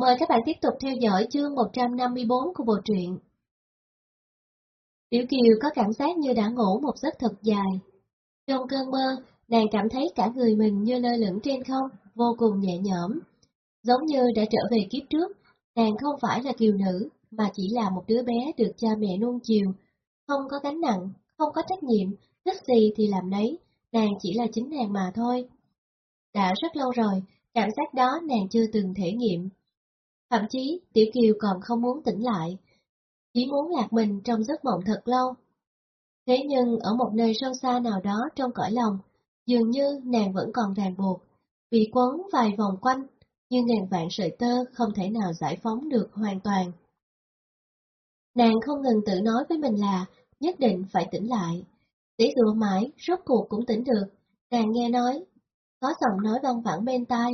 Mời các bạn tiếp tục theo dõi chương 154 của bộ truyện. Tiểu Kiều có cảm giác như đã ngủ một giấc thật dài. Trong cơn mơ, nàng cảm thấy cả người mình như lơ lửng trên không, vô cùng nhẹ nhõm. Giống như đã trở về kiếp trước, nàng không phải là kiều nữ, mà chỉ là một đứa bé được cha mẹ nuông chiều, không có gánh nặng, không có trách nhiệm, thích gì thì làm nấy, nàng chỉ là chính nàng mà thôi. Đã rất lâu rồi, cảm giác đó nàng chưa từng thể nghiệm. Thậm chí, Tiểu Kiều còn không muốn tỉnh lại, chỉ muốn lạc mình trong giấc mộng thật lâu. Thế nhưng ở một nơi sâu xa nào đó trong cõi lòng, dường như nàng vẫn còn ràng buộc, bị quấn vài vòng quanh, nhưng ngàn vạn sợi tơ không thể nào giải phóng được hoàn toàn. Nàng không ngừng tự nói với mình là nhất định phải tỉnh lại. tỷ dụa mãi, rốt cuộc cũng tỉnh được, nàng nghe nói, có giọng nói văng vẳng bên tai,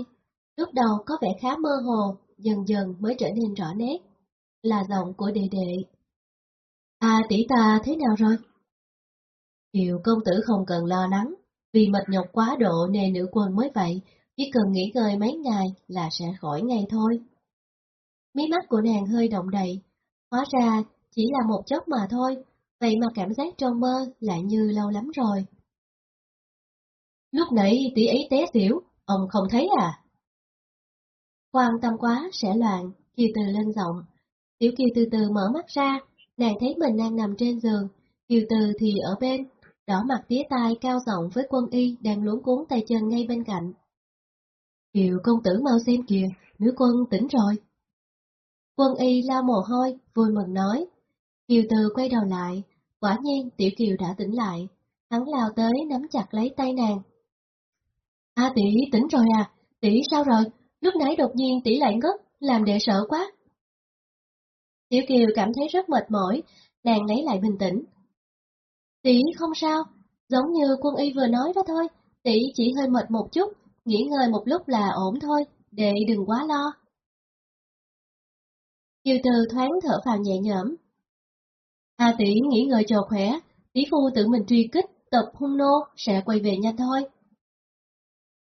lúc đầu có vẻ khá mơ hồ, dần dần mới trở nên rõ nét, là giọng của đệ đệ. À tỷ ta thế nào rồi? Kiều công tử không cần lo lắng, vì mệt nhọc quá độ nên nữ quân mới vậy, chỉ cần nghỉ ngơi mấy ngày là sẽ khỏi ngay thôi. Mí mắt của nàng hơi động đậy, hóa ra chỉ là một chốc mà thôi, vậy mà cảm giác trong mơ lại như lâu lắm rồi. Lúc nãy tỷ ấy té xỉu, ông không thấy à? Quan tâm quá, sẽ loạn, Kiều Từ lên giọng. Tiểu Kiều từ từ mở mắt ra, nàng thấy mình đang nằm trên giường, Kiều Từ thì ở bên, đỏ mặt tía tai cao giọng với quân y đang luống cuốn tay chân ngay bên cạnh. Kiều công tử mau xem kìa, nữ quân tỉnh rồi. Quân y lao mồ hôi, vui mừng nói. Kiều từ quay đầu lại, quả nhiên tiểu kiều đã tỉnh lại. Hắn lao tới nắm chặt lấy tay nàng. À tỷ tỉnh rồi à, tỷ sao rồi, lúc nãy đột nhiên tỷ lại ngất, làm đệ sợ quá. Tiểu kiều cảm thấy rất mệt mỏi, nàng lấy lại bình tĩnh. Tỷ không sao, giống như quân y vừa nói đó thôi, tỷ chỉ hơi mệt một chút, nghỉ ngơi một lúc là ổn thôi, đệ đừng quá lo. Kiều Từ thoáng thở phào nhẹ nhõm. A tỷ nghỉ ngơi cho khỏe, tỷ phu tự mình truy kích, tập hung nô sẽ quay về nhanh thôi.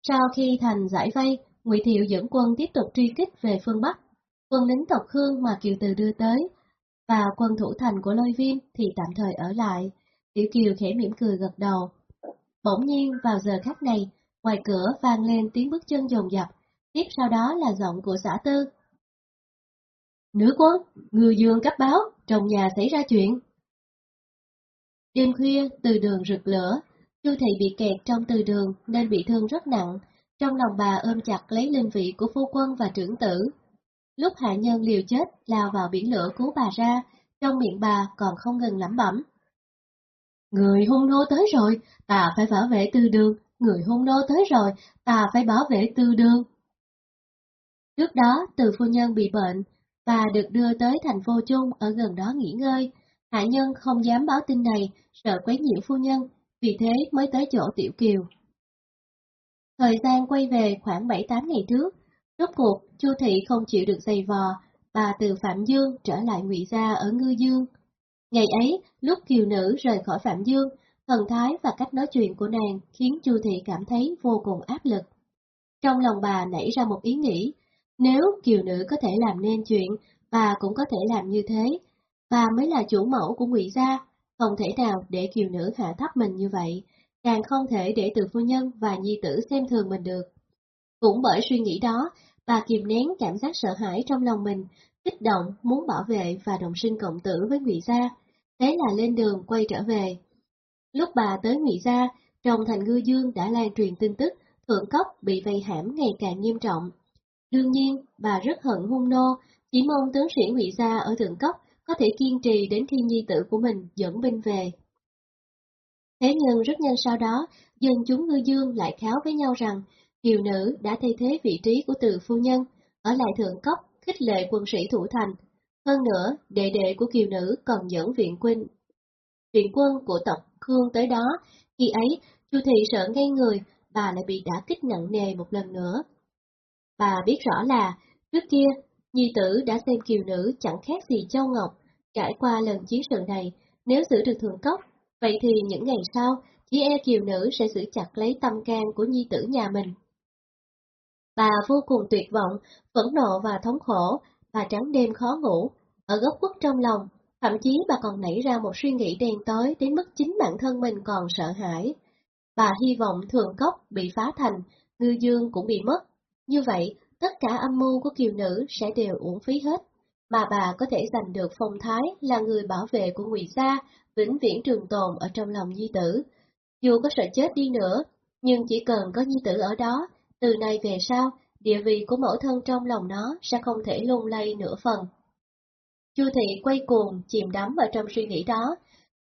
Sau khi thành giải vây, Ngụy Thiệu dẫn quân tiếp tục truy kích về phương Bắc. Quân lính tộc Khương mà Kiều Từ đưa tới, và quân thủ thành của Lôi Viêm thì tạm thời ở lại. Tiểu Kiều khẽ mỉm cười gật đầu. Bỗng nhiên vào giờ khắc này, ngoài cửa vang lên tiếng bước chân dồn dập, tiếp sau đó là giọng của xã tư. Nữ quân, người dương cấp báo, trong nhà xảy ra chuyện. Đêm khuya, từ đường rực lửa, Chu thị bị kẹt trong từ đường nên bị thương rất nặng, trong lòng bà ôm chặt lấy linh vị của phu quân và trưởng tử. Lúc hạ nhân liều chết lao vào biển lửa cứu bà ra, trong miệng bà còn không ngừng lẩm bẩm. Người hung nô tới rồi, ta phải bảo vệ tư đường, người hung nô tới rồi, ta phải bảo vệ tư đường. Trước đó, từ phu nhân bị bệnh, và được đưa tới thành phố chung ở gần đó nghỉ ngơi. Hạ nhân không dám báo tin này, sợ quấy nhiễu phu nhân, vì thế mới tới chỗ Tiểu Kiều. Thời gian quay về khoảng 7-8 ngày trước, rốt cuộc Chu Thị không chịu được giày vò, bà từ Phạm Dương trở lại ngụy Gia ở Ngư Dương. Ngày ấy, lúc kiều nữ rời khỏi Phạm Dương, thần thái và cách nói chuyện của nàng khiến Chu Thị cảm thấy vô cùng áp lực. Trong lòng bà nảy ra một ý nghĩ, nếu kiều nữ có thể làm nên chuyện, bà cũng có thể làm như thế. Bà mới là chủ mẫu của ngụy Gia, không thể nào để kiều nữ hạ thấp mình như vậy, càng không thể để từ phu nhân và nhi tử xem thường mình được. Cũng bởi suy nghĩ đó, bà kìm nén cảm giác sợ hãi trong lòng mình, kích động muốn bảo vệ và đồng sinh cộng tử với ngụy Gia, thế là lên đường quay trở về. Lúc bà tới ngụy Gia, trong thành ngư dương đã lan truyền tin tức thượng cốc bị vây hãm ngày càng nghiêm trọng. Đương nhiên, bà rất hận hung nô, chỉ mong tướng sĩ ngụy Gia ở thượng cốc có thể kiên trì đến khi nhi tử của mình dẫn binh về. Thế nhưng rất nhanh sau đó, dân chúng ngư dương lại kháo với nhau rằng kiều nữ đã thay thế vị trí của từ phu nhân, ở lại thượng cốc khích lệ quân sĩ thủ thành. Hơn nữa, đệ đệ của kiều nữ còn dẫn viện quân. Viện quân của tộc Khương tới đó, khi ấy, Chu Thị sợ ngay người, bà lại bị đả kích nặng nề một lần nữa. Bà biết rõ là, trước kia, nhi tử đã xem kiều nữ chẳng khác gì châu ngọc, trải qua lần chiến sự này, nếu giữ được thượng cốc, vậy thì những ngày sau, chỉ e kiều nữ sẽ giữ chặt lấy tâm can của nhi tử nhà mình. Bà vô cùng tuyệt vọng, phẫn nộ và thống khổ, bà trắng đêm khó ngủ, ở góc khuất trong lòng, thậm chí bà còn nảy ra một suy nghĩ đen tối đến mức chính bản thân mình còn sợ hãi. Bà hy vọng thường cốc bị phá thành, ngư dương cũng bị mất. Như vậy, tất cả âm mưu của kiều nữ sẽ đều uổng phí hết, mà bà có thể giành được phong thái là người bảo vệ của ngụy Gia, vĩnh viễn trường tồn ở trong lòng nhi tử. Dù có sợ chết đi nữa, nhưng chỉ cần có nhi tử ở đó, từ nay về sau, địa vị của mẫu thân trong lòng nó sẽ không thể lung lay nửa phần. Chu thị quay cuồng, chìm đắm ở trong suy nghĩ đó,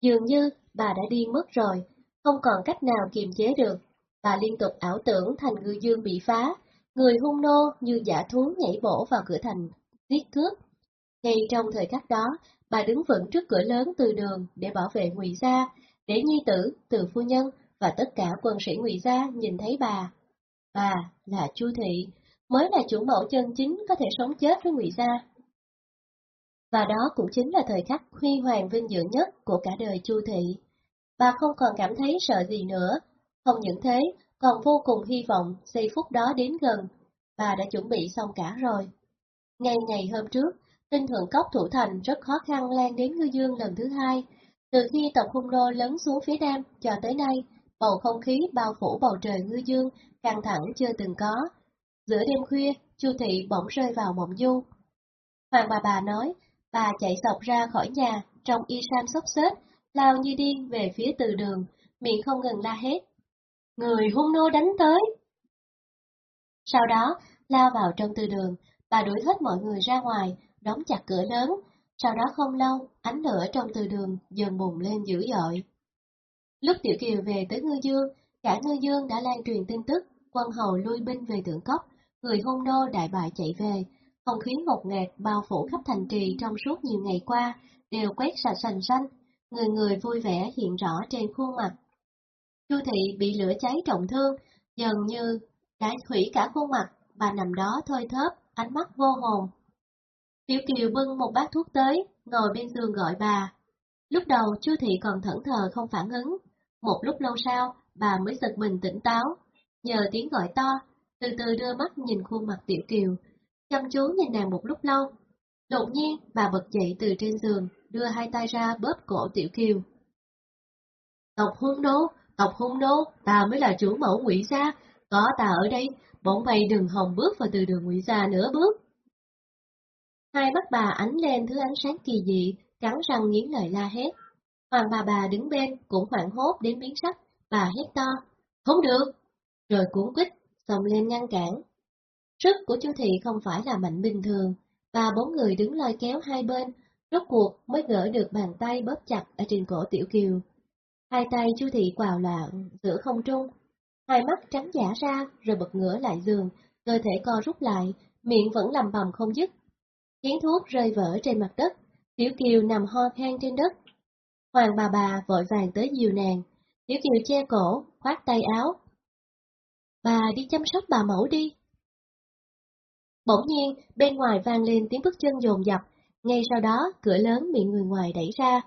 dường như bà đã điên mất rồi, không còn cách nào kiềm chế được. Bà liên tục ảo tưởng thành ngư dương bị phá, người hung nô như giả thú nhảy bổ vào cửa thành, giết cướp. Ngay trong thời khắc đó, bà đứng vững trước cửa lớn từ đường để bảo vệ ngụy gia, để nhi tử, từ phu nhân và tất cả quân sĩ ngụy gia nhìn thấy bà. Bà là Chu thị, mới là chủ mẫu chân chính có thể sống chết với ngụy gia. Và đó cũng chính là thời khắc huy hoàng vinh dự nhất của cả đời Chu thị. Bà không còn cảm thấy sợ gì nữa, không những thế, còn vô cùng hy vọng giây phút đó đến gần. Bà đã chuẩn bị xong cả rồi. Ngay ngày hôm trước, Tinh thượng cốc thủ thành rất khó khăn lan đến ngư dương lần thứ hai. Từ khi tộc hung nô lớn xuống phía nam cho tới nay, bầu không khí bao phủ bầu trời ngư dương căng thẳng chưa từng có. Giữa đêm khuya, Chu thị bỗng rơi vào mộng du. Hoàng bà bà nói, bà chạy sọc ra khỏi nhà, trong y sam sốc xếp, lao như điên về phía từ đường, miệng không ngừng la hét. Người hung nô đánh tới! Sau đó, lao vào trong từ đường, bà đuổi hết mọi người ra ngoài, đóng chặt cửa lớn. Sau đó không lâu, ánh lửa trong từ đường dần bùng lên dữ dội. Lúc Tiểu Kiều về tới Ngư Dương, cả Ngư Dương đã lan truyền tin tức, quân hầu lui binh về thượng cốc, người hung nô đại bại chạy về, không khí ngột ngạt bao phủ khắp thành trì trong suốt nhiều ngày qua, đều quét sạch sành xanh, người người vui vẻ hiện rõ trên khuôn mặt. Chu thị bị lửa cháy trọng thương, dần như đã hủy cả khuôn mặt, bà nằm đó thôi thớp, ánh mắt vô hồn. Tiểu Kiều bưng một bát thuốc tới, ngồi bên giường gọi bà. Lúc đầu Chu thị còn thẫn thờ không phản ứng, một lúc lâu sau, bà mới giật mình tỉnh táo, nhờ tiếng gọi to, từ từ đưa mắt nhìn khuôn mặt Tiểu Kiều, chăm chú nhìn nàng một lúc lâu. Đột nhiên, bà bật dậy từ trên giường, đưa hai tay ra bóp cổ Tiểu Kiều. Tộc hung nô, tộc hung nô, ta mới là chủ mẫu ngụy gia, có ta ở đây, bọn mày đừng hòng bước vào từ đường ngụy gia nữa bước. Hai mắt bà ánh lên thứ ánh sáng kỳ dị, cắn răng nghiến lời la hét. Hoàng bà bà đứng bên cũng hoảng hốt đến biến sắc, bà hét to, không được, rồi cuốn quýt, xông lên ngăn cản. Sức của chú thị không phải là mạnh bình thường, bà bốn người đứng lôi kéo hai bên, rốt cuộc mới gỡ được bàn tay bóp chặt ở trên cổ tiểu kiều. Hai tay chú thị quào loạn giữa không trung, hai mắt trắng giả ra rồi bật ngửa lại giường, cơ thể co rút lại, miệng vẫn lầm bầm không dứt. Chén thuốc rơi vỡ trên mặt đất, tiểu kiều nằm ho khan trên đất. Hoàng bà bà vội vàng tới dìu nàng, tiểu kiều che cổ, khoát tay áo. Bà đi chăm sóc bà mẫu đi. Bỗng nhiên, bên ngoài vang lên tiếng bước chân dồn dập, ngay sau đó cửa lớn bị người ngoài đẩy ra.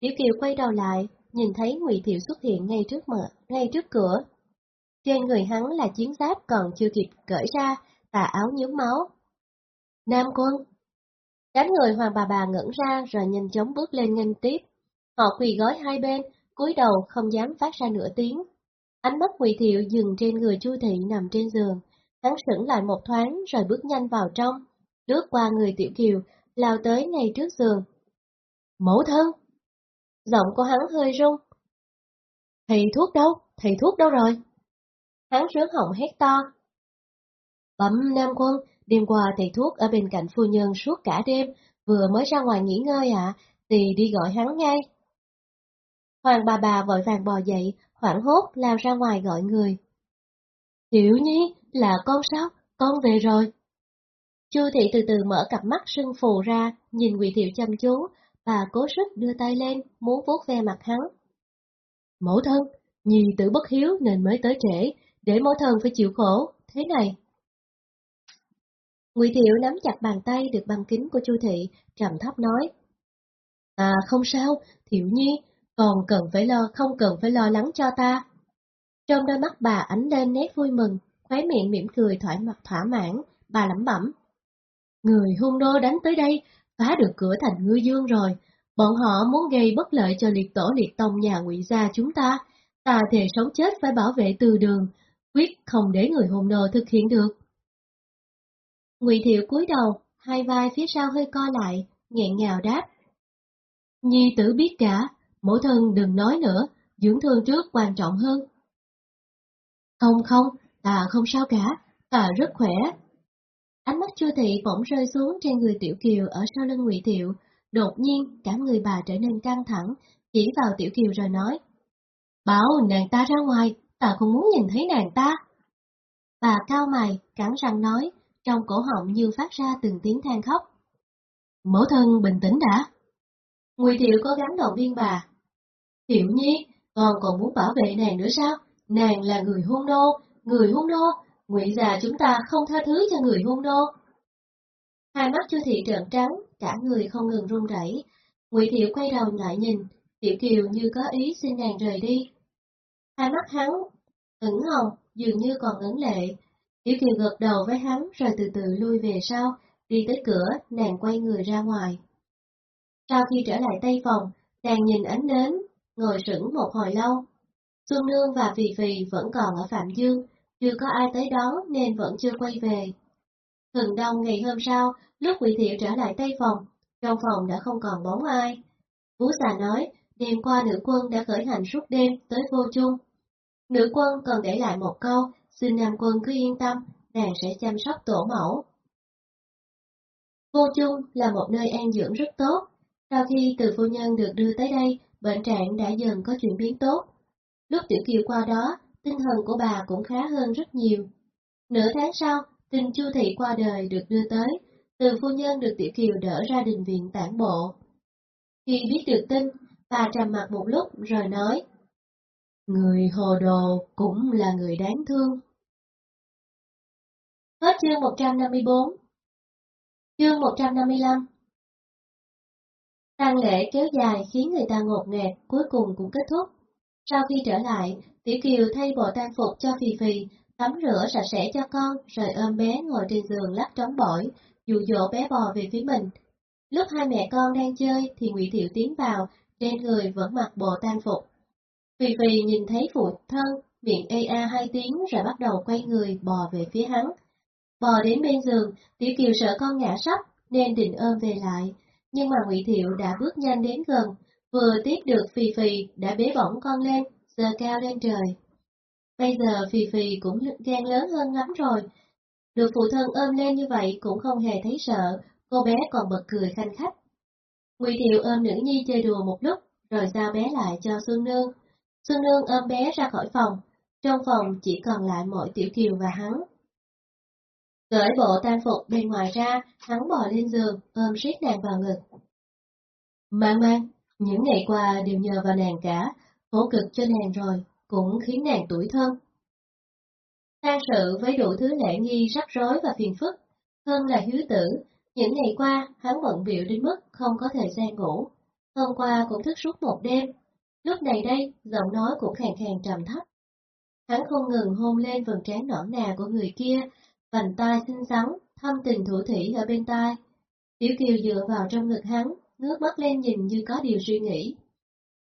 Tiểu Kiều quay đầu lại, nhìn thấy Ngụy Thiệu xuất hiện ngay trước mở, ngay trước cửa. Trên người hắn là chiến giáp còn chưa kịp cởi ra, tà áo nhúm máu. Nam quân! Đám người hoàng bà bà ngẩn ra rồi nhanh chóng bước lên nghênh tiếp. Họ quỳ gói hai bên, cúi đầu không dám phát ra nửa tiếng. Ánh mắt quỳ Thiệu dừng trên người Chu Thị nằm trên giường, hắn sững lại một thoáng rồi bước nhanh vào trong, lướt qua người Tiểu Kiều, lao tới ngay trước giường. Mẫu thân! Giọng của hắn hơi rung. Thầy thuốc đâu? Thầy thuốc đâu rồi? Hắn rớt họng hét to. Bẩm Nam Quân, đêm qua thầy thuốc ở bên cạnh phu nhân suốt cả đêm, vừa mới ra ngoài nghỉ ngơi ạ, thì đi gọi hắn ngay. Hoàng bà bà vội vàng bò dậy, hoảng hốt lao ra ngoài gọi người. tiểu nhi, là con sao? Con về rồi. Chu thị từ từ mở cặp mắt sưng phù ra, nhìn Quỳ Thiệu chăm chú, bà cố sức đưa tay lên, muốn vuốt ve mặt hắn. Mẫu thân, nhi tử bất hiếu nên mới tới trễ, để mẫu thân phải chịu khổ, thế này. Ngụy Thiệu nắm chặt bàn tay được băng kính của Chu thị, trầm thấp nói: "À không sao, Thiệu Nhi, còn cần phải lo không cần phải lo lắng cho ta." Trong đôi mắt bà ánh lên nét vui mừng, khóe miệng mỉm cười thoải mặt thỏa mãn, bà lẩm bẩm. Người hung đô đánh tới đây, phá được cửa thành ngư dương rồi. Bọn họ muốn gây bất lợi cho liệt tổ liệt tông nhà ngụy gia chúng ta. Ta thề sống chết phải bảo vệ từ đường, quyết không để người hung nô thực hiện được. Ngụy Thiệu cúi đầu, hai vai phía sau hơi co lại, nghẹn ngào đáp. Nhi tử biết cả, mẫu thân đừng nói nữa, dưỡng thương trước quan trọng hơn. Không không, ta không sao cả, ta rất khỏe. Ánh mắt chua thị bỗng rơi xuống trên người Tiểu Kiều ở sau lưng Ngụy Thiệu, đột nhiên cả người bà trở nên căng thẳng, chỉ vào Tiểu Kiều rồi nói. Bảo nàng ta ra ngoài, ta không muốn nhìn thấy nàng ta. Bà cao mày, cắn răng nói, trong cổ họng như phát ra từng tiếng than khóc. Mẫu thân bình tĩnh đã. Ngụy Thiệu cố gắng động viên bà. Thiệu nhi, con còn muốn bảo vệ nàng nữa sao? Nàng là người hung nô, người hung nô, ngụy già chúng ta không tha thứ cho người hung nô. Hai mắt Chu Thị trợn trắng, cả người không ngừng run rẩy. Ngụy Thiệu quay đầu lại nhìn, Tiểu Kiều như có ý xin nàng rời đi. Hai mắt hắn ửng hồng, dường như còn ẩn lệ. Tiểu Kiều gật đầu với hắn rồi từ từ lui về sau, đi tới cửa, nàng quay người ra ngoài. Sau khi trở lại tây phòng, nàng nhìn ánh nến, ngồi sững một hồi lâu. Xuân Nương và vì vì vẫn còn ở Phạm Dương, chưa có ai tới đó nên vẫn chưa quay về. Thường đông ngày hôm sau, lúc Quỷ Thiệu trở lại tây phòng, trong phòng đã không còn bóng ai. Vũ xà nói, đêm qua nữ quân đã khởi hành suốt đêm tới vô chung. Nữ quân còn để lại một câu, xin nam quân cứ yên tâm, nàng sẽ chăm sóc tổ mẫu. Vô chung là một nơi an dưỡng rất tốt. Sau khi từ phu nhân được đưa tới đây, bệnh trạng đã dần có chuyển biến tốt. Lúc Tiểu Kiều qua đó, tinh thần của bà cũng khá hơn rất nhiều. Nửa tháng sau, tình Chu Thị qua đời được đưa tới, từ phu nhân được Tiểu Kiều đỡ ra đình viện tản bộ. Khi biết được tin, bà trầm mặt một lúc rồi nói, Người hồ đồ cũng là người đáng thương. Hết chương 154 Chương 155 tang lễ kéo dài khiến người ta ngột ngạt, cuối cùng cũng kết thúc. Sau khi trở lại, Tiểu Kiều thay bộ tang phục cho Phì Phì, tắm rửa sạch sẽ cho con, rồi ôm bé ngồi trên giường lắc trống bỏi, dụ dỗ bé bò về phía mình. Lúc hai mẹ con đang chơi thì Ngụy Thiệu tiến vào, trên người vẫn mặc bộ tang phục. Phì Phì nhìn thấy phụ thân, miệng ê a hai tiếng rồi bắt đầu quay người bò về phía hắn. Bò đến bên giường, Tiểu Kiều sợ con ngã sắp nên định ôm về lại, nhưng mà Ngụy Thiệu đã bước nhanh đến gần, vừa tiếp được Phì Phì đã bế bổng con lên, giơ cao lên trời. Bây giờ Phì Phì cũng gan lớn hơn lắm rồi, được phụ thân ôm lên như vậy cũng không hề thấy sợ, cô bé còn bật cười khanh khách. Ngụy Thiệu ôm nữ nhi chơi đùa một lúc, rồi giao bé lại cho Xuân Nương. Xuân Nương ôm bé ra khỏi phòng, trong phòng chỉ còn lại mỗi Tiểu Kiều và hắn. Cởi bộ tan phục bên ngoài ra, hắn bò lên giường, ôm siết nàng vào ngực. Mang mang, những ngày qua đều nhờ vào nàng cả, khổ cực cho nàng rồi, cũng khiến nàng tuổi thân. Tan sự với đủ thứ lễ nghi rắc rối và phiền phức, hơn là hiếu tử, những ngày qua hắn bận biểu đến mức không có thời gian ngủ. Hôm qua cũng thức suốt một đêm, lúc này đây giọng nói cũng khàn khàn trầm thấp. Hắn không ngừng hôn lên vầng trán nõn nà của người kia, vành tai xinh xắn, thâm tình thủ thủy ở bên tai. Tiểu Kiều dựa vào trong ngực hắn, ngước mắt lên nhìn như có điều suy nghĩ.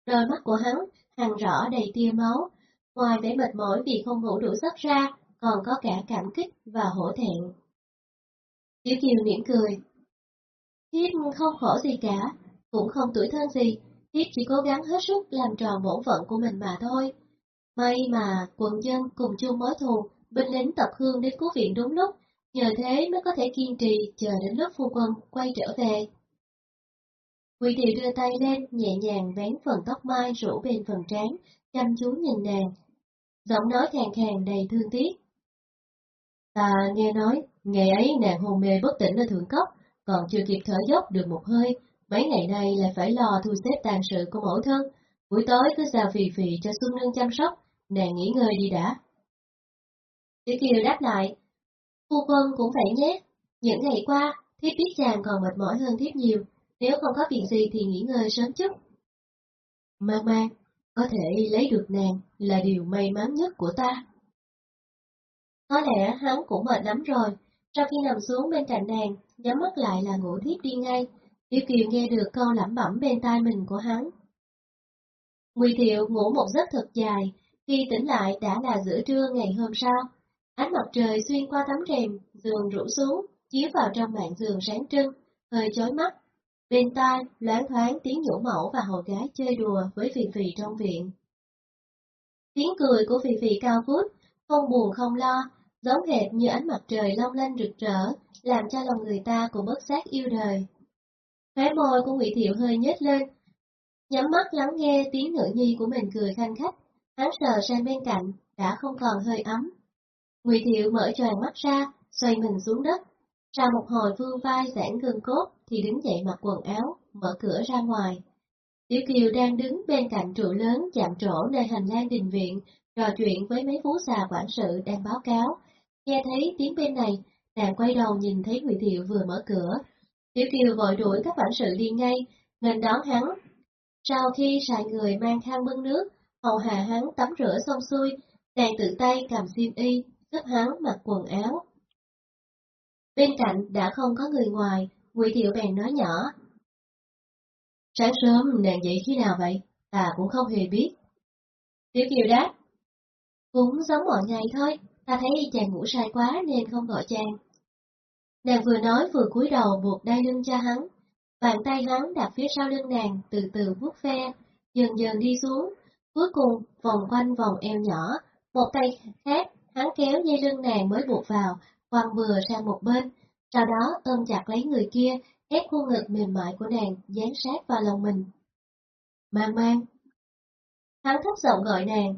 Đôi mắt của hắn, hàng rõ đầy tia máu, ngoài vẻ mệt mỏi vì không ngủ đủ giấc ra, còn có cả cảm kích và hổ thẹn. Tiểu Kiều mỉm cười. Thiếp không khổ gì cả, cũng không tuổi thân gì, thiếp chỉ cố gắng hết sức làm tròn bổn phận của mình mà thôi. May mà quần dân cùng chung mối thù, binh lính tập hương đến cứu viện đúng lúc, nhờ thế mới có thể kiên trì chờ đến lúc phu quân quay trở về. Quỳ thị đưa tay lên, nhẹ nhàng vén phần tóc mai rủ bên phần trán, chăm chú nhìn nàng. Giọng nói khàn khàn đầy thương tiếc. Ta nghe nói, ngày ấy nàng hôn mê bất tỉnh ở thượng cốc, còn chưa kịp thở dốc được một hơi, mấy ngày nay lại phải lo thu xếp tàn sự của mẫu thân, buổi tối cứ xào phì phì cho Xuân Nương chăm sóc, nàng nghỉ ngơi đi đã. Tiểu Kiều đáp lại, phu quân cũng vậy nhé, những ngày qua, thiếp biết chàng còn mệt mỏi hơn thiếp nhiều, nếu không có việc gì thì nghỉ ngơi sớm chút. Mang mang, có thể lấy được nàng là điều may mắn nhất của ta. Có lẽ hắn cũng mệt lắm rồi, sau khi nằm xuống bên cạnh nàng, nhắm mắt lại là ngủ thiếp đi ngay. Tiểu Kiều nghe được câu lẩm bẩm bên tai mình của hắn. Ngụy Thiệu ngủ một giấc thật dài, khi tỉnh lại đã là giữa trưa ngày hôm sau. Ánh mặt trời xuyên qua tấm rèm, giường rủ xuống, chiếu vào trong mạng giường sáng trưng, hơi chói mắt. Bên tai, loáng thoáng tiếng nhũ mẫu và hầu gái chơi đùa với Phì Phì trong viện. Tiếng cười của Phì Phì cao vút, không buồn không lo, giống hệt như ánh mặt trời long lanh rực rỡ, làm cho lòng người ta cũng bất giác yêu đời. Khóe môi của Ngụy Thiệu hơi nhếch lên, nhắm mắt lắng nghe tiếng nữ nhi của mình cười khanh khách, hắn sờ sang bên cạnh, đã không còn hơi ấm. Ngụy Thiệu mở tròn mắt ra, xoay mình xuống đất, sau một hồi vương vai giãn gân cốt thì đứng dậy mặc quần áo, mở cửa ra ngoài. Tiểu Kiều đang đứng bên cạnh trụ lớn chạm trổ nơi hành lang đình viện, trò chuyện với mấy phú xà quản sự đang báo cáo. Nghe thấy tiếng bên này, nàng quay đầu nhìn thấy Ngụy Thiệu vừa mở cửa. Tiểu Kiều vội đuổi các quản sự đi ngay, nên đón hắn. Sau khi xài người mang khăn bưng nước, hầu hạ hắn tắm rửa xong xuôi, nàng tự tay cầm xiêm y, giúp hắn mặc quần áo. Bên cạnh đã không có người ngoài, Ngụy Thiệu bèn nói nhỏ. Sáng sớm nàng dậy khi nào vậy? Ta cũng không hề biết. Tiểu Kiều đáp. Cũng giống mọi ngày thôi, ta thấy chàng ngủ say quá nên không gọi chàng. Nàng vừa nói vừa cúi đầu buộc đai lưng cho hắn. Bàn tay hắn đặt phía sau lưng nàng từ từ vuốt ve, dần dần đi xuống, cuối cùng vòng quanh vòng eo nhỏ, một tay khác hắn kéo dây lưng nàng mới buộc vào, quăng bừa sang một bên, sau đó ôm chặt lấy người kia, ép khuôn ngực mềm mại của nàng dán sát vào lòng mình. Mang mang. Hắn thấp giọng gọi nàng,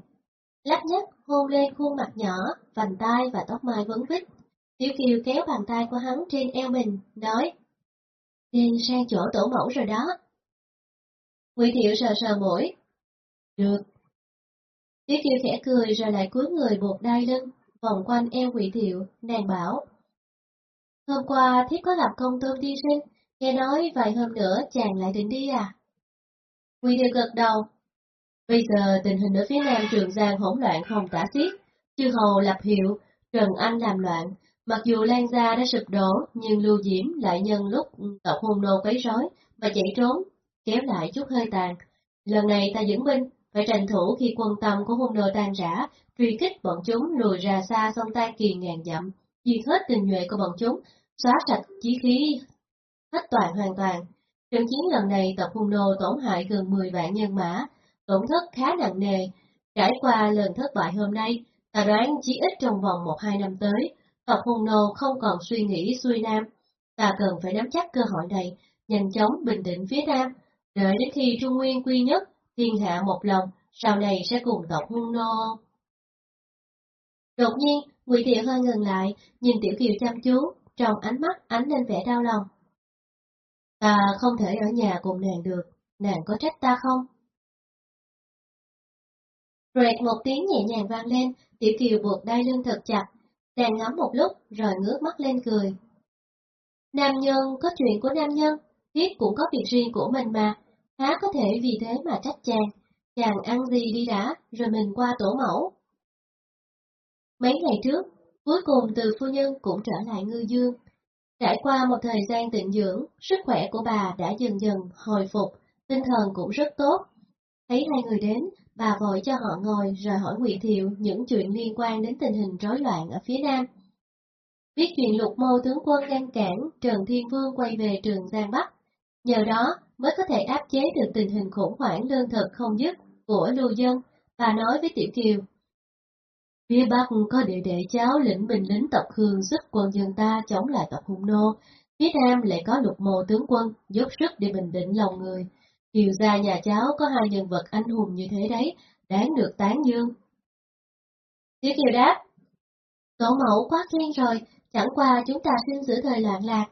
lắc nhắc hôn lên khuôn mặt nhỏ, vành tai và tóc mai vấn vít. Tiểu Kiều kéo bàn tay của hắn trên eo mình, nói, nên sang chỗ tổ mẫu rồi đó. Ngụy Thiệu sờ sờ mũi. Được. Tiểu Kiều khẽ cười rồi lại cúi người buộc đai lưng, vòng quanh eo quỷ Thiệu, nàng bảo. Hôm qua thiếp có gặp công tôn tiên sinh, nghe nói vài hôm nữa chàng lại định đi à? Quỷ Thiệu gật đầu. Bây giờ tình hình ở phía nam trường giang hỗn loạn không tả xiết, chư hầu lập hiệu, Trần Anh làm loạn, mặc dù Lan Gia đã sụp đổ, nhưng Lưu Diễm lại nhân lúc tộc hôn nô quấy rối và chạy trốn, kéo lại chút hơi tàn. Lần này ta dẫn binh, phải tranh thủ khi quân tâm của hung đồ tan rã, truy kích bọn chúng lùi ra xa sông ta kỳ ngàn dặm, diệt hết tình nhuệ của bọn chúng, xóa sạch chí khí hết toàn hoàn toàn. Trận chiến lần này tộc hung đồ tổn hại gần 10 vạn nhân mã, tổn thất khá nặng nề. Trải qua lần thất bại hôm nay, ta đoán chỉ ít trong vòng 1-2 năm tới, tộc hung đồ không còn suy nghĩ xuôi nam. Ta cần phải nắm chắc cơ hội này, nhanh chóng bình định phía nam, đợi đến khi Trung Nguyên quy nhất, thiên hạ một lòng, sau này sẽ cùng tộc hung nô. Đột nhiên, Ngụy Thiệu hơi ngừng lại, nhìn Tiểu Kiều chăm chú, trong ánh mắt ánh lên vẻ đau lòng. Ta không thể ở nhà cùng nàng được, nàng có trách ta không? Rệt một tiếng nhẹ nhàng vang lên, Tiểu Kiều buộc đai lưng thật chặt, nàng ngắm một lúc rồi ngước mắt lên cười. Nam nhân có chuyện của nam nhân, Thiết cũng có việc riêng của mình mà, há có thể vì thế mà trách chàng, chàng ăn gì đi đã, rồi mình qua tổ mẫu. Mấy ngày trước, cuối cùng từ phu nhân cũng trở lại ngư dương. Trải qua một thời gian tịnh dưỡng, sức khỏe của bà đã dần dần hồi phục, tinh thần cũng rất tốt. Thấy hai người đến, bà vội cho họ ngồi rồi hỏi Ngụy Thiệu những chuyện liên quan đến tình hình rối loạn ở phía Nam. Biết chuyện lục mô tướng quân ngăn cản Trần Thiên Vương quay về trường Giang Bắc, nhờ đó mới có thể áp chế được tình hình khủng hoảng lương thực không dứt của lưu dân, bà nói với Tiểu Kiều. Phía Bắc có địa đệ cháu lĩnh bình lính tộc Hương giúp quân dân ta chống lại tộc Hung Nô, phía Nam lại có lục mồ tướng quân giúp sức để bình định lòng người. Kiều gia nhà cháu có hai nhân vật anh hùng như thế đấy, đáng được tán dương. Tiểu Kiều đáp, Tổ mẫu quá khen rồi, chẳng qua chúng ta xin giữ thời loạn lạc.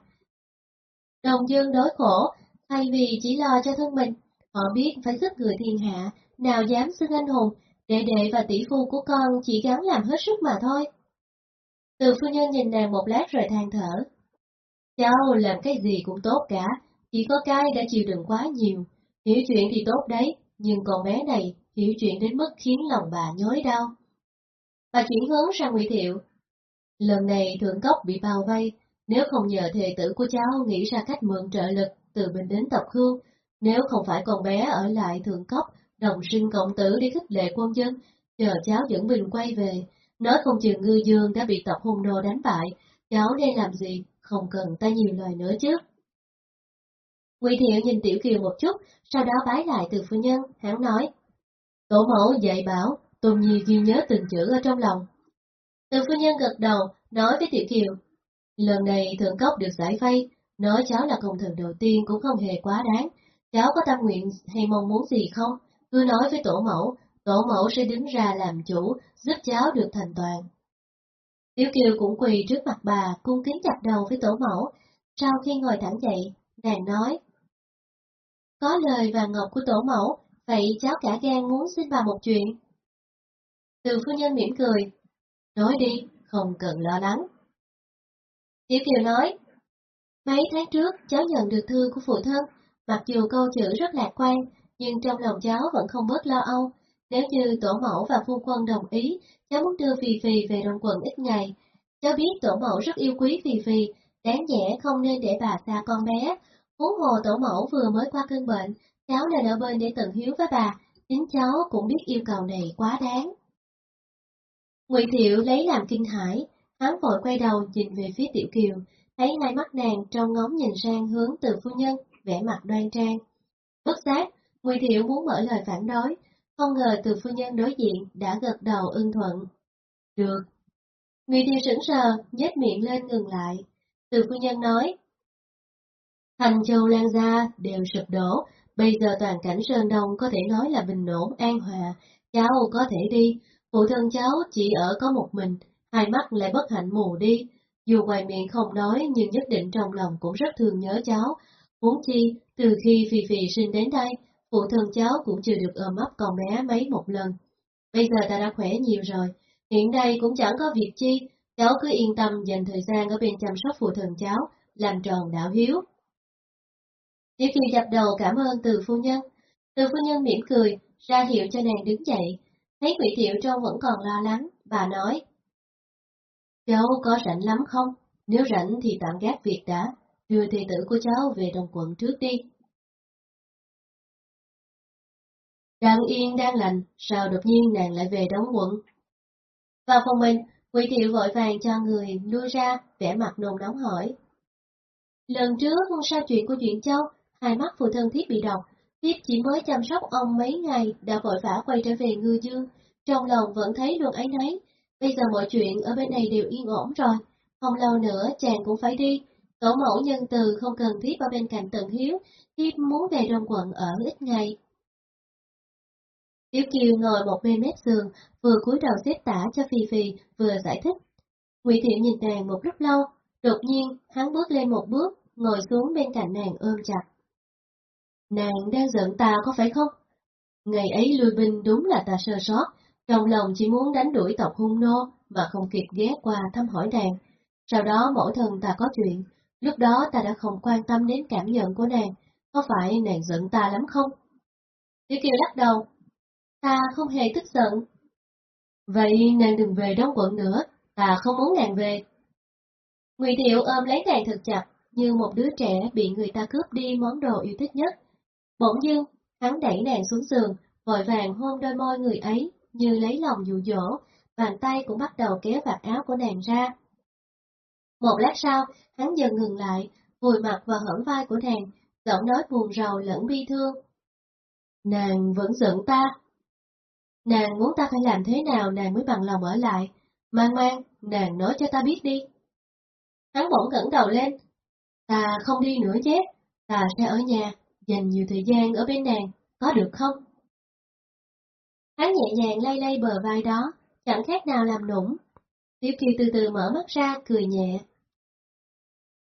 Đồng dương đối khổ, thay vì chỉ lo cho thân mình, họ biết phải giúp người thiên hạ, nào dám xưng anh hùng, đệ đệ và tỷ phu của con chỉ gắng làm hết sức mà thôi. Từ phu nhân nhìn nàng một lát rồi than thở. Cháu làm cái gì cũng tốt cả, chỉ có cái đã chịu đựng quá nhiều. Hiểu chuyện thì tốt đấy, nhưng con bé này hiểu chuyện đến mức khiến lòng bà nhói đau. Bà chuyển hướng sang Ngụy Thiệu. Lần này thượng cốc bị bao vây, nếu không nhờ thề tử của cháu nghĩ ra cách mượn trợ lực từ mình đến tập hương, nếu không phải con bé ở lại thượng cốc, đồng sinh cộng tử đi khích lệ quân dân, chờ cháu dẫn bình quay về, nói không chừng ngư dương đã bị tập hung nô đánh bại, cháu nên làm gì, không cần ta nhiều lời nữa chứ. quỳ Thiệu nhìn Tiểu Kiều một chút, sau đó bái lại từ phu nhân, hắn nói. Tổ mẫu dạy bảo, Tôn Nhi ghi nhớ từng chữ ở trong lòng. Từ phu nhân gật đầu, nói với Tiểu Kiều. Lần này thượng cốc được giải phay, nói cháu là công thần đầu tiên cũng không hề quá đáng. Cháu có tâm nguyện hay mong muốn gì không? Cứ nói với tổ mẫu, tổ mẫu sẽ đứng ra làm chủ, giúp cháu được thành toàn. Tiểu Kiều cũng quỳ trước mặt bà, cung kính chặt đầu với tổ mẫu. Sau khi ngồi thẳng dậy, nàng nói. Có lời và ngọc của tổ mẫu, vậy cháu cả gan muốn xin bà một chuyện. Từ phu nhân mỉm cười. Nói đi, không cần lo lắng. Tiểu Kiều nói. Mấy tháng trước, cháu nhận được thư của phụ thân, mặc dù câu chữ rất lạc quan, nhưng trong lòng cháu vẫn không bớt lo âu. Nếu như tổ mẫu và phu quân đồng ý, cháu muốn đưa phi phi về đồng quận ít ngày. Cháu biết tổ mẫu rất yêu quý phi phi, đáng nhẽ không nên để bà xa con bé. Huống hồ tổ mẫu vừa mới qua cơn bệnh, cháu nên ở bên để tận hiếu với bà, chính cháu cũng biết yêu cầu này quá đáng. Ngụy Thiệu lấy làm kinh hãi, hắn vội quay đầu nhìn về phía Tiểu Kiều, thấy hai mắt nàng trong ngóng nhìn sang hướng từ phu nhân, vẻ mặt đoan trang. Bất giác, Ngụy Thiệu muốn mở lời phản đối, không ngờ từ phu nhân đối diện đã gật đầu ưng thuận. Được. Ngụy Thiệu sững sờ, nhếch miệng lên ngừng lại. Từ phu nhân nói. Thành châu Lan Gia đều sụp đổ, bây giờ toàn cảnh Sơn Đông có thể nói là bình ổn an hòa, cháu có thể đi, phụ thân cháu chỉ ở có một mình, hai mắt lại bất hạnh mù đi. Dù ngoài miệng không nói nhưng nhất định trong lòng cũng rất thương nhớ cháu. muốn chi, từ khi Phi Phi sinh đến đây, phụ thân cháu cũng chưa được ôm ấp con bé mấy một lần. Bây giờ ta đã khỏe nhiều rồi, hiện đây cũng chẳng có việc chi, cháu cứ yên tâm dành thời gian ở bên chăm sóc phụ thân cháu, làm tròn đạo hiếu. Tiểu Kiều dập đầu cảm ơn từ phu nhân. Từ phu nhân mỉm cười, ra hiệu cho nàng đứng dậy. Thấy Ngụy Thiệu trông vẫn còn lo lắng, bà nói. Cháu có rảnh lắm không? Nếu rảnh thì tạm gác việc đã, đưa thầy tử của cháu về đồng quận trước đi. Đang yên đang lành, sao đột nhiên nàng lại về đóng quận? Vào phòng mình, quỷ Thiệu vội vàng cho người lui ra, vẻ mặt nôn nóng hỏi. Lần trước sau chuyện của chuyện châu, hai mắt phụ thân thiết bị độc, thiết chỉ mới chăm sóc ông mấy ngày đã vội vã quay trở về ngư dương, trong lòng vẫn thấy luôn ấy nấy. Bây giờ mọi chuyện ở bên này đều yên ổn rồi, không lâu nữa chàng cũng phải đi. Tổ mẫu nhân từ không cần thiết ở bên cạnh tần hiếu, thiếp muốn về đông quận ở ít ngày. Tiểu Kiều ngồi một bên mép giường, vừa cúi đầu xếp tả cho Phi Phi, vừa giải thích. Ngụy Thiệu nhìn nàng một lúc lâu, đột nhiên hắn bước lên một bước, ngồi xuống bên cạnh nàng ôm chặt. Nàng đang giận ta có phải không? Ngày ấy lui binh đúng là ta sơ sót, trong lòng chỉ muốn đánh đuổi tộc hung nô mà không kịp ghé qua thăm hỏi nàng. Sau đó mỗi thân ta có chuyện, lúc đó ta đã không quan tâm đến cảm nhận của nàng, có phải nàng giận ta lắm không? Tiểu Kiều lắc đầu, ta không hề tức giận. Vậy nàng đừng về đóng quận nữa, ta không muốn nàng về. Ngụy Thiệu ôm lấy nàng thật chặt, như một đứa trẻ bị người ta cướp đi món đồ yêu thích nhất. Bỗng dưng, hắn đẩy nàng xuống giường, vội vàng hôn đôi môi người ấy, như lấy lòng dụ dỗ, bàn tay cũng bắt đầu kéo vạt áo của nàng ra. Một lát sau, hắn dần ngừng lại, vùi mặt vào hõm vai của nàng, giọng nói buồn rầu lẫn bi thương. Nàng vẫn giận ta. Nàng muốn ta phải làm thế nào nàng mới bằng lòng ở lại, mang mang, nàng nói cho ta biết đi. Hắn bỗng ngẩng đầu lên. Ta không đi nữa chứ, ta sẽ ở nhà, dành nhiều thời gian ở bên nàng, có được không? Hắn nhẹ nhàng lay lay bờ vai đó, chẳng khác nào làm nũng. Tiểu Kiều từ từ mở mắt ra, cười nhẹ.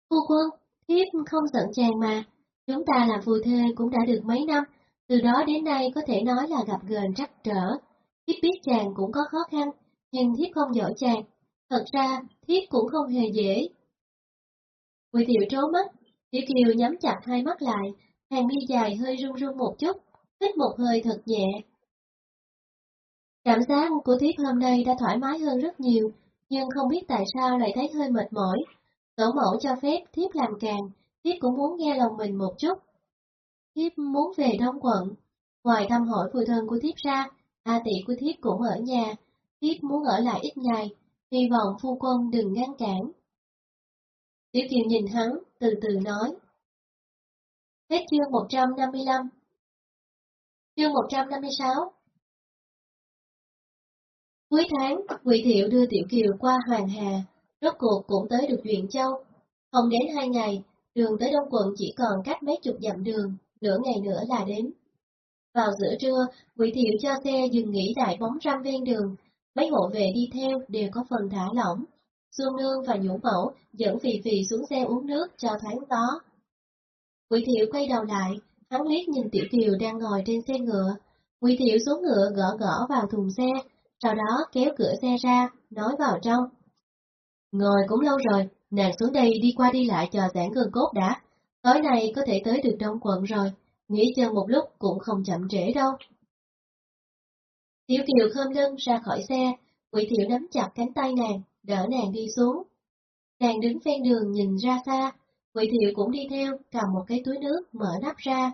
Phu quân, thiếp không giận chàng mà, chúng ta làm phù thê cũng đã được mấy năm, từ đó đến nay có thể nói là gặp gờn rắc trở. Thiếp biết chàng cũng có khó khăn, nhưng thiếp không giỏi chàng, thật ra thiếp cũng không hề dễ. Quỳ tiểu trố mắt, Tiểu Kiều nhắm chặt hai mắt lại, hàng mi dài hơi run run một chút, hít một hơi thật nhẹ. Cảm giác của thiếp hôm nay đã thoải mái hơn rất nhiều, nhưng không biết tại sao lại thấy hơi mệt mỏi. Tổ mẫu cho phép thiếp làm càng, thiếp cũng muốn nghe lòng mình một chút. Thiếp muốn về Đông quận. Ngoài thăm hỏi phụ thân của thiếp ra, A tỷ của thiếp cũng ở nhà, thiếp muốn ở lại ít ngày, hy vọng phu quân đừng ngăn cản. Tiểu Kiều nhìn hắn, từ từ nói. Hết chương 155 Chương 156 Cuối tháng, Ngụy Thiệu đưa Tiểu Kiều qua Hoàng Hà, rốt cuộc cũng tới được Duyện Châu. Không đến hai ngày, đường tới Đông Quận chỉ còn cách mấy chục dặm đường, nửa ngày nữa là đến. Vào giữa trưa, Ngụy Thiệu cho xe dừng nghỉ tại bóng râm ven đường, mấy hộ vệ đi theo đều có phần thả lỏng. Xuân Nương và Nhũ Mẫu dẫn Phì Phì xuống xe uống nước cho thoáng gió. Ngụy Thiệu quay đầu lại, hắn liếc nhìn Tiểu Kiều đang ngồi trên xe ngựa. Ngụy Thiệu xuống ngựa gõ gõ vào thùng xe, sau đó kéo cửa xe ra, nói vào trong. Ngồi cũng lâu rồi, nàng xuống đây đi qua đi lại chờ giãn gân cốt đã. Tối nay có thể tới được Đông Quận rồi, nghỉ chân một lúc cũng không chậm trễ đâu. Tiểu Kiều khom lưng ra khỏi xe, Quỷ Thiệu nắm chặt cánh tay nàng, đỡ nàng đi xuống. Nàng đứng ven đường nhìn ra xa, Quỷ Thiệu cũng đi theo, cầm một cái túi nước, mở nắp ra.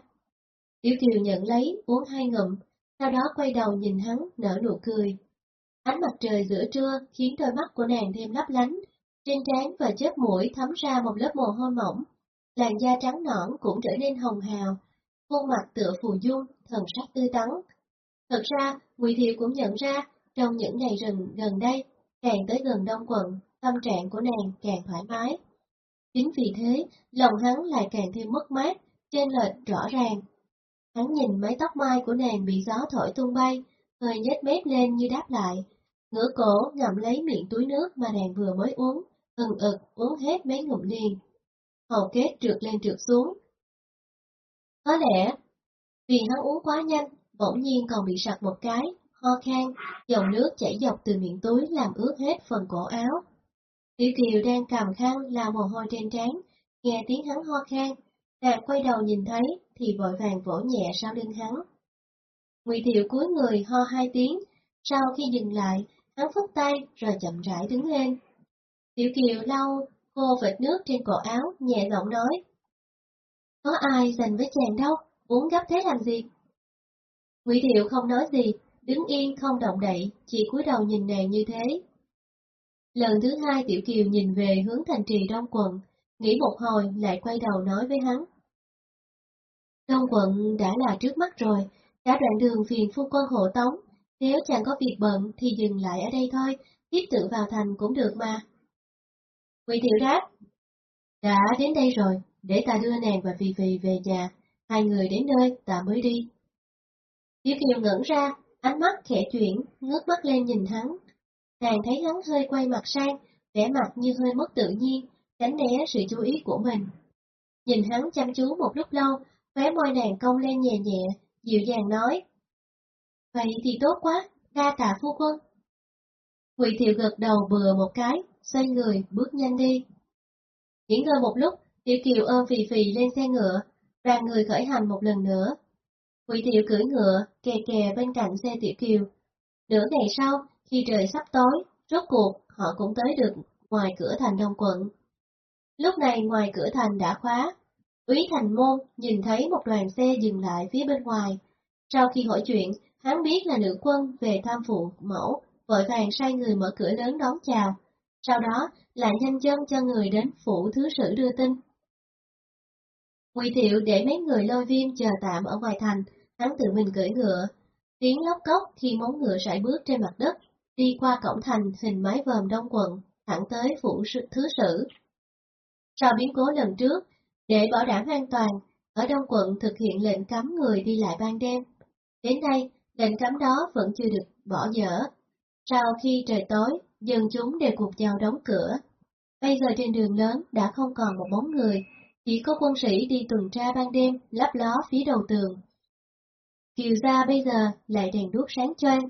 Tiểu Kiều nhận lấy, uống hai ngụm, sau đó quay đầu nhìn hắn, nở nụ cười. Ánh mặt trời giữa trưa khiến đôi mắt của nàng thêm lấp lánh, trên trán và chớp mũi thấm ra một lớp mồ hôi mỏng, làn da trắng nõn cũng trở nên hồng hào, khuôn mặt tựa phù dung, thần sắc tươi tắn. Thật ra, Ngụy Thiệu cũng nhận ra, trong những ngày rừng gần đây, càng tới gần Đông Quận, tâm trạng của nàng càng thoải mái. Chính vì thế, lòng hắn lại càng thêm mất mát, trên lệch rõ ràng. Hắn nhìn mái tóc mai của nàng bị gió thổi tung bay, hơi nhếch mép lên như đáp lại, ngửa cổ ngậm lấy miệng túi nước mà nàng vừa mới uống, ừng ực uống hết mấy ngụm liền. Hầu kết trượt lên trượt xuống. Có lẽ, vì hắn uống quá nhanh, bỗng nhiên còn bị sặc một cái, ho khan, dòng nước chảy dọc từ miệng túi làm ướt hết phần cổ áo. Tiểu Kiều đang cầm khăn là mồ hôi trên trán, nghe tiếng hắn ho khan, nàng quay đầu nhìn thấy thì vội vàng vỗ nhẹ sau lưng hắn. Ngụy Thiệu cúi người ho hai tiếng, sau khi dừng lại, hắn phất tay rồi chậm rãi đứng lên. Tiểu Kiều lau khô vệt nước trên cổ áo, nhẹ giọng nói. Có ai dành với chàng đâu, uống gấp thế làm gì? Ngụy Thiệu không nói gì, đứng yên không động đậy, chỉ cúi đầu nhìn nàng như thế. Lần thứ hai Tiểu Kiều nhìn về hướng thành trì Đông Quận, nghĩ một hồi lại quay đầu nói với hắn. Đông Quận đã là trước mắt rồi, cả đoạn đường phiền phu quân hộ tống, nếu chàng có việc bận thì dừng lại ở đây thôi, tiếp tự vào thành cũng được mà. Quỷ Thiệu đáp, đã đến đây rồi, để ta đưa nàng và Vì Vì về nhà, hai người đến nơi ta mới đi. Tiểu Kiều ngẩn ra, ánh mắt khẽ chuyển, ngước mắt lên nhìn hắn. Nàng thấy hắn hơi quay mặt sang, vẻ mặt như hơi mất tự nhiên, tránh né sự chú ý của mình. Nhìn hắn chăm chú một lúc lâu, khóe môi nàng cong lên nhẹ nhẹ, dịu dàng nói. Vậy thì tốt quá, đa tạ phu quân. Ngụy thiệu gật đầu bừa một cái, xoay người, bước nhanh đi. Nghỉ ngơi một lúc, Tiểu Kiều ôm phì phì lên xe ngựa, đoàn người khởi hành một lần nữa. Ngụy Thiệu cưỡi ngựa, kè kè bên cạnh xe Tiểu Kiều. Nửa ngày sau, khi trời sắp tối, rốt cuộc họ cũng tới được ngoài cửa thành Đông Quận. Lúc này ngoài cửa thành đã khóa, Úy Thành Môn nhìn thấy một đoàn xe dừng lại phía bên ngoài. Sau khi hỏi chuyện, hắn biết là nữ quân về tham phụ mẫu, vội vàng sai người mở cửa lớn đón chào. Sau đó, lại nhanh chân cho người đến phủ thứ sử đưa tin. Quỳ thiệu để mấy người lôi viêm chờ tạm ở ngoài thành, hắn tự mình cưỡi ngựa. Tiếng lóc cốc khi móng ngựa sải bước trên mặt đất, đi qua cổng thành hình mái vòm đông quận, thẳng tới phủ thứ sử. Sau biến cố lần trước, để bảo đảm an toàn, ở Đông quận thực hiện lệnh cấm người đi lại ban đêm. Đến nay, lệnh cấm đó vẫn chưa được bỏ dở. Sau khi trời tối, dân chúng đều cuộc chào đóng cửa. Bây giờ trên đường lớn đã không còn một bóng người, chỉ có quân sĩ đi tuần tra ban đêm, lấp ló phía đầu tường. Kiều gia bây giờ lại đèn đuốc sáng choang.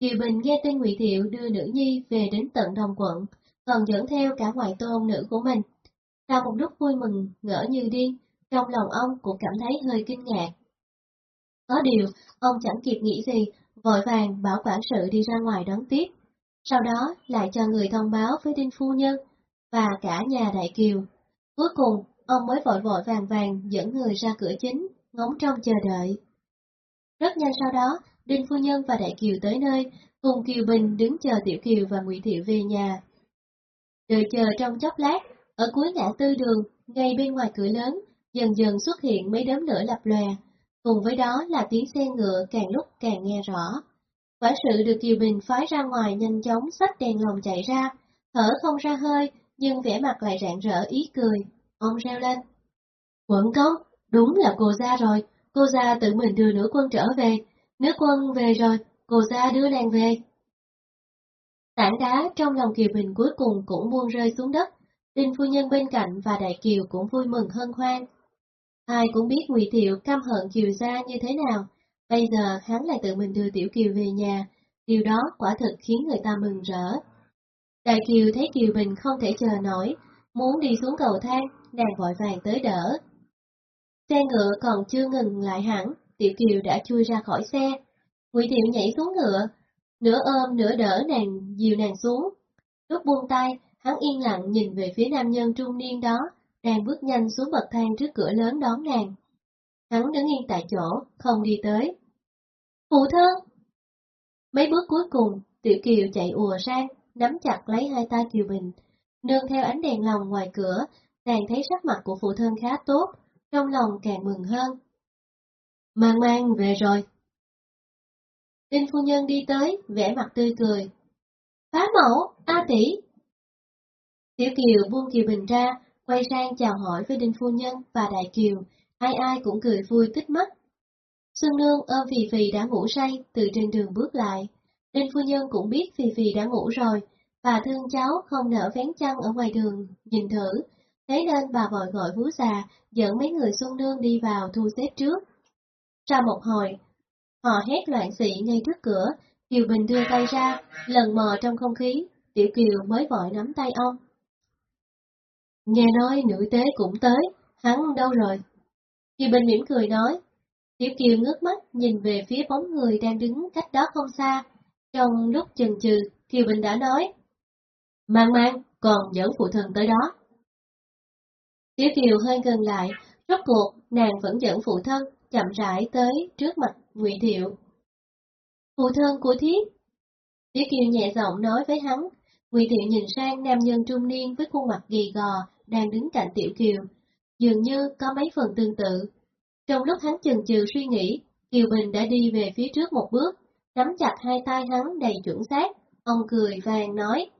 Kiều Bình nghe tin Ngụy Thiệu đưa nữ nhi về đến tận đồng quận, còn dẫn theo cả ngoại tôn nữ của mình. Sau một lúc vui mừng, ngỡ như điên, trong lòng ông cũng cảm thấy hơi kinh ngạc. Có điều, ông chẳng kịp nghĩ gì, vội vàng bảo quản sự đi ra ngoài đón tiếp. sau đó lại cho người thông báo với Đinh Phu Nhân và cả nhà Đại Kiều. Cuối cùng, ông mới vội vội vàng vàng dẫn người ra cửa chính, ngóng trông chờ đợi. Rất nhanh sau đó, Đinh Phu Nhân và Đại Kiều tới nơi, cùng Kiều Bình đứng chờ Tiểu Kiều và Ngụy Thiệu về nhà. Đợi chờ trong chốc lát, ở cuối ngã tư đường, ngay bên ngoài cửa lớn, dần dần xuất hiện mấy đốm lửa lập lòe, cùng với đó là tiếng xe ngựa càng lúc càng nghe rõ. Quả sự được Kiều Bình phái ra ngoài nhanh chóng xách đèn lồng chạy ra, thở không ra hơi, nhưng vẻ mặt lại rạng rỡ ý cười. Ông reo lên. Quận công, đúng là cô ra rồi, cô ra tự mình đưa nữ quân trở về, nữ quân về rồi, cô ra đưa nàng về. Tảng đá trong lòng Kiều Bình cuối cùng cũng buông rơi xuống đất, Đinh phu nhân bên cạnh và Đại Kiều cũng vui mừng hân hoan. Ai cũng biết Ngụy Thiệu căm hận Kiều gia như thế nào, bây giờ hắn lại tự mình đưa Tiểu Kiều về nhà, điều đó quả thực khiến người ta mừng rỡ. Đại Kiều thấy Kiều Bình không thể chờ nổi, muốn đi xuống cầu thang, nàng vội vàng tới đỡ. Xe ngựa còn chưa ngừng lại hẳn, Tiểu Kiều đã chui ra khỏi xe. Ngụy Thiệu nhảy xuống ngựa, nửa ôm nửa đỡ nàng dìu nàng xuống. Lúc buông tay, hắn yên lặng nhìn về phía nam nhân trung niên đó, đang bước nhanh xuống bậc thang trước cửa lớn đón nàng. Hắn đứng yên tại chỗ, không đi tới. Phụ thân! Mấy bước cuối cùng, Tiểu Kiều chạy ùa sang, nắm chặt lấy hai tay Kiều Bình. Nương theo ánh đèn lồng ngoài cửa, nàng thấy sắc mặt của phụ thân khá tốt, trong lòng càng mừng hơn. Mang mang về rồi. Đinh phu nhân đi tới, vẻ mặt tươi cười. Phá mẫu, A tỷ. Tiểu Kiều buông Kiều Bình ra, quay sang chào hỏi với Đinh phu nhân và Đại Kiều, ai ai cũng cười vui tích mắt. Xuân Nương ôm Phì Phì đã ngủ say, từ trên đường bước lại. Đinh phu nhân cũng biết Phì Phì đã ngủ rồi, và thương cháu không nỡ vén chăn ở ngoài đường, nhìn thử. Thế nên bà vội gọi vú già, dẫn mấy người Xuân Nương đi vào thu xếp trước. Sau một hồi, họ hét loạn xị ngay trước cửa, Kiều Bình đưa tay ra, lần mò trong không khí, Tiểu Kiều mới vội nắm tay ông. Nghe nói nữ tế cũng tới, hắn đâu rồi? Kiều Bình mỉm cười nói. Tiểu Kiều ngước mắt nhìn về phía bóng người đang đứng cách đó không xa. Trong lúc chần chừ, Kiều Bình đã nói. Mang mang, còn dẫn phụ thân tới đó. Tiểu Kiều hơi gần lại, rốt cuộc nàng vẫn dẫn phụ thân chậm rãi tới trước mặt Ngụy Thiệu. Phụ thân của Thiết. Tiểu Kiều nhẹ giọng nói với hắn, Ngụy Thiệu nhìn sang nam nhân trung niên với khuôn mặt gầy gò đang đứng cạnh Tiểu Kiều, dường như có mấy phần tương tự. Trong lúc hắn chần chừ suy nghĩ, Kiều Bình đã đi về phía trước một bước, nắm chặt hai tay hắn đầy chuẩn xác, ông cười vàng nói.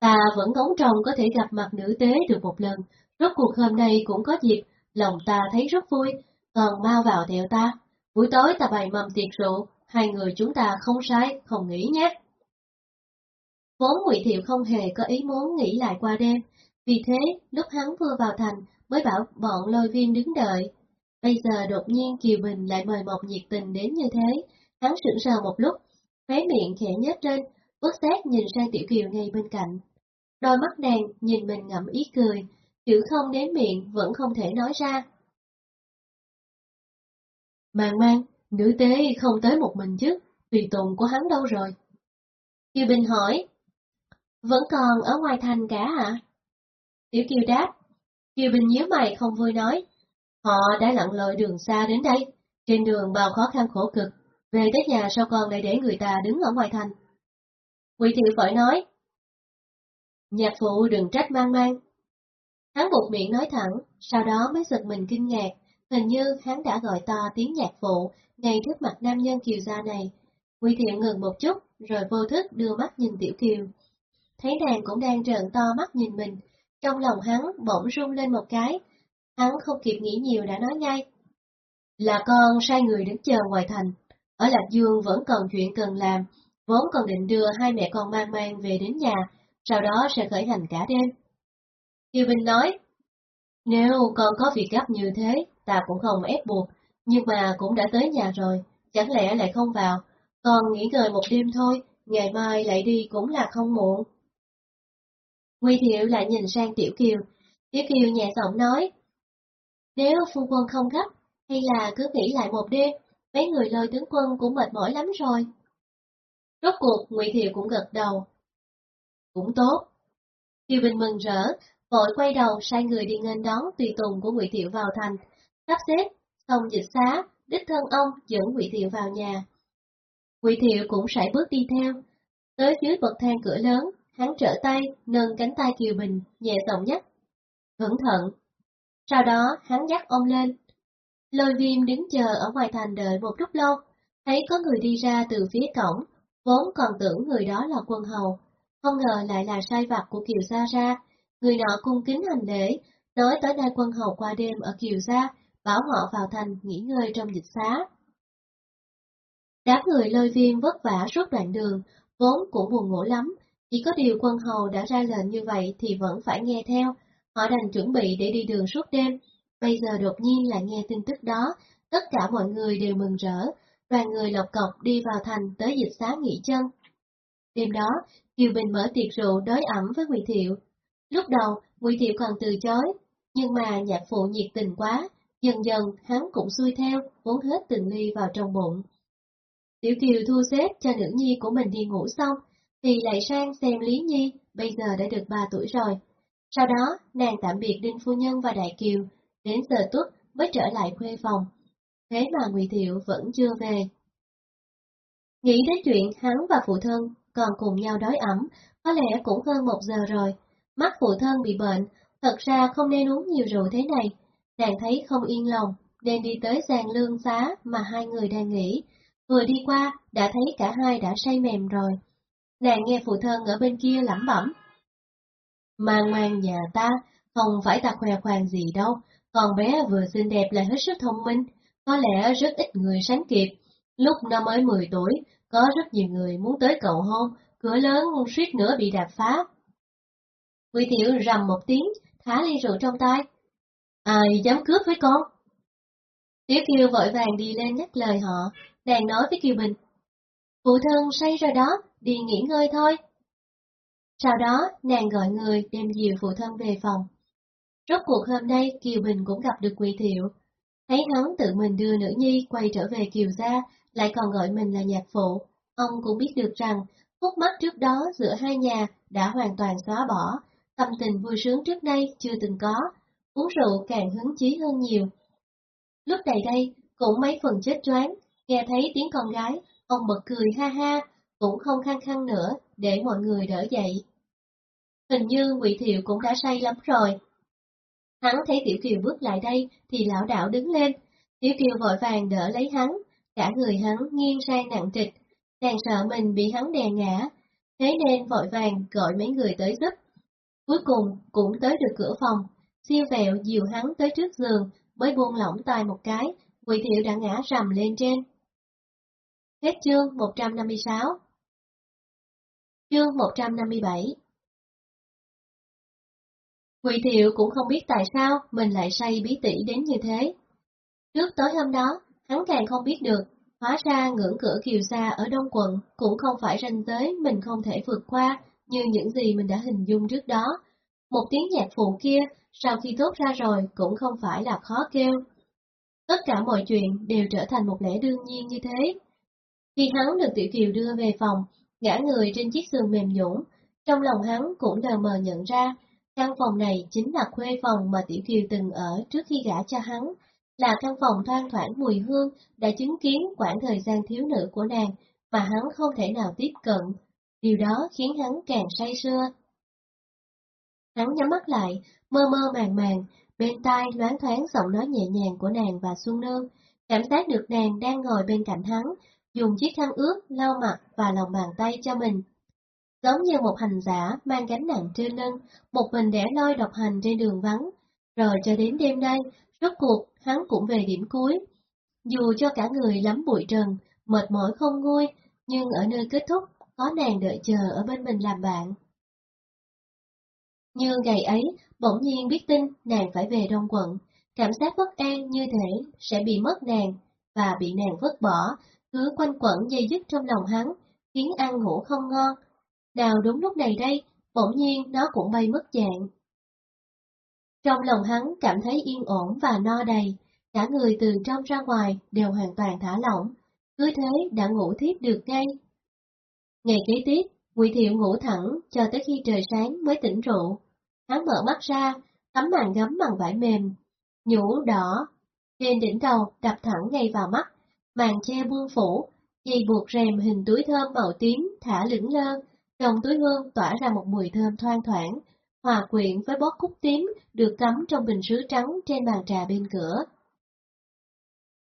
Ta vẫn ngóng trông có thể gặp mặt nữ tế được một lần, rốt cuộc hôm nay cũng có dịp, lòng ta thấy rất vui, còn mau vào theo ta. Buổi tối ta bày mầm tiệc rượu, hai người chúng ta không sai, không nghĩ nhé. Vốn Ngụy Thiệu không hề có ý muốn nghỉ lại qua đêm, vì thế lúc hắn vừa vào thành mới bảo bọn lôi viên đứng đợi. Bây giờ đột nhiên Kiều Bình lại mời một nhiệt tình đến như thế, hắn sững sờ một lúc, khóe miệng khẽ nhếch lên, bất xét nhìn sang Tiểu Kiều ngay bên cạnh. Đôi mắt nàng nhìn mình ngậm ý cười, chữ không đến miệng vẫn không thể nói ra. Mang mang, nữ tế không tới một mình chứ, tùy tùng của hắn đâu rồi? Kiều Bình hỏi. Vẫn còn ở ngoài thành cả hả? Tiểu Kiều đáp. Kiều Bình nhíu mày không vui nói. Họ đã lặn lội đường xa đến đây, trên đường bao khó khăn khổ cực, về tới nhà sao con lại để người ta đứng ở ngoài thành. Quỷ Thiệu vội nói. Nhạc phụ đừng trách mang mang. Hắn buộc miệng nói thẳng, sau đó mới giật mình kinh ngạc, hình như hắn đã gọi to tiếng nhạc phụ ngay trước mặt nam nhân kiều gia này. Quỷ Thiệu ngừng một chút, rồi vô thức đưa mắt nhìn Tiểu Kiều. Thấy nàng cũng đang trợn to mắt nhìn mình, trong lòng hắn bỗng rung lên một cái, hắn không kịp nghĩ nhiều đã nói ngay. Là con sai người đứng chờ ngoài thành, ở Lạc Dương vẫn còn chuyện cần làm, vốn còn định đưa hai mẹ con mang mang về đến nhà, sau đó sẽ khởi hành cả đêm. tiêu Bình nói, nếu con có việc gấp như thế, ta cũng không ép buộc, nhưng mà cũng đã tới nhà rồi, chẳng lẽ lại không vào, con nghỉ ngơi một đêm thôi, ngày mai lại đi cũng là không muộn. Nguy Thiệu lại nhìn sang Tiểu Kiều, Tiểu Kiều nhẹ giọng nói, nếu phu quân không gấp, hay là cứ nghỉ lại một đêm, mấy người lôi tướng quân cũng mệt mỏi lắm rồi. Rốt cuộc Ngụy Thiệu cũng gật đầu, Cũng tốt. Kiều Bình mừng rỡ, vội quay đầu sai người đi nghênh đón tùy tùng của Ngụy Thiệu vào thành, sắp xếp, xong dịch xá, đích thân ông dẫn Ngụy Thiệu vào nhà. Ngụy Thiệu cũng sải bước đi theo, tới dưới bậc thang cửa lớn, hắn trở tay, nâng cánh tay Kiều Bình, nhẹ giọng nhắc. Cẩn thận. Sau đó, hắn dắt ông lên. Lôi viêm đứng chờ ở ngoài thành đợi một lúc lâu, thấy có người đi ra từ phía cổng, vốn còn tưởng người đó là quân hầu, không ngờ lại là sai vặt của Kiều Gia ra. Người nọ cung kính hành lễ, nói tới nay quân hầu qua đêm ở Kiều Gia, bảo họ vào thành nghỉ ngơi trong dịch xá. Đám người lôi viêm vất vả suốt đoạn đường, vốn cũng buồn ngủ lắm, chỉ có điều quân hầu đã ra lệnh như vậy thì vẫn phải nghe theo, họ đành chuẩn bị để đi đường suốt đêm. Bây giờ đột nhiên lại nghe tin tức đó, tất cả mọi người đều mừng rỡ, đoàn người lộc cọc đi vào thành tới dịch xá nghỉ chân. Đêm đó, Kiều Bình mở tiệc rượu đối ẩm với Ngụy Thiệu. Lúc đầu, Ngụy Thiệu còn từ chối, nhưng mà nhạc phụ nhiệt tình quá, dần dần hắn cũng xuôi theo, uống hết từng ly vào trong bụng. Tiểu Kiều thu xếp cho nữ nhi của mình đi ngủ xong, thì lại sang xem Lý Nhi, bây giờ đã được 3 tuổi rồi. Sau đó, nàng tạm biệt Đinh Phu Nhân và Đại Kiều, đến giờ tuất mới trở lại khuê phòng. Thế mà Ngụy Thiệu vẫn chưa về. Nghĩ đến chuyện hắn và phụ thân còn cùng nhau đói ẩm, có lẽ cũng hơn một giờ rồi. Mắt phụ thân bị bệnh, thật ra không nên uống nhiều rượu thế này. Nàng thấy không yên lòng, nên đi tới sàn lương xá mà hai người đang nghỉ. Vừa đi qua, đã thấy cả hai đã say mềm rồi. Nàng nghe phụ thân ở bên kia lẩm bẩm. Mang mang nhà ta, không phải ta khoe khoang gì đâu, con bé vừa xinh đẹp lại hết sức thông minh, có lẽ rất ít người sánh kịp. Lúc nó mới 10 tuổi, có rất nhiều người muốn tới cầu hôn, cửa lớn suýt nữa bị đạp phá. Quỷ tiểu rầm một tiếng, thả ly rượu trong tay. Ai dám cướp với con? Tiểu Kiều vội vàng đi lên nhắc lời họ, nàng nói với Kiều Bình. Phụ thân say rồi đó, đi nghỉ ngơi thôi. Sau đó, nàng gọi người đem dìu phụ thân về phòng. Rốt cuộc hôm nay Kiều Bình cũng gặp được Quỳ Thiệu. Thấy hắn tự mình đưa nữ nhi quay trở về Kiều gia, lại còn gọi mình là nhạc phụ. Ông cũng biết được rằng, khúc mắt trước đó giữa hai nhà đã hoàn toàn xóa bỏ, tâm tình vui sướng trước đây chưa từng có, uống rượu càng hứng chí hơn nhiều. Lúc này đây, cũng mấy phần chết choáng, nghe thấy tiếng con gái, ông bật cười ha ha, cũng không khăng khăng nữa, để mọi người đỡ dậy. Hình như Ngụy Thiệu cũng đã say lắm rồi. Hắn thấy Tiểu Kiều bước lại đây thì lão đảo đứng lên, Tiểu Kiều vội vàng đỡ lấy hắn, cả người hắn nghiêng sang nặng trịch, càng sợ mình bị hắn đè ngã, thế nên vội vàng gọi mấy người tới giúp. Cuối cùng cũng tới được cửa phòng, siêu vẹo dìu hắn tới trước giường mới buông lỏng tay một cái, Ngụy Thiệu đã ngã rầm lên trên. Hết chương 156 Chương 157 Ngụy Thiệu cũng không biết tại sao mình lại say bí tỉ đến như thế. Trước tối hôm đó, hắn càng không biết được, hóa ra ngưỡng cửa kiều xa ở Đông Quận cũng không phải ranh giới mình không thể vượt qua như những gì mình đã hình dung trước đó. Một tiếng nhạc phụ kia, sau khi tốt ra rồi cũng không phải là khó kêu. Tất cả mọi chuyện đều trở thành một lẽ đương nhiên như thế. Khi hắn được Tiểu Kiều đưa về phòng, ngã người trên chiếc giường mềm nhũn, trong lòng hắn cũng đờ mờ nhận ra, căn phòng này chính là khuê phòng mà Tiểu Kiều từng ở trước khi gả cho hắn, là căn phòng thoang thoảng mùi hương đã chứng kiến quãng thời gian thiếu nữ của nàng mà hắn không thể nào tiếp cận, điều đó khiến hắn càng say sưa. Hắn nhắm mắt lại, mơ mơ màng màng, bên tai loáng thoáng giọng nói nhẹ nhàng của nàng và Xuân Nương, cảm giác được nàng đang ngồi bên cạnh hắn, dùng chiếc khăn ướt lau mặt và lòng bàn tay cho mình. Giống như một hành giả mang gánh nặng trên lưng, một mình đẻ loi độc hành trên đường vắng. Rồi cho đến đêm nay, rốt cuộc hắn cũng về điểm cuối. Dù cho cả người lắm bụi trần, mệt mỏi không nguôi, nhưng ở nơi kết thúc, có nàng đợi chờ ở bên mình làm bạn. Như ngày ấy, bỗng nhiên biết tin nàng phải về Đông Quận, cảm giác bất an như thể sẽ bị mất nàng, và bị nàng vứt bỏ, cứ quanh quẩn dây dứt trong lòng hắn, khiến ăn ngủ không ngon. đào đúng lúc này đây, bỗng nhiên nó cũng bay mất dạng. Trong lòng hắn cảm thấy yên ổn và no đầy, cả người từ trong ra ngoài đều hoàn toàn thả lỏng, cứ thế đã ngủ thiếp được ngay. Ngày kế tiếp, Ngụy Thiệu ngủ thẳng cho tới khi trời sáng mới tỉnh rượu. Hắn mở mắt ra, tấm màn gấm bằng vải mềm, nhũ đỏ, trên đỉnh đầu đập thẳng ngay vào mắt, màn che buông phủ, dây buộc rèm hình túi thơm màu tím thả lửng lơ, trong túi hương tỏa ra một mùi thơm thoang thoảng, hòa quyện với bó cúc tím được cắm trong bình sứ trắng trên bàn trà bên cửa.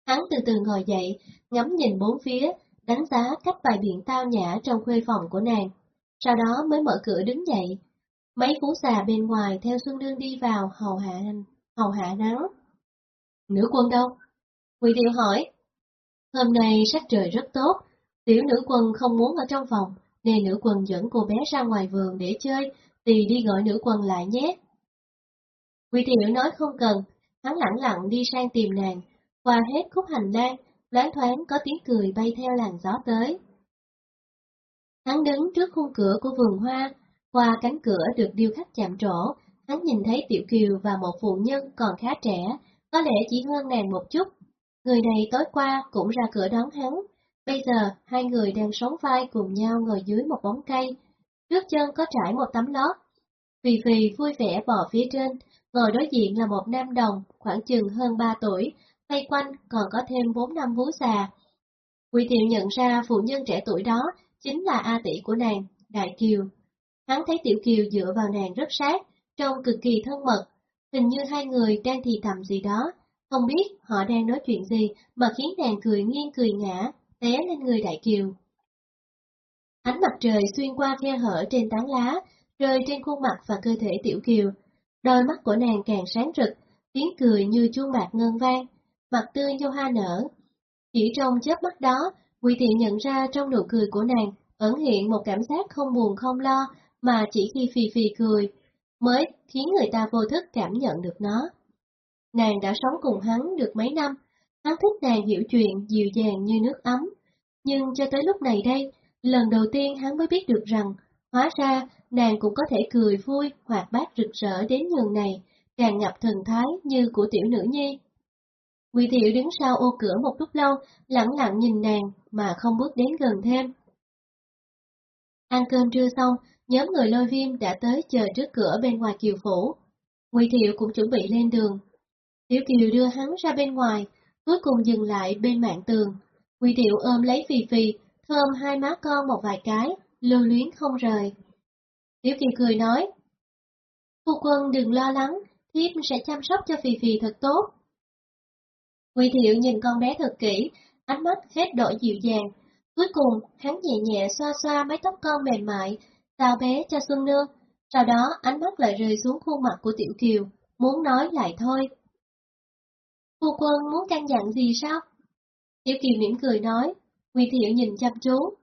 Hắn từ từ ngồi dậy, ngắm nhìn bốn phía, đánh giá cách bài biện tao nhã trong khuê phòng của nàng, sau đó mới mở cửa đứng dậy. Mấy phú xà bên ngoài theo Xuân Nương đi vào hầu hạ hầu hạ nắng. Nữ quân đâu? Quỳ tiêu hỏi. Hôm nay sắc trời rất tốt, tiểu nữ quân không muốn ở trong phòng, nên nữ quân dẫn cô bé ra ngoài vườn để chơi, thì đi gọi nữ quân lại nhé. Quỳ tiểu nói không cần, hắn lặng lặng đi sang tìm nàng, qua hết khúc hành lang, loáng thoáng có tiếng cười bay theo làn gió tới. Hắn đứng trước khung cửa của vườn hoa, qua cánh cửa được điêu khắc chạm trổ, hắn nhìn thấy Tiểu Kiều và một phụ nhân còn khá trẻ, có lẽ chỉ hơn nàng một chút. Người này tối qua cũng ra cửa đón hắn, bây giờ hai người đang sống vai cùng nhau ngồi dưới một bóng cây, trước chân có trải một tấm lót. Vì vì vui vẻ bò phía trên, ngồi đối diện là một nam đồng khoảng chừng hơn ba tuổi, tay quanh còn có thêm bốn năm vú già. Quỳ tiệu nhận ra phụ nhân trẻ tuổi đó chính là A tỷ của nàng, Đại Kiều. Hắn thấy Tiểu Kiều dựa vào nàng rất sát, trông cực kỳ thân mật, hình như hai người đang thì thầm gì đó, không biết họ đang nói chuyện gì mà khiến nàng cười nghiêng cười ngã, té lên người Đại Kiều. Ánh mặt trời xuyên qua khe hở trên tán lá, rơi trên khuôn mặt và cơ thể Tiểu Kiều. Đôi mắt của nàng càng sáng rực, tiếng cười như chuông bạc ngân vang, mặt tươi như hoa nở. Chỉ trong chớp mắt đó, Quỳ Thiện nhận ra trong nụ cười của nàng ẩn hiện một cảm giác không buồn không lo, mà chỉ khi phì phì cười, mới khiến người ta vô thức cảm nhận được nó. Nàng đã sống cùng hắn được mấy năm, hắn thích nàng hiểu chuyện dịu dàng như nước ấm, nhưng cho tới lúc này đây, lần đầu tiên hắn mới biết được rằng, hóa ra nàng cũng có thể cười vui, hoạt bát rực rỡ đến nhường này, càng ngập thần thái như của tiểu nữ nhi. Quỳ Thiệu đứng sau ô cửa một lúc lâu, lặng lặng nhìn nàng mà không bước đến gần thêm. Ăn cơm trưa xong, nhóm người lôi viêm đã tới chờ trước cửa bên ngoài kiều phủ. Ngụy Thiệu cũng chuẩn bị lên đường. Tiểu Kiều đưa hắn ra bên ngoài, cuối cùng dừng lại bên mạng tường. Quy Tiểu ôm lấy Phì Phì, thơm hai má con một vài cái, lưu luyến không rời. Tiểu Kiều cười nói, Phu quân đừng lo lắng, thiếp sẽ chăm sóc cho Phì Phì thật tốt. Quy Tiểu nhìn con bé thật kỹ, ánh mắt hết đổi dịu dàng. Cuối cùng, hắn nhẹ nhẹ xoa xoa mái tóc con mềm mại, tao bé cho Xuân Nương. Sau đó, ánh mắt lại rơi xuống khuôn mặt của Tiểu Kiều, muốn nói lại thôi. Phu quân muốn căn dặn gì sao? Tiểu Kiều mỉm cười nói, Quỳ thiệu nhìn chăm chú.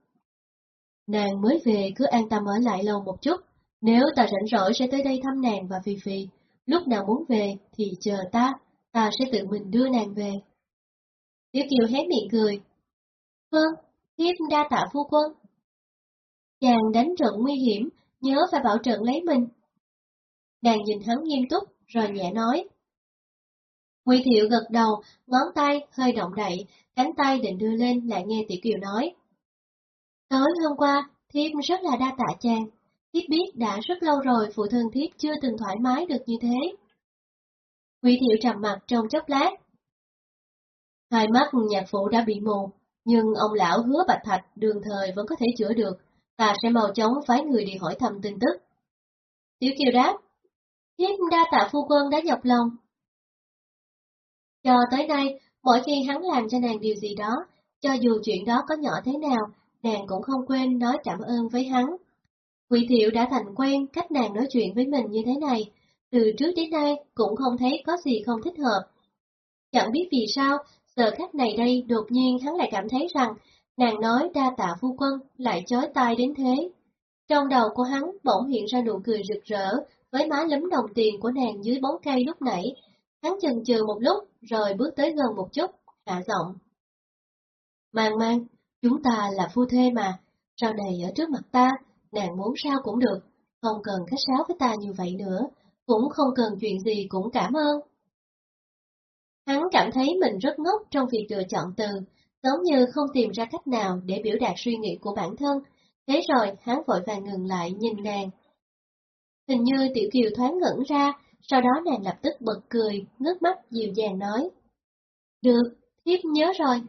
Nàng mới về cứ an tâm ở lại lâu một chút, nếu ta rảnh rỗi sẽ tới đây thăm nàng và Phi Phi, lúc nào muốn về thì chờ ta ta sẽ tự mình đưa nàng về. Tiểu Kiều hé miệng cười. Vâng, thiếp đa tạ phu quân. Chàng đánh trận nguy hiểm, nhớ phải bảo trận lấy mình. Nàng nhìn hắn nghiêm túc, rồi nhẹ nói. Ngụy Thiệu gật đầu, ngón tay hơi động đậy, cánh tay định đưa lên lại nghe Tiểu Kiều nói. Tối hôm qua, thiếp rất là đa tạ chàng. Thiếp biết đã rất lâu rồi phụ thân thiếp chưa từng thoải mái được như thế. Ngụy thiệu trầm mặt trong chốc lát. Hai mắt nhạc phụ đã bị mù, nhưng ông lão hứa bạch thạch đường thời vẫn có thể chữa được, ta sẽ mau chóng phái người đi hỏi thăm tin tức. Tiểu Kiều đáp, Thiếp đa tạ phu quân đã nhọc lòng. Cho tới nay, mỗi khi hắn làm cho nàng điều gì đó, cho dù chuyện đó có nhỏ thế nào, nàng cũng không quên nói cảm ơn với hắn. Quỷ thiệu đã thành quen cách nàng nói chuyện với mình như thế này, từ trước đến nay cũng không thấy có gì không thích hợp. Chẳng biết vì sao, giờ khắc này đây đột nhiên hắn lại cảm thấy rằng nàng nói đa tạ phu quân lại chói tai đến thế. Trong đầu của hắn bỗng hiện ra nụ cười rực rỡ với má lấm đồng tiền của nàng dưới bóng cây lúc nãy. Hắn chần chừ một lúc rồi bước tới gần một chút, hạ giọng. Mang mang, chúng ta là phu thê mà, sau này ở trước mặt ta, nàng muốn sao cũng được, không cần khách sáo với ta như vậy nữa, cũng không cần chuyện gì cũng cảm ơn. Hắn cảm thấy mình rất ngốc trong việc lựa chọn từ, giống như không tìm ra cách nào để biểu đạt suy nghĩ của bản thân, Thế rồi hắn vội vàng ngừng lại nhìn nàng. Hình như Tiểu Kiều thoáng ngẩn ra, sau đó nàng lập tức bật cười, ngước mắt dịu dàng nói. Được, thiếp nhớ rồi.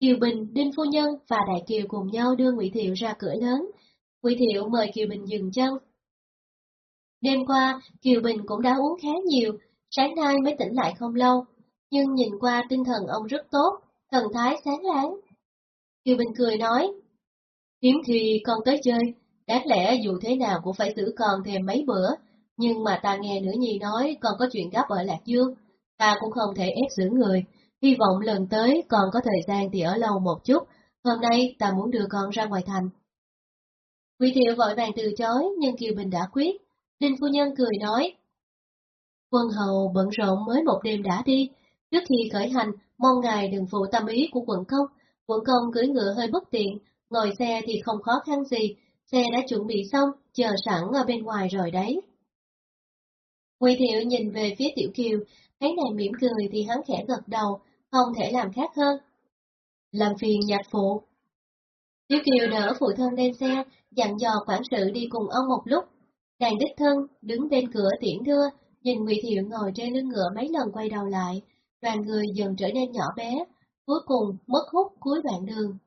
Kiều Bình, Đinh Phu Nhân và Đại Kiều cùng nhau đưa Ngụy Thiệu ra cửa lớn. Ngụy Thiệu mời Kiều Bình dừng chân. Đêm qua, Kiều Bình cũng đã uống khá nhiều, sáng nay mới tỉnh lại không lâu, nhưng nhìn qua tinh thần ông rất tốt, thần thái sáng láng. Kiều Bình cười nói, hiếm khi con tới chơi, đáng lẽ dù thế nào cũng phải giữ con thêm mấy bữa, nhưng mà ta nghe nữ nhi nói còn có chuyện gấp ở Lạc Dương, ta cũng không thể ép giữ người, hy vọng lần tới còn có thời gian thì ở lâu một chút, hôm nay ta muốn đưa con ra ngoài thành. Quý thiệu vội vàng từ chối, nhưng Kiều Bình đã quyết. Đinh phu nhân cười nói, Quân hầu bận rộn mới một đêm đã đi, trước khi khởi hành, mong ngài đừng phụ tâm ý của quận công. Quận công cưỡi ngựa hơi bất tiện, ngồi xe thì không khó khăn gì, xe đã chuẩn bị xong, chờ sẵn ở bên ngoài rồi đấy. Ngụy Thiệu nhìn về phía Tiểu Kiều, thấy nàng mỉm cười thì hắn khẽ gật đầu, không thể làm khác hơn. Làm phiền nhạc phụ. Tiểu Kiều đỡ phụ thân lên xe, dặn dò quản sự đi cùng ông một lúc. Nàng đích thân, đứng bên cửa tiễn đưa, nhìn Ngụy Thiệu ngồi trên lưng ngựa mấy lần quay đầu lại, đoàn người dần trở nên nhỏ bé, cuối cùng mất hút cuối đoạn đường.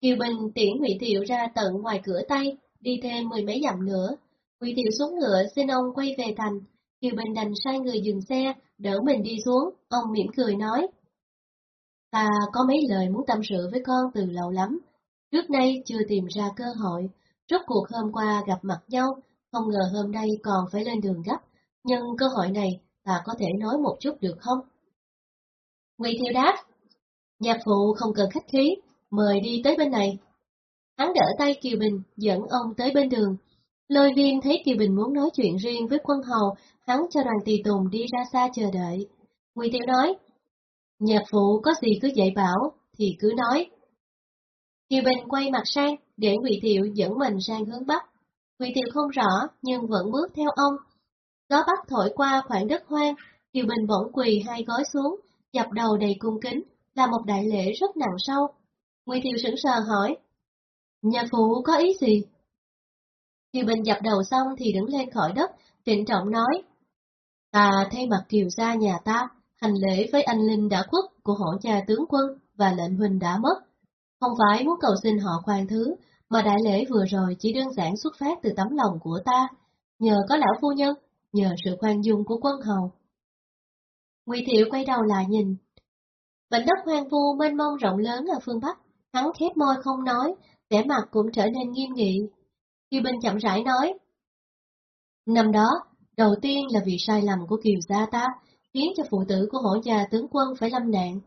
Kiều Bình tiễn Ngụy Thiệu ra tận ngoài cửa Tây, đi thêm mười mấy dặm nữa. Quỷ tiểu xuống ngựa xin ông quay về thành, Kiều Bình đành sai người dừng xe, đỡ mình đi xuống, ông mỉm cười nói. Ta có mấy lời muốn tâm sự với con từ lâu lắm, trước nay chưa tìm ra cơ hội, rốt cuộc hôm qua gặp mặt nhau, không ngờ hôm nay còn phải lên đường gấp, nhân cơ hội này ta có thể nói một chút được không? Ngụy Thiệu đáp, nhạc phụ không cần khách khí, mời đi tới bên này. Hắn đỡ tay Kiều Bình, dẫn ông tới bên đường. Lôi Viêm thấy Kiều Bình muốn nói chuyện riêng với quân hầu, hắn cho đoàn tỳ tùng đi ra xa chờ đợi. Ngụy Tiểu nói, nhạc phụ có gì cứ dạy bảo, thì cứ nói. Kiều Bình quay mặt sang, để Ngụy Thiệu dẫn mình sang hướng Bắc. Ngụy Thiệu không rõ, nhưng vẫn bước theo ông. Gió Bắc thổi qua khoảng đất hoang, Kiều Bình bỗng quỳ hai gói xuống, dập đầu đầy cung kính, là một đại lễ rất nặng sâu. Ngụy Thiệu sững sờ hỏi, nhà phụ có ý gì? Kiều Bình dập đầu xong thì đứng lên khỏi đất, trịnh trọng nói, ta thay mặt Kiều gia nhà ta, hành lễ với anh Linh đã khuất của hổ cha tướng quân và lệnh huynh đã mất. Không phải muốn cầu xin họ khoan thứ, mà đại lễ vừa rồi chỉ đơn giản xuất phát từ tấm lòng của ta, nhờ có lão phu nhân, nhờ sự khoan dung của quân hầu. Ngụy Thiệu quay đầu lại nhìn. Mảnh đất hoang vu mênh mông rộng lớn ở phương Bắc, hắn khép môi không nói, vẻ mặt cũng trở nên nghiêm nghị. Kiều Bình chậm rãi nói. Năm đó, đầu tiên là vì sai lầm của Kiều gia ta, khiến cho phụ tử của hổ già tướng quân phải lâm nạn.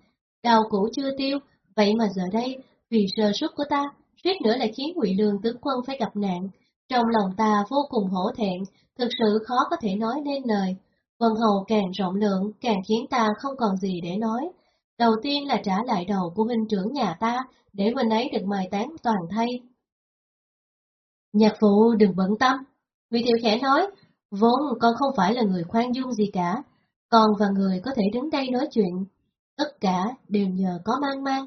Đào cũ chưa tiêu, vậy mà giờ đây, vì sơ suất của ta, suýt nữa lại khiến ngụy lương tướng quân phải gặp nạn. Trong lòng ta vô cùng hổ thẹn, thực sự khó có thể nói nên lời. Vân hầu càng rộng lượng, càng khiến ta không còn gì để nói. Đầu tiên là trả lại đầu của huynh trưởng nhà ta, để huynh ấy được mời tán toàn thay. Nhạc phụ đừng bận tâm. Vị thiệu khẽ nói, vốn con không phải là người khoan dung gì cả, con và người có thể đứng đây nói chuyện. Tất cả đều nhờ có mang mang.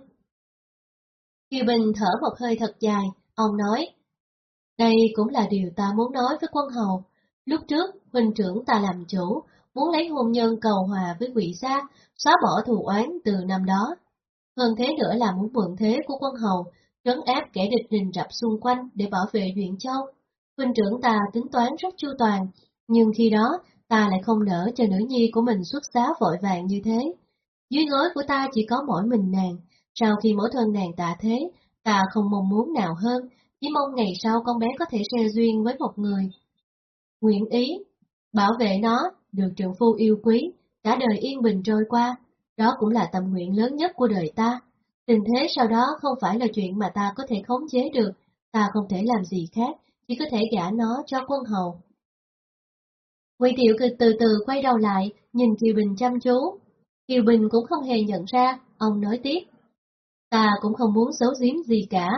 Kiều Bình thở một hơi thật dài, ông nói, đây cũng là điều ta muốn nói với quân hầu. Lúc trước, huynh trưởng ta làm chủ, muốn lấy hôn nhân cầu hòa với quỷ gia, xóa bỏ thù oán từ năm đó. Hơn thế nữa là muốn mượn thế của quân hầu, trấn áp kẻ địch rình rập xung quanh để bảo vệ Duyện Châu. Huynh trưởng ta tính toán rất chu toàn, nhưng khi đó ta lại không nỡ cho nữ nhi của mình xuất giá vội vàng như thế. Dưới gối của ta chỉ có mỗi mình nàng, sau khi mỗi thân nàng tạ thế, ta không mong muốn nào hơn, chỉ mong ngày sau con bé có thể xe duyên với một người. Nguyện ý, bảo vệ nó, được trượng phu yêu quý, cả đời yên bình trôi qua, đó cũng là tâm nguyện lớn nhất của đời ta. Tình thế sau đó không phải là chuyện mà ta có thể khống chế được, ta không thể làm gì khác, chỉ có thể gả nó cho quân hầu. Ngụy Tiểu cực từ từ quay đầu lại, nhìn Kiều Bình chăm chú. Kiều Bình cũng không hề nhận ra, ông nói tiếp. Ta cũng không muốn giấu giếm gì cả,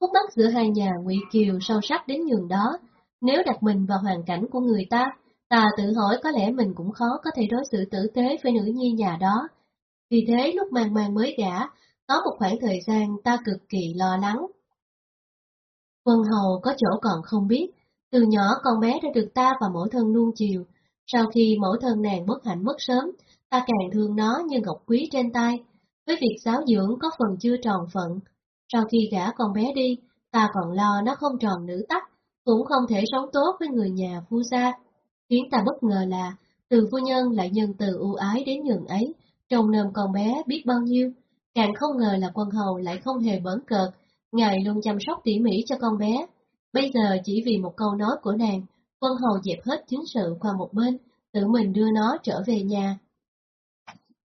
khúc mắc giữa hai nhà Ngụy Kiều sâu sắc đến nhường đó. Nếu đặt mình vào hoàn cảnh của người ta, ta tự hỏi có lẽ mình cũng khó có thể đối xử tử tế với nữ nhi nhà đó. Vì thế lúc màng màng mới gả, có một khoảng thời gian ta cực kỳ lo lắng. Quân hầu có chỗ còn không biết, từ nhỏ con bé đã được ta và mẫu thân nuông chiều. Sau khi mẫu thân nàng bất hạnh mất sớm, ta càng thương nó như ngọc quý trên tay. Với việc giáo dưỡng có phần chưa tròn phận. Sau khi gả con bé đi, ta còn lo nó không tròn nữ tắc, cũng không thể sống tốt với người nhà phu gia. Khiến ta bất ngờ là, từ phu nhân lại nhân từ ưu ái đến nhường ấy, trông nơm con bé biết bao nhiêu. Càng không ngờ là quân hầu lại không hề bỡn cợt, ngài luôn chăm sóc tỉ mỉ cho con bé. Bây giờ chỉ vì một câu nói của nàng, quân hầu dẹp hết chính sự qua một bên, tự mình đưa nó trở về nhà.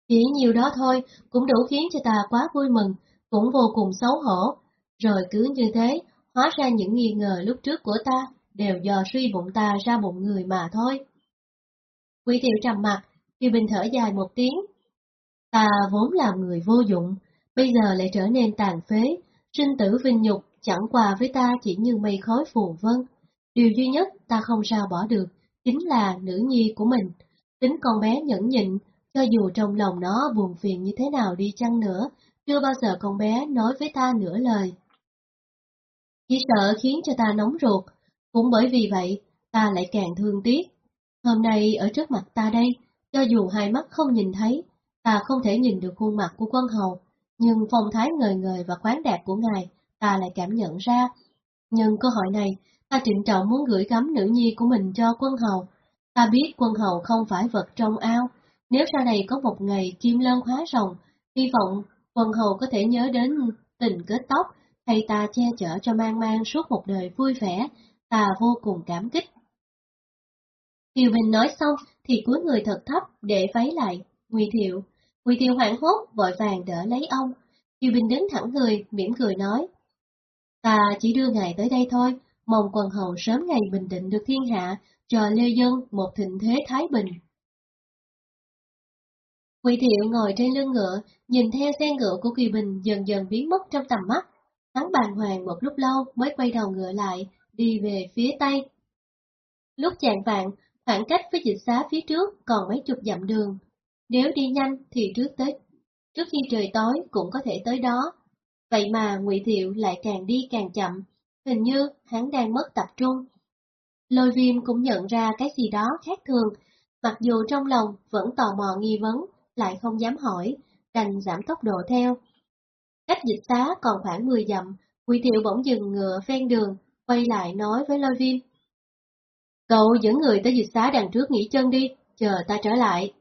Chỉ nhiều đó thôi, cũng đủ khiến cho ta quá vui mừng, cũng vô cùng xấu hổ. Rồi cứ như thế, hóa ra những nghi ngờ lúc trước của ta đều do suy bụng ta ra bụng người mà thôi. Quỷ tiểu trầm mặt, Kiều Bình thở dài một tiếng. Ta vốn là người vô dụng, bây giờ lại trở nên tàn phế, sinh tử vinh nhục chẳng qua với ta chỉ như mây khói phù vân. Điều duy nhất ta không sao bỏ được, chính là nữ nhi của mình. Tính con bé nhẫn nhịn, cho dù trong lòng nó buồn phiền như thế nào đi chăng nữa, chưa bao giờ con bé nói với ta nửa lời. Chỉ sợ khiến cho ta nóng ruột, cũng bởi vì vậy, ta lại càng thương tiếc. Hôm nay ở trước mặt ta đây, cho dù hai mắt không nhìn thấy, ta không thể nhìn được khuôn mặt của quân hầu, nhưng phong thái ngời ngời và khoáng đạt của ngài, ta lại cảm nhận ra. Nhưng cơ hội này, ta trịnh trọng muốn gửi gắm nữ nhi của mình cho quân hầu. Ta biết quân hầu không phải vật trong ao, nếu sau này có một ngày kim lân hóa rồng, hy vọng quân hầu có thể nhớ đến tình kết tóc, hay ta che chở cho mang mang suốt một đời vui vẻ, ta vô cùng cảm kích. Kiều Bình nói xong thì cúi người thật thấp để váy lại, Nguy Thiệu. Nguy Thiệu hoảng hốt, vội vàng đỡ lấy ông. Kiều Bình đứng thẳng người, mỉm cười nói. Ta chỉ đưa ngài tới đây thôi, mong quần hầu sớm ngày bình định được thiên hạ, cho Lê Dân một thịnh thế thái bình. Quỷ thiệu ngồi trên lưng ngựa, nhìn theo xe ngựa của Kỳ Bình dần dần biến mất trong tầm mắt. Hắn bàn hoàng một lúc lâu mới quay đầu ngựa lại, đi về phía Tây. Lúc chạng vạn, khoảng cách với dịch xá phía trước còn mấy chục dặm đường. Nếu đi nhanh thì trước tới, trước khi trời tối cũng có thể tới đó. Vậy mà Ngụy Thiệu lại càng đi càng chậm, hình như hắn đang mất tập trung. Lôi viêm cũng nhận ra cái gì đó khác thường, mặc dù trong lòng vẫn tò mò nghi vấn, lại không dám hỏi, đành giảm tốc độ theo. Cách dịch xá còn khoảng 10 dặm, Quỳ Thiệu bỗng dừng ngựa ven đường, quay lại nói với Lôi Viêm. Cậu dẫn người tới dịch xá đằng trước nghỉ chân đi, chờ ta trở lại.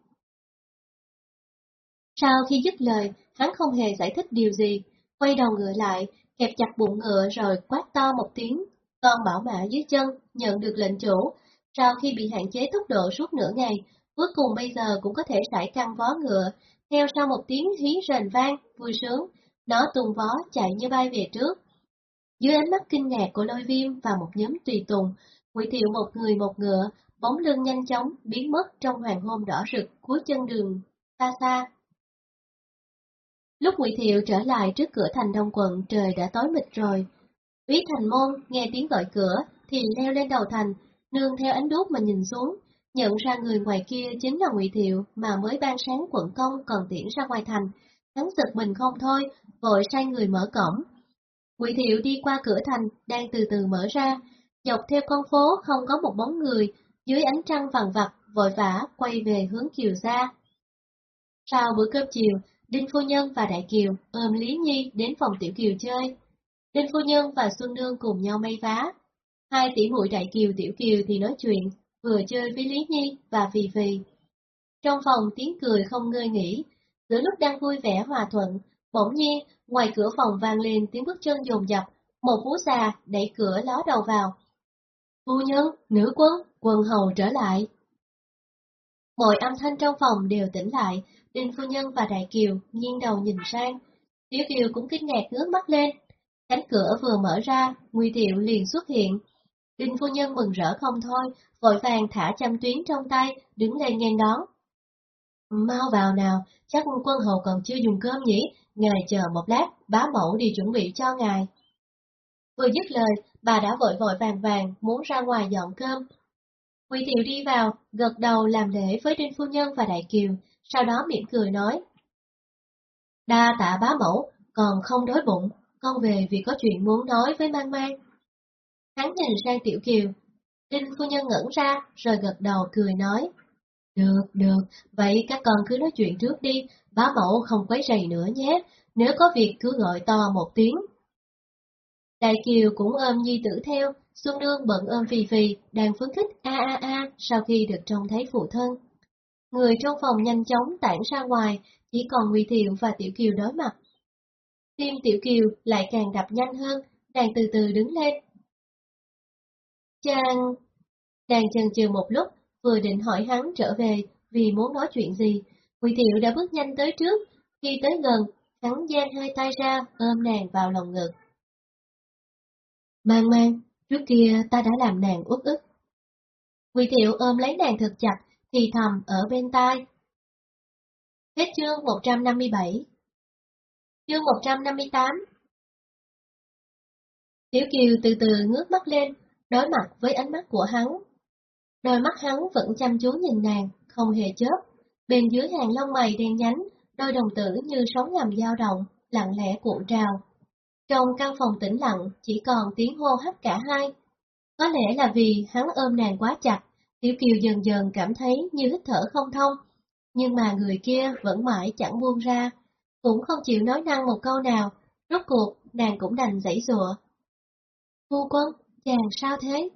Sau khi dứt lời, hắn không hề giải thích điều gì, quay đầu ngựa lại, kẹp chặt bụng ngựa rồi quát to một tiếng. Con bảo mã dưới chân, nhận được lệnh chủ, sau khi bị hạn chế tốc độ suốt nửa ngày, cuối cùng bây giờ cũng có thể sải căng vó ngựa, theo sau một tiếng hí rền vang, vui sướng, nó tung vó chạy như bay về trước. Dưới ánh mắt kinh ngạc của lôi viêm và một nhóm tùy tùng, Ngụy Thiệu một người một ngựa, bóng lưng nhanh chóng biến mất trong hoàng hôn đỏ rực cuối chân đường, xa xa. Lúc Ngụy Thiệu trở lại trước cửa thành đông quận trời đã tối mịt rồi. Úy thành môn nghe tiếng gọi cửa thì leo lên đầu thành, nương theo ánh đuốc mà nhìn xuống, nhận ra người ngoài kia chính là Ngụy Thiệu mà mới ban sáng quận công còn tiễn ra ngoài thành. Hắn giật mình không thôi, vội sai người mở cổng. Ngụy Thiệu đi qua cửa thành, đang từ từ mở ra, dọc theo con phố không có một bóng người, dưới ánh trăng vàng vặt, vội vã quay về hướng Kiều gia. Sau bữa cơm chiều, Đinh Phu Nhân và Đại Kiều ôm Lý Nhi đến phòng Tiểu Kiều chơi. Đinh Phu Nhân và Xuân Nương cùng nhau may vá. Hai tỷ muội Đại Kiều Tiểu Kiều thì nói chuyện, vừa chơi với Lý Nhi và Vì Vì. Trong phòng tiếng cười không ngơi nghỉ, giữa lúc đang vui vẻ hòa thuận, bỗng nhiên ngoài cửa phòng vang lên tiếng bước chân dồn dập, một phú già đẩy cửa ló đầu vào. Phu nhân, nữ quân, quần hầu trở lại. Mọi âm thanh trong phòng đều tĩnh lại, Đinh Phu Nhân và Đại Kiều nghiêng đầu nhìn sang. Tiểu Kiều cũng kinh ngạc ngước mắt lên. Cánh cửa vừa mở ra, Nguy Thiệu liền xuất hiện. Đinh Phu Nhân mừng rỡ không thôi, vội vàng thả chăm tuyến trong tay, đứng lên nghênh đón. Mau vào nào, chắc quân hầu còn chưa dùng cơm nhỉ, ngài chờ một lát, bá mẫu đi chuẩn bị cho ngài. Vừa dứt lời, bà đã vội vội vàng vàng muốn ra ngoài dọn cơm. Quỳ Thiệu đi vào, gật đầu làm lễ với Đinh Phu Nhân và Đại Kiều, sau đó mỉm cười nói. Đa tạ bá mẫu, còn không đói bụng, con về vì có chuyện muốn nói với mang mang. Hắn nhìn sang Tiểu Kiều. Đinh phu nhân ngẩn ra, rồi gật đầu cười nói. Được, được, vậy các con cứ nói chuyện trước đi, bá mẫu không quấy rầy nữa nhé, nếu có việc cứ gọi to một tiếng. Đại Kiều cũng ôm Nhi tử theo, Xuân Nương bận ôm vì vì đang phấn khích a a a sau khi được trông thấy phụ thân. Người trong phòng nhanh chóng tản ra ngoài, chỉ còn Nguy Thiệu và Tiểu Kiều đối mặt. Tim Tiểu Kiều lại càng đập nhanh hơn, đang từ từ đứng lên. Chàng... Đang chần chừ một lúc, vừa định hỏi hắn trở về vì muốn nói chuyện gì, Nguy Thiệu đã bước nhanh tới trước, khi tới gần, hắn giang hai tay ra ôm nàng vào lòng ngực. Mang mang, trước kia ta đã làm nàng uất ức. quỳ Thiệu ôm lấy nàng thật chặt, thì thầm ở bên tai. Hết chương 157 Chương 158 Tiểu Kiều từ từ ngước mắt lên, đối mặt với ánh mắt của hắn. Đôi mắt hắn vẫn chăm chú nhìn nàng, không hề chớp. Bên dưới hàng lông mày đen nhánh, đôi đồng tử như sóng ngầm dao động, lặng lẽ cuộn trào. Trong căn phòng tĩnh lặng, chỉ còn tiếng hô hấp cả hai. Có lẽ là vì hắn ôm nàng quá chặt, Tiểu Kiều dần dần cảm thấy như hít thở không thông, nhưng mà người kia vẫn mãi chẳng buông ra, cũng không chịu nói năng một câu nào, rốt cuộc nàng cũng đành dãy dụa. Phu quân, chàng sao thế?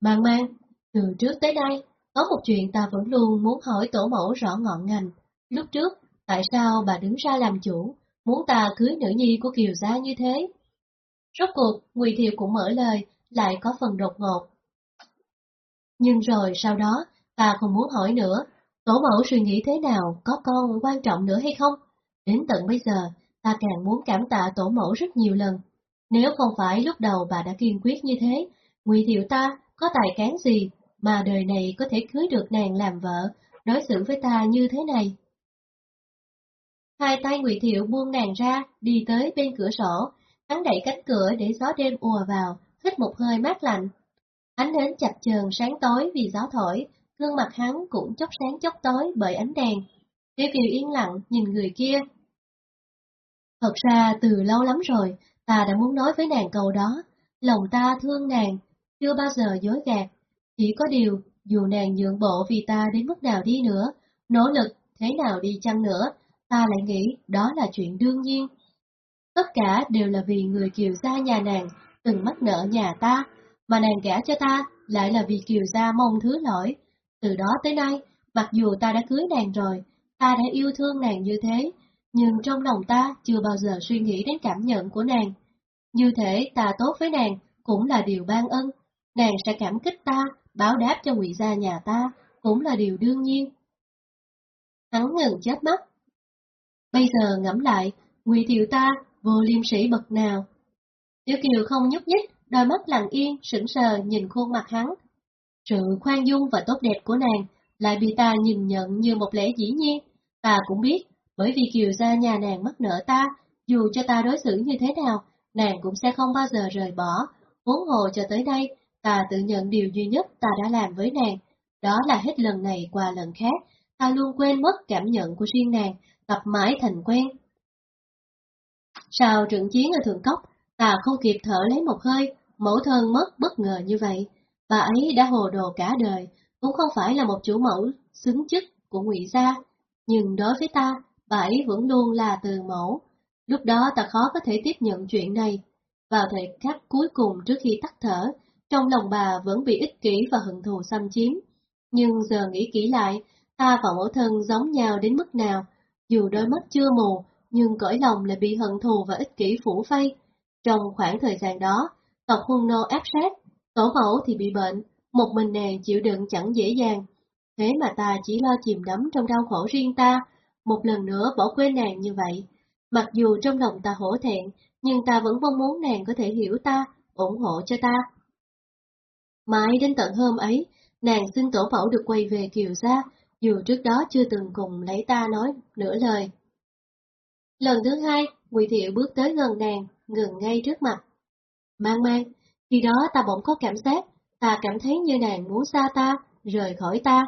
Mang mang, từ trước tới đây có một chuyện ta vẫn luôn muốn hỏi tổ mẫu rõ ngọn ngành. Lúc trước, tại sao bà đứng ra làm chủ, muốn ta cưới nữ nhi của Kiều Gia như thế? Rốt cuộc, Ngụy Thiệu cũng mở lời, lại có phần đột ngột. Nhưng rồi sau đó, ta không muốn hỏi nữa, tổ mẫu suy nghĩ thế nào, có con quan trọng nữa hay không? Đến tận bây giờ, ta càng muốn cảm tạ tổ mẫu rất nhiều lần. Nếu không phải lúc đầu bà đã kiên quyết như thế, Ngụy Thiệu ta có tài cán gì mà đời này có thể cưới được nàng làm vợ, đối xử với ta như thế này? Hai tay Ngụy Thiệu buông nàng ra, đi tới bên cửa sổ, hắn đẩy cánh cửa để gió đêm ùa vào, hít một hơi mát lạnh. Ánh nến chập chờn sáng tối vì gió thổi, gương mặt hắn cũng chốc sáng chốc tối bởi ánh đèn. Tiêu Kiều yên lặng nhìn người kia. Thật ra từ lâu lắm rồi, ta đã muốn nói với nàng câu đó, lòng ta thương nàng, chưa bao giờ dối gạt. Chỉ có điều, dù nàng nhượng bộ vì ta đến mức nào đi nữa, nỗ lực thế nào đi chăng nữa, ta lại nghĩ đó là chuyện đương nhiên. Tất cả đều là vì người kiều gia nhà nàng từng mắc nợ nhà ta, mà nàng gả cho ta lại là vì kiều gia mong thứ lỗi. Từ đó tới nay, mặc dù ta đã cưới nàng rồi, ta đã yêu thương nàng như thế, nhưng trong lòng ta chưa bao giờ suy nghĩ đến cảm nhận của nàng. Như thế ta tốt với nàng cũng là điều ban ân, nàng sẽ cảm kích ta, báo đáp cho ngụy gia nhà ta, cũng là điều đương nhiên. Hắn ngừng chớp mắt. Bây giờ ngẫm lại, ngụy thiệu ta vô liêm sĩ bậc nào. Tiểu Kiều không nhúc nhích, đôi mắt lặng yên, sững sờ nhìn khuôn mặt hắn. Sự khoan dung và tốt đẹp của nàng lại bị ta nhìn nhận như một lẽ dĩ nhiên. Ta cũng biết, bởi vì Kiều gia nhà nàng mất nợ ta, dù cho ta đối xử như thế nào, nàng cũng sẽ không bao giờ rời bỏ. vốn hồ cho tới đây, ta tự nhận điều duy nhất ta đã làm với nàng, đó là hết lần này qua lần khác, ta luôn quên mất cảm nhận của riêng nàng, tập mãi thành quen. Sau trận chiến ở Thượng Cốc, ta không kịp thở lấy một hơi, mẫu thân mất bất ngờ như vậy. Bà ấy đã hồ đồ cả đời, cũng không phải là một chủ mẫu xứng chức của ngụy gia, nhưng đối với ta, bà ấy vẫn luôn là từ mẫu. Lúc đó ta khó có thể tiếp nhận chuyện này. Vào thời khắc cuối cùng trước khi tắt thở, trong lòng bà vẫn bị ích kỷ và hận thù xâm chiếm. Nhưng giờ nghĩ kỹ lại, ta và mẫu thân giống nhau đến mức nào, dù đôi mắt chưa mù, nhưng cõi lòng lại bị hận thù và ích kỷ phủ vây. Trong khoảng thời gian đó, tộc hung nô áp sát, tổ mẫu thì bị bệnh, một mình nàng chịu đựng chẳng dễ dàng. Thế mà ta chỉ lo chìm đắm trong đau khổ riêng ta, một lần nữa bỏ quên nàng như vậy. Mặc dù trong lòng ta hổ thẹn, nhưng ta vẫn mong muốn nàng có thể hiểu ta, ủng hộ cho ta. Mãi đến tận hôm ấy, nàng xin tổ mẫu được quay về Kiều Gia, dù trước đó chưa từng cùng lấy ta nói nửa lời. Lần thứ hai, Ngụy Thiệu bước tới gần nàng, ngừng ngay trước mặt. Mang mang, khi đó ta bỗng có cảm giác, ta cảm thấy như nàng muốn xa ta, rời khỏi ta.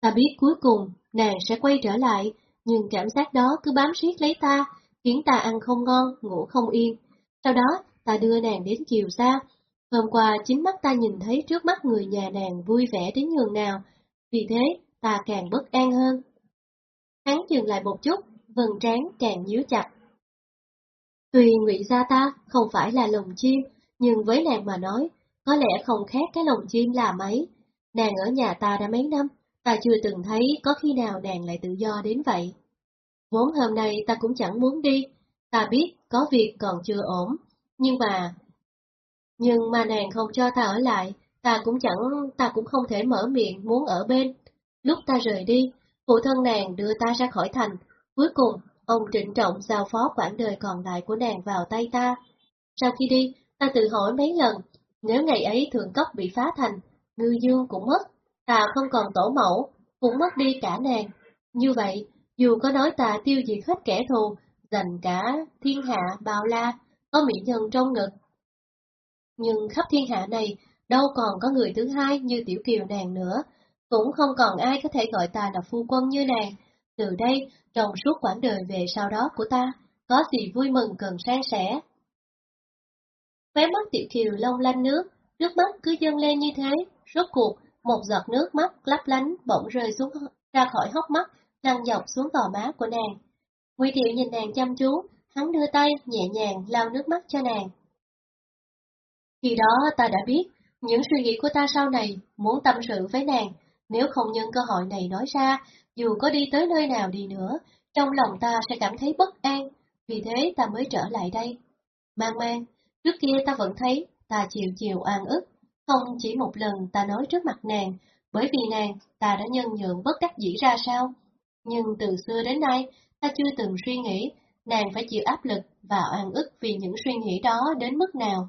Ta biết cuối cùng nàng sẽ quay trở lại, nhưng cảm giác đó cứ bám riết lấy ta, khiến ta ăn không ngon, ngủ không yên. Sau đó, ta đưa nàng đến chiều xa. Hôm qua chính mắt ta nhìn thấy trước mắt người nhà nàng vui vẻ đến nhường nào, vì thế ta càng bất an hơn. Hắn dừng lại một chút, vầng trán càng nhíu chặt. Tuy ngụy gia ta không phải là lồng chim, nhưng với nàng mà nói, có lẽ không khác cái lồng chim là mấy. Nàng ở nhà ta đã mấy năm, ta chưa từng thấy có khi nào nàng lại tự do đến vậy. Vốn hôm nay ta cũng chẳng muốn đi, ta biết có việc còn chưa ổn, nhưng mà... Nhưng mà nàng không cho ta ở lại, ta cũng chẳng, ta cũng không thể mở miệng muốn ở bên. Lúc ta rời đi, phụ thân nàng đưa ta ra khỏi thành, cuối cùng ông trịnh trọng giao phó quãng đời còn lại của nàng vào tay ta. Sau khi đi, ta tự hỏi mấy lần, nếu ngày ấy thượng cấp bị phá thành, ngư dương cũng mất, ta không còn tổ mẫu, cũng mất đi cả nàng. Như vậy, dù có nói ta tiêu diệt hết kẻ thù, dành cả thiên hạ bao la, có mỹ nhân trong ngực. Nhưng khắp thiên hạ này, đâu còn có người thứ hai như tiểu kiều nàng nữa, cũng không còn ai có thể gọi ta là phu quân như nàng. Từ đây, trong suốt quãng đời về sau đó của ta, có gì vui mừng cần san sẻ. Khóe mắt tiểu kiều long lanh nước, nước mắt cứ dâng lên như thế, rốt cuộc, một giọt nước mắt lấp lánh bỗng rơi xuống ra khỏi hốc mắt, lăn dọc xuống gò má của nàng. Nguy Thiệu nhìn nàng chăm chú, hắn đưa tay nhẹ nhàng lau nước mắt cho nàng. Khi đó ta đã biết, những suy nghĩ của ta sau này muốn tâm sự với nàng, nếu không nhân cơ hội này nói ra, dù có đi tới nơi nào đi nữa, trong lòng ta sẽ cảm thấy bất an, vì thế ta mới trở lại đây. Mang mang, trước kia ta vẫn thấy ta chịu chịu an ức, không chỉ một lần ta nói trước mặt nàng, bởi vì nàng ta đã nhân nhượng bất đắc dĩ ra sao. Nhưng từ xưa đến nay, ta chưa từng suy nghĩ nàng phải chịu áp lực và oan ức vì những suy nghĩ đó đến mức nào.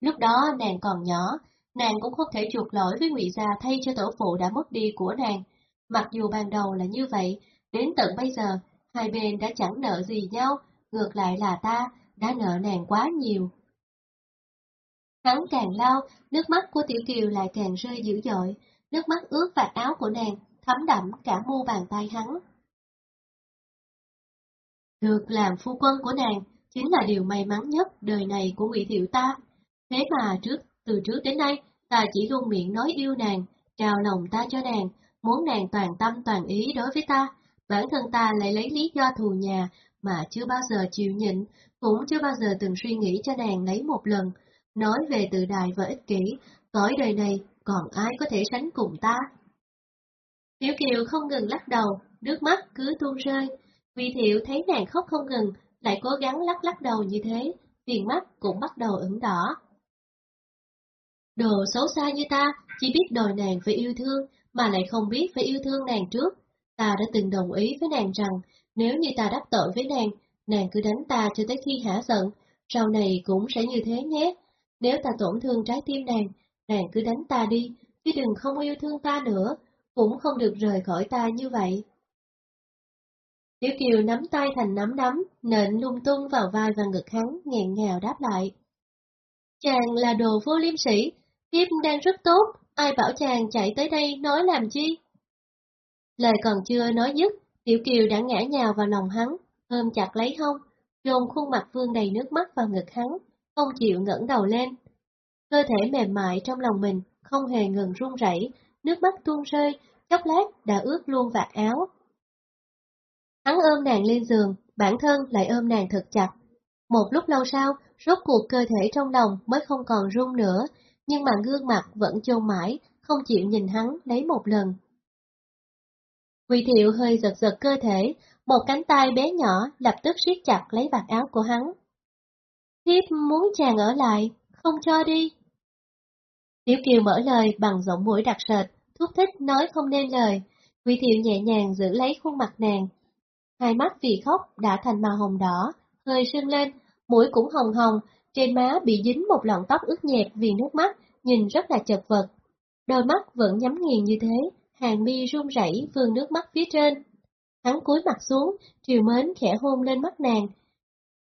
Lúc đó nàng còn nhỏ, nàng cũng không thể chuộc lỗi với ngụy Gia thay cho tổ phụ đã mất đi của nàng. Mặc dù ban đầu là như vậy, đến tận bây giờ, hai bên đã chẳng nợ gì nhau, ngược lại là ta đã nợ nàng quá nhiều. Hắn càng lau, nước mắt của Tiểu Kiều lại càng rơi dữ dội, nước mắt ướt vạt áo của nàng, thấm đậm cả mu bàn tay hắn. Được làm phu quân của nàng chính là điều may mắn nhất đời này của Ngụy Thiệu ta. Thế mà trước từ trước đến nay, ta chỉ luôn miệng nói yêu nàng, trao lòng ta cho nàng, muốn nàng toàn tâm toàn ý đối với ta. Bản thân ta lại lấy lý do thù nhà mà chưa bao giờ chịu nhịn, cũng chưa bao giờ từng suy nghĩ cho nàng lấy một lần. Nói về tự đại và ích kỷ, cõi đời này còn ai có thể sánh cùng ta? Tiểu Kiều không ngừng lắc đầu, nước mắt cứ tuôn rơi. Vì Thiệu thấy nàng khóc không ngừng, lại cố gắng lắc lắc đầu như thế, viền mắt cũng bắt đầu ửng đỏ. Đồ xấu xa như ta, chỉ biết đòi nàng phải yêu thương, mà lại không biết phải yêu thương nàng trước. Ta đã từng đồng ý với nàng rằng, nếu như ta đắc tội với nàng, nàng cứ đánh ta cho tới khi hả giận, sau này cũng sẽ như thế nhé. Nếu ta tổn thương trái tim nàng, nàng cứ đánh ta đi, chứ đừng không yêu thương ta nữa, cũng không được rời khỏi ta như vậy. Tiểu Kiều nắm tay thành nắm đấm, nện lung tung vào vai và ngực hắn, nghẹn ngào đáp lại. Chàng là đồ vô liêm sĩ, Thiếp đang rất tốt, ai bảo chàng chạy tới đây nói làm chi? Lời còn chưa nói dứt, Tiểu Kiều đã ngã nhào vào lòng hắn, ôm chặt lấy hông, dồn khuôn mặt vương đầy nước mắt vào ngực hắn, không chịu ngẩng đầu lên. Cơ thể mềm mại trong lòng mình, không hề ngừng run rẩy, nước mắt tuôn rơi, chốc lát đã ướt luôn vạt áo. Hắn ôm nàng lên giường, bản thân lại ôm nàng thật chặt. Một lúc lâu sau, rốt cuộc cơ thể trong lòng mới không còn run nữa, nhưng mà gương mặt vẫn chôn mãi, không chịu nhìn hắn lấy một lần. Quỳ thiệu hơi giật giật cơ thể, một cánh tay bé nhỏ lập tức siết chặt lấy vạt áo của hắn. Thiếp muốn chàng ở lại, không cho đi. Tiểu Kiều mở lời bằng giọng mũi đặc sệt, thúc thích nói không nên lời. Quỳ thiệu nhẹ nhàng giữ lấy khuôn mặt nàng. Hai mắt vì khóc đã thành màu hồng đỏ, hơi sưng lên, mũi cũng hồng hồng, trên má bị dính một lọn tóc ướt nhẹp vì nước mắt, nhìn rất là chật vật. Đôi mắt vẫn nhắm nghiền như thế, hàng mi run rẩy vương nước mắt phía trên. Hắn cúi mặt xuống, triều mến khẽ hôn lên mắt nàng,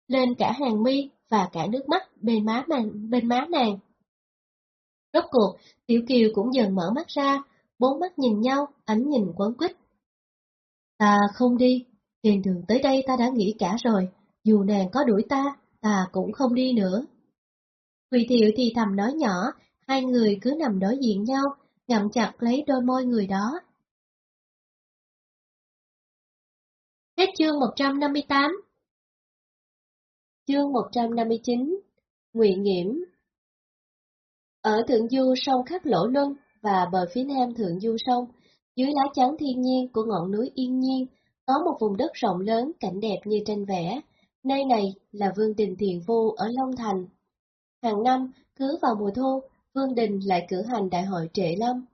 lên cả hàng mi và cả nước mắt bên má nàng, bên má nàng. Rốt cuộc, Tiểu Kiều cũng dần mở mắt ra, bốn mắt nhìn nhau, ánh nhìn quấn quýt. Ta không đi, trên đường tới đây ta đã nghĩ cả rồi, dù nàng có đuổi ta, ta cũng không đi nữa. Quỳ Thiệu thì thầm nói nhỏ, hai người cứ nằm đối diện nhau, ngậm chặt lấy đôi môi người đó. Hết chương 158 Chương 159 Ngụy Nghiễm Ở thượng du sông Khắc Lỗ Luân và bờ phía nam thượng du sông, dưới lá chắn thiên nhiên của ngọn núi Yên Nhiên, có một vùng đất rộng lớn cảnh đẹp như tranh vẽ. Nơi này là Vương Đình Thiền vô ở Long Thành. Hàng năm, cứ vào mùa thu, Vương Đình lại cử hành đại hội trệ lâm.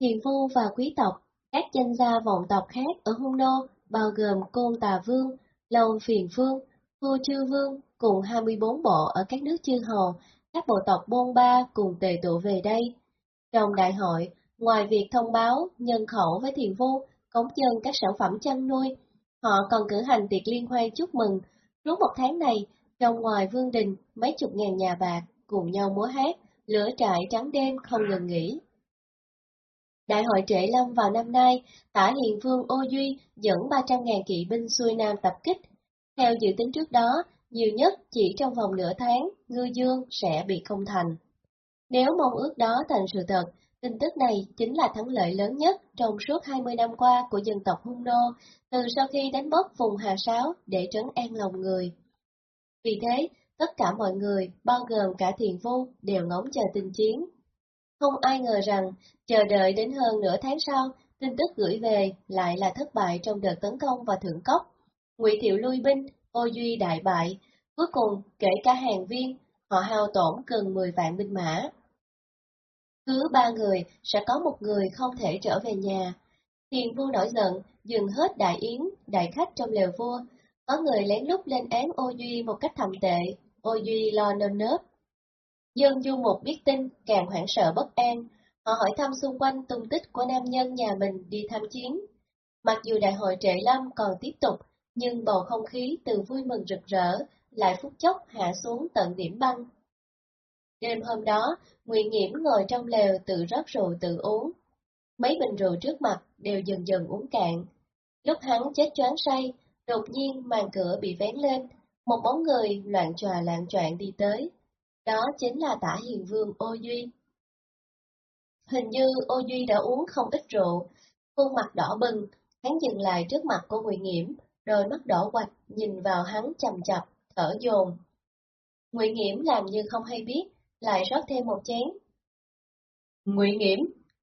Thiền vô và quý tộc, các danh gia vọng tộc khác ở Hung Nô, bao gồm Côn Tà Vương, Lâu Phiền Vương, Vua Chư Vương cùng 24 bộ ở các nước chư hầu, các bộ tộc Bôn Ba cùng tề tụ về đây. Trong đại hội, ngoài việc thông báo nhân khẩu với thiền vu, cống dân các sản phẩm chăn nuôi, họ còn cử hành tiệc liên hoan chúc mừng. Suốt một tháng này, trong ngoài vương đình, mấy chục ngàn nhà bạc cùng nhau múa hát, lửa trại trắng đêm không ngừng nghỉ. Đại hội trễ lâm vào năm nay, tả hiền vương Ô Duy dẫn 300.000 kỵ binh xuôi nam tập kích. Theo dự tính trước đó, nhiều nhất chỉ trong vòng nửa tháng, ngư dương sẽ bị không thành. Nếu mong ước đó thành sự thật, tin tức này chính là thắng lợi lớn nhất trong suốt 20 năm qua của dân tộc Hung Nô, từ sau khi đánh mất vùng Hà Sáo để trấn an lòng người. Vì thế, tất cả mọi người, bao gồm cả thiền vu, đều ngóng chờ tin chiến. Không ai ngờ rằng, chờ đợi đến hơn nửa tháng sau, tin tức gửi về lại là thất bại trong đợt tấn công vào Thượng Cốc. Ngụy Thiệu lui binh, Ô Duy đại bại, cuối cùng kể cả hàng viên, họ hao tổn gần 10 vạn binh mã. Cứ ba người sẽ có một người không thể trở về nhà. Tiền vua nổi giận, dừng hết đại yến, đại khách trong lều vua. Có người lén lút lên án ô duy một cách thầm tệ, ô duy lo nơm nớp. Dương du mục biết tin, càng hoảng sợ bất an. Họ hỏi thăm xung quanh tung tích của nam nhân nhà mình đi tham chiến. Mặc dù đại hội trệ lâm còn tiếp tục, nhưng bầu không khí từ vui mừng rực rỡ lại phút chốc hạ xuống tận điểm băng. Đêm hôm đó, Nguyễn Nhiễm ngồi trong lều tự rót rượu tự uống. Mấy bình rượu trước mặt đều dần dần uống cạn. Lúc hắn chết choáng say, đột nhiên màn cửa bị vén lên, một bóng người loạn tròa loạn choạng đi tới. Đó chính là tả hiền vương Ô Duy. Hình như Ô Duy đã uống không ít rượu, khuôn mặt đỏ bừng, hắn dừng lại trước mặt của Nguyễn Nghiễm, đôi mắt đỏ quạch nhìn vào hắn chầm chập, thở dồn. Nguyễn Nghiễm làm như không hay biết, lại rót thêm một chén. Ngụy Nghiễm,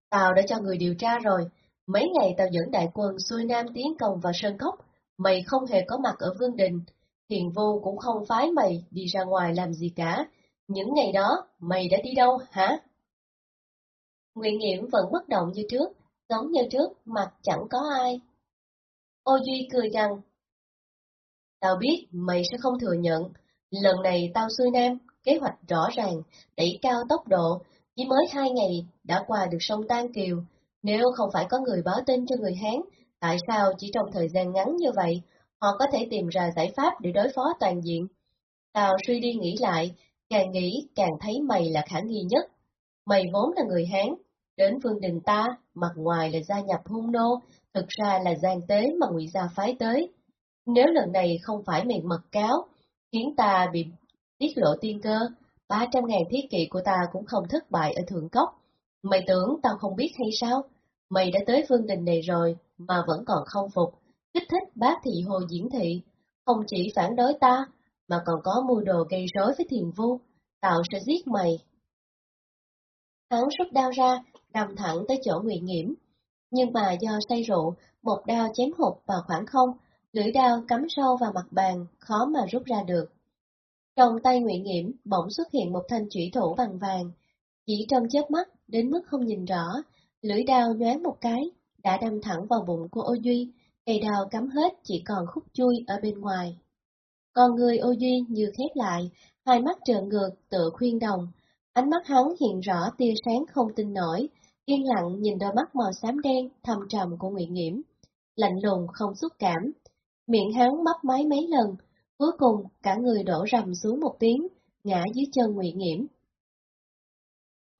tao đã cho người điều tra rồi, mấy ngày tao dẫn đại quân xuôi nam tiến công vào Sơn Cốc, mày không hề có mặt ở Vương Đình, thiền vô cũng không phái mày đi ra ngoài làm gì cả, những ngày đó mày đã đi đâu hả? Ngụy Nghiễm vẫn bất động như trước, giống như trước, mặt chẳng có ai. Ô Duy cười rằng, Tao biết mày sẽ không thừa nhận, lần này tao xuôi nam, kế hoạch rõ ràng, đẩy cao tốc độ, chỉ mới hai ngày đã qua được sông Tan Kiều. Nếu không phải có người báo tin cho người Hán, tại sao chỉ trong thời gian ngắn như vậy, họ có thể tìm ra giải pháp để đối phó toàn diện? Tào suy đi nghĩ lại, càng nghĩ càng thấy mày là khả nghi nhất. Mày vốn là người Hán, đến vương đình ta, mặt ngoài là gia nhập hung nô, thực ra là gian tế mà ngụy gia phái tới. Nếu lần này không phải mày mật cáo, khiến ta bị tiết lộ tiên cơ, 300 ngàn thiết kỵ của ta cũng không thất bại ở Thượng Cốc. Mày tưởng tao không biết hay sao? Mày đã tới phương đình này rồi, mà vẫn còn không phục, kích thích bác thị hồ diễn thị, không chỉ phản đối ta, mà còn có mưu đồ gây rối với thiền vu, tạo sẽ giết mày. Hắn rút đao ra, đâm thẳng tới chỗ Ngụy Nghiễm, nhưng mà do say rượu, một đao chém hụt vào khoảng không, lưỡi đao cắm sâu vào mặt bàn, khó mà rút ra được. Trong tay Nguyễn Nghiễm bỗng xuất hiện một thanh chủy thủ bằng vàng, chỉ trong chớp mắt đến mức không nhìn rõ, lưỡi đao nhoáng một cái, đã đâm thẳng vào bụng của Ô Duy, cây đao cắm hết chỉ còn khúc chui ở bên ngoài. Con người Ô Duy như khép lại, hai mắt trợn ngược tựa khuyên đồng, ánh mắt hắn hiện rõ tia sáng không tin nổi, yên lặng nhìn đôi mắt màu xám đen thầm trầm của Nguyễn Nghiễm, lạnh lùng không xúc cảm. Miệng hắn mấp máy mấy lần, Cuối cùng, cả người đổ rầm xuống một tiếng, ngã dưới chân Ngụy Nghiễm.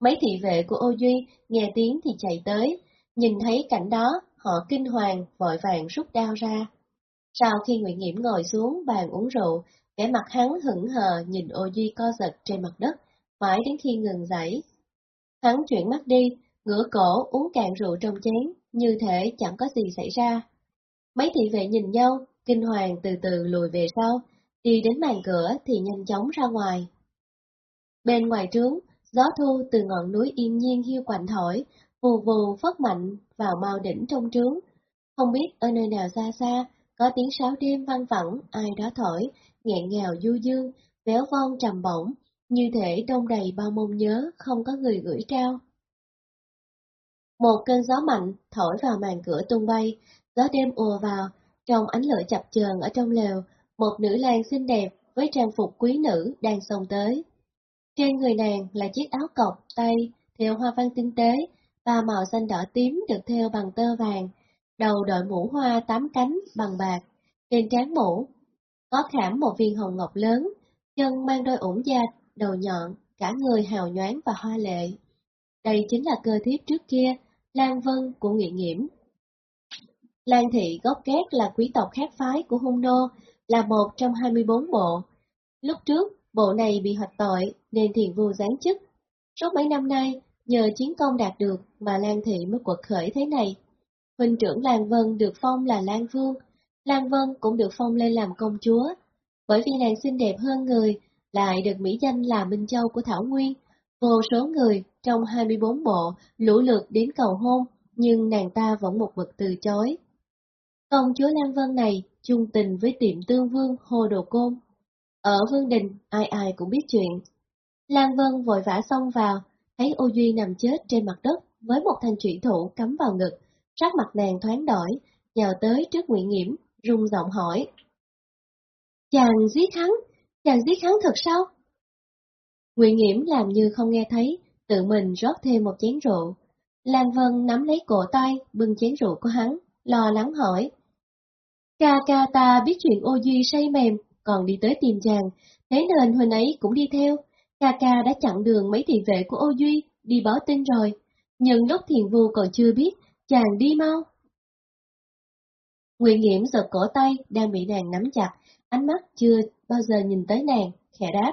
Mấy thị vệ của Ô Duy nghe tiếng thì chạy tới, nhìn thấy cảnh đó, họ kinh hoàng, vội vàng rút đao ra. Sau khi Ngụy Nghiễm ngồi xuống bàn uống rượu, vẻ mặt hắn hững hờ nhìn Ô Duy co giật trên mặt đất, mãi đến khi ngừng dậy. Hắn chuyển mắt đi, ngửa cổ uống cạn rượu trong chén, như thể chẳng có gì xảy ra. Mấy thị vệ nhìn nhau, kinh hoàng từ từ lùi về sau, đi đến màn cửa thì nhanh chóng ra ngoài. Bên ngoài trướng, gió thu từ ngọn núi yên nhiên hiu quạnh thổi, vù vù phất mạnh vào mau đỉnh trong trướng. Không biết ở nơi nào xa xa, có tiếng sáo đêm vang vẳng, ai đó thổi, nghẹn ngào du dương, véo von trầm bổng, như thể đông đầy bao mong nhớ, không có người gửi trao. Một cơn gió mạnh thổi vào màn cửa tung bay, gió đêm ùa vào, trong ánh lửa chập chờn ở trong lều, một nữ lang xinh đẹp với trang phục quý nữ đang xông tới. Trên người nàng là chiếc áo cộc tay theo hoa văn tinh tế, và màu xanh đỏ tím được thêu bằng tơ vàng, đầu đội mũ hoa tám cánh bằng bạc, trên trán mũ có khảm một viên hồng ngọc lớn, chân mang đôi ủng da, đầu nhọn, cả người hào nhoáng và hoa lệ. Đây chính là cơ thiếp trước kia, Lan Vân của Nghị Nghiễm. Lan Thị gốc két là quý tộc khác phái của Hung Nô, là một trong 24 bộ. Lúc trước, bộ này bị hoạch tội nên thiền vua giáng chức. Suốt mấy năm nay, nhờ chiến công đạt được mà Lan Thị mới quật khởi thế này. Huynh trưởng Lan Vân được phong là Lan Vương, Lan Vân cũng được phong lên làm công chúa. Bởi vì nàng xinh đẹp hơn người, lại được mỹ danh là Minh Châu của Thảo Nguyên. Vô số người trong 24 bộ lũ lượt đến cầu hôn, nhưng nàng ta vẫn một mực từ chối. Công chúa Lan Vân này chung tình với tiệm tương vương Hồ Đồ Côn. Ở Vương Đình, ai ai cũng biết chuyện. Lan Vân vội vã xông vào, thấy ô Duy nằm chết trên mặt đất với một thanh trụy thủ cắm vào ngực, sắc mặt nàng thoáng đổi, nhào tới trước Nguyễn Nghiễm, rung giọng hỏi. Chàng giết hắn, chàng giết hắn thật sao? Nguyễn Nghiễm làm như không nghe thấy, tự mình rót thêm một chén rượu. Lan Vân nắm lấy cổ tay, bưng chén rượu của hắn, lo lắng hỏi. Ca ca ta biết chuyện ô duy say mềm, còn đi tới tìm chàng, thế nên huynh ấy cũng đi theo. Ca ca đã chặn đường mấy thị vệ của ô duy, đi báo tin rồi. Nhưng lúc thiền vu còn chưa biết, chàng đi mau. Nguyễn Nghiễm giật cổ tay, đang bị nàng nắm chặt, ánh mắt chưa bao giờ nhìn tới nàng, khẽ đáp.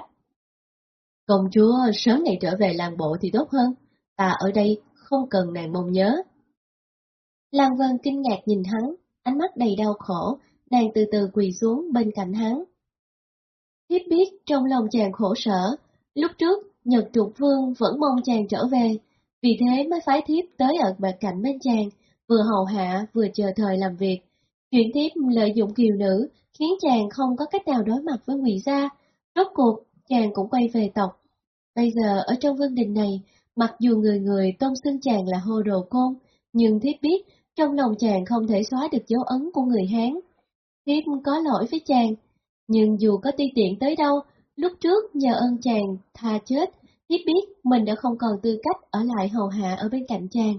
Công chúa sớm ngày trở về làng bộ thì tốt hơn, ta ở đây không cần nàng mong nhớ. Lan Vân kinh ngạc nhìn hắn, ánh mắt đầy đau khổ, nàng từ từ quỳ xuống bên cạnh hắn. Thiếp biết trong lòng chàng khổ sở, lúc trước Nhật Trục Vương vẫn mong chàng trở về, vì thế mới phái thiếp tới ở bên cạnh bên chàng, vừa hầu hạ vừa chờ thời làm việc. Chuyện thiếp lợi dụng kiều nữ khiến chàng không có cách nào đối mặt với Ngụy gia, rốt cuộc chàng cũng quay về tộc. Bây giờ ở trong vương đình này, mặc dù người người tôn xưng chàng là hồ đồ côn, nhưng thiếp biết trong lòng chàng không thể xóa được dấu ấn của người Hán. Thiếp có lỗi với chàng, nhưng dù có ti tiện tới đâu, lúc trước nhờ ơn chàng tha chết, thiếp biết mình đã không còn tư cách ở lại hầu hạ ở bên cạnh chàng.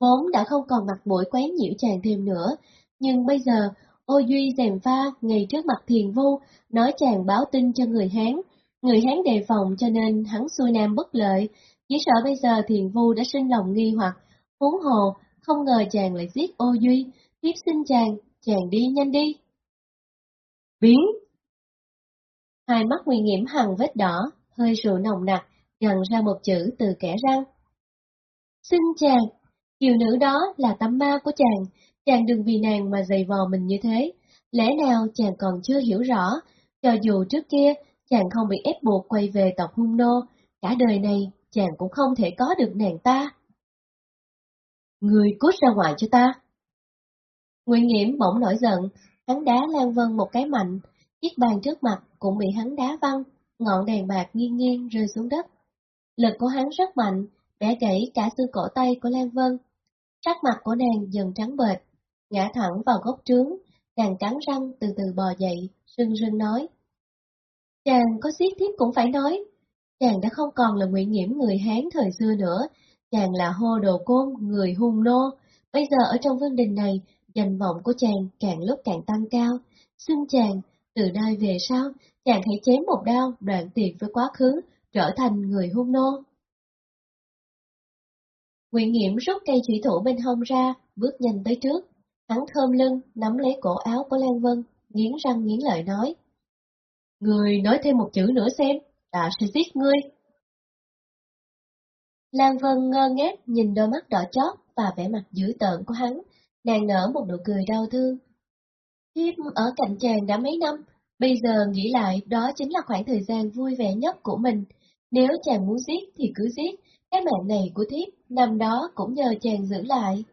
Vốn đã không còn mặt mũi quấy nhiễu chàng thêm nữa, nhưng bây giờ Ô Duy dèm pha ngay trước mặt thiền vu, nói chàng báo tin cho người Hán. Người Hán đề phòng cho nên hắn xuôi nam bất lợi, chỉ sợ bây giờ thiền vu đã sinh lòng nghi hoặc, huống hồ, không ngờ chàng lại giết ô Duy, tiếp xin chàng, chàng đi nhanh đi. Biến! Hai mắt nguy nghiễm hằng vết đỏ, hơi rượu nồng nặc, gần ra một chữ từ kẻ răng. Xin chàng, kiều nữ đó là tấm ma của chàng, chàng đừng vì nàng mà dày vò mình như thế. Lẽ nào chàng còn chưa hiểu rõ, cho dù trước kia chàng không bị ép buộc quay về tộc hung nô, cả đời này chàng cũng không thể có được nàng ta. Người cút ra ngoài cho ta. Nguyễn Nghiễm bỗng nổi giận, hắn đá Lan Vân một cái mạnh, chiếc bàn trước mặt cũng bị hắn đá văng, ngọn đèn bạc nghiêng nghiêng rơi xuống đất. Lực của hắn rất mạnh, bẻ gãy cả xương cổ tay của Lan Vân. Sắc mặt của nàng dần trắng bệch, ngã thẳng vào gốc trướng, nàng cắn răng từ từ bò dậy, rưng rưng nói. Chàng có xiết thiết cũng phải nói, chàng đã không còn là nguyện nhiễm người Hán thời xưa nữa, chàng là hô đồ côn, người hung nô, bây giờ ở trong vương đình này, danh vọng của chàng càng lúc càng tăng cao, xin chàng, từ nay về sau, chàng hãy chém một đao đoạn tuyệt với quá khứ, trở thành người hung nô. Nguyễn Nghiễm rút cây thủy thủ bên hông ra, bước nhanh tới trước, Hắn thơm lưng, nắm lấy cổ áo của Lan Vân, nghiến răng nghiến lợi nói. Người nói thêm một chữ nữa xem, ta sẽ giết ngươi. Lan Vân ngơ ngác nhìn đôi mắt đỏ chót và vẻ mặt dữ tợn của hắn, nàng nở một nụ cười đau thương. Thiếp ở cạnh chàng đã mấy năm, bây giờ nghĩ lại đó chính là khoảng thời gian vui vẻ nhất của mình. Nếu chàng muốn giết thì cứ giết, cái mạng này của thiếp năm đó cũng nhờ chàng giữ lại.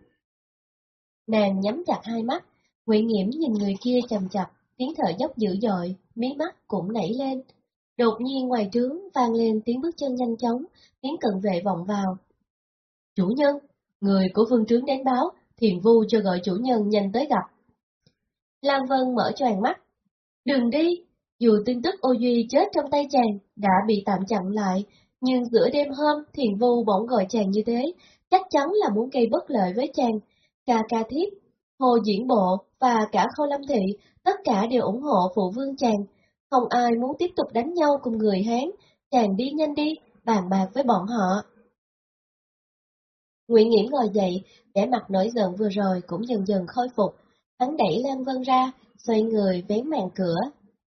Nàng nhắm chặt hai mắt, Nguyễn Nghiễm nhìn người kia chầm chập, tiếng thở dốc dữ dội, mí mắt cũng nảy lên. Đột nhiên ngoài trướng vang lên tiếng bước chân nhanh chóng, tiếng cận vệ vọng vào. Chủ nhân, người của vương trướng đến báo, thiền vu cho gọi chủ nhân nhanh tới gặp. Lan Vân mở choàng mắt. Đừng đi, dù tin tức ô duy chết trong tay chàng đã bị tạm chặn lại, nhưng giữa đêm hôm thiền vu bỗng gọi chàng như thế, chắc chắn là muốn gây bất lợi với chàng. Ca ca thiếp, hồ diễn bộ và cả khâu lâm thị, tất cả đều ủng hộ phụ vương chàng. Không ai muốn tiếp tục đánh nhau cùng người Hán, chàng đi nhanh đi, bàn bạc với bọn họ. Nguyễn Nghiễm ngồi dậy, vẻ mặt nổi giận vừa rồi cũng dần dần khôi phục. Hắn đẩy Lan Vân ra, xoay người vén màn cửa,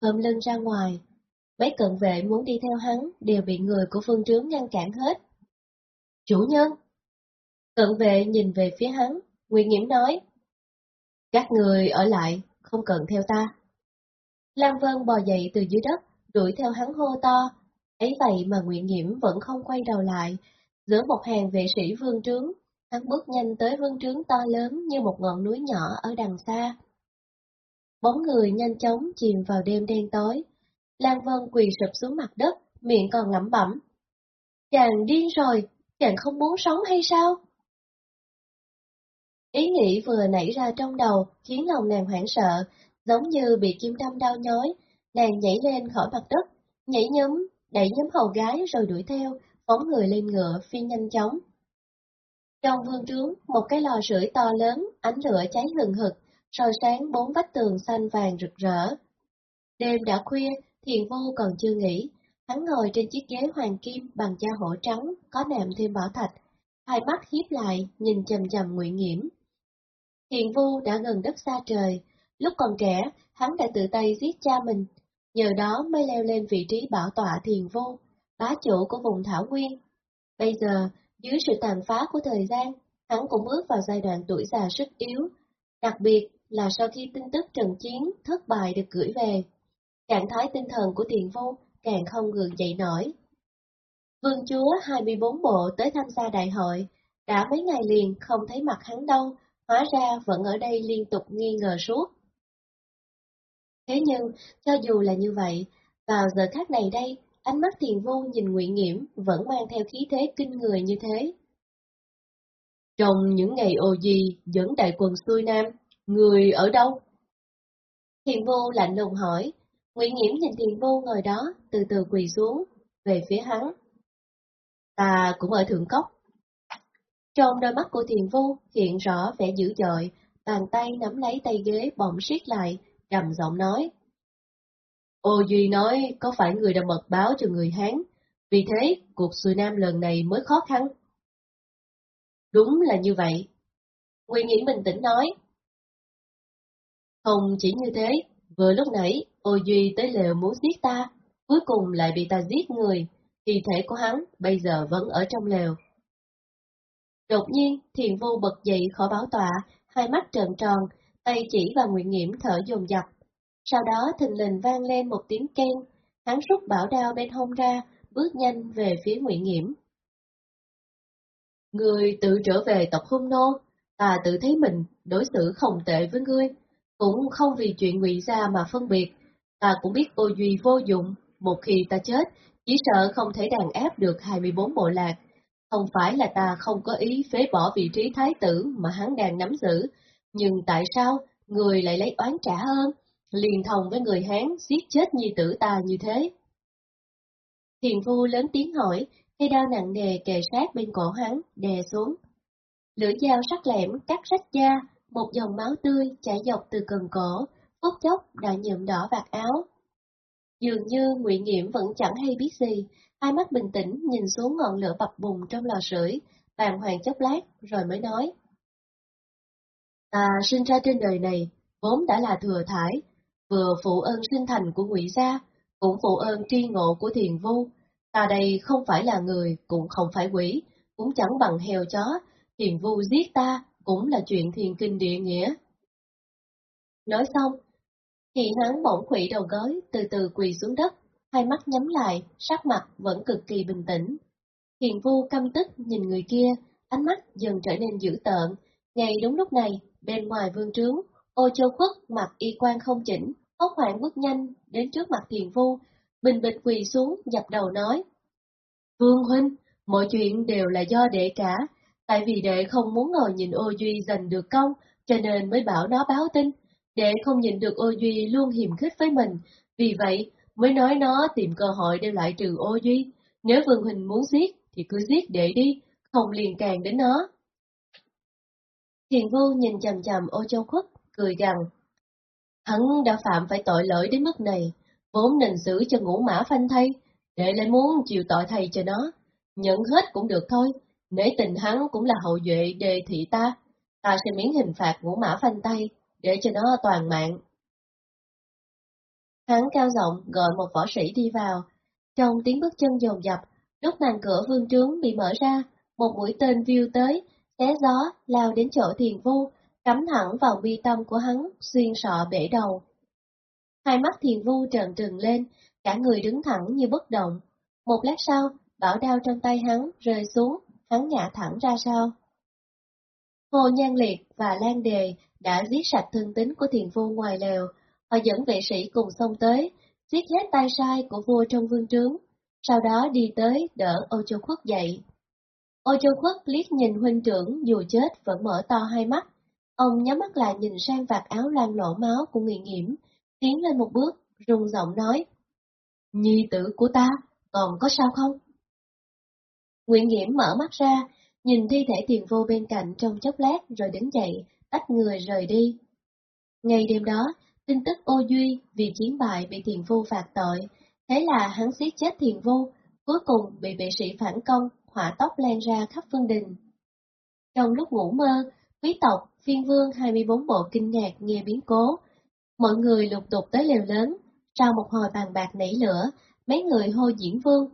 ôm lưng ra ngoài. Mấy cận vệ muốn đi theo hắn đều bị người của phương trướng ngăn cản hết. Chủ nhân! Cận vệ nhìn về phía hắn, Nguyễn Nghiễm nói. Các người ở lại, không cần theo ta. Lan Vân bò dậy từ dưới đất, đuổi theo hắn hô to. Ấy vậy mà Nguyễn Nhiễm vẫn không quay đầu lại. Giữa một hàng vệ sĩ vương trướng, hắn bước nhanh tới vương trướng to lớn như một ngọn núi nhỏ ở đằng xa. Bóng người nhanh chóng chìm vào đêm đen tối. Lan Vân quỳ sụp xuống mặt đất, miệng còn lẩm bẩm. Chàng điên rồi, chàng không muốn sống hay sao? Ý nghĩ vừa nảy ra trong đầu khiến lòng nàng hoảng sợ, giống như bị kim đâm đau nhói, nàng nhảy lên khỏi mặt đất, nhảy nhúm, đẩy nhóm hầu gái rồi đuổi theo, phóng người lên ngựa phi nhanh chóng. Trong vương trướng, một cái lò sưởi to lớn, ánh lửa cháy hừng hực, soi sáng bốn vách tường xanh vàng rực rỡ. Đêm đã khuya, thiền vô còn chưa nghỉ, hắn ngồi trên chiếc ghế hoàng kim bằng da hổ trắng, có nạm thêm bảo thạch, hai mắt hiếp lại, nhìn chầm chầm nguyện nghiễm. Thiền vu đã gần đất xa trời, lúc còn trẻ, hắn đã tự tay giết cha mình, nhờ đó mới leo lên vị trí bảo tọa thiền vô, bá chủ của vùng Thảo Nguyên. Bây giờ, dưới sự tàn phá của thời gian, hắn cũng bước vào giai đoạn tuổi già sức yếu, đặc biệt là sau khi tin tức trận chiến thất bại được gửi về. Trạng thái tinh thần của thiền vô càng không gượng dậy nổi. Vương chúa 24 bộ tới tham gia đại hội, đã mấy ngày liền không thấy mặt hắn đâu, hóa ra vẫn ở đây liên tục nghi ngờ suốt. Thế nhưng, cho dù là như vậy, vào giờ khác này đây, ánh mắt thiền vô nhìn Nguyễn Nghiễm vẫn mang theo khí thế kinh người như thế. Trong những ngày ô gì dẫn đại quần xuôi nam, người ở đâu? Thiền vô lạnh lùng hỏi, Nguyễn Nghiễm nhìn thiền vô ngồi đó, từ từ quỳ xuống, về phía hắn. Ta cũng ở Thượng Cốc. Trong đôi mắt của thiền vô hiện rõ vẻ dữ dội, bàn tay nắm lấy tay ghế bỗng siết lại, trầm giọng nói. Ô Duy nói có phải người đã mật báo cho người Hán, vì thế cuộc xuôi nam lần này mới khó khăn. Đúng là như vậy. Nguyên Nghĩ bình tĩnh nói. Không chỉ như thế, vừa lúc nãy Ô Duy tới lều muốn giết ta, cuối cùng lại bị ta giết người, thi thể của hắn bây giờ vẫn ở trong lều. Đột nhiên, thiền vô bật dậy khỏi bảo tọa, hai mắt trợn tròn, tay chỉ và Nguyễn Nghiễm thở dồn dập. Sau đó thình lình vang lên một tiếng khen, hắn rút bảo đao bên hông ra, bước nhanh về phía Nguyễn Nghiễm. Người tự trở về tộc hung nô, ta tự thấy mình đối xử không tệ với ngươi, cũng không vì chuyện ngụy gia mà phân biệt, ta cũng biết ô duy vô dụng, một khi ta chết, chỉ sợ không thể đàn áp được 24 bộ lạc. Không phải là ta không có ý phế bỏ vị trí thái tử mà hắn đang nắm giữ, nhưng tại sao người lại lấy oán trả hơn, liền thông với người Hán giết chết nhi tử ta như thế? Thiền phu lớn tiếng hỏi, cây đao nặng nề kề sát bên cổ hắn, đè xuống. Lưỡi dao sắc lẻm cắt rách da, một dòng máu tươi chảy dọc từ cần cổ, phút chốc đã nhuộm đỏ vạt áo. Dường như Nguyễn Nghiễm vẫn chẳng hay biết gì, hai mắt bình tĩnh nhìn xuống ngọn lửa bập bùng trong lò sưởi, bàn hoàng chốc lát rồi mới nói. Ta sinh ra trên đời này, vốn đã là thừa thải, vừa phụ ơn sinh thành của ngụy gia, cũng phụ ơn tri ngộ của thiền vu, Ta đây không phải là người, cũng không phải quỷ, cũng chẳng bằng heo chó, thiền vu giết ta cũng là chuyện thiền kinh địa nghĩa. Nói xong, thì hắn bỗng quỷ đầu gối, từ từ quỳ xuống đất, hai mắt nhắm lại, sắc mặt vẫn cực kỳ bình tĩnh. Thiền vu căm tức nhìn người kia, ánh mắt dần trở nên dữ tợn. Ngay đúng lúc này, bên ngoài vương trướng, ô châu khuất mặc y quan không chỉnh, hốt hoảng bước nhanh đến trước mặt thiền vu, bình bịch quỳ xuống dập đầu nói. Vương huynh, mọi chuyện đều là do đệ cả, tại vì đệ không muốn ngồi nhìn ô duy giành được công, cho nên mới bảo nó báo tin. Đệ không nhìn được ô duy luôn hiềm khích với mình, vì vậy mới nói nó tìm cơ hội để lại trừ ô duy. Nếu Vương Huynh muốn giết, thì cứ giết đệ đi, không liền càng đến nó. Thiền vô nhìn chầm chầm ô châu khuất, cười gằn. Hắn đã phạm phải tội lỗi đến mức này, vốn nên xử cho ngũ mã phanh thay, để lại muốn chịu tội thầy cho nó. Nhận hết cũng được thôi, nể tình hắn cũng là hậu duệ đề thị ta, ta sẽ miễn hình phạt ngũ mã phanh tay, để cho nó toàn mạng. Hắn cao giọng gọi một võ sĩ đi vào, trong tiếng bước chân dồn dập, lúc màn cửa vương trướng bị mở ra, một mũi tên view tới, xé gió, lao đến chỗ thiền vu, cắm thẳng vào bi tâm của hắn, xuyên sọ bể đầu. Hai mắt thiền vu trợn trừng lên, cả người đứng thẳng như bất động. Một lát sau, bảo đao trong tay hắn rơi xuống, hắn ngã thẳng ra sau. Hồ Nhan Liệt và Lan Đề đã giết sạch thương tính của thiền vu ngoài lều, họ dẫn vệ sĩ cùng xông tới, giết hết tay sai của vua trong vương trướng, sau đó đi tới đỡ âu châu khuất dậy. Ô châu khuất liếc nhìn huynh trưởng dù chết vẫn mở to hai mắt, ông nhắm mắt lại nhìn sang vạt áo loang lỗ máu của người nghiễm, tiến lên một bước, rung giọng nói. Nhi tử của ta, còn có sao không? Nguyễn Nghiễm mở mắt ra, nhìn thi thể tiền vô bên cạnh trong chốc lát rồi đứng dậy, tách người rời đi. Ngày đêm đó, tin tức ô duy vì chiến bại bị tiền vô phạt tội, thế là hắn giết chết tiền vô, cuối cùng bị vệ sĩ phản công, hỏa tóc lan ra khắp phương đình. Trong lúc ngủ mơ, quý tộc, phiên vương 24 bộ kinh ngạc nghe biến cố. Mọi người lục tục tới lều lớn, sau một hồi bàn bạc nảy lửa, mấy người hô diễn vương.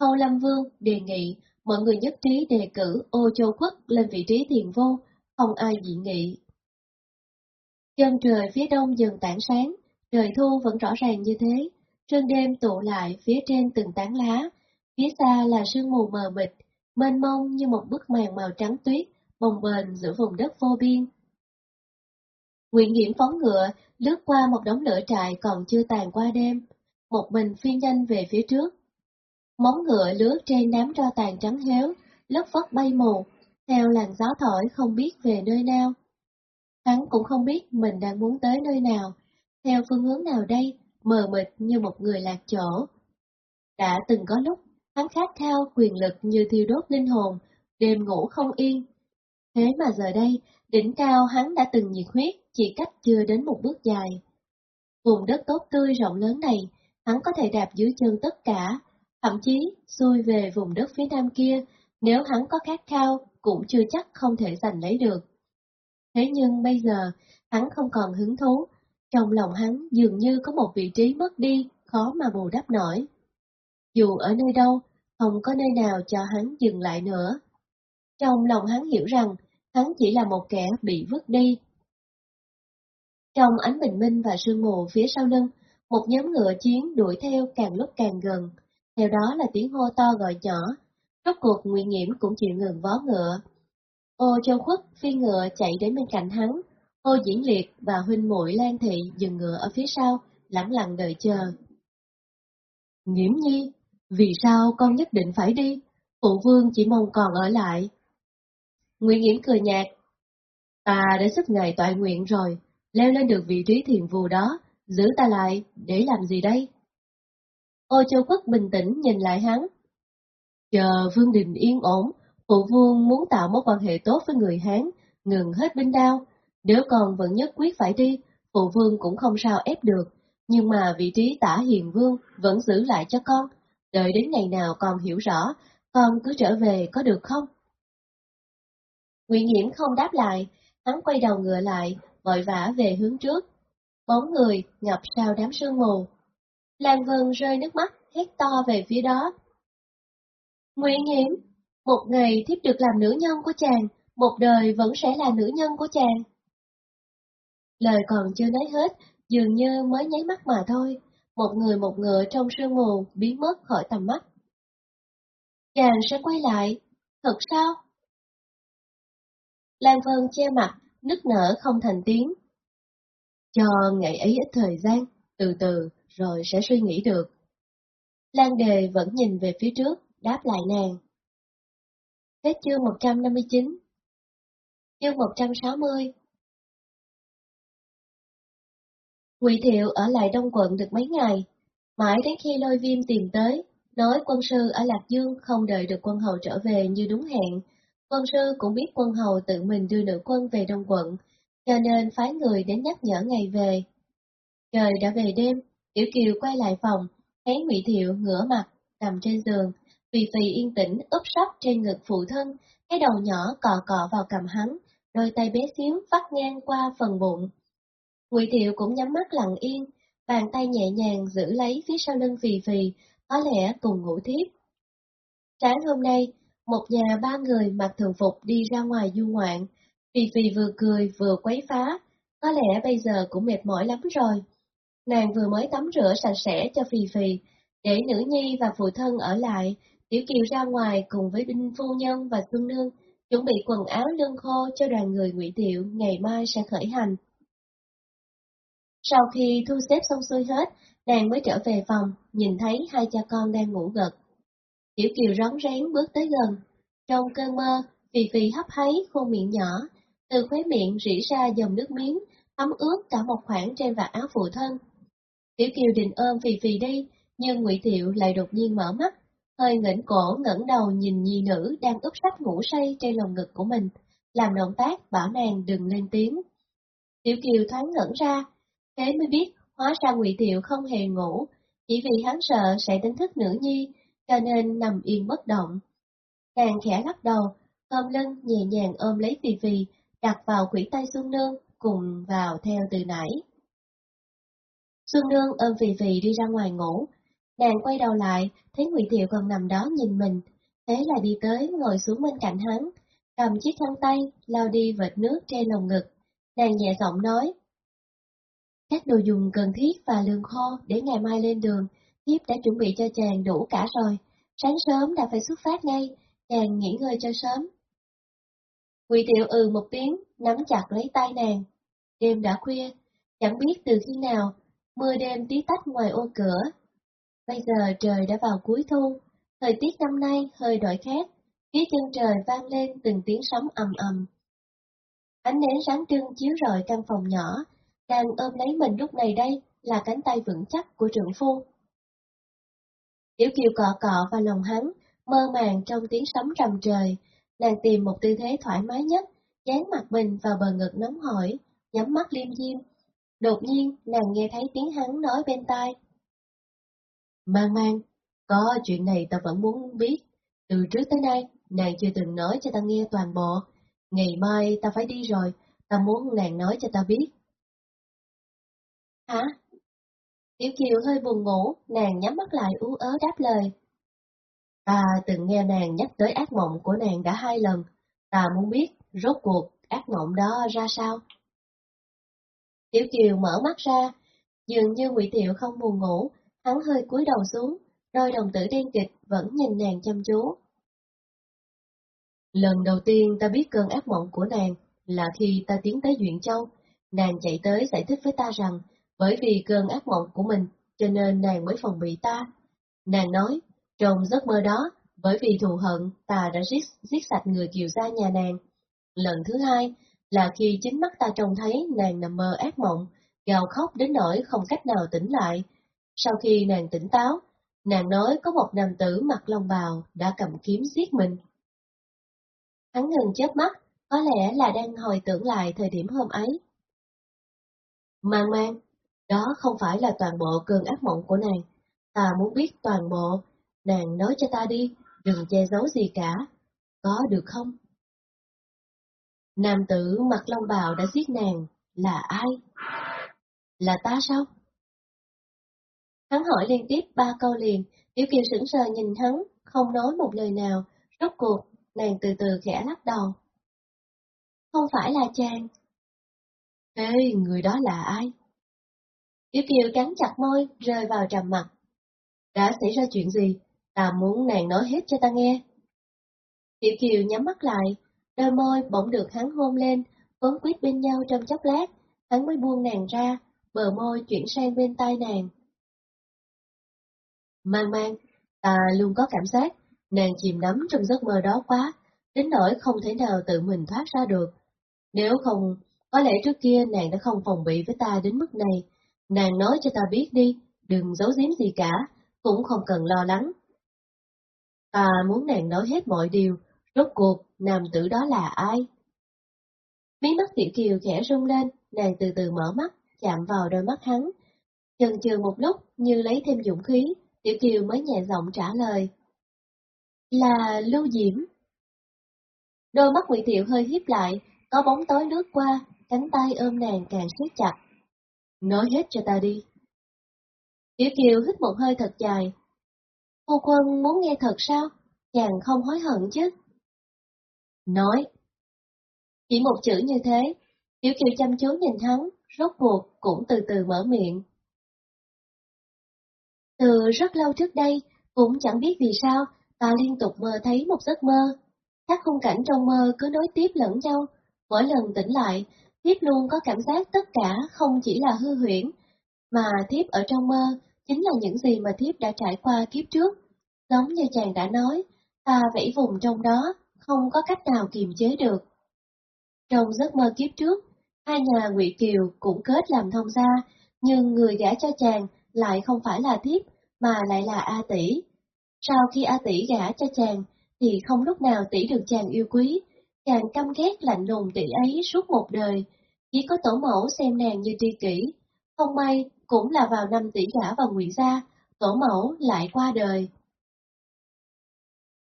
Hầu Lâm Vương đề nghị mọi người nhất trí đề cử ô châu quốc lên vị trí thiền vô, không ai dị nghị. Chân trời phía đông dần tảng sáng, trời thu vẫn rõ ràng như thế, sương đêm tụ lại phía trên từng tán lá, phía xa là sương mù mờ mịt, mênh mông như một bức màn màu trắng tuyết, bồng bềnh giữa vùng đất vô biên. Nguyễn Nghiễm phóng ngựa, lướt qua một đống lửa trại còn chưa tàn qua đêm, một mình phi nhanh về phía trước. Móng ngựa lướt trên đám tro tàn trắng héo, lất phất bay mù, theo làn gió thổi không biết về nơi nào. Hắn cũng không biết mình đang muốn tới nơi nào, theo phương hướng nào đây, mờ mịt như một người lạc chỗ. Đã từng có lúc, hắn khát khao quyền lực như thiêu đốt linh hồn, đêm ngủ không yên. Thế mà giờ đây, đỉnh cao hắn đã từng nhiệt huyết, chỉ cách chưa đến một bước dài. Vùng đất tốt tươi rộng lớn này, hắn có thể đạp dưới chân tất cả, thậm chí xuôi về vùng đất phía nam kia, nếu hắn có khát khao, cũng chưa chắc không thể giành lấy được. Thế nhưng bây giờ, hắn không còn hứng thú, trong lòng hắn dường như có một vị trí mất đi, khó mà bù đắp nổi. Dù ở nơi đâu, không có nơi nào cho hắn dừng lại nữa. Trong lòng hắn hiểu rằng, hắn chỉ là một kẻ bị vứt đi. Trong ánh bình minh và sương mù phía sau lưng, một nhóm ngựa chiến đuổi theo càng lúc càng gần, theo đó là tiếng hô to gọi nhỏ. Rốt cuộc Nguyễn Nghiễm cũng chịu ngừng vó ngựa. Ô Châu Khuất phi ngựa chạy đến bên cạnh hắn, Ô Diễn Liệt và huynh muội Lan Thị dừng ngựa ở phía sau, lặng lặng đợi chờ. Nghiễm nhi, vì sao con nhất định phải đi? Phụ vương chỉ mong còn ở lại. Nguyễn Nghiễm cười nhạt. Ta đã giúp ngài toại nguyện rồi, leo lên được vị trí thiền vù đó, giữ ta lại, để làm gì đây? Ô Châu Quốc bình tĩnh nhìn lại hắn. Chờ Vương Đình yên ổn, phụ vương muốn tạo mối quan hệ tốt với người Hán, ngừng hết binh đao. Nếu con vẫn nhất quyết phải đi, phụ vương cũng không sao ép được, nhưng mà vị trí tả hiền vương vẫn giữ lại cho con. Đợi đến ngày nào con hiểu rõ, con cứ trở về có được không? Nguyễn Nhiễm không đáp lại, hắn quay đầu ngựa lại, vội vã về hướng trước. Bóng người ngập sau đám sương mù, Lan Vân rơi nước mắt, hét to về phía đó. Nguyễn hiểm, một ngày thiếp được làm nữ nhân của chàng, một đời vẫn sẽ là nữ nhân của chàng. Lời còn chưa nói hết, dường như mới nháy mắt mà thôi, một người một ngựa trong sương mù biến mất khỏi tầm mắt. Chàng sẽ quay lại, thật sao? Lan Vân che mặt, nức nở không thành tiếng. Cho ngày ấy ít thời gian, từ từ rồi sẽ suy nghĩ được. Lan Đề vẫn nhìn về phía trước, đáp lại nàng. Hết chương 159 Chương 160 Ngụy Thiệu ở lại Đông quận được mấy ngày, mãi đến khi lôi viêm tìm tới, nói quân sư ở Lạc Dương không đợi được quân hầu trở về như đúng hẹn. Quân sư cũng biết quân hầu tự mình đưa nữ quân về Đông quận, cho nên phái người đến nhắc nhở ngày về. Trời đã về đêm, Tiểu Kiều quay lại phòng, thấy Ngụy Thiệu ngửa mặt, nằm trên giường, vì Phì yên tĩnh úp sấp trên ngực phụ thân, cái đầu nhỏ cọ cọ vào cầm hắn, đôi tay bé xíu vắt ngang qua phần bụng. Ngụy Thiệu cũng nhắm mắt lặng yên, bàn tay nhẹ nhàng giữ lấy phía sau lưng Phì Phì, có lẽ cùng ngủ thiếp. Sáng hôm nay, một nhà ba người mặc thường phục đi ra ngoài du ngoạn, Phì Phì vừa cười vừa quấy phá, có lẽ bây giờ cũng mệt mỏi lắm rồi. Nàng vừa mới tắm rửa sạch sẽ cho Phì Phì, để nữ nhi và phụ thân ở lại, Tiểu Kiều ra ngoài cùng với binh phu nhân và Xuân Nương, chuẩn bị quần áo lương khô cho đoàn người ngụy Tiệu ngày mai sẽ khởi hành. Sau khi thu xếp xong xuôi hết, nàng mới trở về phòng, nhìn thấy hai cha con đang ngủ gật. Tiểu Kiều rón rén bước tới gần. Trong cơn mơ, vì vì hấp háy khuôn miệng nhỏ, từ khóe miệng rỉ ra dòng nước miếng, ấm ướt cả một khoảng trên vạt áo phụ thân. Tiểu Kiều định ôm vì vì đi, nhưng Ngụy Tiệu lại đột nhiên mở mắt, hơi ngẩng cổ ngẩng đầu nhìn nhi nữ đang úp sách ngủ say trên lồng ngực của mình, làm động tác bảo nàng đừng lên tiếng. Tiểu Kiều thoáng ngẩn ra, thế mới biết hóa ra Ngụy thiệu không hề ngủ, chỉ vì hắn sợ sẽ đánh thức nữ nhi, cho nên nằm yên bất động. Nàng khẽ lắc đầu, ôm lưng nhẹ nhàng ôm lấy Phì Phì, đặt vào quỷ tay Xuân Nương, cùng vào theo từ nãy. Xuân Nương ôm Phì Phì đi ra ngoài ngủ, nàng quay đầu lại, thấy Ngụy Thiệu còn nằm đó nhìn mình, thế là đi tới ngồi xuống bên cạnh hắn, cầm chiếc khăn tay, lau đi vệt nước trên lồng ngực. Nàng nhẹ giọng nói, các đồ dùng cần thiết và lương khô để ngày mai lên đường, thiếp đã chuẩn bị cho chàng đủ cả rồi, sáng sớm đã phải xuất phát ngay, chàng nghỉ ngơi cho sớm. quỳ Tiệu ừ một tiếng, nắm chặt lấy tay nàng. Đêm đã khuya, chẳng biết từ khi nào, mưa đêm tí tách ngoài ô cửa. Bây giờ trời đã vào cuối thu, thời tiết năm nay hơi đổi khác, phía chân trời vang lên từng tiếng sóng ầm ầm. Ánh nến sáng trưng chiếu rọi căn phòng nhỏ, đang ôm lấy mình lúc này đây là cánh tay vững chắc của trưởng phu. Tiểu Kiều cọ cọ vào lòng hắn, mơ màng trong tiếng sấm rầm trời, nàng tìm một tư thế thoải mái nhất, dán mặt mình vào bờ ngực nóng hổi, nhắm mắt liêm diêm. Đột nhiên, nàng nghe thấy tiếng hắn nói bên tai. Mang mang, có chuyện này ta vẫn muốn biết. Từ trước tới nay, nàng chưa từng nói cho ta nghe toàn bộ. Ngày mai ta phải đi rồi, ta muốn nàng nói cho ta biết. Hả? Tiểu Kiều hơi buồn ngủ, nàng nhắm mắt lại ú ớ đáp lời. Ta từng nghe nàng nhắc tới ác mộng của nàng đã hai lần, ta muốn biết rốt cuộc ác mộng đó ra sao. Tiểu Kiều mở mắt ra, dường như Ngụy Tiệu không buồn ngủ, hắn hơi cúi đầu xuống, đôi đồng tử đen kịch vẫn nhìn nàng chăm chú. Lần đầu tiên ta biết cơn ác mộng của nàng là khi ta tiến tới Duyện Châu, nàng chạy tới giải thích với ta rằng bởi vì cơn ác mộng của mình cho nên nàng mới phòng bị ta. Nàng nói, trong giấc mơ đó, bởi vì thù hận, ta đã giết, giết sạch người kiều gia nhà nàng. Lần thứ hai là khi chính mắt ta trông thấy nàng nằm mơ ác mộng, gào khóc đến nỗi không cách nào tỉnh lại. Sau khi nàng tỉnh táo, nàng nói có một nam tử mặc long bào đã cầm kiếm giết mình. Hắn ngừng chớp mắt, có lẽ là đang hồi tưởng lại thời điểm hôm ấy. Mang mang, đó không phải là toàn bộ cơn ác mộng của nàng. Ta muốn biết toàn bộ, nàng nói cho ta đi, đừng che giấu gì cả. Có được không? Nam tử mặc long bào đã giết nàng, là ai? Là ta sao? Hắn hỏi liên tiếp ba câu liền, Tiểu Kiều sững sờ nhìn hắn, không nói một lời nào, rốt cuộc, nàng từ từ khẽ lắc đầu. Không phải là chàng. Ê, người đó là ai? Tiểu Kiều cắn chặt môi, rơi vào trầm mặt. Đã xảy ra chuyện gì? Ta muốn nàng nói hết cho ta nghe. Tiểu Kiều nhắm mắt lại, đôi môi bỗng được hắn hôn lên, quấn quýt bên nhau trong chốc lát, hắn mới buông nàng ra, bờ môi chuyển sang bên tai nàng. Mang mang, ta luôn có cảm giác, nàng chìm đắm trong giấc mơ đó quá, đến nỗi không thể nào tự mình thoát ra được. Nếu không, có lẽ trước kia nàng đã không phòng bị với ta đến mức này. Nàng nói cho ta biết đi, đừng giấu giếm gì cả, cũng không cần lo lắng. Ta muốn nàng nói hết mọi điều, rốt cuộc, nam tử đó là ai? Mí mắt Tiểu Kiều khẽ rung lên, nàng từ từ mở mắt, chạm vào đôi mắt hắn. Chần chừ một lúc như lấy thêm dũng khí, Tiểu Kiều mới nhẹ giọng trả lời. Là Lưu Diễm. Đôi mắt Ngụy Thiệu hơi hiếp lại, có bóng tối lướt qua, cánh tay ôm nàng càng siết chặt. Nói hết cho ta đi. Tiểu Kiều hít một hơi thật dài. Phu quân muốn nghe thật sao? Chàng không hối hận chứ? Nói. Chỉ một chữ như thế, Tiểu Kiều chăm chú nhìn hắn, rốt cuộc cũng từ từ mở miệng. Từ rất lâu trước đây, cũng chẳng biết vì sao, ta liên tục mơ thấy một giấc mơ. Các khung cảnh trong mơ cứ nối tiếp lẫn nhau, mỗi lần tỉnh lại, thiếp luôn có cảm giác tất cả không chỉ là hư huyễn, mà thiếp ở trong mơ chính là những gì mà thiếp đã trải qua kiếp trước. Giống như chàng đã nói, ta vẫy vùng trong đó, không có cách nào kiềm chế được. Trong giấc mơ kiếp trước, hai nhà Ngụy Kiều cũng kết làm thông gia, nhưng người gả cho chàng lại không phải là thiếp, mà lại là A tỷ. Sau khi A tỷ gả cho chàng, thì không lúc nào tỷ được chàng yêu quý, chàng căm ghét lạnh lùng tỷ ấy suốt một đời, chỉ có tổ mẫu xem nàng như tri kỷ. Không may, cũng là vào năm tỷ gã vào Nguyễn gia, tổ mẫu lại qua đời.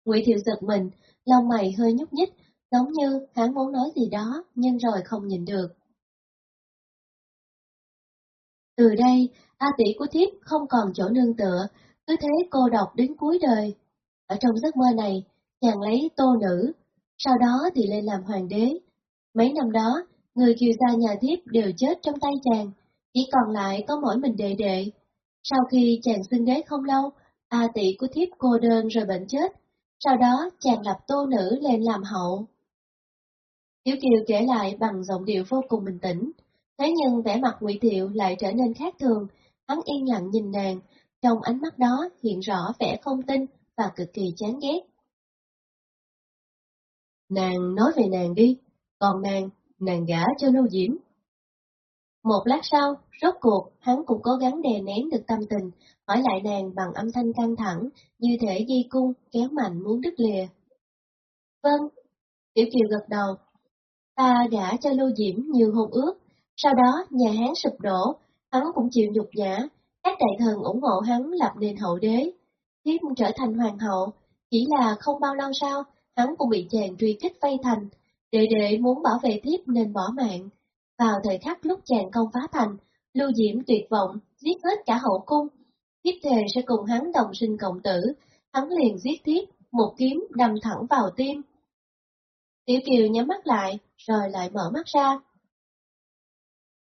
Ngụy Thiệu giật mình, lòng mày hơi nhúc nhích, giống như hắn muốn nói gì đó, nhưng rồi không nhìn được. Từ đây, A tỷ của thiếp không còn chỗ nương tựa, cứ thế cô độc đến cuối đời. Ở trong giấc mơ này, chàng lấy tô nữ, sau đó thì lên làm hoàng đế. Mấy năm đó, người kiều gia nhà thiếp đều chết trong tay chàng, chỉ còn lại có mỗi mình đệ đệ. Sau khi chàng xưng đế không lâu, A tỷ của thiếp cô đơn rồi bệnh chết, sau đó chàng lập tô nữ lên làm hậu. Tiểu Kiều kể lại bằng giọng điệu vô cùng bình tĩnh, thế nhưng vẻ mặt Ngụy Thiệu lại trở nên khác thường, hắn yên lặng nhìn nàng, trong ánh mắt đó hiện rõ vẻ không tin và cực kỳ chán ghét. Nàng nói về nàng đi, còn nàng, nàng gả cho Lưu Diễm. Một lát sau, rốt cuộc, hắn cũng cố gắng đè nén được tâm tình, hỏi lại nàng bằng âm thanh căng thẳng, như thể dây cung kéo mạnh muốn đứt lìa. Vâng, Tiểu Kiều gật đầu. Ta gả cho Lưu Diễm nhiều hôn ước, sau đó nhà Hán sụp đổ, hắn cũng chịu nhục nhã, các đại thần ủng hộ hắn lập nền hậu đế. Thiếp trở thành hoàng hậu, chỉ là không bao lâu sau, hắn cũng bị chàng truy kích vây thành, đệ đệ muốn bảo vệ thiếp nên bỏ mạng. Vào thời khắc lúc chàng công phá thành, Lưu Diễm tuyệt vọng, giết hết cả hậu cung. Thiếp thề sẽ cùng hắn đồng sinh cộng tử, hắn liền giết thiếp, một kiếm đâm thẳng vào tim. Tiểu Kiều nhắm mắt lại, rồi lại mở mắt ra.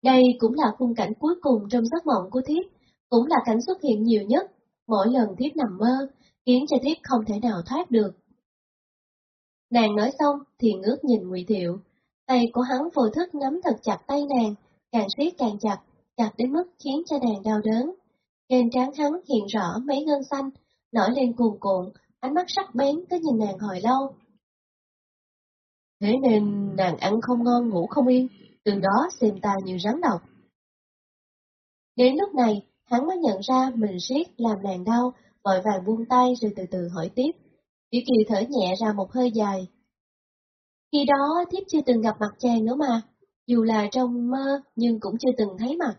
Đây cũng là khung cảnh cuối cùng trong giấc mộng của thiếp, cũng là cảnh xuất hiện nhiều nhất, mỗi lần thiếp nằm mơ, khiến cho thiếp không thể nào thoát được. Nàng nói xong thì ngước nhìn Ngụy Thiệu, tay của hắn vô thức nắm thật chặt tay nàng, càng siết càng chặt, chặt đến mức khiến cho nàng đau đớn. Trên trán hắn hiện rõ mấy ngân xanh, nổi lên cuồn cuộn, ánh mắt sắc bén cứ nhìn nàng hồi lâu. Thế nên nàng ăn không ngon ngủ không yên, từ đó xem ta như rắn độc. Đến lúc này, hắn mới nhận ra mình siết làm nàng đau, vội vàng buông tay rồi từ từ hỏi tiếp. Tiểu Kiều thở nhẹ ra một hơi dài. Khi đó thiếp chưa từng gặp mặt chàng nữa mà, dù là trong mơ nhưng cũng chưa từng thấy mặt.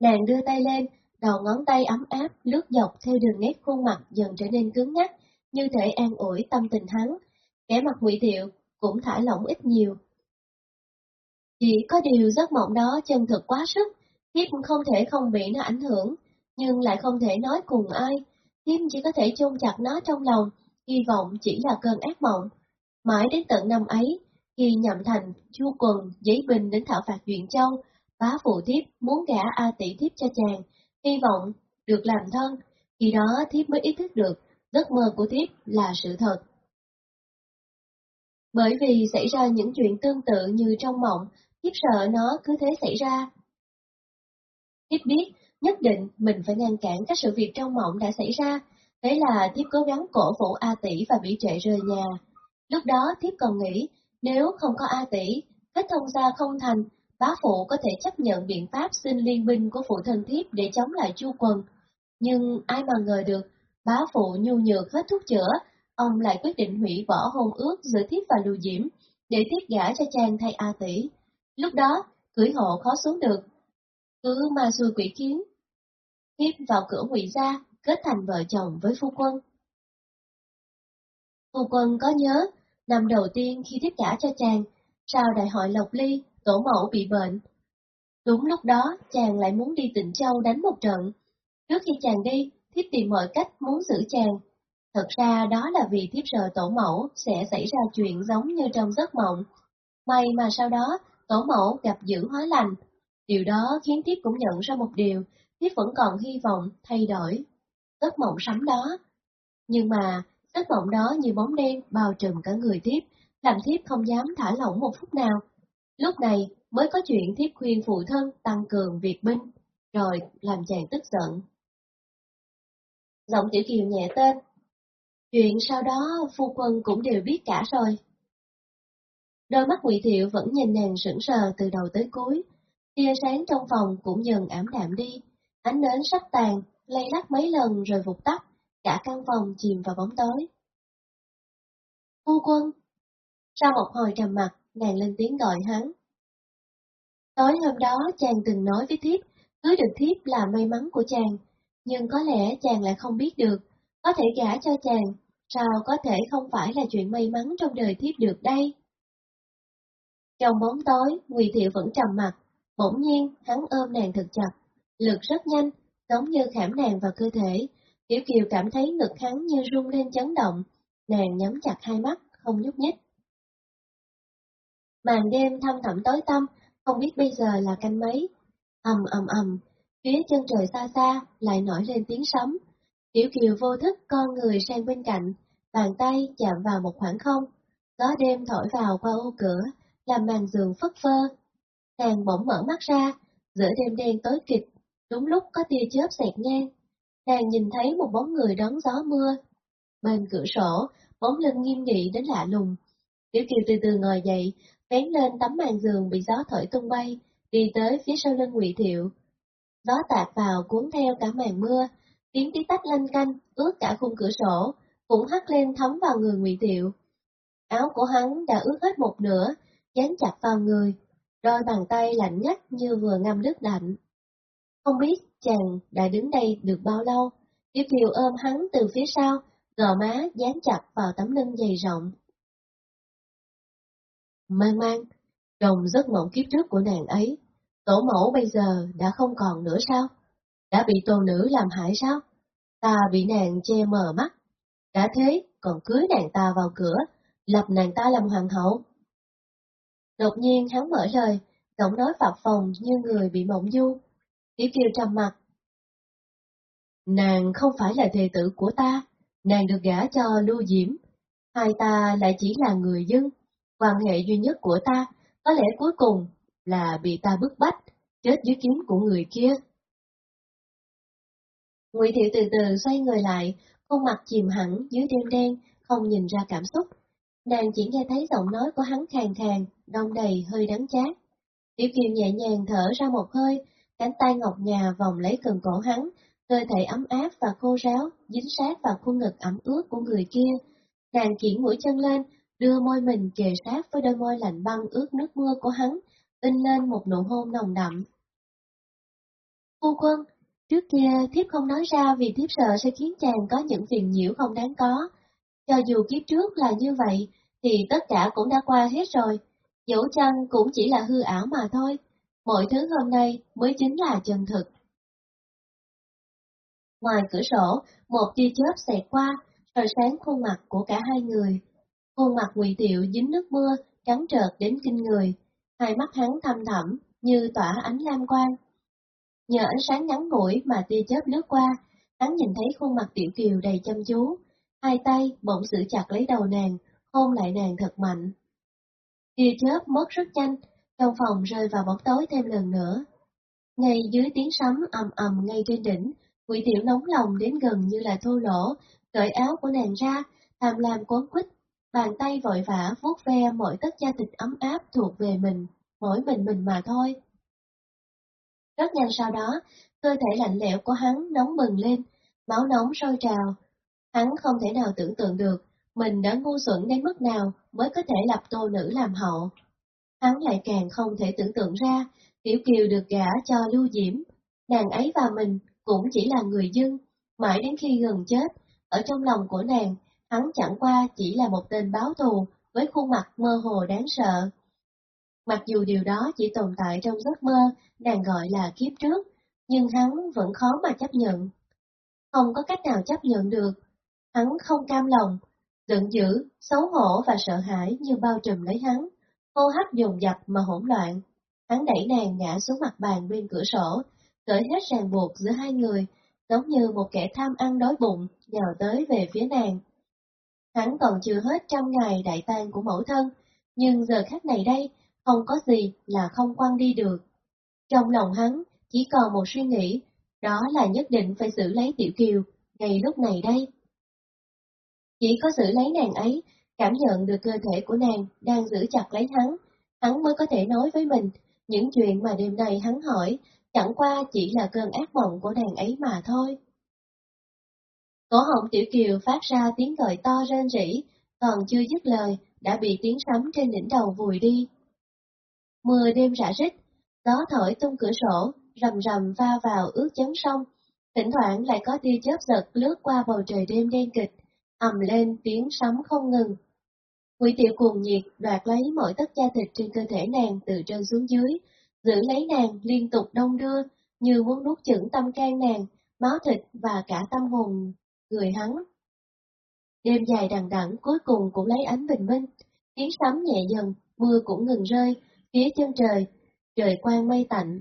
Nàng đưa tay lên, đầu ngón tay ấm áp lướt dọc theo đường nét khuôn mặt dần trở nên cứng ngắc, như thể an ủi tâm tình hắn. Kẻ mặt ngụy thiệu cũng thả lỏng ít nhiều. Chỉ có điều giấc mộng đó chân thực quá sức, thiếp không thể không bị nó ảnh hưởng, nhưng lại không thể nói cùng ai. Thiếp chỉ có thể chôn chặt nó trong lòng, hy vọng chỉ là cơn ác mộng. Mãi đến tận năm ấy, khi nhậm thành, chu quần, giấy bình đến thảo phạt Duyện Châu, bá phụ thiếp muốn gả A tỷ thiếp cho chàng, hy vọng được làm thân, khi đó thiếp mới ý thức được giấc mơ của thiếp là sự thật. Bởi vì xảy ra những chuyện tương tự như trong mộng, thiếp sợ nó cứ thế xảy ra. Thiếp biết, nhất định mình phải ngăn cản các sự việc trong mộng đã xảy ra, thế là thiếp cố gắng cổ vũ A tỷ và bị trệ rời nhà. Lúc đó thiếp còn nghĩ, nếu không có A tỷ, kết thông gia không thành, bá phụ có thể chấp nhận biện pháp xin liên minh của phụ thân thiếp để chống lại chu quần. Nhưng ai mà ngờ được, bá phụ nhu nhược hết thuốc chữa, ông lại quyết định hủy bỏ hôn ước giữa thiếp và lưu diễm, để thiếp gả cho chàng thay A tỷ. Lúc đó, cưỡi hộ khó xuống được. Cứ ma xui quỷ kiến tiếp vào cửa ngụy gia, kết thành vợ chồng với phu quân. Phu quân có nhớ, năm đầu tiên khi tiếp gả cho chàng, sau đại hội Lộc Ly, tổ mẫu bị bệnh. Đúng lúc đó, chàng lại muốn đi tỉnh Châu đánh một trận. Trước khi chàng đi, thiếp tìm mọi cách muốn giữ chàng. Thật ra đó là vì thiếp sợ tổ mẫu sẽ xảy ra chuyện giống như trong giấc mộng. May mà sau đó, tổ mẫu gặp dữ hóa lành. Điều đó khiến thiếp cũng nhận ra một điều, thiếp vẫn còn hy vọng thay đổi. Giấc mộng sắm đó. Nhưng mà, giấc mộng đó như bóng đen bao trùm cả người thiếp, làm thiếp không dám thả lỏng một phút nào. Lúc này mới có chuyện thiếp khuyên phụ thân tăng cường việc binh, rồi làm chàng tức giận. Giọng tiểu kiều nhẹ tên. Chuyện sau đó phu quân cũng đều biết cả rồi. Đôi mắt Ngụy Thiệu vẫn nhìn nàng sững sờ từ đầu tới cuối, tia sáng trong phòng cũng dần ảm đạm đi, ánh nến sắp tàn, lay lắc mấy lần rồi vụt tắt, cả căn phòng chìm vào bóng tối. Phu quân! Sau một hồi trầm mặt, nàng lên tiếng gọi hắn. Tối hôm đó chàng từng nói với thiếp, cưới được thiếp là may mắn của chàng, nhưng có lẽ chàng lại không biết được, có thể gả cho chàng, sao có thể không phải là chuyện may mắn trong đời thiếp được đây? Trong bóng tối, Ngụy Thiệu vẫn trầm mặt, bỗng nhiên hắn ôm nàng thật chặt, lực rất nhanh, giống như khảm nàng vào cơ thể. Tiểu Kiều cảm thấy ngực hắn như rung lên chấn động, nàng nhắm chặt hai mắt, không nhúc nhích. Màn đêm thâm thẳm tối tăm, không biết bây giờ là canh mấy. ầm ầm ầm, phía chân trời xa xa lại nổi lên tiếng sấm. Tiểu Kiều vô thức con người sang bên cạnh, bàn tay chạm vào một khoảng không. Gió đêm thổi vào qua ô cửa, làm màn giường phất phơ. Nàng bỗng mở mắt ra, giữa đêm đen tối kịch, đúng lúc có tia chớp xẹt ngang. Nàng nhìn thấy một bóng người đón gió mưa. Bên cửa sổ, bóng lưng nghiêm nghị đến lạ lùng. Tiểu Kiều từ từ ngồi dậy, vén lên tấm màn giường bị gió thổi tung bay, đi tới phía sau lưng Ngụy Thiệu. Gió tạt vào cuốn theo cả màn mưa, tiếng tí tách lanh canh, ướt cả khung cửa sổ, cũng hắt lên thấm vào người Ngụy Thiệu. Áo của hắn đã ướt hết một nửa, dán chặt vào người, đôi bàn tay lạnh ngắt như vừa ngâm nước lạnh. Không biết chàng đã đứng đây được bao lâu, Tiểu Kiều ôm hắn từ phía sau, gò má dán chặt vào tấm lưng dày rộng. Mang mang, chồng giấc mộng kiếp trước của nàng ấy, tổ mẫu bây giờ đã không còn nữa sao? Đã bị tôn nữ làm hại sao? Ta bị nàng che mờ mắt. Đã thế, còn cưới nàng ta vào cửa, lập nàng ta làm hoàng hậu. Đột nhiên hắn mở lời, giọng nói phập phòng như người bị mộng du. Tiểu Kiều trầm mặt. Nàng không phải là thề tử của ta, nàng được gả cho Lưu Diễm. Hai ta lại chỉ là người dân, quan hệ duy nhất của ta, có lẽ cuối cùng là bị ta bức bách, chết dưới kiếm của người kia. Ngụy Thiệu từ từ xoay người lại, khuôn mặt chìm hẳn dưới đêm đen, không nhìn ra cảm xúc. Nàng chỉ nghe thấy giọng nói của hắn khàn khàn, đông đầy hơi đắng chát. Tiểu Kiều nhẹ nhàng thở ra một hơi, cánh tay ngọc nhà vòng lấy cần cổ hắn, cơ thể ấm áp và khô ráo, dính sát vào khuôn ngực ẩm ướt của người kia. Nàng kiển mũi chân lên, đưa môi mình kề sát với đôi môi lạnh băng ướt nước mưa của hắn, in lên một nụ hôn nồng đậm. Phu quân, trước kia thiếp không nói ra vì thiếp sợ sẽ khiến chàng có những phiền nhiễu không đáng có. Cho dù kiếp trước là như vậy, thì tất cả cũng đã qua hết rồi, dẫu chăng cũng chỉ là hư ảo mà thôi, mọi thứ hôm nay mới chính là chân thực. Ngoài cửa sổ, một tia chớp xẹt qua, rồi sáng khuôn mặt của cả hai người. Khuôn mặt Ngụy Tiệu dính nước mưa, trắng trợt đến kinh người, hai mắt hắn thâm thẳm như tỏa ánh lam quang. Nhờ ánh sáng ngắn ngủi mà tia chớp lướt qua, hắn nhìn thấy khuôn mặt Tiểu Kiều đầy chăm chú, hai tay bỗng giữ chặt lấy đầu nàng, hôn lại nàng thật mạnh. Tia chớp mất rất nhanh, trong phòng rơi vào bóng tối thêm lần nữa. Ngay dưới tiếng sấm ầm ầm ngay trên đỉnh, quỷ Tiểu nóng lòng đến gần như là thô lỗ, cởi áo của nàng ra, tham lam cuốn quýt, bàn tay vội vã vuốt ve mọi tất da thịt ấm áp thuộc về mình, mỗi mình mình mà thôi. Rất nhanh sau đó, cơ thể lạnh lẽo của hắn nóng bừng lên, máu nóng sôi trào. Hắn không thể nào tưởng tượng được mình đã ngu xuẩn đến mức nào mới có thể lập tô nữ làm hậu. Hắn lại càng không thể tưởng tượng ra, Tiểu Kiều được gả cho Lưu Diễm, nàng ấy và mình cũng chỉ là người dân, mãi đến khi gần chết, ở trong lòng của nàng, hắn chẳng qua chỉ là một tên báo thù với khuôn mặt mơ hồ đáng sợ. Mặc dù điều đó chỉ tồn tại trong giấc mơ, nàng gọi là kiếp trước, nhưng hắn vẫn khó mà chấp nhận. Không có cách nào chấp nhận được, hắn không cam lòng, giận dữ, xấu hổ và sợ hãi như bao trùm lấy hắn, hô hấp dồn dập mà hỗn loạn. Hắn đẩy nàng ngã xuống mặt bàn bên cửa sổ, cởi hết ràng buộc giữa hai người, giống như một kẻ tham ăn đói bụng, nhào tới về phía nàng. Hắn còn chưa hết trăm ngày đại tang của mẫu thân, nhưng giờ khắc này đây, không có gì là không quăng đi được. Trong lòng hắn chỉ còn một suy nghĩ, đó là nhất định phải xử lấy Tiểu Kiều, ngay lúc này đây. Chỉ có xử lấy nàng ấy, cảm nhận được cơ thể của nàng đang giữ chặt lấy hắn, hắn mới có thể nói với mình những chuyện mà đêm nay hắn hỏi, chẳng qua chỉ là cơn ác mộng của nàng ấy mà thôi. Cổ họng Tiểu Kiều phát ra tiếng gọi to rên rỉ, còn chưa dứt lời, đã bị tiếng sấm trên đỉnh đầu vùi đi. Mưa đêm rã rít, gió thổi tung cửa sổ, rầm rầm va vào ướt chấn sông, thỉnh thoảng lại có tia chớp giật lướt qua bầu trời đêm đen kịch, ầm lên tiếng sấm không ngừng. Quỷ tiểu cuồng nhiệt đoạt lấy mọi tất da thịt trên cơ thể nàng từ trên xuống dưới, giữ lấy nàng liên tục đông đưa, như muốn nuốt chửng tâm can nàng, máu thịt và cả tâm hồn người hắn. Đêm dài đằng đẵng cuối cùng cũng lấy ánh bình minh, tiếng sấm nhẹ dần, mưa cũng ngừng rơi, phía chân trời, trời quang mây tạnh.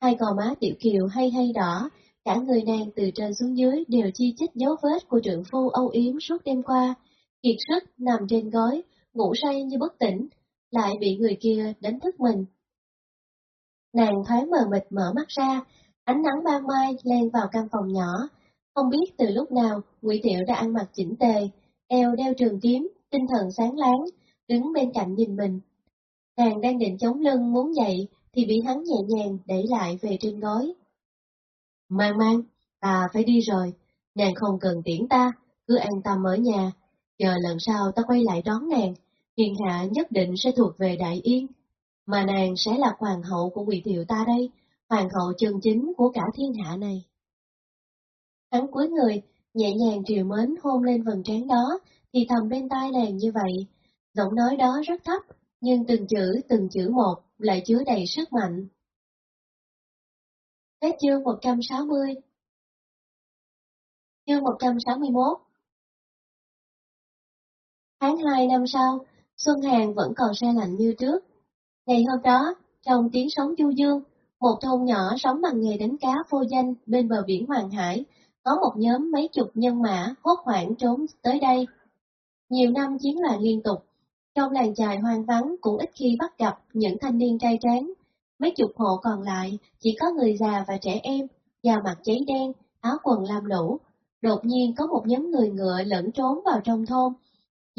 Hai gò má tiểu kiều hay hay đỏ, cả người nàng từ trên xuống dưới đều chi chích dấu vết của trượng phu âu yếm suốt đêm qua, kiệt sức nằm trên gói ngủ say như bất tỉnh, lại bị người kia đánh thức mình. Nàng thoáng mờ mịt mở mắt ra, ánh nắng ban mai len vào căn phòng nhỏ, không biết từ lúc nào Ngụy Tiểu đã ăn mặc chỉnh tề, eo đeo trường kiếm, tinh thần sáng láng, đứng bên cạnh nhìn mình. Nàng đang định chống lưng muốn dậy thì bị hắn nhẹ nhàng đẩy lại về trên gối. Mang mang, ta phải đi rồi, nàng không cần tiễn ta, cứ an tâm ở nhà, chờ lần sau ta quay lại đón nàng, thiên hạ nhất định sẽ thuộc về Đại Yên, mà nàng sẽ là hoàng hậu của Ngụy Thiệu ta đây, hoàng hậu chân chính của cả thiên hạ này. Hắn cúi người, nhẹ nhàng triều mến hôn lên vầng trán đó, thì thầm bên tai nàng như vậy. Giọng nói đó rất thấp, nhưng từng chữ từng chữ một lại chứa đầy sức mạnh. Hết chương 160 Chương 161 Tháng 2 năm sau, Xuân Hàn vẫn còn xe lạnh như trước. Ngày hôm đó, trong tiếng sóng du dương, một thôn nhỏ sống bằng nghề đánh cá vô danh bên bờ biển Hoàng Hải, có một nhóm mấy chục nhân mã hốt hoảng trốn tới đây. Nhiều năm chiến loạn liên tục, trong làng chài hoang vắng cũng ít khi bắt gặp những thanh niên trai tráng. Mấy chục hộ còn lại chỉ có người già và trẻ em, da mặt cháy đen, áo quần lam lũ. Đột nhiên có một nhóm người ngựa lẫn trốn vào trong thôn.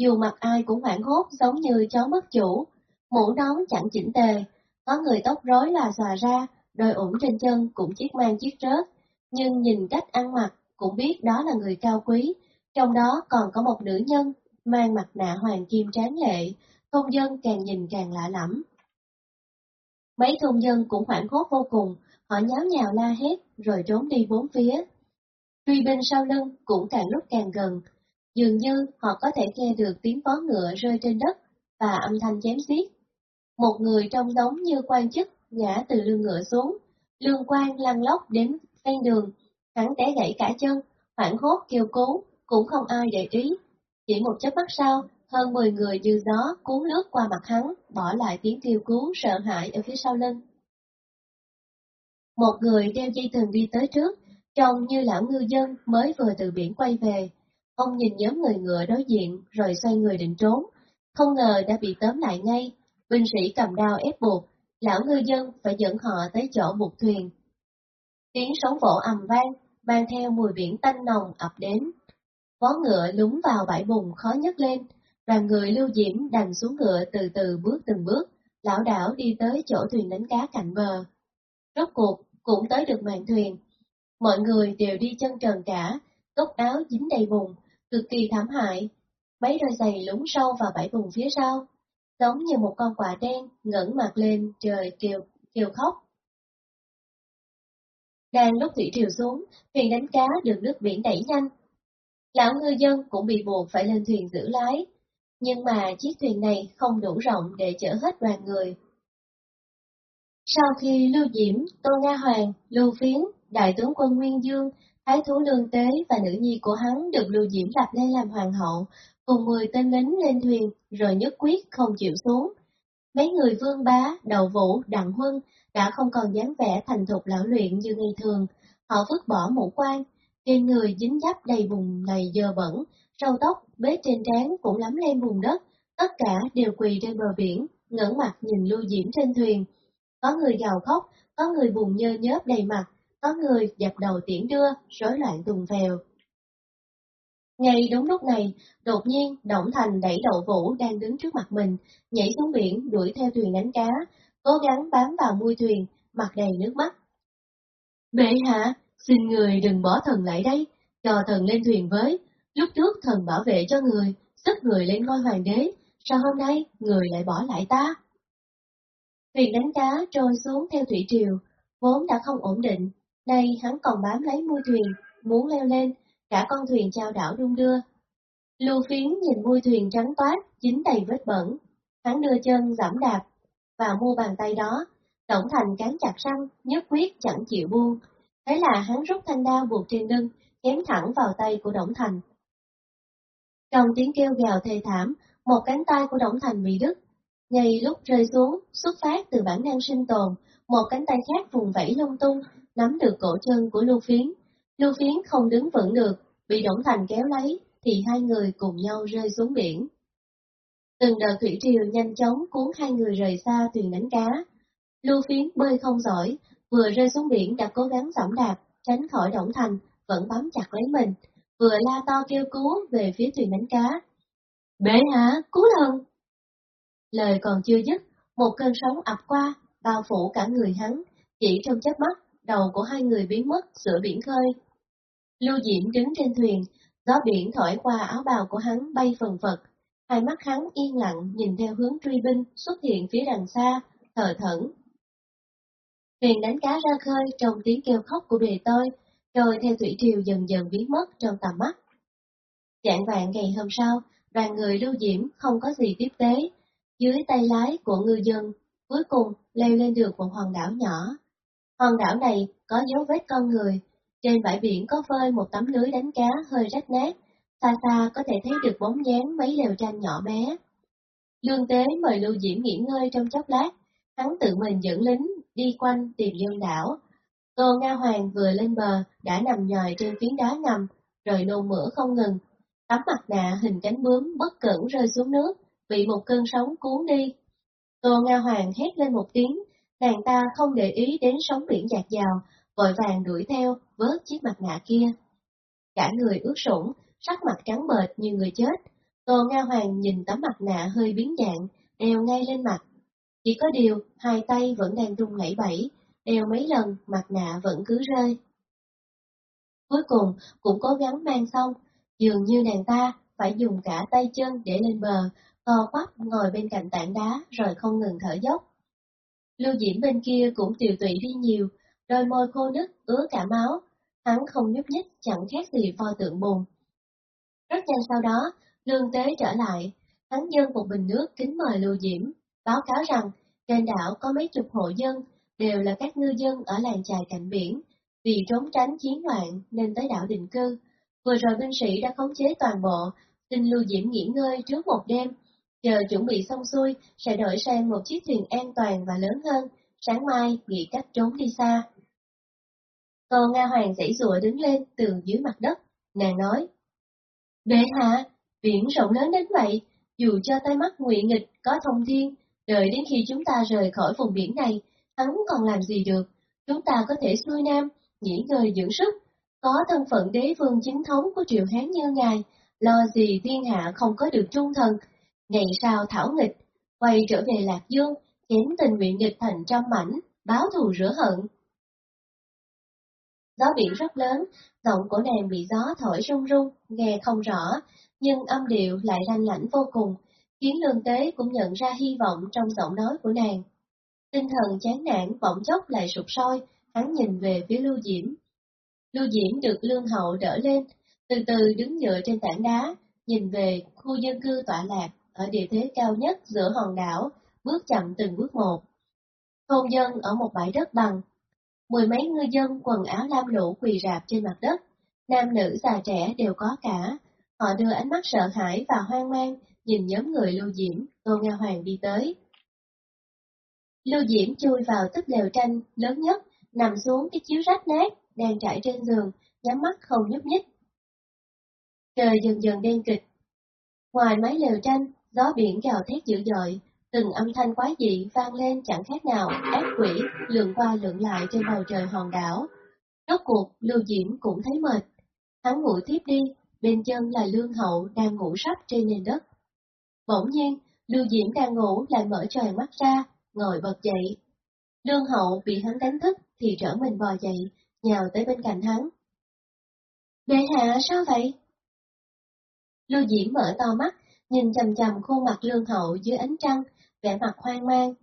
Dù mặt ai cũng hoảng hốt giống như chó mất chủ, mũ nón chẳng chỉnh tề, có người tóc rối là xòa ra, đôi ủng trên chân cũng chiếc mang chiếc rớt, nhưng nhìn cách ăn mặc cũng biết đó là người cao quý, trong đó còn có một nữ nhân mang mặt nạ hoàng kim tráng lệ, thôn dân càng nhìn càng lạ lẫm. Mấy thôn dân cũng hoảng hốt vô cùng, họ nháo nhào la hét rồi trốn đi bốn phía. Truy binh sau lưng cũng càng lúc càng gần, dường như họ có thể nghe được tiếng vó ngựa rơi trên đất và âm thanh chém giết. Một người trông giống như quan chức ngã từ lưng ngựa xuống, lương quan lăn lóc đến ven đường, hắn té gãy cả chân, hoảng hốt kêu cứu, cũng không ai để ý. Chỉ một chớp mắt sau, hơn 10 người như gió cuốn lướt qua mặt hắn, bỏ lại tiếng kêu cứu sợ hãi ở phía sau lưng. Một người đeo dây thừng đi tới trước, trông như lão ngư dân mới vừa từ biển quay về. Ông nhìn nhóm người ngựa đối diện rồi xoay người định trốn, không ngờ đã bị tóm lại ngay. Binh sĩ cầm đao ép buộc, lão ngư dân phải dẫn họ tới chỗ buộc thuyền. Tiếng sóng vỗ ầm vang, mang theo mùi biển tanh nồng ập đến. Vó ngựa lúng vào bãi bùn khó nhấc lên, đoàn người lưu diễm đành xuống ngựa từ từ bước từng bước, lão đảo đi tới chỗ thuyền đánh cá cạnh bờ. Rốt cuộc, cũng tới được mạn thuyền. Mọi người đều đi chân trần cả, tóc áo dính đầy bùn, cực kỳ thảm hại. Mấy đôi giày lún sâu vào bãi bùn phía sau, giống như một con quạ đen ngẩng mặt lên trời kêu, kêu khóc. Đang lúc thủy triều xuống, thuyền đánh cá được nước biển đẩy nhanh. Lão ngư dân cũng bị buộc phải lên thuyền giữ lái, nhưng mà chiếc thuyền này không đủ rộng để chở hết đoàn người. Sau khi Lưu Diễm, Tô Nga Hoàng, Lưu Phiến, Đại tướng quân Nguyên Dương, Thái thú Lương Tế và nữ nhi của hắn được Lưu Diễm lập lên làm hoàng hậu, cùng 10 tên lính lên thuyền rồi nhất quyết không chịu xuống. Mấy người vương bá, đầu vũ, đặng huân đã không còn dáng vẻ thành thục lão luyện như ngày thường, họ vứt bỏ mũ quan, trên người dính dắp đầy bùn này dơ bẩn, râu tóc bế trên trán cũng lắm lên bùn đất, tất cả đều quỳ trên bờ biển, ngẩng mặt nhìn Lưu Diễm trên thuyền. Có người gào khóc, có người buồn nhơ nhớp đầy mặt, có người dập đầu tiễn đưa, rối loạn tùng vèo. Ngay đúng lúc này, đột nhiên Động Thành đẩy đậu vũ đang đứng trước mặt mình, nhảy xuống biển đuổi theo thuyền đánh cá, cố gắng bám vào mui thuyền, mặt đầy nước mắt. Bệ hạ, xin người đừng bỏ thần lại đây, cho thần lên thuyền với, lúc trước thần bảo vệ cho người, sức người lên ngôi hoàng đế, sao hôm nay người lại bỏ lại ta? Thuyền đánh cá trôi xuống theo thủy triều, vốn đã không ổn định, nay hắn còn bám lấy mui thuyền, muốn leo lên, cả con thuyền trao đảo đung đưa. Lưu phiến nhìn mui thuyền trắng toát, dính đầy vết bẩn, hắn đưa chân giảm đạp, vào mua bàn tay đó, Tổng Thành cán chặt răng, nhất quyết chẳng chịu buông, thế là hắn rút thanh đao buộc trên lưng, chém thẳng vào tay của Đổng Thành. Trong tiếng kêu gào thê thảm, một cánh tay của Đổng Thành bị đứt, ngay lúc rơi xuống, xuất phát từ bản năng sinh tồn, một cánh tay khác vùng vẫy lung tung, nắm được cổ chân của Lưu Phiến. Lưu Phiến không đứng vững được, bị Đổng Thành kéo lấy, thì hai người cùng nhau rơi xuống biển. Từng đợt thủy triều nhanh chóng cuốn hai người rời xa thuyền đánh cá. Lưu Phiến bơi không giỏi, vừa rơi xuống biển đã cố gắng giảm đạp, tránh khỏi Đổng Thành, vẫn bám chặt lấy mình, vừa la to kêu cứu về phía thuyền đánh cá. Bể hả, cứu thần! Lời còn chưa dứt, một cơn sóng ập qua, bao phủ cả người hắn, chỉ trong chớp mắt, đầu của hai người biến mất giữa biển khơi. Lưu Diễm đứng trên thuyền, gió biển thổi qua áo bào của hắn bay phần phật, hai mắt hắn yên lặng nhìn theo hướng truy binh xuất hiện phía đằng xa, thờ thẫn. Thuyền đánh cá ra khơi trong tiếng kêu khóc của bề tôi, rồi theo thủy triều dần dần biến mất trong tầm mắt. Dạng vạn ngày hôm sau, đoàn người lưu diễm không có gì tiếp tế, dưới tay lái của ngư dân, cuối cùng leo lên được một hòn đảo nhỏ. Hòn đảo này có dấu vết con người, trên bãi biển có phơi một tấm lưới đánh cá hơi rách nát, xa xa có thể thấy được bóng dáng mấy lều tranh nhỏ bé. Lương Tế mời Lưu Diễm nghỉ ngơi trong chốc lát, hắn tự mình dẫn lính đi quanh tìm dân đảo. Tô Nga Hoàng vừa lên bờ đã nằm nhòi trên phiến đá ngầm, rồi nôn mửa không ngừng. Tấm mặt nạ hình cánh bướm bất cẩn rơi xuống nước, bị một cơn sóng cuốn đi. Tô Nga Hoàng hét lên một tiếng, nàng ta không để ý đến sóng biển dạt dào, vội vàng đuổi theo, vớt chiếc mặt nạ kia. Cả người ướt sũng, sắc mặt trắng bệch như người chết. Tô Nga Hoàng nhìn tấm mặt nạ hơi biến dạng, đeo ngay lên mặt. Chỉ có điều, hai tay vẫn đang rung lẩy bẩy, đeo mấy lần, mặt nạ vẫn cứ rơi. Cuối cùng, cũng cố gắng mang xong, dường như nàng ta phải dùng cả tay chân để lên bờ, co quắp ngồi bên cạnh tảng đá rồi không ngừng thở dốc. Lưu Diễm bên kia cũng tiều tụy đi nhiều, đôi môi khô nứt, ứa cả máu, hắn không nhúc nhích chẳng khác gì pho tượng bùn. Rất nhanh sau đó, Lương Tế trở lại, hắn dâng một bình nước kính mời Lưu Diễm, báo cáo rằng trên đảo có mấy chục hộ dân, đều là các ngư dân ở làng chài cạnh biển, vì trốn tránh chiến loạn nên tới đảo định cư. Vừa rồi binh sĩ đã khống chế toàn bộ, xin Lưu Diễm nghỉ ngơi trước một đêm, chờ chuẩn bị xong xuôi sẽ đổi sang một chiếc thuyền an toàn và lớn hơn, sáng mai nghĩ cách trốn đi xa. Còn Nga Hoàng dãy rụa đứng lên từ dưới mặt đất, nàng nói. Bệ hạ, biển rộng lớn đến vậy, dù cho tay mắt ngụy nghịch có thông thiên, đợi đến khi chúng ta rời khỏi vùng biển này, hắn còn làm gì được, chúng ta có thể xuôi nam, nghỉ ngơi dưỡng sức, có thân phận đế vương chính thống của triều Hán như ngài, lo gì thiên hạ không có được trung thần, ngày sau thảo nghịch, quay trở về Lạc Dương, chém tình nguyện nghịch thành trong mảnh, báo thù rửa hận. Gió biển rất lớn, giọng của nàng bị gió thổi rung rung, nghe không rõ, nhưng âm điệu lại ranh lãnh vô cùng, khiến lương tế cũng nhận ra hy vọng trong giọng nói của nàng. Tinh thần chán nản bỗng chốc lại sụp sôi, hắn nhìn về phía Lưu Diễm. Lưu Diễm được lương hậu đỡ lên, từ từ đứng dựa trên tảng đá, nhìn về khu dân cư tọa lạc ở địa thế cao nhất giữa hòn đảo, bước chậm từng bước một. Thôn dân ở một bãi đất bằng. Mười mấy ngư dân quần áo lam lũ quỳ rạp trên mặt đất, nam nữ già trẻ đều có cả. Họ đưa ánh mắt sợ hãi và hoang mang, nhìn nhóm người Lưu Diễm, Tô Nga Hoàng đi tới. Lưu Diễm chui vào túp lều tranh lớn nhất, nằm xuống cái chiếu rách nát, đang trải trên giường, nhắm mắt không nhúc nhích. Trời dần dần đen kịch. Ngoài mái lều tranh, gió biển gào thét dữ dội, từng âm thanh quái dị vang lên chẳng khác nào ác quỷ lượn qua lượn lại trên bầu trời hòn đảo. Rốt cuộc, Lưu Diễm cũng thấy mệt. Hắn ngủ tiếp đi, bên chân là Lương Hậu đang ngủ sắp trên nền đất. Bỗng nhiên, Lưu Diễm đang ngủ lại mở tròn mắt ra, ngồi bật dậy. Lương Hậu bị hắn đánh thức thì trở mình bò dậy, nhào tới bên cạnh hắn. Bệ hạ sao vậy? Lưu Diễm mở to mắt, nhìn chầm chầm khuôn mặt Lương Hậu dưới ánh trăng, vẻ mặt hoang mang.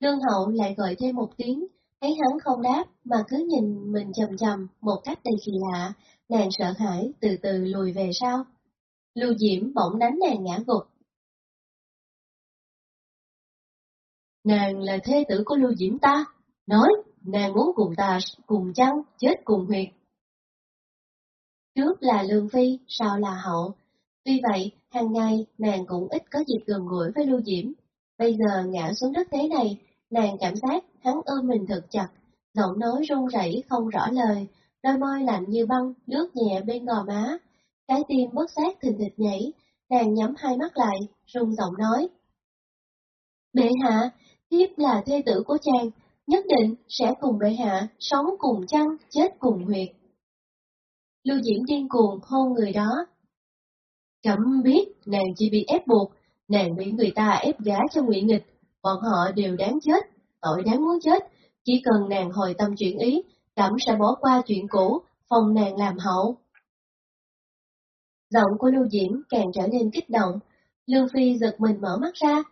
Lương Hậu lại gọi thêm một tiếng, thấy hắn không đáp mà cứ nhìn mình chầm chầm một cách đầy kỳ lạ, nàng sợ hãi từ từ lùi về sau. Lưu Diễm bỗng đánh nàng ngã gục. Nàng là thê tử của Lưu Diễm ta, nói nàng muốn cùng ta cùng chăng, chết cùng huyệt. Trước là Lương Phi, sau là Hậu. Tuy vậy, hàng ngày nàng cũng ít có dịp gần gũi với Lưu Diễm. Bây giờ ngã xuống đất thế này, nàng cảm giác hắn ôm mình thật chặt, giọng nói run rẩy không rõ lời, đôi môi lạnh như băng lướt nhẹ bên gò má. Trái tim bất giác thình thịch nhảy, nàng nhắm hai mắt lại, run giọng nói. Bệ hạ, tiếp là thê tử của chàng, nhất định sẽ cùng bệ hạ sống cùng chăng, chết cùng huyệt. Lưu Diễm điên cuồng hôn người đó. Chấm biết nàng chỉ bị ép buộc, nàng bị người ta ép gá cho ngụy nghịch, bọn họ đều đáng chết, tội đáng muốn chết, chỉ cần nàng hồi tâm chuyển ý, cẩm sẽ bỏ qua chuyện cũ, phòng nàng làm hậu. Giọng của Lưu Diễm càng trở nên kích động, Lương Phi giật mình mở mắt ra.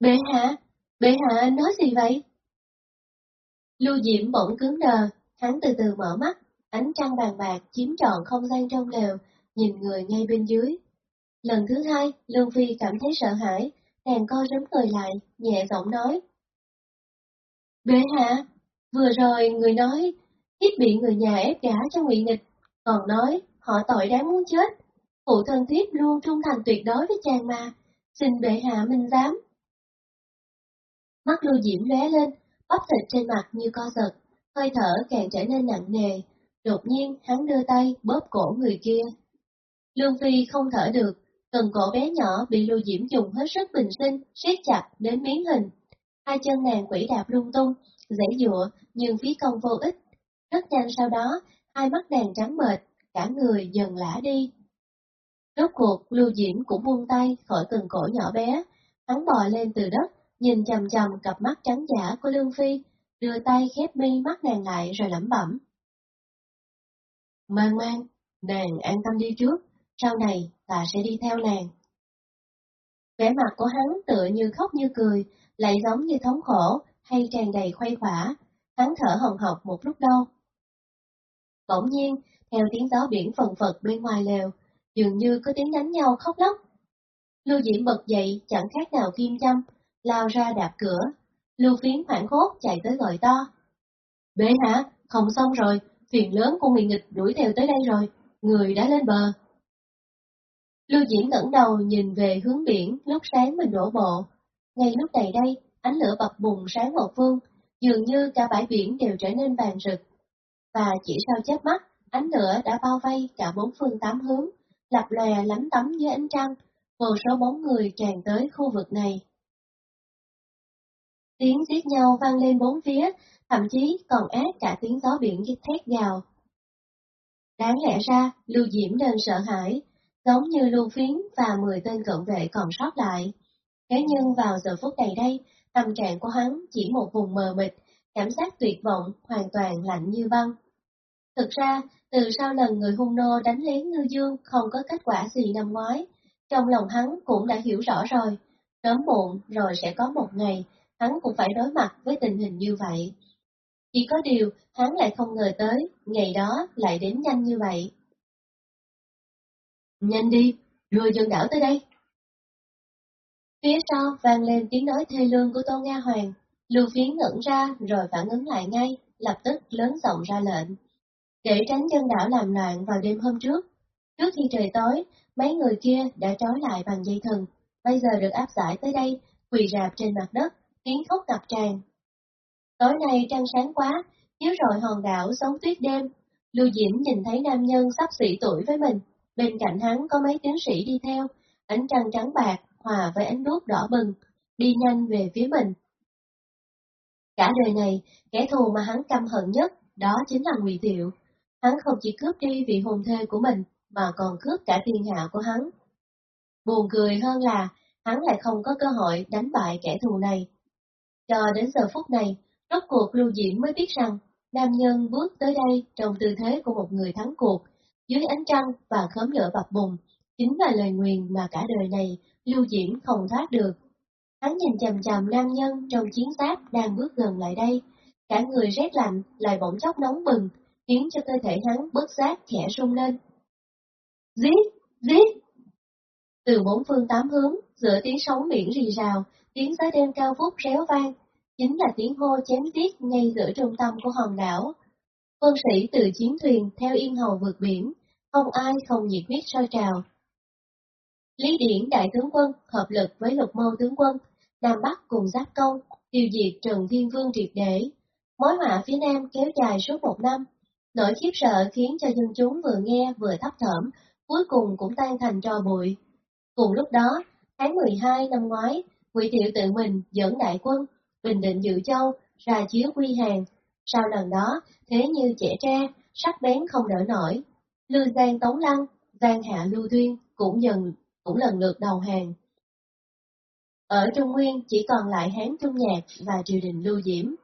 Bệ hạ, bệ hạ nói gì vậy? Lưu Diễm bỗng cứng đờ, hắn từ từ mở mắt, ánh trăng bàn bạc chiếm trọn không gian trong lều, nhìn người ngay bên dưới. Lần thứ hai, Lương Phi cảm thấy sợ hãi, nàng co rúm người lại, nhẹ giọng nói. Bệ hạ, vừa rồi người nói, ít bị người nhà ép gả cho ngụy nghịch, còn nói họ tội đáng muốn chết. Phụ thân thiếp luôn trung thành tuyệt đối với chàng mà, xin bệ hạ minh giám. Mắt lưu diễm lóe lên, bắp thịt trên mặt như co giật, hơi thở càng trở nên nặng nề. Đột nhiên hắn đưa tay bóp cổ người kia. Lương Phi không thở được, cần cổ bé nhỏ bị Lưu Diễm dùng hết sức bình sinh, siết chặt đến miếng hình. Hai chân nàng quỷ đạp lung tung, dãy dụa nhưng phí công vô ích. Rất nhanh sau đó, hai mắt nàng trắng mệt, cả người dần lả đi. Rốt cuộc, Lưu Diễm cũng buông tay khỏi cần cổ nhỏ bé, hắn bò lên từ đất, nhìn chầm chầm cặp mắt trắng giả của Lương Phi, đưa tay khép mi mắt nàng lại rồi lẩm bẩm. Mang mang, nàng an tâm đi trước, sau này ta sẽ đi theo nàng. Vẻ mặt của hắn tựa như khóc như cười, lại giống như thống khổ, hay tràn đầy khuây khỏa, hắn thở hồng hộc một lúc lâu. Bỗng nhiên, theo tiếng gió biển phần phật bên ngoài lều, dường như có tiếng đánh nhau khóc lóc. Lưu Diễm bật dậy chẳng khác nào kim châm, lao ra đạp cửa. Lưu Phiến hoảng hốt chạy tới gọi to. Bế hả, không xong rồi, thuyền lớn của người Nghịch đuổi theo tới đây rồi, người đã lên bờ. Lưu Diễn ngẩng đầu nhìn về hướng biển lúc sáng mình đổ bộ. Ngay lúc này đây, ánh lửa bập bùng sáng một phương, dường như cả bãi biển đều trở nên vàng rực. Và chỉ sau chớp mắt, ánh lửa đã bao vây cả bốn phương tám hướng, lập lòe lắm tấm dưới ánh trăng, vô số bóng người tràn tới khu vực này. Tiếng giết nhau vang lên bốn phía, thậm chí còn ác cả tiếng gió biển giết thét gào. Đáng lẽ ra, Lưu Diễm nên sợ hãi, giống như Lưu Phiến và 10 tên cận vệ còn sót lại. Thế nhưng vào giờ phút này đây, tâm trạng của hắn chỉ một vùng mờ mịt, cảm giác tuyệt vọng, hoàn toàn lạnh như băng. Thực ra, từ sau lần người hung nô đánh lén ngư dương không có kết quả gì năm ngoái, trong lòng hắn cũng đã hiểu rõ rồi, sớm muộn rồi sẽ có một ngày, hắn cũng phải đối mặt với tình hình như vậy. Chỉ có điều, hắn lại không ngờ tới, ngày đó lại đến nhanh như vậy. Nhanh đi, đưa dân đảo tới đây. Phía sau vang lên tiếng nói thê lương của Tô Nga Hoàng, Lưu Phiến ngẩn ra rồi phản ứng lại ngay, lập tức lớn giọng ra lệnh. Để tránh dân đảo làm loạn vào đêm hôm trước, trước khi trời tối, mấy người kia đã trói lại bằng dây thừng, bây giờ được áp giải tới đây, quỳ rạp trên mặt đất, tiếng khóc ngập tràn. Tối nay trăng sáng quá, chiếu rọi hòn đảo sống tuyết đêm, Lưu Diễm nhìn thấy nam nhân sắp xỉ tuổi với mình, bên cạnh hắn có mấy tiến sĩ đi theo, ánh trăng trắng bạc hòa với ánh đuốc đỏ bừng, đi nhanh về phía mình. Cả đời này, kẻ thù mà hắn căm hận nhất, đó chính là Ngụy Tiệu. Hắn không chỉ cướp đi vị hồn thê của mình, mà còn cướp cả thiên hạ của hắn. Buồn cười hơn là, hắn lại không có cơ hội đánh bại kẻ thù này. Cho đến giờ phút này, rốt cuộc Lưu Diễm mới biết rằng, nam nhân bước tới đây trong tư thế của một người thắng cuộc, dưới ánh trăng và khóm lửa bập bùng, chính là lời nguyền mà cả đời này Lưu Diễm không thoát được. Hắn nhìn chầm chầm nam nhân trong chiến giáp đang bước gần lại đây, cả người rét lạnh lại bỗng chốc nóng bừng, khiến cho cơ thể hắn bớt giác khẽ rung lên. Giết! Giết! Từ bốn phương tám hướng, giữa tiếng sóng biển rì rào, tiếng gió đêm cao vút réo vang, chính là tiếng hô chém giết ngay giữa trung tâm của hòn đảo. Quân sĩ từ chiến thuyền theo yên hầu vượt biển, không ai không nhiệt huyết sôi trào. Lý Điển đại tướng quân hợp lực với lục mâu tướng quân, Nam Bắc cùng giáp công, tiêu diệt Trần Thiên Vương triệt để. Mối họa phía Nam kéo dài suốt một năm, nỗi khiếp sợ khiến cho dân chúng vừa nghe vừa thấp thởm, cuối cùng cũng tan thành trò bụi. Cùng lúc đó, tháng 12 năm ngoái, Ngụy Thiệu tự mình dẫn đại quân, Bình Định Dự Châu, ra chiếu quy hàng. Sau lần đó, thế như trẻ tre, sắc bén không đỡ nổi. Lưu Giang Tống Lăng, Giang Hạ Lưu Tuyên cũng dần cũng lần lượt đầu hàng. Ở Trung Nguyên chỉ còn lại Hán Trung Nhạc và triều đình Lưu Diễm.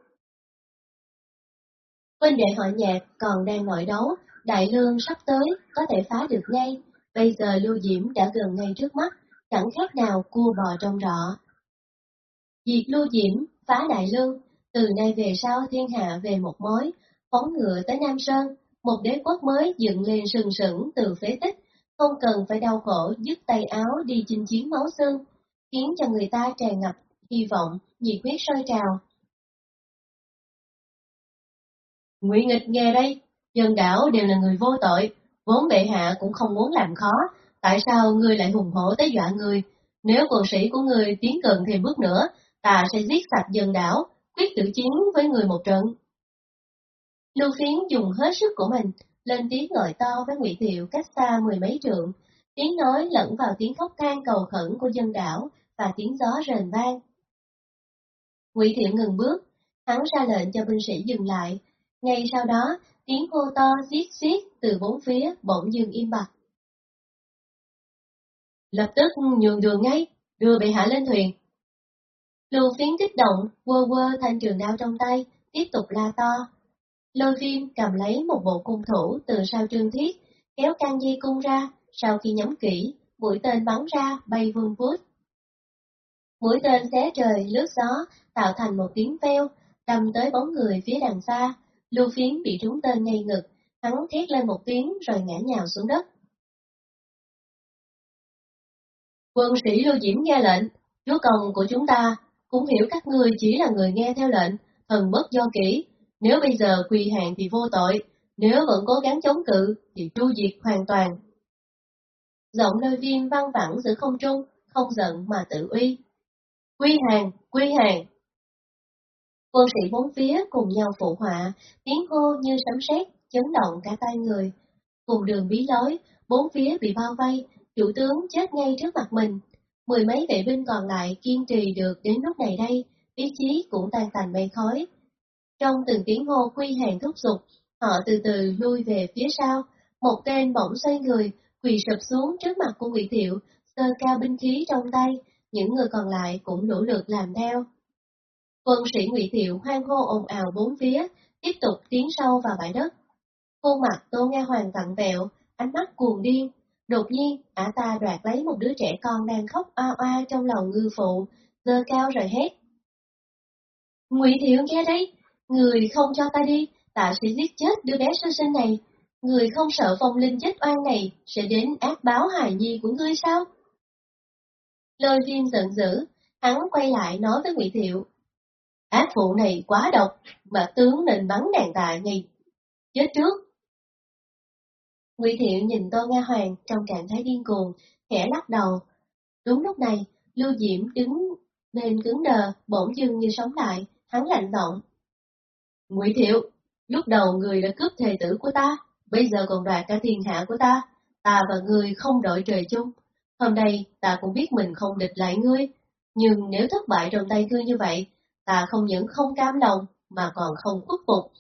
Huynh đệ họ nhạc còn đang nội đấu, đại lương sắp tới, có thể phá được ngay, bây giờ Lưu Diễm đã gần ngay trước mắt, chẳng khác nào cua bò trong rọ. Diệt Lưu Diễm, phá đại lương, từ nay về sau thiên hạ về một mối, phóng ngựa tới Nam Sơn, một đế quốc mới dựng lên sừng sững từ phế tích, không cần phải đau khổ dứt tay áo đi chinh chiến máu xương, khiến cho người ta tràn ngập hy vọng, nhiệt huyết sôi trào. Ngụy nghịch nghe đây, dân đảo đều là người vô tội, vốn bệ hạ cũng không muốn làm khó, tại sao ngươi lại hùng hổ tới dọa người? Nếu quân sĩ của ngươi tiến gần thêm bước nữa, ta sẽ giết sạch dân đảo, quyết tử chiến với người một trận. Lưu Phiến dùng hết sức của mình, lên tiếng gọi to với Ngụy Thiệu cách xa mười mấy trượng, tiếng nói lẫn vào tiếng khóc than cầu khẩn của dân đảo và tiếng gió rền vang. Ngụy Thiệu ngừng bước, hắn ra lệnh cho binh sĩ dừng lại, ngay sau đó tiếng hô to xiết xiết từ bốn phía bỗng dừng im bặt. Lập tức nhường đường ngay, đưa bệ hạ lên thuyền. Lưu phiến kích động, quơ quơ thanh trường đao trong tay, tiếp tục la to. Lôi viêm cầm lấy một bộ cung thủ từ sau trương thiết, kéo can dây cung ra, sau khi nhắm kỹ, mũi tên bắn ra, bay vương vút. Mũi tên xé trời, lướt gió, tạo thành một tiếng veo, đâm tới bóng người phía đằng xa. Lưu phiến bị trúng tên ngay ngực, hắn thét lên một tiếng rồi ngã nhào xuống đất. Quân sĩ Lưu Diễm nghe lệnh, chúa công của chúng ta cũng hiểu các ngươi chỉ là người nghe theo lệnh, thần bất do kỹ, nếu bây giờ quy hàng thì vô tội, nếu vẫn cố gắng chống cự thì tru diệt hoàn toàn. Giọng lôi viêm văng vẳng giữa không trung, không giận mà tự uy. Quy hàng, quy hàng. Quân sĩ bốn phía cùng nhau phụ họa, tiếng hô như sấm sét, chấn động cả tay người. Cùng đường bí lối, bốn phía bị bao vây, chủ tướng chết ngay trước mặt mình. Mười mấy vệ binh còn lại kiên trì được đến lúc này đây, ý chí cũng tan tành mây khói. Trong từng tiếng hô quy hàng thúc giục, họ từ từ lui về phía sau, một tên bỗng xoay người, quỳ sụp xuống trước mặt của Ngụy Thiệu, sơ cao binh khí trong tay, những người còn lại cũng nỗ lực làm theo. Quân sĩ Ngụy Thiệu hoang hô ồn ào bốn phía, tiếp tục tiến sâu vào bãi đất. Khuôn mặt Tô Nga Hoàng vặn vẹo, ánh mắt cuồng điên. Đột nhiên, ả ta đoạt lấy một đứa trẻ con đang khóc oa oa trong lòng ngư phụ, giơ cao rồi hét. Ngụy Thiệu nghe đấy, người không cho ta đi, ta sẽ giết chết đứa bé sơ sinh này. Người không sợ phong linh chết oan này sẽ đến ác báo hài nhi của ngươi sao? Lôi viêm giận dữ, hắn quay lại nói với Ngụy Thiệu. Ác phụ này quá độc, mà tướng nên bắn nàng ta ngay. Chết trước. Ngụy Thiệu nhìn Tô Nga Hoàng trong trạng thái điên cuồng, khẽ lắc đầu. Đúng lúc này, Lưu Diễm đứng bên cứng đờ, bỗng dưng như sống lại, hắn lạnh giọng. Ngụy Thiệu, lúc đầu người đã cướp thề tử của ta, bây giờ còn đoạt cả thiên hạ của ta, ta và người không đội trời chung. Hôm nay ta cũng biết mình không địch lại ngươi, nhưng nếu thất bại trong tay ngươi như vậy, ta không những không cam lòng mà còn không khuất phục.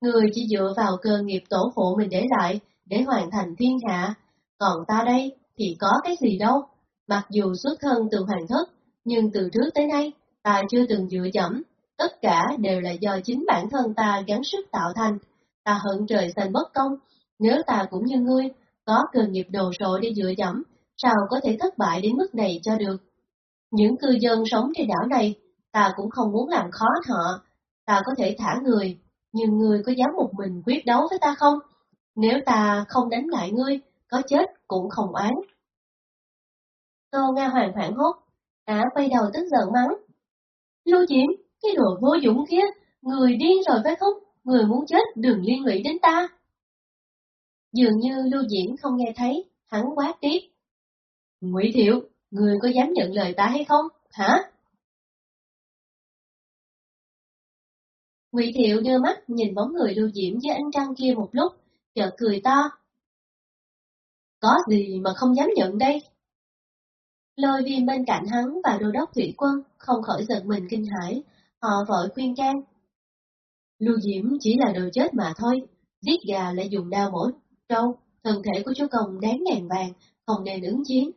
Ngươi chỉ dựa vào cơ nghiệp tổ phụ mình để lại để hoàn thành thiên hạ, còn ta đây thì có cái gì đâu. Mặc dù xuất thân từ hoàng thất, nhưng từ trước tới nay ta chưa từng dựa dẫm, tất cả đều là do chính bản thân ta gắng sức tạo thành. Ta hận trời xanh bất công, nếu ta cũng như ngươi, có cơ nghiệp đồ sộ để dựa dẫm, sao có thể thất bại đến mức này cho được. Những cư dân sống trên đảo này, ta cũng không muốn làm khó họ, ta có thể thả người, nhưng ngươi có dám một mình quyết đấu với ta không? Nếu ta không đánh lại ngươi, có chết cũng không oán. Tô Nga Hoàng hoảng hốt, đã quay đầu tức giận mắng. Lưu Diễm, cái đồ vô dụng kia, người điên rồi phải không? Người muốn chết đừng liên lụy đến ta. Dường như Lưu Diễm không nghe thấy, hắn quát tiếp. Ngụy Thiệu, người có dám nhận lời ta hay không, hả? Ngụy Thiệu đưa mắt nhìn bóng người Lưu Diễm với ánh trăng kia một lúc, chợt cười to. Có gì mà không dám nhận đây? Lôi viêm bên cạnh hắn và đô đốc thủy quân không khỏi giật mình kinh hãi, Ờ, họ vội khuyên can. Lưu Diễm chỉ là đồ chết mà thôi, giết gà lại dùng đao mổ trâu, thân thể của chú công đáng ngàn vàng, không nên ứng chiến.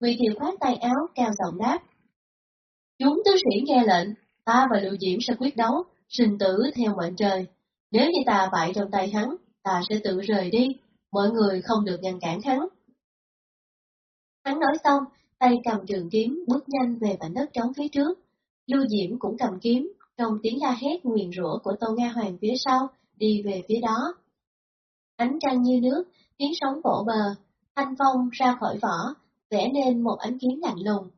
Ngụy Thiệu khoát tay áo, cao giọng đáp. Chúng tứ sĩ nghe lệnh, ta và Lưu Diễm sẽ quyết đấu, sinh tử theo mệnh trời. Nếu như ta bại trong tay hắn, ta sẽ tự rời đi, mọi người không được ngăn cản hắn. Hắn nói xong, tay cầm trường kiếm bước nhanh về mảnh đất trống phía trước. Lưu Diễm cũng cầm kiếm, trong tiếng la hét nguyền rủa của Tô Nga Hoàng phía sau, đi về phía đó. Ánh trăng như nước, tiếng sóng vỗ bờ, thanh phong ra khỏi vỏ, vẽ nên một ánh kiếm lạnh lùng.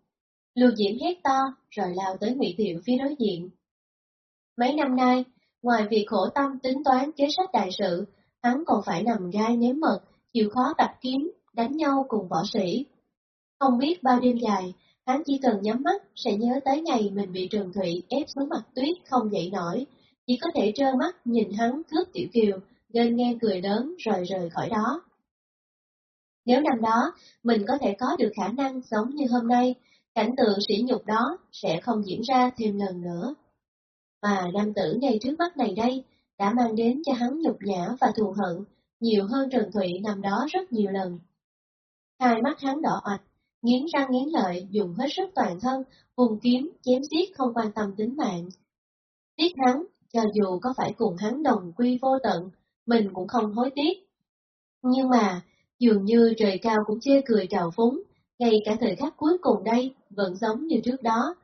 Lưu Diễm hét to, rồi lao tới Ngụy Thiệu phía đối diện. Mấy năm nay, ngoài việc khổ tâm tính toán kế sách đại sự, hắn còn phải nằm gai nếm mật, chịu khó tập kiếm, đánh nhau cùng võ sĩ. Không biết bao đêm dài, hắn chỉ cần nhắm mắt sẽ nhớ tới ngày mình bị Trường Thụy ép xuống mặt tuyết không dậy nổi, chỉ có thể trơ mắt nhìn hắn cướp Tiểu Kiều, nên nghe cười lớn rồi rời khỏi đó. Nếu năm đó mình có thể có được khả năng giống như hôm nay, cảnh tượng sỉ nhục đó sẽ không diễn ra thêm lần nữa. Mà nam tử ngay trước mắt này đây đã mang đến cho hắn nhục nhã và thù hận nhiều hơn Trần Thụy năm đó rất nhiều lần. Hai mắt hắn đỏ oạch, nghiến răng nghiến lợi dùng hết sức toàn thân, vùng kiếm, chém giết không quan tâm tính mạng. Tiếc hắn, cho dù có phải cùng hắn đồng quy vô tận, mình cũng không hối tiếc. Nhưng mà, dường như trời cao cũng chê cười trào phúng, ngay cả thời khắc cuối cùng đây vẫn giống như trước đó.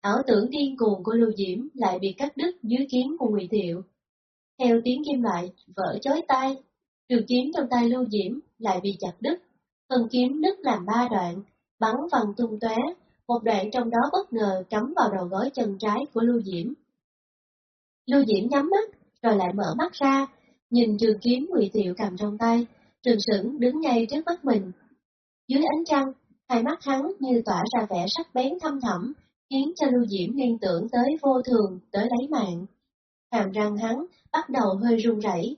Ảo tưởng điên cuồng của Lưu Diễm lại bị cắt đứt dưới kiếm của Ngụy Thiệu. Theo tiếng kim loại vỡ chói tai, trường kiếm trong tay Lưu Diễm lại bị chặt đứt, phần kiếm đứt làm ba đoạn, bắn văng tung tóe, một đoạn trong đó bất ngờ cắm vào đầu gối chân trái của Lưu Diễm. Lưu Diễm nhắm mắt, rồi lại mở mắt ra, nhìn trường kiếm Ngụy Thiệu cầm trong tay, trường sững đứng ngay trước mắt mình. Dưới ánh trăng, hai mắt hắn như tỏa ra vẻ sắc bén thâm thẳm, khiến cho Lưu Diễm liên tưởng tới vô thường, tới lấy mạng. Hàm răng hắn bắt đầu hơi run rẩy.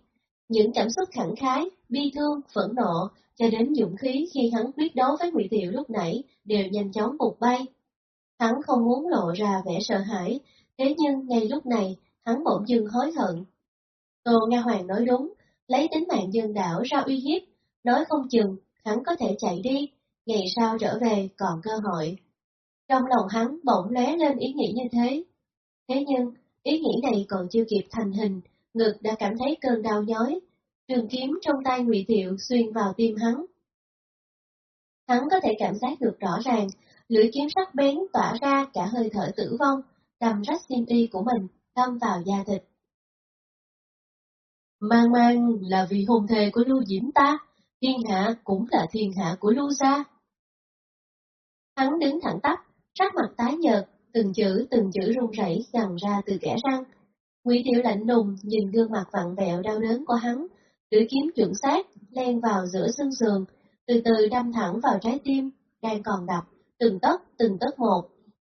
Những cảm xúc khẳng khái, bi thương, phẫn nộ, cho đến dũng khí khi hắn quyết đấu với Ngụy Thiệu lúc nãy đều nhanh chóng bụt bay. Hắn không muốn lộ ra vẻ sợ hãi, thế nhưng ngay lúc này, hắn bỗng dưng hối hận. Tô Nga Hoàng nói đúng, lấy tính mạng dân đảo ra uy hiếp, nói không chừng, hắn có thể chạy đi, ngày sau trở về còn cơ hội. Trong lòng hắn bỗng lóe lên ý nghĩ như thế. Thế nhưng, ý nghĩ này còn chưa kịp thành hình, ngực đã cảm thấy cơn đau nhói, trường kiếm trong tay Ngụy Thiệu xuyên vào tim hắn. Hắn có thể cảm giác được rõ ràng, lưỡi kiếm sắc bén tỏa ra cả hơi thở tử vong, đâm rách xiêm y của mình, đâm vào da thịt. Mang mang là vì hồn thề của Lưu Diễm ta, thiên hạ cũng là thiên hạ của Lưu gia. Hắn đứng thẳng tắp, sắc mặt tái nhợt, từng chữ từng chữ run rẩy gằn ra từ kẻ răng. Ngụy Tiểu lạnh lùng nhìn gương mặt vặn vẹo đau đớn của hắn, lưỡi kiếm chuẩn xác len vào giữa xương sườn, từ từ đâm thẳng vào trái tim, đang còn đập, từng tấc từng tấc một.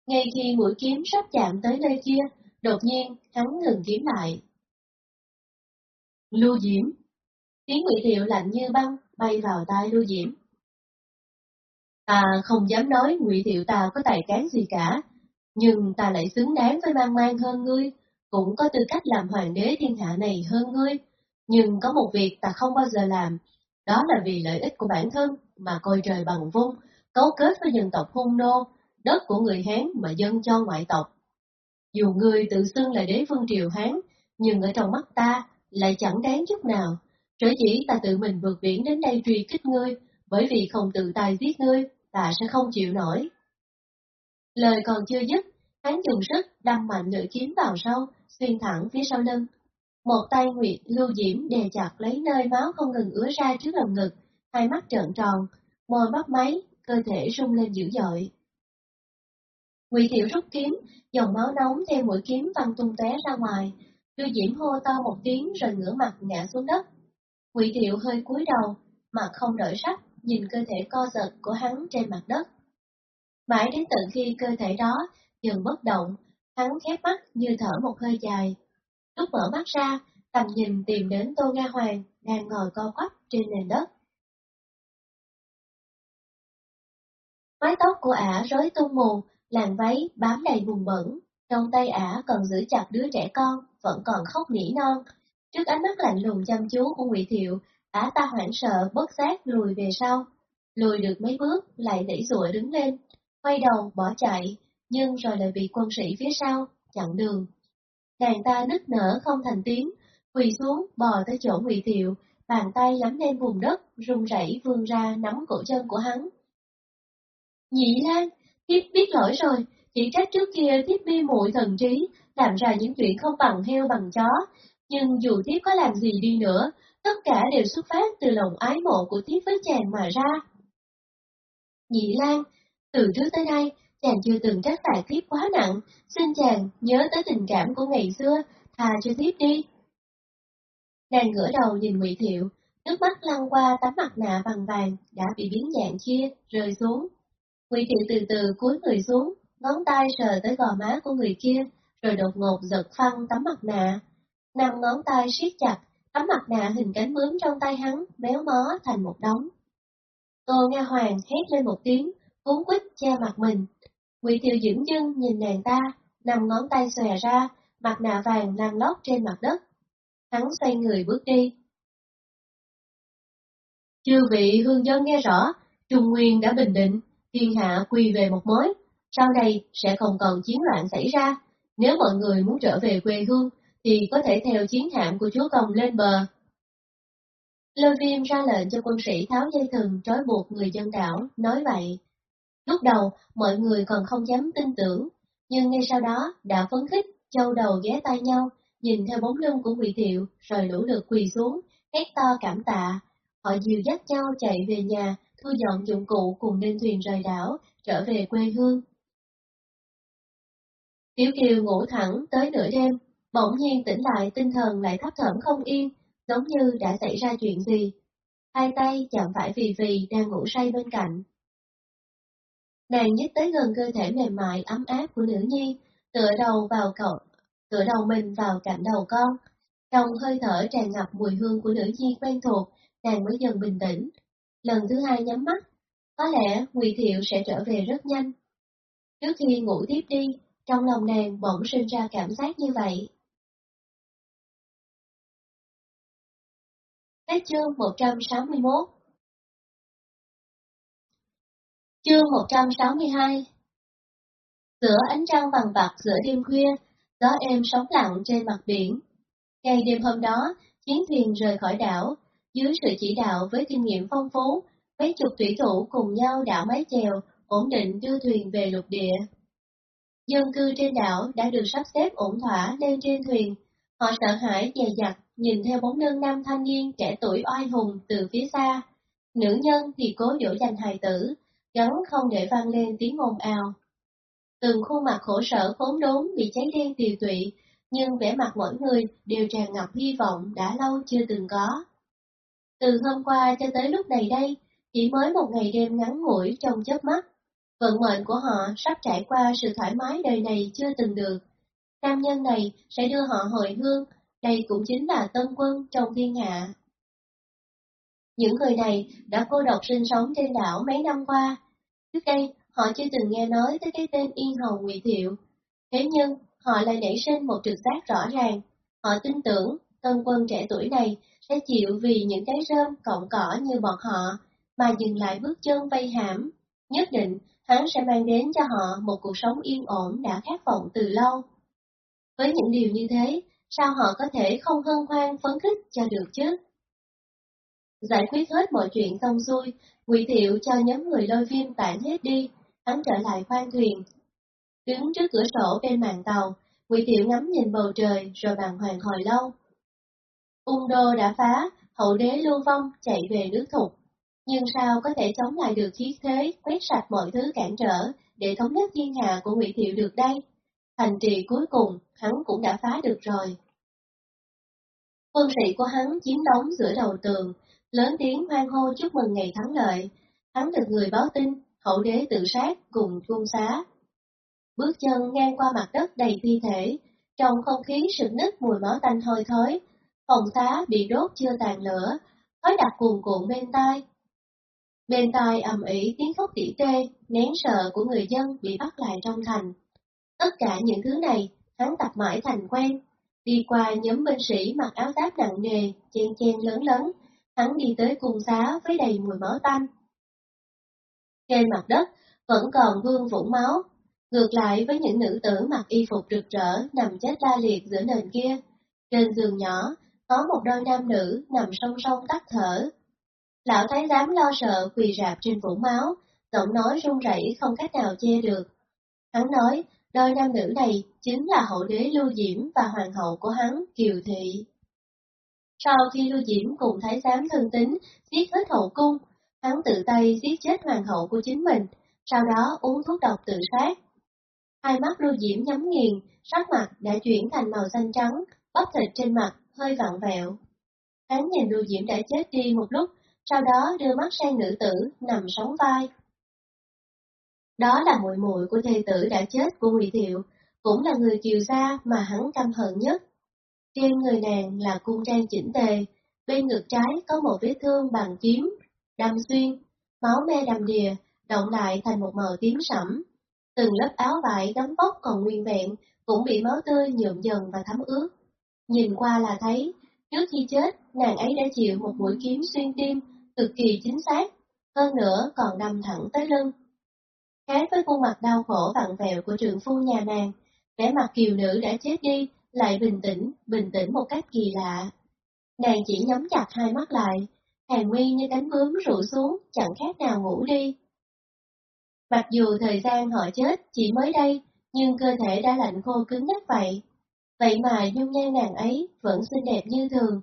Ngay khi mũi kiếm sắp chạm tới nơi kia, đột nhiên hắn ngừng kiếm lại. Lưu Diễm Tiếng Ngụy Thiệu lạnh như băng bay vào tai Lưu Diễm. Ta không dám nói Ngụy Thiệu ta có tài cán gì cả, nhưng ta lại xứng đáng với mang mang hơn ngươi, cũng có tư cách làm hoàng đế thiên hạ này hơn ngươi. Nhưng có một việc ta không bao giờ làm, đó là vì lợi ích của bản thân mà coi trời bằng vung, cấu kết với dân tộc hung nô, đất của người Hán mà dân cho ngoại tộc. Dù ngươi tự xưng là đế vương triều Hán, nhưng ở trong mắt ta lại chẳng đáng chút nào. Trở chỉ ta tự mình vượt biển đến đây truy kích ngươi, bởi vì không tự tay giết ngươi, ta sẽ không chịu nổi. Lời còn chưa dứt, hắn dùng sức đâm mạnh lưỡi kiếm vào sâu, xuyên thẳng phía sau lưng. Một tay Nguyệt lưu diễm đè chặt lấy nơi máu không ngừng ứa ra trước lồng ngực, hai mắt trợn tròn, môi mắt máy, cơ thể rung lên dữ dội. Ngụy Thiệu rút kiếm, dòng máu nóng theo mũi kiếm văng tung tóe ra ngoài, Lưu Diễm hô to một tiếng rồi ngửa mặt ngã xuống đất. Ngụy Thiệu hơi cúi đầu, mặt không đổi sắc, nhìn cơ thể co giật của hắn trên mặt đất. Mãi đến tận khi cơ thể đó dần bất động, hắn khép mắt như thở một hơi dài. Lúc mở mắt ra, tầm nhìn tìm đến Tô Nga Hoàng đang ngồi co quắp trên nền đất. Mái tóc của ả rối tung mù, làn váy bám đầy bùn bẩn, trong tay ả còn giữ chặt đứa trẻ con, vẫn còn khóc nỉ non. Trước ánh mắt lạnh lùng chăm chú của Ngụy Thiệu, ả ta hoảng sợ bất giác lùi về sau. Lùi được mấy bước, lại đẩy rụa đứng lên, quay đầu bỏ chạy, nhưng rồi lại bị quân sĩ phía sau, chặn đường. Nàng ta nức nở không thành tiếng, quỳ xuống bò tới chỗ Ngụy Thiệu, bàn tay lắm lên vùng đất, run rẩy vươn ra nắm cổ chân của hắn. Nhị Lan, thiếp biết lỗi rồi, chỉ trách trước kia thiếp mê muội thần trí, làm ra những chuyện không bằng heo bằng chó, nhưng dù thiếp có làm gì đi nữa, tất cả đều xuất phát từ lòng ái mộ của thiếp với chàng mà ra. Nhị Lan, từ trước tới nay, chàng chưa từng trách phạt thiếp quá nặng, xin chàng nhớ tới tình cảm của ngày xưa, thà cho thiếp đi. Nàng ngửa đầu nhìn Ngụy Thiệu, nước mắt lăn qua tấm mặt nạ bằng vàng đã bị biến dạng kia, rơi xuống. Ngụy Thiệu từ từ cúi người xuống, ngón tay sờ tới gò má của người kia, rồi đột ngột giật phăng tấm mặt nạ. Năm ngón tay siết chặt, tấm mặt nạ hình cánh bướm trong tay hắn, béo mó thành một đống. Tô Nga Hoàng hét lên một tiếng, cuốn quýt che mặt mình. Ngụy Thiệu dững dưng nhìn nàng ta, nằm ngón tay xòe ra, mặt nạ vàng lăn lóc trên mặt đất. Hắn xoay người bước đi. Chư vị hương dân nghe rõ, Trung Nguyên đã bình định, thiên hạ quy về một mối, sau này sẽ không còn chiến loạn xảy ra. Nếu mọi người muốn trở về quê hương, thì có thể theo chiến hạm của chúa công lên bờ. Lôi viêm ra lệnh cho quân sĩ tháo dây thừng trói buộc người dân đảo, nói vậy. Lúc đầu, mọi người còn không dám tin tưởng, nhưng ngay sau đó đã phấn khích, châu đầu ghé tay nhau, nhìn theo bóng lưng của Ngụy Thiệu, rồi lũ lượt quỳ xuống, hét to cảm tạ. Họ dìu dắt nhau chạy về nhà, thu dọn dụng cụ cùng lên thuyền rời đảo, trở về quê hương. Tiểu Kiều ngủ thẳng tới nửa đêm, bỗng nhiên tỉnh lại tinh thần lại thấp thỏm không yên, giống như đã xảy ra chuyện gì. Hai tay chạm phải vì vì đang ngủ say bên cạnh. Nàng nhích tới gần cơ thể mềm mại ấm áp của nữ nhi, tựa đầu vào cậu, tựa đầu mình vào cạnh đầu con. Trong hơi thở tràn ngập mùi hương của nữ nhi quen thuộc, nàng mới dần bình tĩnh. Lần thứ hai nhắm mắt, có lẽ Ngụy Thiệu sẽ trở về rất nhanh. Trước khi ngủ tiếp đi, trong lòng nàng bỗng sinh ra cảm giác như vậy. Hết chương 161 Chương 162 Giữa ánh trăng vàng bạc giữa đêm khuya, gió êm sóng lặng trên mặt biển. Ngày đêm hôm đó, chiến thuyền rời khỏi đảo, dưới sự chỉ đạo với kinh nghiệm phong phú, mấy chục thủy thủ cùng nhau đảo mái chèo, ổn định đưa thuyền về lục địa. Dân cư trên đảo đã được sắp xếp ổn thỏa lên trên thuyền, họ sợ hãi dè dặt nhìn theo bóng lưng nam thanh niên trẻ tuổi oai hùng từ phía xa. Nữ nhân thì cố dỗ dành hài tử, gắn không để vang lên tiếng ồn ào. Từng khuôn mặt khổ sở khốn đốn bị cháy đen tiều tụy, nhưng vẻ mặt mỗi người đều tràn ngập hy vọng đã lâu chưa từng có. Từ hôm qua cho tới lúc này đây, chỉ mới một ngày đêm ngắn ngủi trong chớp mắt, vận mệnh của họ sắp trải qua sự thoải mái đời này chưa từng được. Nam nhân này sẽ đưa họ hồi hương, đây cũng chính là tân quân trong thiên hạ. Những người này đã cô độc sinh sống trên đảo mấy năm qua. Trước đây, họ chưa từng nghe nói tới cái tên Yên Hầu Ngụy Thiệu. Thế nhưng, họ lại nảy sinh một trực giác rõ ràng. Họ tin tưởng tân quân trẻ tuổi này sẽ chịu vì những cái rơm cọng cỏ như bọn họ, mà dừng lại bước chân vây hãm. Nhất định, hắn sẽ mang đến cho họ một cuộc sống yên ổn đã khát vọng từ lâu. Với những điều như thế, sao họ có thể không hân hoan phấn khích cho được chứ? Giải quyết hết mọi chuyện xong xuôi, Ngụy Thiệu cho nhóm người lôi viêm tản hết đi, hắn trở lại khoang thuyền. Đứng trước cửa sổ bên màn tàu, Ngụy Thiệu ngắm nhìn bầu trời rồi bàn hoàng hồi lâu. Ung đô đã phá, hậu đế lưu vong chạy về nước thục. Nhưng sao có thể chống lại được khí thế, quét sạch mọi thứ cản trở, để thống nhất thiên hạ của Ngụy Thiệu được đây? Thành trì cuối cùng, hắn cũng đã phá được rồi. Quân sĩ của hắn chiếm đóng giữa đầu tường, lớn tiếng hoan hô chúc mừng ngày thắng lợi. Hắn được người báo tin, hậu đế tự sát cùng cung xá. Bước chân ngang qua mặt đất đầy thi thể, trong không khí sực nứt mùi máu tanh hôi thối, phòng xá bị đốt chưa tàn lửa, khói đặc cuồn cuộn bên tai. Bên tai ầm ĩ tiếng khóc tỉ tê, nén sợ của người dân bị bắt lại trong thành. Tất cả những thứ này, hắn tập mãi thành quen. Đi qua nhóm binh sĩ mặc áo giáp nặng nề, chen chen lớn lớn, hắn đi tới cung xá với đầy mùi máu tanh. Trên mặt đất, vẫn còn vương vũng máu. Ngược lại với những nữ tử mặc y phục rực rỡ nằm chết la liệt giữa nền kia, trên giường nhỏ, có một đôi nam nữ nằm song song tắt thở. Lão thái giám lo sợ quỳ rạp trên vũng máu, giọng nói run rẩy không cách nào che được. Hắn nói, đôi nam nữ này chính là hậu đế Lưu Diễm và hoàng hậu của hắn, Kiều Thị. Sau khi Lưu Diễm cùng thái giám thân tính giết hết hậu cung, hắn tự tay giết chết hoàng hậu của chính mình, sau đó uống thuốc độc tự sát. Hai mắt Lưu Diễm nhắm nghiền, sắc mặt đã chuyển thành màu xanh trắng, bắp thịt trên mặt hơi vặn vẹo. Hắn nhìn Lưu Diễm đã chết đi một lúc, sau đó đưa mắt sang nữ tử nằm sóng vai. Đó là muội muội của thầy tử đã chết của Ngụy Thiệu, cũng là người kiều gia mà hắn căm hận nhất. Trên người nàng là cung trang chỉnh tề, bên ngực trái có một vết thương bằng kiếm, đâm xuyên, máu me đầm đìa, động lại thành một màu tím sẫm. Từng lớp áo vải đóng vóc còn nguyên vẹn, cũng bị máu tươi nhuộm dần và thấm ướt. Nhìn qua là thấy, trước khi chết, nàng ấy đã chịu một mũi kiếm xuyên tim, cực kỳ chính xác, hơn nữa còn đâm thẳng tới lưng. Khác với khuôn mặt đau khổ vặn vẹo của trường phu nhà nàng, vẻ mặt kiều nữ đã chết đi, lại bình tĩnh, bình tĩnh một cách kỳ lạ. Nàng chỉ nhắm chặt hai mắt lại, hàng mi như cánh bướm rụ xuống, chẳng khác nào ngủ đi. Mặc dù thời gian họ chết chỉ mới đây, nhưng cơ thể đã lạnh khô cứng nhất vậy. Vậy mà dung nhan nàng ấy vẫn xinh đẹp như thường.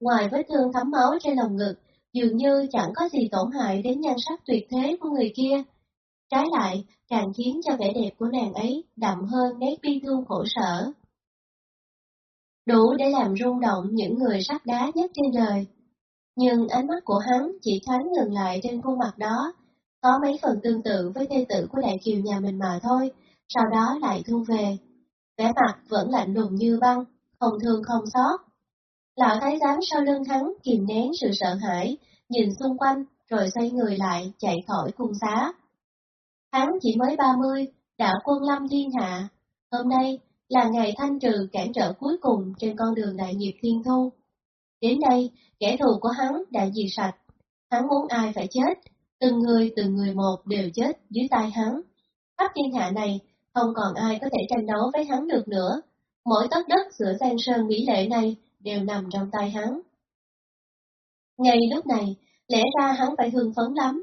Ngoài vết thương thấm máu trên lồng ngực, dường như chẳng có gì tổn hại đến nhan sắc tuyệt thế của người kia. Trái lại, càng khiến cho vẻ đẹp của nàng ấy đậm hơn nét bi thương khổ sở đủ để làm rung động những người sắt đá nhất trên đời. Nhưng ánh mắt của hắn chỉ thoáng ngừng lại trên khuôn mặt đó, có mấy phần tương tự với thê tử của đại kiều nhà mình mà thôi, sau đó lại thu về. Vẻ mặt vẫn lạnh lùng như băng, không thương không xót. Lão thái giám sau lưng hắn kìm nén sự sợ hãi, nhìn xung quanh rồi xoay người lại chạy khỏi cung xá. Hắn chỉ mới 30, đã quân lâm thiên hạ. Hôm nay là ngày thanh trừ cản trở cuối cùng trên con đường đại nghiệp thiên thu. Đến đây, kẻ thù của hắn đã diệt sạch. Hắn muốn ai phải chết, từng người từng người một đều chết dưới tay hắn. Khắp thiên hạ này, không còn ai có thể tranh đấu với hắn được nữa. Mỗi tấc đất giữa giang sơn mỹ lệ này đều nằm trong tay hắn. Ngay lúc này, lẽ ra hắn phải hưng phấn lắm.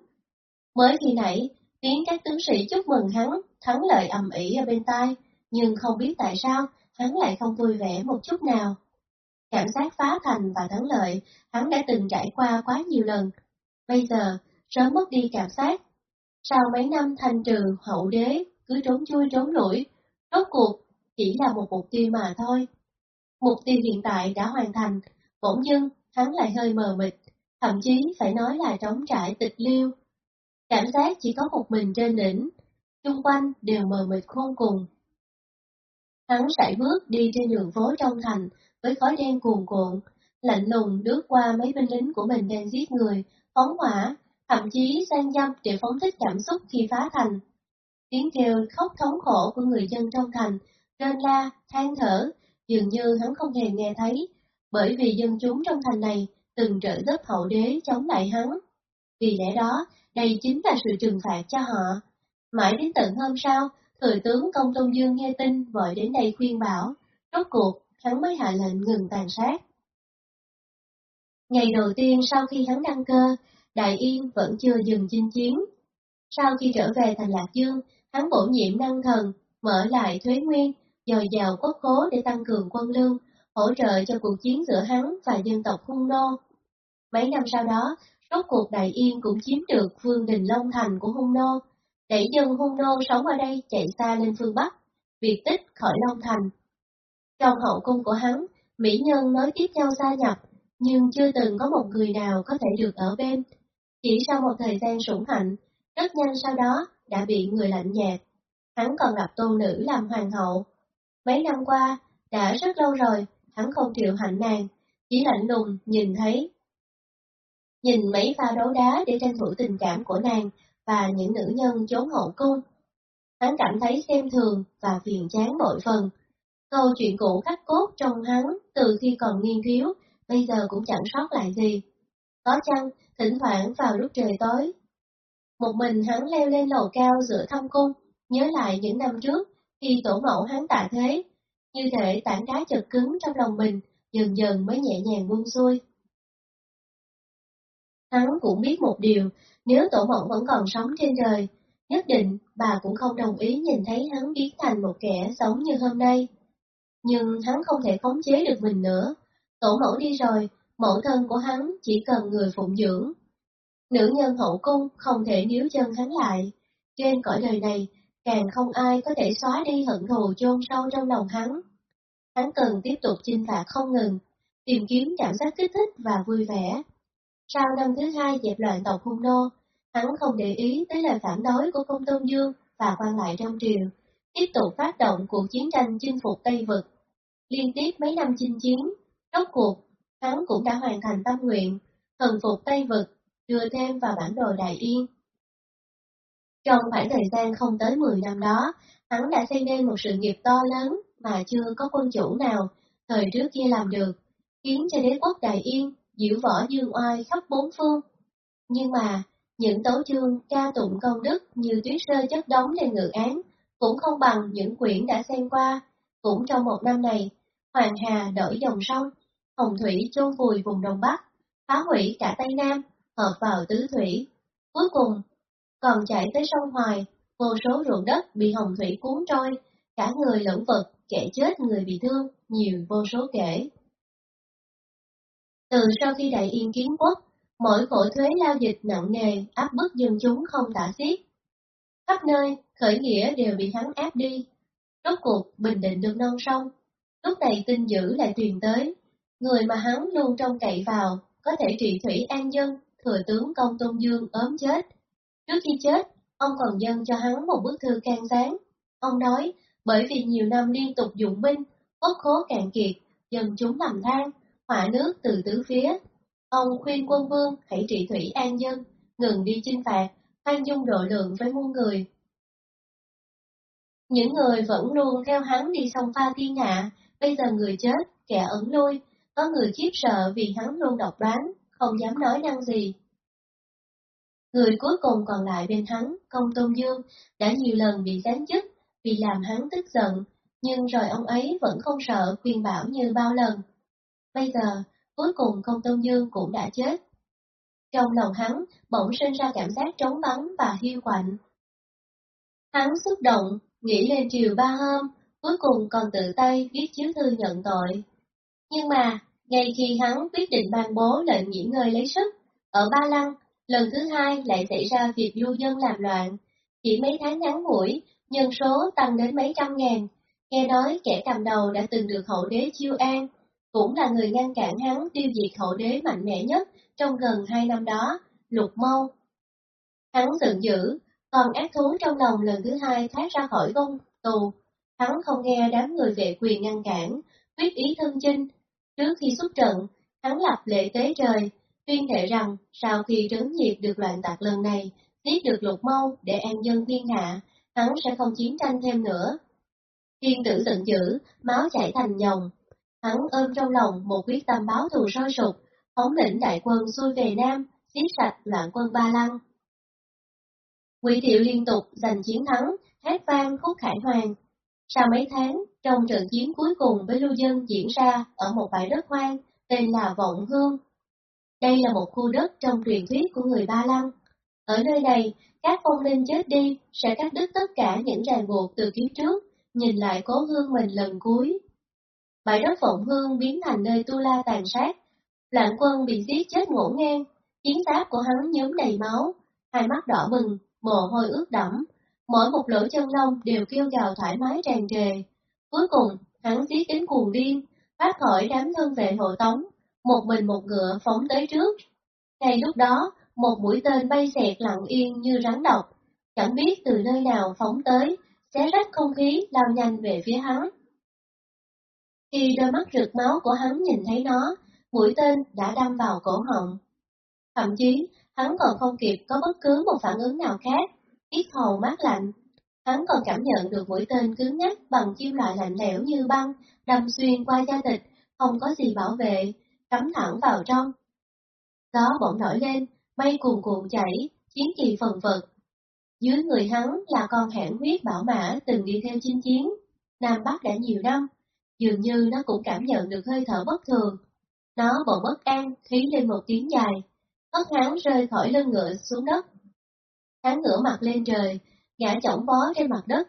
Mới khi nãy, tiếng các tướng sĩ chúc mừng hắn, thắng lợi ầm ĩ ở bên tai, nhưng không biết tại sao hắn lại không vui vẻ một chút nào. Cảm giác phá thành và thắng lợi, hắn đã từng trải qua quá nhiều lần. Bây giờ, sớm mất đi cảm giác. Sau mấy năm thanh trừ hậu đế, cứ trốn chui trốn lủi, rốt cuộc chỉ là một mục tiêu mà thôi. Mục tiêu hiện tại đã hoàn thành, bỗng dưng hắn lại hơi mờ mịt, thậm chí phải nói là trống trải tịch liêu. Cảm giác chỉ có một mình trên đỉnh, chung quanh đều mờ mịt khôn cùng. Hắn sải bước đi trên đường phố trong thành với khói đen cuồn cuộn, lạnh lùng lướt qua mấy binh lính của mình đang giết người, phóng hỏa, thậm chí sang dâm để phóng thích cảm xúc khi phá thành. Tiếng kêu khóc thống khổ của người dân trong thành, rên la, than thở, dường như hắn không hề nghe thấy, bởi vì dân chúng trong thành này từng trợ giúp hậu đế chống lại hắn. Vì lẽ đó, đây chính là sự trừng phạt cho họ. Mãi đến tận hôm sau, thừa tướng Công Tôn Dương nghe tin vội đến đây khuyên bảo, rốt cuộc hắn mới hạ lệnh ngừng tàn sát. Ngày đầu tiên sau khi hắn đăng cơ, Đại Yên vẫn chưa dừng chinh chiến. Sau khi trở về thành Lạc Dương, hắn bổ nhiệm năng thần, mở lại thuế nguyên, dồi dào quốc cố để tăng cường quân lương, hỗ trợ cho cuộc chiến giữa hắn và dân tộc Hung Nô. Mấy năm sau đó, rốt cuộc Đại Yên cũng chiếm được phương đình Long Thành của Hung Nô, đẩy dân Hung Nô sống ở đây chạy xa lên phương Bắc, biệt tích khỏi Long Thành. Trong hậu cung của hắn, mỹ nhân nói tiếp nhau gia nhập, nhưng chưa từng có một người nào có thể được ở bên. Chỉ sau một thời gian sủng hạnh, rất nhanh sau đó đã bị người lạnh nhạt. Hắn còn lập tôn nữ làm hoàng hậu. Mấy năm qua, đã rất lâu rồi, hắn không chịu hạnh nàng, chỉ lạnh lùng nhìn thấy. Nhìn mấy pha đấu đá để tranh thủ tình cảm của nàng và những nữ nhân trốn hậu cung. Hắn cảm thấy xem thường và phiền chán bội phần. Câu chuyện cũ khắc cốt trong hắn từ khi còn nghiên cứu, bây giờ cũng chẳng sót lại gì. Có chăng, thỉnh thoảng vào lúc trời tối. Một mình hắn leo lên lầu cao giữa thâm cung, nhớ lại những năm trước, khi tổ mẫu hắn tạ thế. Như thể tảng đá chật cứng trong lòng mình, dần dần mới nhẹ nhàng buông xuôi. Hắn cũng biết một điều, nếu tổ mẫu vẫn còn sống trên đời, nhất định bà cũng không đồng ý nhìn thấy hắn biến thành một kẻ sống như hôm nay. Nhưng hắn không thể khống chế được mình nữa. Tổ mẫu đi rồi, mẫu thân của hắn chỉ cần người phụng dưỡng. Nữ nhân hậu cung không thể níu chân hắn lại. Trên cõi đời này, càng không ai có thể xóa đi hận thù chôn sâu trong lòng hắn. Hắn cần tiếp tục chinh phạt không ngừng, tìm kiếm cảm giác kích thích và vui vẻ. Sau năm thứ hai dẹp loạn tộc hung nô, hắn không để ý tới lời phản đối của công tôn dương và quan lại trong triều, tiếp tục phát động cuộc chiến tranh chinh phục Tây Vực. Liên tiếp mấy năm chinh chiến, rốt cuộc, hắn cũng đã hoàn thành tâm nguyện, thần phục Tây Vực, đưa thêm vào bản đồ Đại Yên. Trong khoảng thời gian không tới 10 năm đó, hắn đã xây nên một sự nghiệp to lớn mà chưa có quân chủ nào thời trước kia làm được, khiến cho đế quốc Đại Yên diễu võ dương oai khắp bốn phương. Nhưng mà, những tấu chương ca tụng công đức như tuyết rơi chất đóng lên ngự án, cũng không bằng những quyển đã xem qua. Cũng trong một năm này, Hoàng Hà đổi dòng sông, Hồng Thủy chôn vùi vùng Đông Bắc, phá hủy cả Tây Nam, hợp vào tứ thủy. Cuối cùng, còn chạy tới sông Hoài, vô số ruộng đất bị Hồng Thủy cuốn trôi, cả người lẫn vật, kẻ chết người bị thương, nhiều vô số kể. Từ sau khi Đại Yên kiến quốc, mỗi khổ thuế lao dịch nặng nề áp bức dân chúng không tả xiết. Khắp nơi, khởi nghĩa đều bị hắn áp đi. Rốt cuộc bình định được non sông. Lúc này tin dữ lại truyền tới, người mà hắn luôn trông cậy vào, có thể trị thủy an dân, thừa tướng công tôn dương ốm chết. Trước khi chết, ông còn dâng cho hắn một bức thư can gián. Ông nói, bởi vì nhiều năm liên tục dụng binh, quốc khố cạn kiệt, dân chúng làm than, hỏa nước từ tứ phía. Ông khuyên quân vương hãy trị thủy an dân, ngừng đi chinh phạt, khoan dung độ lượng với muôn người. Những người vẫn luôn theo hắn đi sông pha thiên hạ, bây giờ người chết, kẻ ẩn lui, có người khiếp sợ vì hắn luôn độc đoán, không dám nói năng gì. Người cuối cùng còn lại bên hắn, công tôn dương, đã nhiều lần bị giáng chức vì làm hắn tức giận, nhưng rồi ông ấy vẫn không sợ khuyên bảo như bao lần. Bây giờ, cuối cùng công tôn dương cũng đã chết. Trong lòng hắn bỗng sinh ra cảm giác trống vắng và hiu quạnh. Hắn xúc động, nghĩ lên triều ba hôm, cuối cùng còn tự tay viết chiếu thư nhận tội. Nhưng mà, ngay khi hắn quyết định ban bố lệnh nghỉ ngơi lấy sức, ở Ba Lăng, lần thứ hai lại xảy ra việc du dân làm loạn. Chỉ mấy tháng ngắn ngủi, nhân số tăng đến mấy trăm ngàn. Nghe nói kẻ cầm đầu đã từng được hậu đế chiêu an, cũng là người ngăn cản hắn tiêu diệt hậu đế mạnh mẽ nhất trong gần hai năm đó, lục mâu. Hắn giận dữ, còn ác thú trong lòng lần thứ hai thoát ra khỏi gông tù. Hắn không nghe đám người vệ quyền ngăn cản, quyết ý thân chinh. Trước khi xuất trận, hắn lập lệ tế trời, tuyên thệ rằng sau khi trấn diệt được loạn tạc lần này, giết được lục mâu để an dân thiên hạ, hắn sẽ không chiến tranh thêm nữa. Thiên tử giận dữ, máu chảy thành dòng. Hắn ôm trong lòng một quyết tâm báo thù sôi sục, thống lĩnh đại quân xuôi về Nam, giết sạch loạn quân Ba Lăng. Quỷ Thiệu liên tục giành chiến thắng, hát vang khúc khải hoàng. Sau mấy tháng, trong trận chiến cuối cùng với lưu dân diễn ra ở một bãi đất hoang tên là Vọng Hương. Đây là một khu đất trong truyền thuyết của người Ba Lăng. Ở nơi này, các phong linh chết đi sẽ cắt đứt tất cả những ràng buộc từ kiếp trước, nhìn lại cố hương mình lần cuối. Bãi đất Phộng Hương biến thành nơi tu la tàn sát, loạn quân bị giết chết ngổn ngang, chiến giáp của hắn nhóm đầy máu, hai mắt đỏ bừng, mồ hôi ướt đẫm, mỗi một lỗ chân lông đều kêu gào thoải mái tràn trề. Cuối cùng, hắn giết đến cuồng điên, thoát khỏi đám thân vệ hộ tống, một mình một ngựa phóng tới trước. Ngay lúc đó, một mũi tên bay xẹt lặng yên như rắn độc, chẳng biết từ nơi nào phóng tới, xé rách không khí lao nhanh về phía hắn. Khi đôi mắt rực máu của hắn nhìn thấy nó, mũi tên đã đâm vào cổ họng. Thậm chí, hắn còn không kịp có bất cứ một phản ứng nào khác, ít hầu mát lạnh. Hắn còn cảm nhận được mũi tên cứng nhắc bằng kim loại lạnh lẽo như băng, đâm xuyên qua da thịt, không có gì bảo vệ, cắm thẳng vào trong. Gió bỗng nổi lên, mây cuồn cuộn chảy, chiến kỳ phần vật. Dưới người hắn là con hãng huyết bảo mã từng đi theo chinh chiến, Nam Bắc đã nhiều năm, dường như nó cũng cảm nhận được hơi thở bất thường. Nó bỗng bất an, khí lên một tiếng dài, hất hắn rơi khỏi lưng ngựa xuống đất. Hắn ngửa mặt lên trời, ngã chỏng bó trên mặt đất.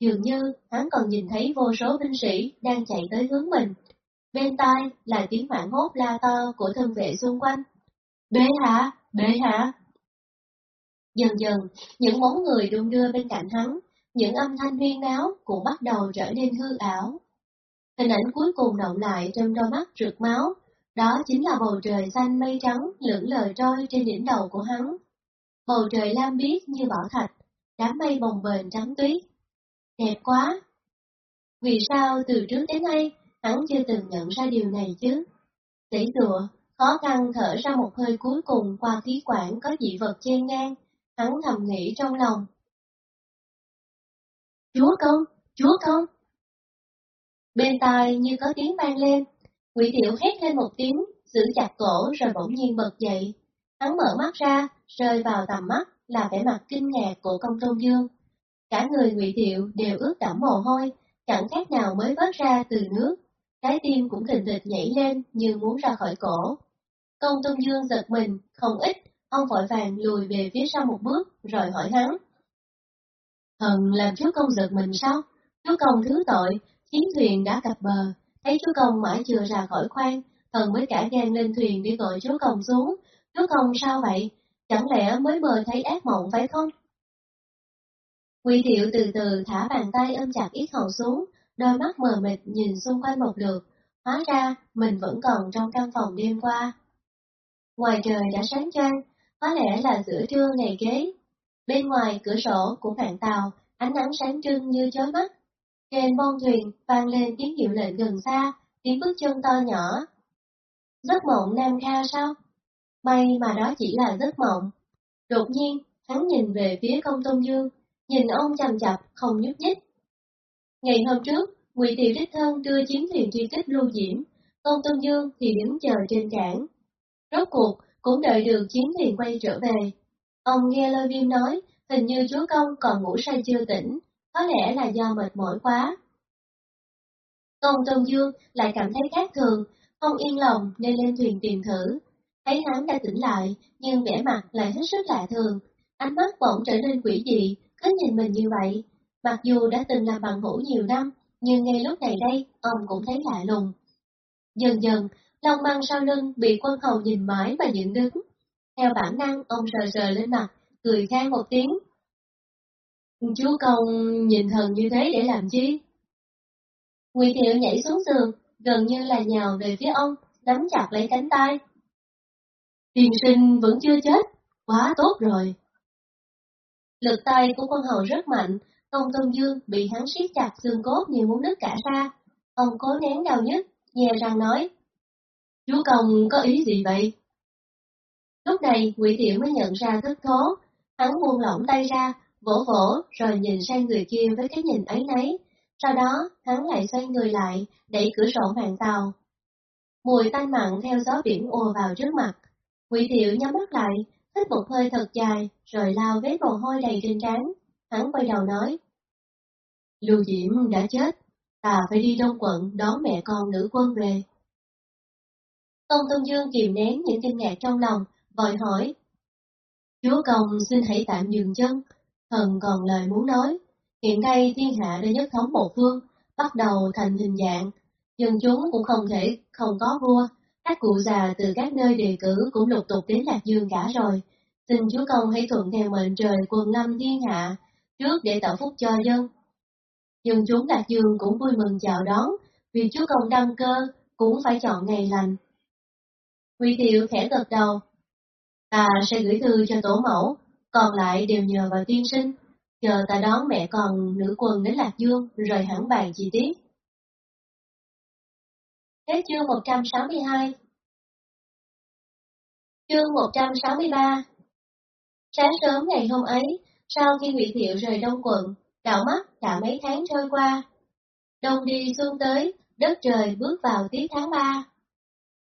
Dường như hắn còn nhìn thấy vô số binh sĩ đang chạy tới hướng mình. Bên tai là tiếng hoảng hốt la to của thân vệ xung quanh. Bế hạ, bế hạ. Dần dần, những bóng người đung đưa bên cạnh hắn, những âm thanh huyên náo cũng bắt đầu trở nên hư ảo. Hình ảnh cuối cùng động lại trong đôi mắt rực máu, đó chính là bầu trời xanh mây trắng lững lờ trôi trên đỉnh đầu của hắn. Bầu trời lam biếc như bảo thạch, đám mây bồng bềnh trắng tuyết. Đẹp quá! Vì sao từ trước đến nay hắn chưa từng nhận ra điều này chứ? Tỷ tựa, khó khăn thở ra một hơi cuối cùng qua khí quản có dị vật chen ngang, hắn thầm nghĩ trong lòng. Chúa công, chúa công! Bên tai như có tiếng vang lên, Quỷ Điệu hét lên một tiếng, giữ chặt cổ rồi bỗng nhiên bật dậy. Hắn mở mắt ra, rơi vào tầm mắt là vẻ mặt kinh ngạc của công tôn dương. Cả người Ngụy Thiệu đều ướt đẫm mồ hôi, chẳng khác nào mới vớt ra từ nước. Trái tim cũng thình thịch nhảy lên như muốn ra khỏi cổ. Công tôn dương giật mình, không ít, ông vội vàng lùi về phía sau một bước, rồi hỏi hắn. Thần làm chúa công giật mình sao? Chúa công thứ tội, chiến thuyền đã cập bờ, thấy chú công mãi chưa ra khỏi khoang, thần mới cả gan lên thuyền đi gọi chú công xuống. chú công sao vậy? Chẳng lẽ mới mơ thấy ác mộng phải không? Quỳ thiệu từ từ thả bàn tay ôm chặt ít hầu xuống, đôi mắt mờ mịt nhìn xung quanh một lượt, hóa ra mình vẫn còn trong căn phòng đêm qua. Ngoài trời đã sáng choang, có lẽ là giữa trưa ngày kế. Bên ngoài cửa sổ của vạn tàu, ánh nắng sáng trưng như chói mắt. Trên bon thuyền vang lên tiếng hiệu lệnh gần xa, tiếng bước chân to nhỏ. Giấc mộng Nam Kha sao? May mà đó chỉ là giấc mộng. Đột nhiên, hắn nhìn về phía công tôn dương, nhìn ông chầm chập, không nhúc nhích. Ngày hôm trước, Ngụy Tiểu đích thân đưa chiến thuyền truy kích lưu diễm, công tôn dương thì đứng chờ trên cảng. Rốt cuộc, cũng đợi được chiến thuyền quay trở về. Ông nghe lôi viêm nói, hình như chúa công còn ngủ say chưa tỉnh, có lẽ là do mệt mỏi quá. Công Tôn Dương lại cảm thấy khác thường, không yên lòng nên lên thuyền tìm thử. Thấy hắn đã tỉnh lại, nhưng vẻ mặt lại hết sức lạ thường, ánh mắt bỗng trở nên quỷ dị, cứ nhìn mình như vậy. Mặc dù đã từng làm bằng hữu nhiều năm, nhưng ngay lúc này đây, ông cũng thấy lạ lùng. Dần dần, Long băng sau lưng bị quân hầu nhìn mãi và dựng đứng. Theo bản năng, ông sờ sờ lên mặt, cười khan một tiếng. Chúa công nhìn thần như thế để làm chi? Ngụy Thiệu nhảy xuống giường, gần như là nhào về phía ông, nắm chặt lấy cánh tay. Tiền sinh vẫn chưa chết, quá tốt rồi. Lực tay của quân hầu rất mạnh, Công Tôn Dương bị hắn siết chặt xương cốt như muốn nứt cả ra. Ông cố nén đau nhức, nhè răng nói. Chúa công có ý gì vậy? Lúc này Ngụy Thiệu mới nhận ra thất thố, hắn buông lỏng tay ra, vỗ vỗ rồi nhìn sang người kia với cái nhìn ấy nấy. Sau đó, hắn lại xoay người lại, đẩy cửa sổ màn tàu. Mùi tanh mặn theo gió biển ùa vào trước mặt. Ngụy Thiệu nhắm mắt lại, hít một hơi thật dài, rồi lao vết mồ hôi đầy trên trán. Hắn quay đầu nói. Lưu Diễm đã chết, ta phải đi đông quận đón mẹ con nữ quân về. Tôn Tôn Dương kìm nén những kinh ngạc trong lòng, vội hỏi. Chúa công xin hãy tạm dừng chân, thần còn lời muốn nói. Hiện nay thiên hạ đã nhất thống một phương, bắt đầu thành hình dạng, dân chúng cũng không thể không có vua. Các cụ già từ các nơi đề cử cũng lục tục đến Lạc Dương cả rồi. Xin Chúa Công hãy thuận theo mệnh trời quân lâm thiên hạ, trước để tạo phúc cho dân. Dân chúng Lạc Dương cũng vui mừng chào đón, vì Chúa Công đăng cơ cũng phải chọn ngày lành. Huy Thiệu khẽ gật đầu. Ta sẽ gửi thư cho tổ mẫu, còn lại đều nhờ vào tiên sinh, chờ ta đón mẹ con nữ quân đến Lạc Dương rồi hẳn bàn chi tiết. Hết chương 162 Chương 163 Sáng sớm ngày hôm ấy, sau khi Nguyễn Thiệu rời Đông quận, đảo mắt đã mấy tháng trôi qua. Đông đi xuân tới, đất trời bước vào tiết tháng 3.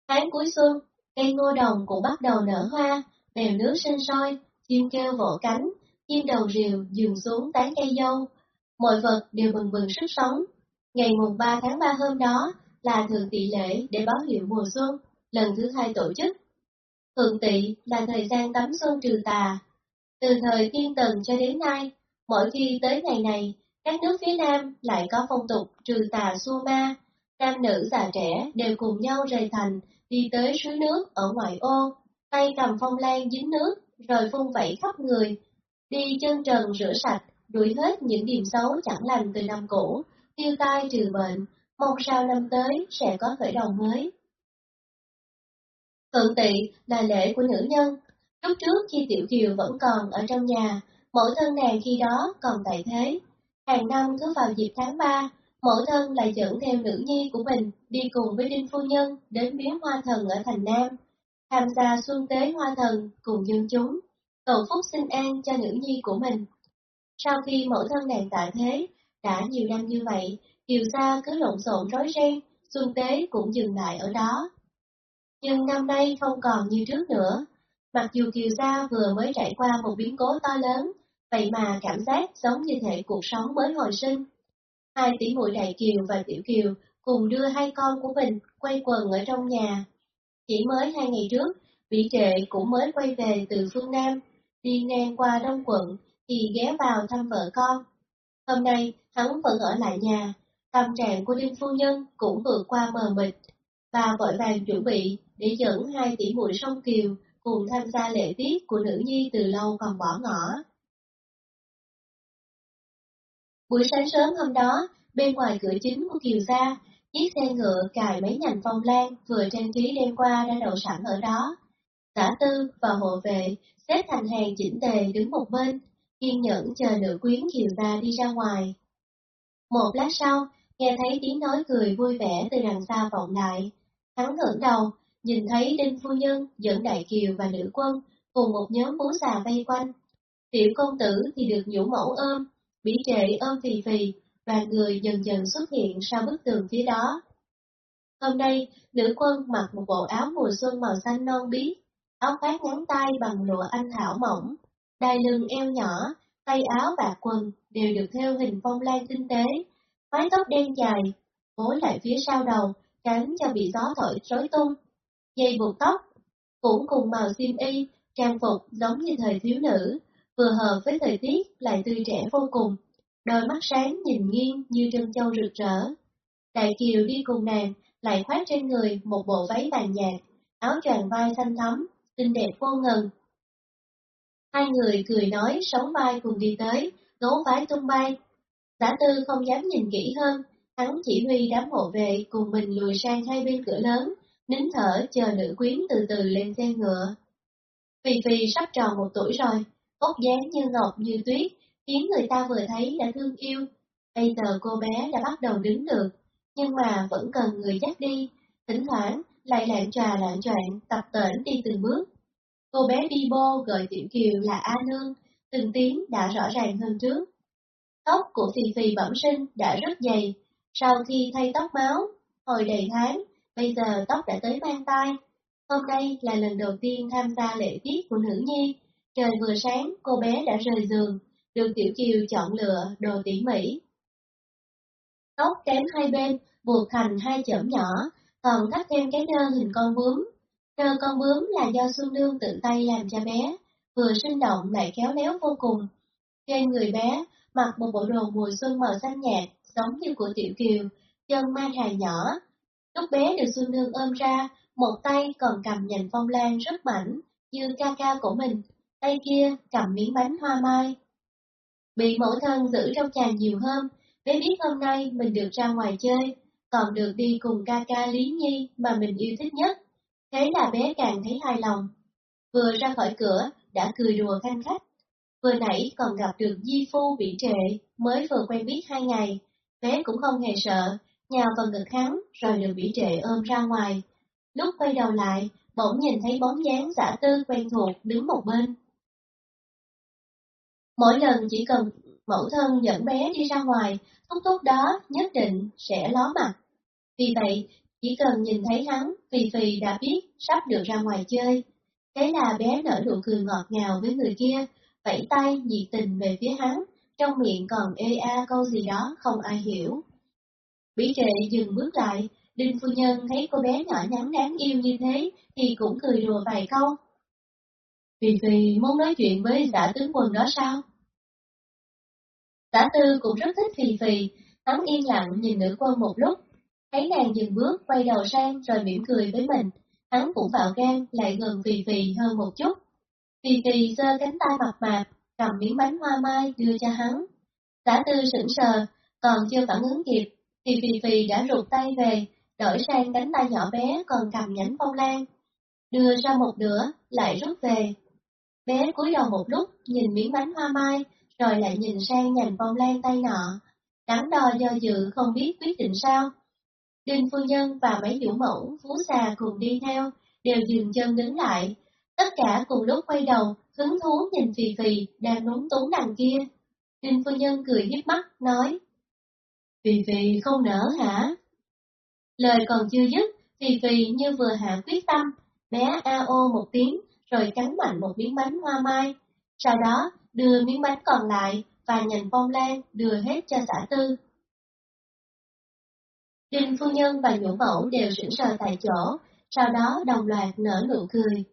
Tháng cuối xuân, cây ngô đồng cũng bắt đầu nở hoa, bèo nước sinh sôi, chim kêu vỗ cánh, chim đầu rìu dừng xuống tán cây dâu. Mọi vật đều bừng bừng sức sống. Ngày mùng 3 tháng 3 hôm đó là thượng tỵ lễ để báo hiệu mùa xuân, lần thứ hai tổ chức. Thượng tỵ là thời gian tắm xuân trừ tà. Từ thời tiên tần cho đến nay, mỗi khi tới ngày này, các nước phía Nam lại có phong tục trừ tà xua ma. Nam nữ già trẻ đều cùng nhau rời thành, đi tới suối nước ở ngoại ô, tay cầm phong lan dính nước, rồi phun vẩy khắp người, đi chân trần rửa sạch, đuổi hết những điểm xấu chẳng lành từ năm cũ, tiêu tai trừ bệnh, mong sao năm tới sẽ có khởi đầu mới. Thượng tỵ là lễ của nữ nhân, lúc trước khi Tiểu Kiều vẫn còn ở trong nhà, mẫu thân nàng khi đó còn tại thế. Hàng năm cứ vào dịp tháng 3, mẫu thân lại dẫn theo nữ nhi của mình đi cùng với Đinh Phu Nhân đến biến hoa thần ở thành Nam, tham gia xuân tế hoa thần cùng dân chúng, cầu phúc sinh an cho nữ nhi của mình. Sau khi mẫu thân nàng tại thế, đã nhiều năm như vậy, Kiều xa cứ lộn xộn rối ren, xuân tế cũng dừng lại ở đó. Nhưng năm nay không còn như trước nữa, mặc dù Kiều Gia vừa mới trải qua một biến cố to lớn, vậy mà cảm giác giống như thể cuộc sống mới hồi sinh. Hai tỷ muội Đại Kiều và Tiểu Kiều cùng đưa hai con của mình quay quần ở trong nhà. Chỉ mới hai ngày trước, vị Trệ cũng mới quay về từ phương Nam, đi ngang qua Đông Quận thì ghé vào thăm vợ con. Hôm nay, hắn vẫn ở lại nhà, tâm trạng của Đinh Phu Nhân cũng vượt qua mờ mịt, và vội vàng chuẩn bị để dẫn hai tỷ muội sông Kiều cùng tham gia lễ tiết của nữ nhi từ lâu còn bỏ ngỏ. Buổi sáng sớm hôm đó, bên ngoài cửa chính của Kiều Gia, chiếc xe ngựa cài mấy nhành phong lan vừa trang trí đêm qua đã đậu sẵn ở đó. Tả tư và hộ vệ xếp thành hàng chỉnh tề đứng một bên, kiên nhẫn chờ nữ quyến Kiều Gia đi ra ngoài. Một lát sau, nghe thấy tiếng nói cười vui vẻ từ đằng xa vọng lại. Hắn ngẩng đầu, nhìn thấy Đinh Phu Nhân dẫn Đại Kiều và nữ quân cùng một nhóm bú già vây quanh. Tiểu công tử thì được nhũ mẫu ôm, bỉ trệ ôm phì phì, và người dần dần xuất hiện sau bức tường phía đó. Hôm nay, nữ quân mặc một bộ áo mùa xuân màu xanh non biếc, áo khoác ngắn tay bằng lụa anh thảo mỏng, đai lưng eo nhỏ, tay áo và quần đều được theo hình phong lan tinh tế, mái tóc đen dài, bối lại phía sau đầu, tránh cho bị gió thổi rối tung. Dây buộc tóc, cũng cùng màu xiêm y, trang phục giống như thời thiếu nữ, vừa hợp với thời tiết lại tươi trẻ vô cùng, đôi mắt sáng nhìn nghiêng như trân châu rực rỡ. Đại Kiều đi cùng nàng, lại khoác trên người một bộ váy vàng nhạt, áo choàng vai xanh thắm, xinh đẹp vô ngần. Hai người cười nói sống vai cùng đi tới, gấu vái tung bay. Giả tư không dám nhìn kỹ hơn, hắn chỉ huy đám hộ vệ cùng mình lùi sang hai bên cửa lớn, nín thở chờ nữ quyến từ từ lên xe ngựa. Phi Phi sắp tròn một tuổi rồi, ốc dáng như ngọc như tuyết, khiến người ta vừa thấy đã thương yêu. Bây giờ cô bé đã bắt đầu đứng được, nhưng mà vẫn cần người dắt đi, thỉnh thoảng lại lạng trà lạng choạng tập tễnh đi từng bước. Cô bé đi bô gọi Tiểu Kiều là A Nương, từng tiếng đã rõ ràng hơn trước. Tóc của Phi Phi bẩm sinh đã rất dày, sau khi thay tóc máu, hồi đầy tháng, bây giờ tóc đã tới mang tai. Hôm nay là lần đầu tiên tham gia lễ tiết của nữ nhi, trời vừa sáng cô bé đã rời giường, được Tiểu Kiều chọn lựa đồ tỉ mỉ. Tóc kém hai bên, buộc thành hai chởm nhỏ, còn thắt thêm cái nơ hình con bướm. Nơ con bướm là do Xuân Nương tự tay làm cho bé, vừa sinh động lại khéo léo vô cùng. Trên người bé, mặc một bộ đồ mùa xuân màu xanh nhạt, giống như của Tiểu Kiều, chân mai hài nhỏ. Lúc bé được Xuân Nương ôm ra, một tay còn cầm nhành phong lan rất mảnh, như ca ca của mình, tay kia cầm miếng bánh hoa mai. Bị mẫu thân giữ trong nhà nhiều hơn, bé biết hôm nay mình được ra ngoài chơi, còn được đi cùng ca ca Lý Nhi mà mình yêu thích nhất. Thế là bé càng thấy hài lòng. Vừa ra khỏi cửa, đã cười đùa khanh khách. Vừa nãy còn gặp được Di Phu bị trệ, mới vừa quen biết hai ngày. Bé cũng không hề sợ, nhào vào ngực hắn, rồi được bị trệ ôm ra ngoài. Lúc quay đầu lại, bỗng nhìn thấy bóng dáng giả tư quen thuộc đứng một bên. Mỗi lần chỉ cần mẫu thân dẫn bé đi ra ngoài, thúc thúc đó nhất định sẽ ló mặt. Vì vậy, chỉ cần nhìn thấy hắn, vì vì đã biết sắp được ra ngoài chơi. Thế là bé nở nụ cười ngọt ngào với người kia, vẫy tay nhiệt tình về phía hắn, trong miệng còn ê a câu gì đó không ai hiểu. Bỉ trệ dừng bước lại, Đinh Phu Nhân thấy cô bé nhỏ nhắn đáng yêu như thế thì cũng cười đùa vài câu. Phi Phi muốn nói chuyện với giả tướng quân đó sao? Giả tư cũng rất thích Phi Phi, hắn yên lặng nhìn nữ quân một lúc, thấy nàng dừng bước quay đầu sang rồi mỉm cười với mình, hắn cũng vào gan lại gần Phi Phi hơn một chút. Phi Phi giơ cánh tay mập mạp, cầm miếng bánh hoa mai đưa cho hắn. Giả tư sững sờ, còn chưa phản ứng kịp, thì Phi Phi đã rụt tay về, đổi sang cánh tay nhỏ bé còn cầm nhánh phong lan. Đưa ra một nửa, lại rút về. Bé cúi đầu một lúc, nhìn miếng bánh hoa mai, rồi lại nhìn sang nhành phong lan tay nọ. Đắn đo do dự không biết quyết định sao. Đinh phu nhân và mấy vũ mẫu, phú xà cùng đi theo, đều dừng chân đứng lại. Tất cả cùng lúc quay đầu, hứng thú nhìn Phì Phì đang núng túng đằng kia. Đinh phu nhân cười hiếp mắt, nói. Phì Phì không nở hả? Lời còn chưa dứt, Phì Phì như vừa hạ quyết tâm, bé a ô một tiếng, rồi cắn mạnh một miếng bánh hoa mai. Sau đó, đưa miếng bánh còn lại và nhành bông lan đưa hết cho xã tư. Đinh phu nhân và nhũ mẫu đều sững sờ tại chỗ, sau đó đồng loạt nở nụ cười.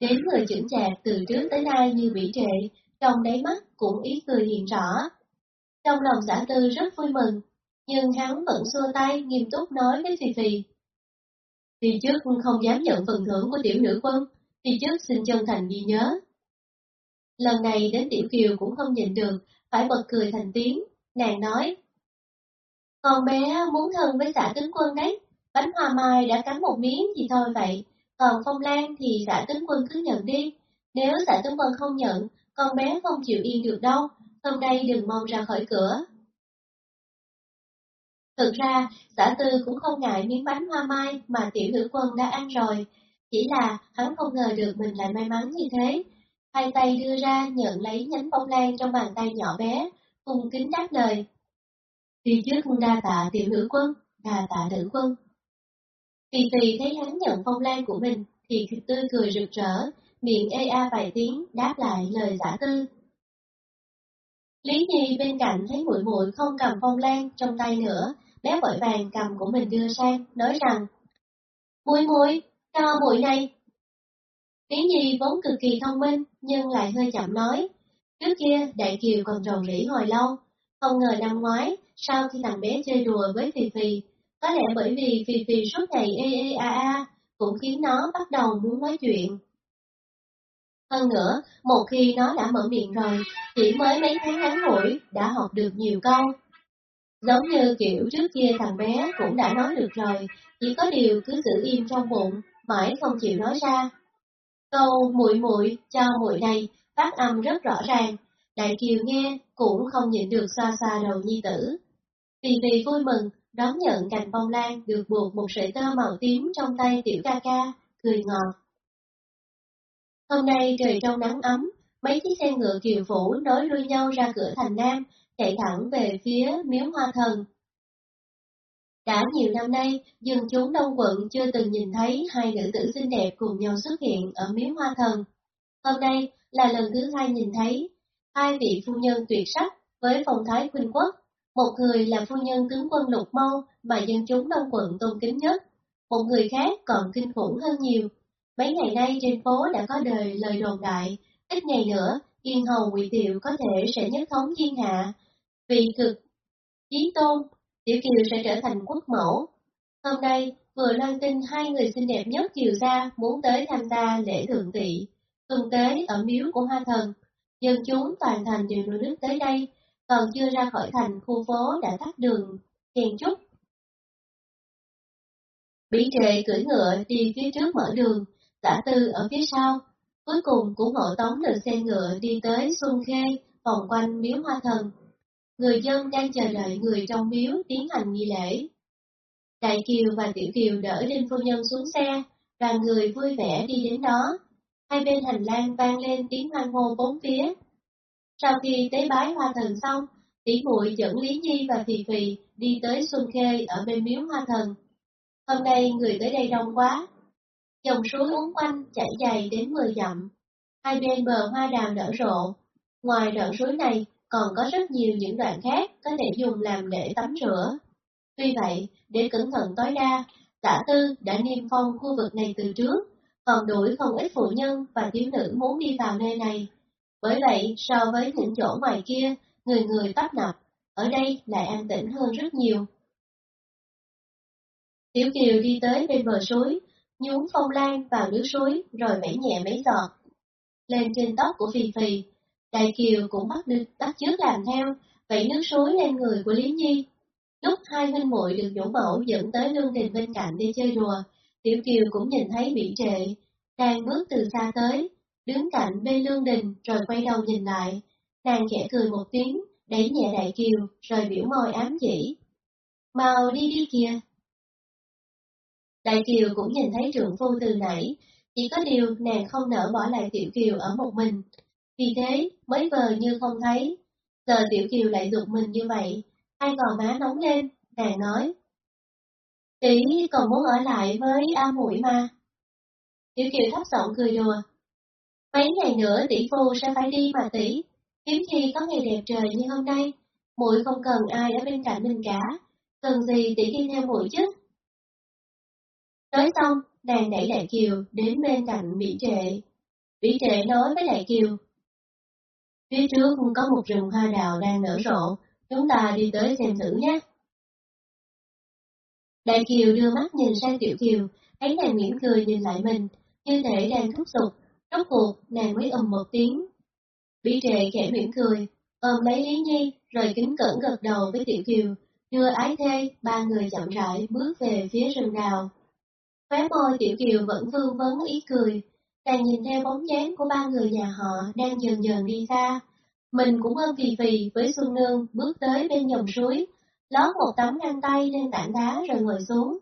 Đến người chững chạc từ trước tới nay như bị trệ, trong đáy mắt cũng ý cười hiện rõ. Trong lòng xã tư rất vui mừng, nhưng hắn vẫn xua tay nghiêm túc nói với Phi Phi. Thì trước không dám nhận phần thưởng của tiểu nữ quân, thì trước xin chân thành ghi nhớ. Lần này đến Tiểu Kiều cũng không nhịn được, phải bật cười thành tiếng, nàng nói. Con bé muốn thân với xã tướng quân đấy, bánh hoa mai đã cắn một miếng thì thôi vậy, còn phong lan thì xã tướng quân cứ nhận đi. Nếu xã tướng quân không nhận, con bé không chịu yên được đâu, hôm nay đừng mong ra khỏi cửa. Thực ra, xã tư cũng không ngại miếng bánh hoa mai mà tiểu nữ quân đã ăn rồi, chỉ là hắn không ngờ được mình lại may mắn như thế. Hai tay đưa ra nhận lấy nhánh bông lan trong bàn tay nhỏ bé, cùng kính đáp lời. Đi trước đa tạ tiểu nữ quân, đa tạ nữ quân. Vì tỳ thấy hắn nhận phong lan của mình thì tươi cười rực rỡ, miệng ê a vài tiếng đáp lại lời giả tư. Lý Nhi bên cạnh thấy muội muội không cầm phong lan trong tay nữa, bé vội vàng cầm của mình đưa sang, nói rằng Muội muội, cho muội này. Lý Nhi vốn cực kỳ thông minh, nhưng lại hơi chậm nói. Trước kia, Đại Kiều còn rầu rĩ hồi lâu, không ngờ năm ngoái, sau khi thằng bé chơi đùa với phi phi, có lẽ bởi vì phi phi suốt ngày ê ê a a, cũng khiến nó bắt đầu muốn nói chuyện. Hơn nữa, một khi nó đã mở miệng rồi, chỉ mới mấy tháng ngắn ngủi, đã học được nhiều câu. Giống như kiểu trước kia thằng bé cũng đã nói được rồi, chỉ có điều cứ giữ im trong bụng, mãi không chịu nói ra. Câu muội muội cho muội này phát âm rất rõ ràng, Đại Kiều nghe cũng không nhịn được xoa xoa đầu nhi tử. Vì vì vui mừng, đón nhận cành bông lan được buộc một sợi tơ màu tím trong tay tiểu ca ca, cười ngọt. Hôm nay trời trong nắng ấm, mấy chiếc xe ngựa kiều phủ nối đuôi nhau ra cửa thành Nam, chạy thẳng về phía miếu hoa thần. Đã nhiều năm nay, dân chúng đông quận chưa từng nhìn thấy hai nữ tử xinh đẹp cùng nhau xuất hiện ở miếu hoa thần. Hôm nay là lần thứ hai nhìn thấy hai vị phu nhân tuyệt sắc với phong thái khuynh quốc. Một người là phu nhân tướng quân lục mâu mà dân chúng đông quận tôn kính nhất, một người khác còn kinh khủng hơn nhiều. Mấy ngày nay trên phố đã có đời lời đồn đại, ít ngày nữa, Yên Hầu Ngụy Tiệu có thể sẽ nhất thống thiên hạ. Vì cực, chí tôn, Tiểu Kiều sẽ trở thành quốc mẫu. Hôm nay, vừa loan tin hai người xinh đẹp nhất Kiều gia muốn tới tham gia lễ thượng tị, tuần tế ở miếu của Hoa Thần. Dân chúng toàn thành đều nô nước tới đây, còn chưa ra khỏi thành khu phố đã tắt đường, đèn chút. Bỉ trệ cưỡi ngựa đi phía trước mở đường, tả tư ở phía sau, cuối cùng cũng hộ tống được xe ngựa đi tới Xuân Khê, vòng quanh miếu hoa thần. Người dân đang chờ đợi người trong miếu tiến hành nghi lễ. Đại Kiều và Tiểu Kiều đỡ Đinh Phu Nhân xuống xe, đoàn người vui vẻ đi đến đó. Hai bên hành lang vang lên tiếng hoan hô bốn phía. Sau khi tế bái hoa thần xong, tỷ muội dẫn Lý Nhi và Phì Phì đi tới Xuân Khê ở bên miếu hoa thần. Hôm nay người tới đây đông quá. Dòng suối uốn quanh chảy dài đến 10 dặm. Hai bên bờ hoa đào nở rộ. Ngoài đoạn suối này còn có rất nhiều những đoạn khác có thể dùng làm để tắm rửa. Tuy vậy, để cẩn thận tối đa, tả tư đã niêm phong khu vực này từ trước, còn đuổi không ít phụ nhân và thiếu nữ muốn đi vào nơi này. Bởi vậy, so với những chỗ ngoài kia, người người tấp nập, ở đây lại an tĩnh hơn rất nhiều. Tiểu Kiều đi tới bên bờ suối, nhúng phong lan vào nước suối rồi vẽ nhẹ mấy giọt. Lên trên tóc của phi phi. Đại Kiều cũng bắt được bắt chước làm theo, vậy nước suối lên người của Lý Nhi. Lúc hai huynh muội được dỗ mẫu dẫn tới lương đình bên cạnh đi chơi đùa, Tiểu Kiều cũng nhìn thấy bị trệ, đang bước từ xa tới, đứng cạnh bên lương đình rồi quay đầu nhìn lại. Nàng khẽ cười một tiếng, đẩy nhẹ Đại Kiều rồi biểu môi ám chỉ. Mau đi đi kìa. Đại Kiều cũng nhìn thấy trượng phu từ nãy, chỉ có điều nàng không nỡ bỏ lại Tiểu Kiều ở một mình, vì thế, mới vờ như không thấy. Giờ Tiểu Kiều lại dục mình như vậy, hai gò má nóng lên, nàng nói. Tỷ còn muốn ở lại với A Mũi mà. Tiểu Kiều thấp giọng cười đùa. Mấy ngày nữa tỷ phu sẽ phải đi mà tỷ, hiếm khi có ngày đẹp trời như hôm nay, muội không cần ai ở bên cạnh mình cả, cần gì tỷ đi theo muội chứ. Nói xong, nàng đẩy Đại Kiều đến bên cạnh Mỹ Trệ. Mỹ Trệ nói với Đại Kiều, Phía trước có một rừng hoa đào đang nở rộ, chúng ta đi tới xem thử nhé. Đại Kiều đưa mắt nhìn sang Tiểu Kiều, thấy nàng mỉm cười nhìn lại mình, như thể đang thúc giục, rốt cuộc nàng mới ầm một tiếng. Bí trệ khẽ mỉm cười, ôm lấy Lý Nhi, rồi kính cẩn gật đầu với Tiểu Kiều, đưa ái thê, ba người chậm rãi bước về phía rừng đào. Khóe môi Tiểu Kiều vẫn vương vấn ý cười, càng nhìn theo bóng dáng của ba người nhà họ đang dần dần đi xa. Mình cũng ôm phì phì với Xuân Nương bước tới bên dòng suối, lót một tấm ngăn tay lên tảng đá rồi ngồi xuống.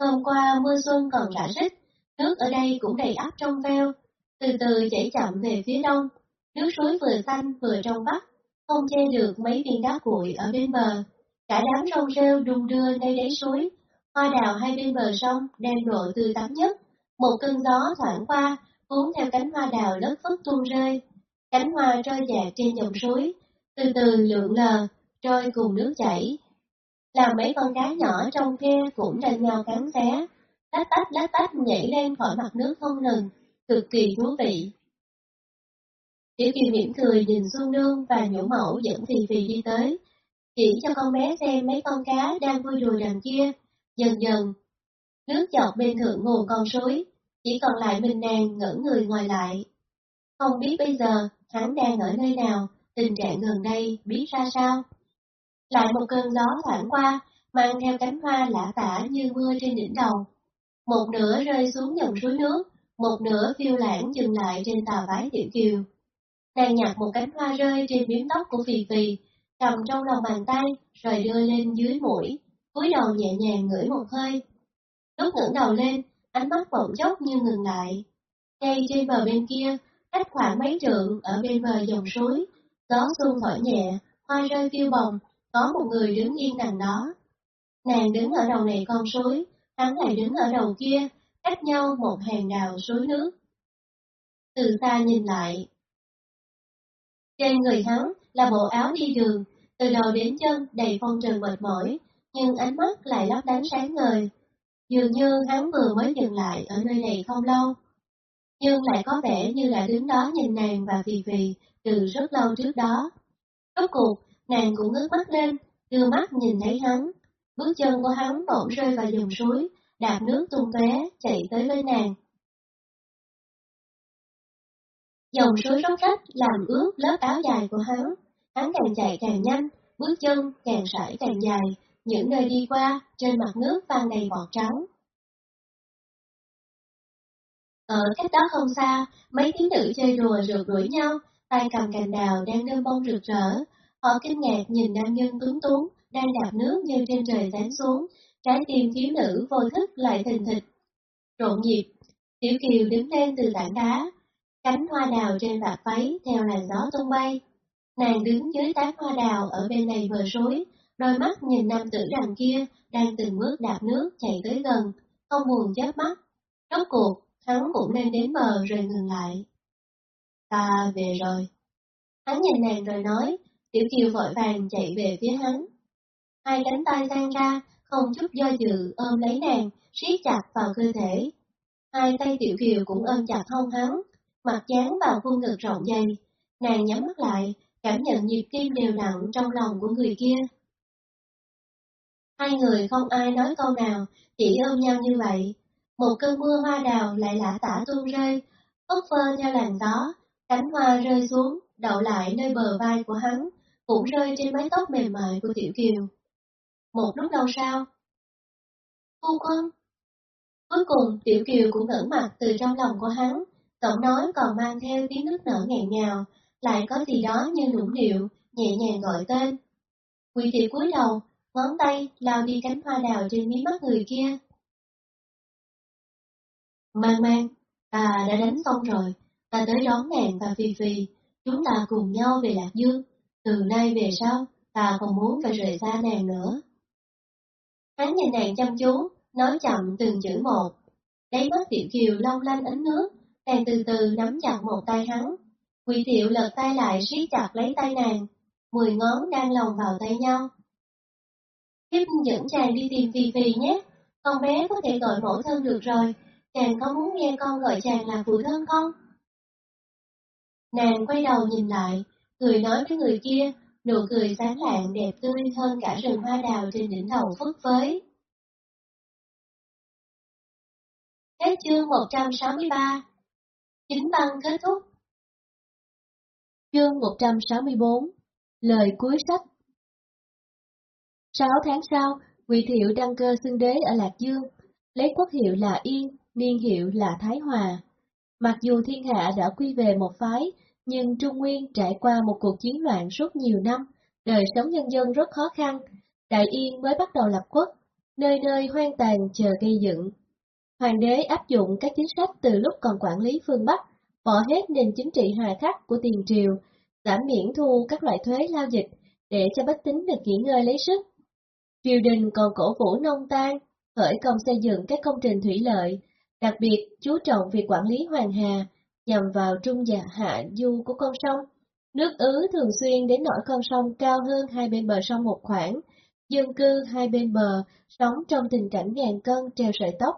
Hôm qua mưa xuân còn rã rít, nước ở đây cũng đầy áp trong veo, từ từ chảy chậm về phía đông, nước suối vừa xanh vừa trong vắt, không che được mấy viên đá cuội ở bên bờ. Cả đám rong rêu đung đưa nơi đáy suối, hoa đào hai bên bờ sông đang độ tươi tắm nhất. Một cơn gió thoảng qua, cuốn theo cánh hoa đào lớp phất tuôn rơi. Cánh hoa rơi dạt trên dòng suối, từ từ lượn lờ, trôi cùng nước chảy. Làm mấy con cá nhỏ trong khe cũng đang nhau cắn xé, lách tách lách tách nhảy lên khỏi mặt nước không ngừng, cực kỳ thú vị. Tiểu Kiều mỉm cười nhìn Xuân Nương và nhũ mẫu dẫn Phì Phì đi tới, chỉ cho con bé xem mấy con cá đang vui đùa đằng kia, dần dần. Nước chọt bên thượng nguồn con suối, chỉ còn lại mình nàng ngỡ người ngoài lại. Không biết bây giờ hắn đang ở nơi nào, tình trạng gần đây biết ra sao. Lại một cơn gió thoảng qua, mang theo cánh hoa lã tả như mưa trên đỉnh đầu. Một nửa rơi xuống dòng suối nước, một nửa phiêu lãng dừng lại trên tà vái tiểu kiều. Nàng nhặt một cánh hoa rơi trên miếng tóc của Phì Phì, cầm trong lòng bàn tay, rồi đưa lên dưới mũi, cúi đầu nhẹ nhàng ngửi một hơi. Lúc ngẩng đầu lên, ánh mắt bỗng chốc như ngừng lại. Ngay trên bờ bên kia, cách khoảng mấy trượng ở bên bờ dòng suối, gió xuân thổi nhẹ, hoa rơi phiêu bồng, có một người đứng yên đằng đó. Nàng đứng ở đầu này con suối, hắn lại đứng ở đầu kia, cách nhau một hàng đào suối nước. Từ xa nhìn lại. Trên người hắn là bộ áo đi đường, từ đầu đến chân đầy phong trần mệt mỏi, nhưng ánh mắt lại lấp lánh sáng ngời. Dường như hắn vừa mới dừng lại ở nơi này không lâu, nhưng lại có vẻ như là đứng đó nhìn nàng và vì vì từ rất lâu trước đó. Rốt cuộc, nàng cũng ngước mắt lên, đưa mắt nhìn thấy hắn. Bước chân của hắn bỗng rơi vào dòng suối, đạp nước tung tóe chạy tới với nàng. Dòng suối róc rách làm ướt lớp áo dài của hắn, hắn càng chạy càng nhanh, bước chân càng sải càng dài, những nơi đi qua, trên mặt nước vang đầy bọt trắng. Ở cách đó không xa, mấy tiếng nữ chơi đùa rượt đuổi nhau, tay cầm cành đào đang đơm bông rực rỡ. Họ kinh ngạc nhìn nam nhân tuấn tuấn, đang đạp nước như trên trời rán xuống, trái tim thiếu nữ vô thức lại thình thịch. Rộn nhịp, Tiểu Kiều đứng lên từ tảng đá, cánh hoa đào trên vạt váy theo làn gió tung bay. Nàng đứng dưới tán hoa đào ở bên này bờ suối, đôi mắt nhìn nam tử đằng kia đang từng bước đạp nước chạy tới gần, không buồn chớp mắt. Rốt cuộc, hắn cũng nên đến bờ rồi ngừng lại. Ta về rồi. Hắn nhìn nàng rồi nói, Tiểu Kiều vội vàng chạy về phía hắn. Hai cánh tay sang ra, không chút do dự ôm lấy nàng, siết chặt vào cơ thể. Hai tay Tiểu Kiều cũng ôm chặt hông hắn, mặt dán vào khuôn ngực rộng dày. Nàng nhắm mắt lại, cảm nhận nhịp tim đều nặng trong lòng của người kia. Hai người không ai nói câu nào, chỉ ôm nhau như vậy. Một cơn mưa hoa đào lại lã tả tuôn rơi, phất phơ theo làn gió, cánh hoa rơi xuống, đậu lại nơi bờ vai của hắn, cũng rơi trên mái tóc mềm mại của Tiểu Kiều. Một lúc lâu sau, Phu quân! Cuối cùng Tiểu Kiều cũng ngẩng mặt từ trong lòng của hắn, giọng nói còn mang theo tiếng nước nở nghẹn ngào, lại có gì đó như nũng điệu, nhẹ nhàng gọi tên. Quỷ tiểu cúi đầu, ngón tay lao đi cánh hoa đào trên mí mắt người kia. Mang mang, ta đã đánh xong rồi, ta tới đón nàng và Phi Phi, chúng ta cùng nhau về Lạc Dương, từ nay về sau, ta không muốn phải rời xa nàng nữa. Hắn nhìn nàng chăm chú, nói chậm từng chữ một. Đáy mắt tiểu kiều long lanh ánh nước, nàng từ từ nắm chặt một tay hắn. Quỷ thiệu lật tay lại siết chặt lấy tay nàng, mười ngón đang lòng vào tay nhau. Thiếp dẫn chàng đi tìm Phi Phi nhé, con bé có thể gọi mẫu thân được rồi, chàng có muốn nghe con gọi chàng là phụ thân không? Nàng quay đầu nhìn lại, cười nói với người kia, nụ cười sáng lạng đẹp tươi hơn cả rừng hoa đào trên đỉnh đầu phất phới. Hết chương 163 Chính văn kết thúc. Chương 164 Lời cuối sách. Sáu tháng sau, Ngụy Thiệu đăng cơ xưng đế ở Lạc Dương, lấy quốc hiệu là Yên, niên hiệu là Thái Hòa. Mặc dù thiên hạ đã quy về một phái, nhưng Trung Nguyên trải qua một cuộc chiến loạn suốt nhiều năm, đời sống nhân dân rất khó khăn. Đại Yên mới bắt đầu lập quốc, nơi nơi hoang tàn chờ gây dựng. Hoàng đế áp dụng các chính sách từ lúc còn quản lý phương Bắc, bỏ hết nền chính trị hà khắc của tiền triều, giảm miễn thu các loại thuế lao dịch để cho bách tính được nghỉ ngơi lấy sức. Triều đình còn cổ vũ nông tan, khởi công xây dựng các công trình thủy lợi, đặc biệt chú trọng việc quản lý hoàng hà nhằm vào trung dạ hạ du của con sông. Nước ứ thường xuyên đến nỗi con sông cao hơn hai bên bờ sông một khoảng, dân cư hai bên bờ sống trong tình cảnh ngàn cân treo sợi tóc.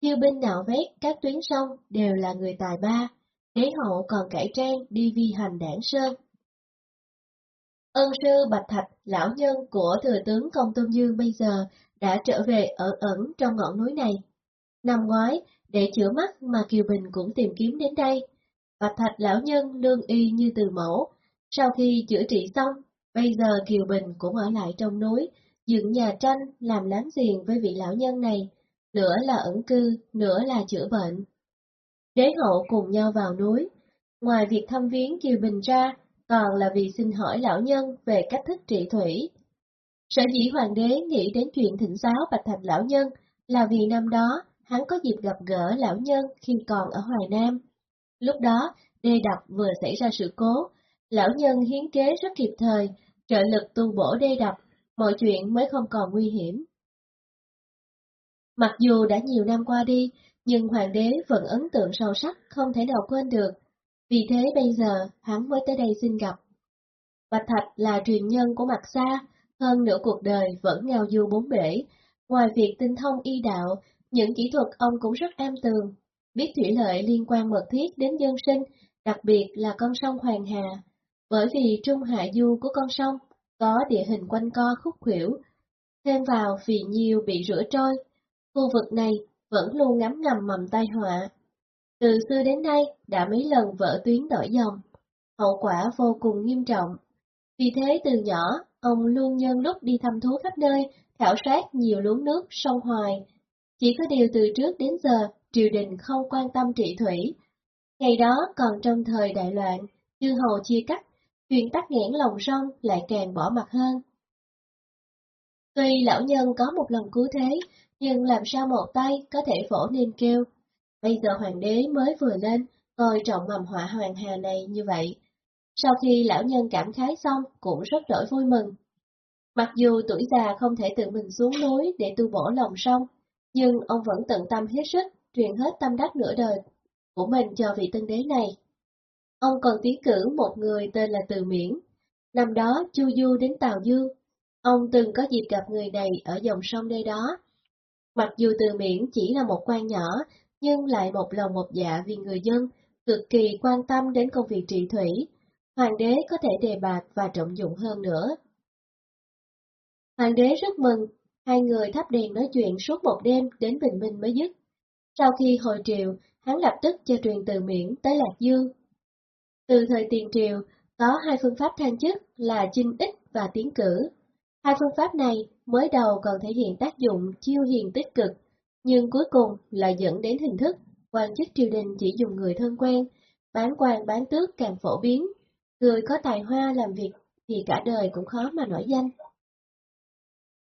Chiêu binh nạo vét các tuyến sông đều là người tài ba, đế hậu còn cải trang đi vi hành đảng sơn. Ân sư Bạch Thạch, lão nhân của thừa tướng Công Tôn Dương bây giờ đã trở về ở ẩn trong ngọn núi này. Năm ngoái, để chữa mắt mà Kiều Bình cũng tìm kiếm đến đây. Bạch Thạch lão nhân lương y như từ mẫu. Sau khi chữa trị xong, bây giờ Kiều Bình cũng ở lại trong núi, dựng nhà tranh làm láng giềng với vị lão nhân này, nửa là ẩn cư, nửa là chữa bệnh. Đế hậu cùng nhau vào núi. Ngoài việc thăm viếng Kiều Bình ra, còn là vì xin hỏi lão nhân về cách thức trị thủy. Sở dĩ hoàng đế nghĩ đến chuyện thỉnh giáo Bạch thành lão nhân là vì năm đó hắn có dịp gặp gỡ lão nhân khi còn ở Hoài Nam. Lúc đó, đê đập vừa xảy ra sự cố, lão nhân hiến kế rất kịp thời, trợ lực tu bổ đê đập, mọi chuyện mới không còn nguy hiểm. Mặc dù đã nhiều năm qua đi, nhưng hoàng đế vẫn ấn tượng sâu sắc không thể nào quên được. Vì thế bây giờ hắn mới tới đây xin gặp. Bạch Thạch là truyền nhân của mặt xa, hơn nửa cuộc đời vẫn nghèo du bốn bể. Ngoài việc tinh thông y đạo, những kỹ thuật ông cũng rất am tường, biết thủy lợi liên quan mật thiết đến dân sinh, đặc biệt là con sông Hoàng Hà. Bởi vì trung hạ du của con sông có địa hình quanh co khúc khuỷu, thêm vào vì nhiều bị rửa trôi, khu vực này vẫn luôn ngắm ngầm mầm tai họa. Từ xưa đến nay đã mấy lần vỡ tuyến đổi dòng, hậu quả vô cùng nghiêm trọng. Vì thế từ nhỏ, ông luôn nhân lúc đi thăm thú khắp nơi, khảo sát nhiều luống nước sông Hoài. Chỉ có điều từ trước đến giờ, triều đình không quan tâm trị thủy. Ngày đó còn trong thời đại loạn, chư hầu chia cắt, chuyện tắc nghẽn lòng sông lại càng bỏ mặt hơn. Tuy lão nhân có một lần cứu thế, nhưng làm sao một tay có thể vỗ nên kêu. Bây giờ hoàng đế mới vừa lên, coi trọng mầm họa hoàng hà này như vậy. Sau khi lão nhân cảm khái xong cũng rất đổi vui mừng. Mặc dù tuổi già không thể tự mình xuống núi để tu bổ lòng sông, nhưng ông vẫn tận tâm hết sức, truyền hết tâm đắc nửa đời của mình cho vị tân đế này. Ông còn tiến cử một người tên là Từ Miễn. Năm đó Chu Du đến Tàu Dương, ông từng có dịp gặp người này ở dòng sông đây đó. Mặc dù Từ Miễn chỉ là một quan nhỏ, nhưng lại một lòng một dạ vì người dân, cực kỳ quan tâm đến công việc trị thủy. Hoàng đế có thể đề bạc và trọng dụng hơn nữa. Hoàng đế rất mừng, hai người thắp đèn nói chuyện suốt một đêm đến bình minh mới dứt. Sau khi hồi triều, hắn lập tức cho truyền từ miễn tới Lạc Dương. Từ thời tiền triều, có hai phương pháp thăng chức là chinh ích và tiến cử. Hai phương pháp này mới đầu còn thể hiện tác dụng chiêu hiền tích cực, nhưng cuối cùng lại dẫn đến hình thức quan chức triều đình chỉ dùng người thân quen, bán quan bán tước càng phổ biến. Người có tài hoa làm việc thì cả đời cũng khó mà nổi danh.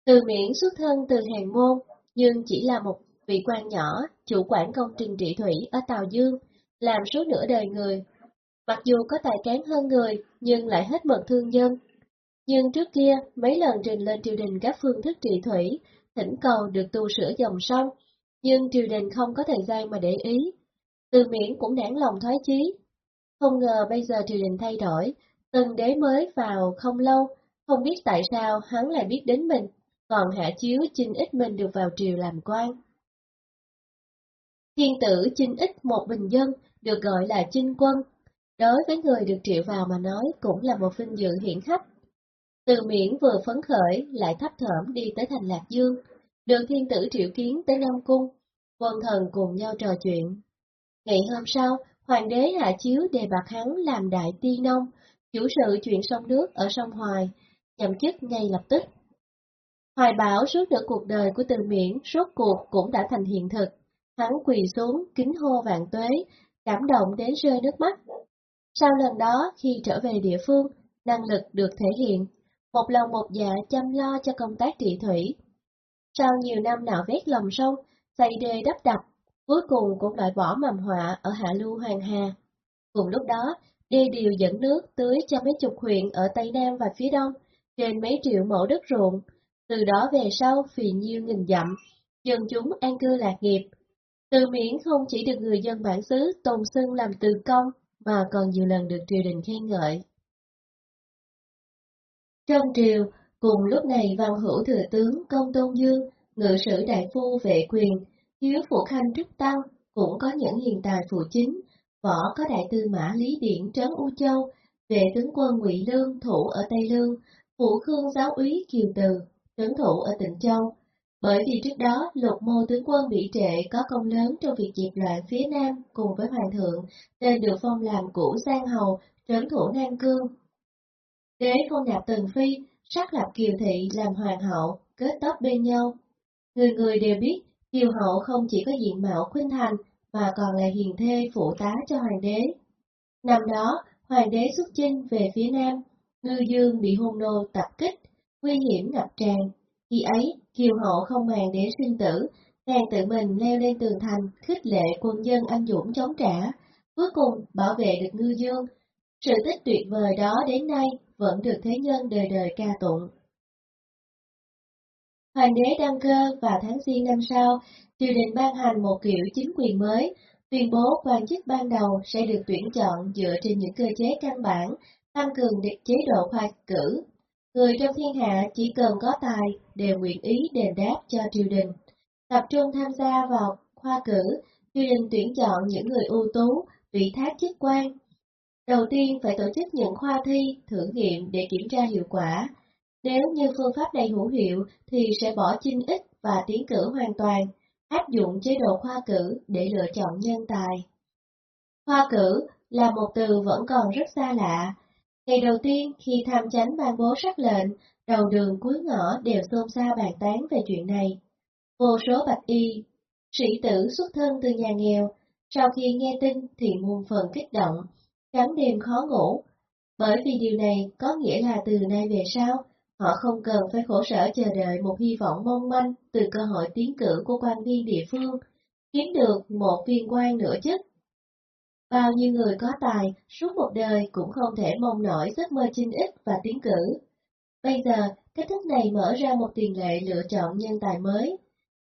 Từ miễn xuất thân từ hàng môn, nhưng chỉ là một vị quan nhỏ, chủ quản công trình trị thủy ở Tàu Dương, làm suốt nửa đời người. Mặc dù có tài cán hơn người, nhưng lại hết mực thương dân. Nhưng trước kia, mấy lần trình lên triều đình các phương thức trị thủy, thỉnh cầu được tu sửa dòng sông, nhưng triều đình không có thời gian mà để ý. Từ miễn cũng nản lòng thoái chí. Không ngờ bây giờ triều đình thay đổi, tần đế mới vào không lâu, không biết tại sao hắn lại biết đến mình, còn hạ chiếu chinh ít mình được vào triều làm quan. Thiên tử chinh ít một bình dân được gọi là chinh quân, đối với người được triệu vào mà nói cũng là một vinh dự hiển hách. Từ miễn vừa phấn khởi lại thấp thởm đi tới thành Lạc Dương, được thiên tử triệu kiến tới Nam Cung, quân thần cùng nhau trò chuyện. Ngày hôm sau, hoàng đế hạ chiếu đề bạc hắn làm đại tiên nông, chủ sự chuyện sông nước ở sông Hoài, nhậm chức ngay lập tức. Hoài bảo suốt nửa cuộc đời của từ miễn, suốt cuộc cũng đã thành hiện thực. Hắn quỳ xuống, kính hô vạn tuế, cảm động đến rơi nước mắt. Sau lần đó, khi trở về địa phương, năng lực được thể hiện, một lòng một dạ chăm lo cho công tác trị thủy. Sau nhiều năm nạo vét lòng sông, xây đê đắp đập, cuối cùng cũng loại bỏ mầm họa ở hạ lưu Hoàng Hà. Cùng lúc đó, đê điều dẫn nước tưới cho mấy chục huyện ở Tây Nam và phía Đông, trên mấy triệu mẫu đất ruộng. Từ đó về sau phì nhiêu nghìn dặm, dân chúng an cư lạc nghiệp. Từ miễn không chỉ được người dân bản xứ tôn xưng làm từ công, mà còn nhiều lần được triều đình khen ngợi. Trong triều, cùng lúc này văn hữu thừa tướng Công Tôn Dương, ngự sử đại phu vệ quyền, thiếu phụ khanh Trúc Tăng, cũng có những hiền tài phụ chính, võ có đại tư mã Lý Điển trấn U Châu, vệ tướng quân Ngụy Lương thủ ở Tây Lương, phụ khương giáo úy Kiều Từ, trấn thủ ở Tịnh Châu. Bởi vì trước đó, lục mô tướng quân bị trệ có công lớn trong việc diệt loạn phía Nam cùng với Hoàng thượng, nên được phong làm cũ Giang Hầu, trấn thủ Nam Cương. Đế phong nạp Tần Phi, sắc lập Kiều Thị làm hoàng hậu, kết tóc bên nhau. Người người đều biết, Kiều hậu không chỉ có diện mạo khuynh thành, mà còn là hiền thê phụ tá cho hoàng đế. Năm đó, hoàng đế xuất chinh về phía nam, ngư dương bị hung nô tập kích, nguy hiểm ngập tràn. Khi ấy, Kiều hậu không màng đến sinh tử, nàng tự mình leo lên tường thành, khích lệ quân dân anh dũng chống trả, cuối cùng bảo vệ được ngư dương. Sự tích tuyệt vời đó đến nay vẫn được thế nhân đời đời ca tụng. Hoàng đế đăng cơ và tháng giêng năm sau, triều đình ban hành một kiểu chính quyền mới, tuyên bố quan chức ban đầu sẽ được tuyển chọn dựa trên những cơ chế căn bản, tăng cường chế độ khoa cử. Người trong thiên hạ chỉ cần có tài đều nguyện ý đền đáp cho triều đình. Tập trung tham gia vào khoa cử, triều đình tuyển chọn những người ưu tú, vị thác chức quan. Đầu tiên phải tổ chức những khoa thi, thử nghiệm để kiểm tra hiệu quả. Nếu như phương pháp này hữu hiệu thì sẽ bỏ chinh ích và tiến cử hoàn toàn áp dụng chế độ khoa cử để lựa chọn nhân tài. Khoa cử là một từ vẫn còn rất xa lạ. Ngày đầu tiên khi tham chánh ban bố sắc lệnh, đầu đường cuối ngõ đều xôn xao bàn tán về chuyện này. Vô số bạch y, sĩ tử xuất thân từ nhà nghèo, sau khi nghe tin thì muôn phần kích động, trắng đêm khó ngủ. Bởi vì điều này có nghĩa là từ nay về sau, Họ không cần phải khổ sở chờ đợi một hy vọng mong manh từ cơ hội tiến cử của quan viên địa phương, kiếm được một viên quan nữa chứ. Bao nhiêu người có tài, suốt một đời cũng không thể mong nổi giấc mơ chinh ích và tiến cử. Bây giờ, cách thức này mở ra một tiền lệ lựa chọn nhân tài mới.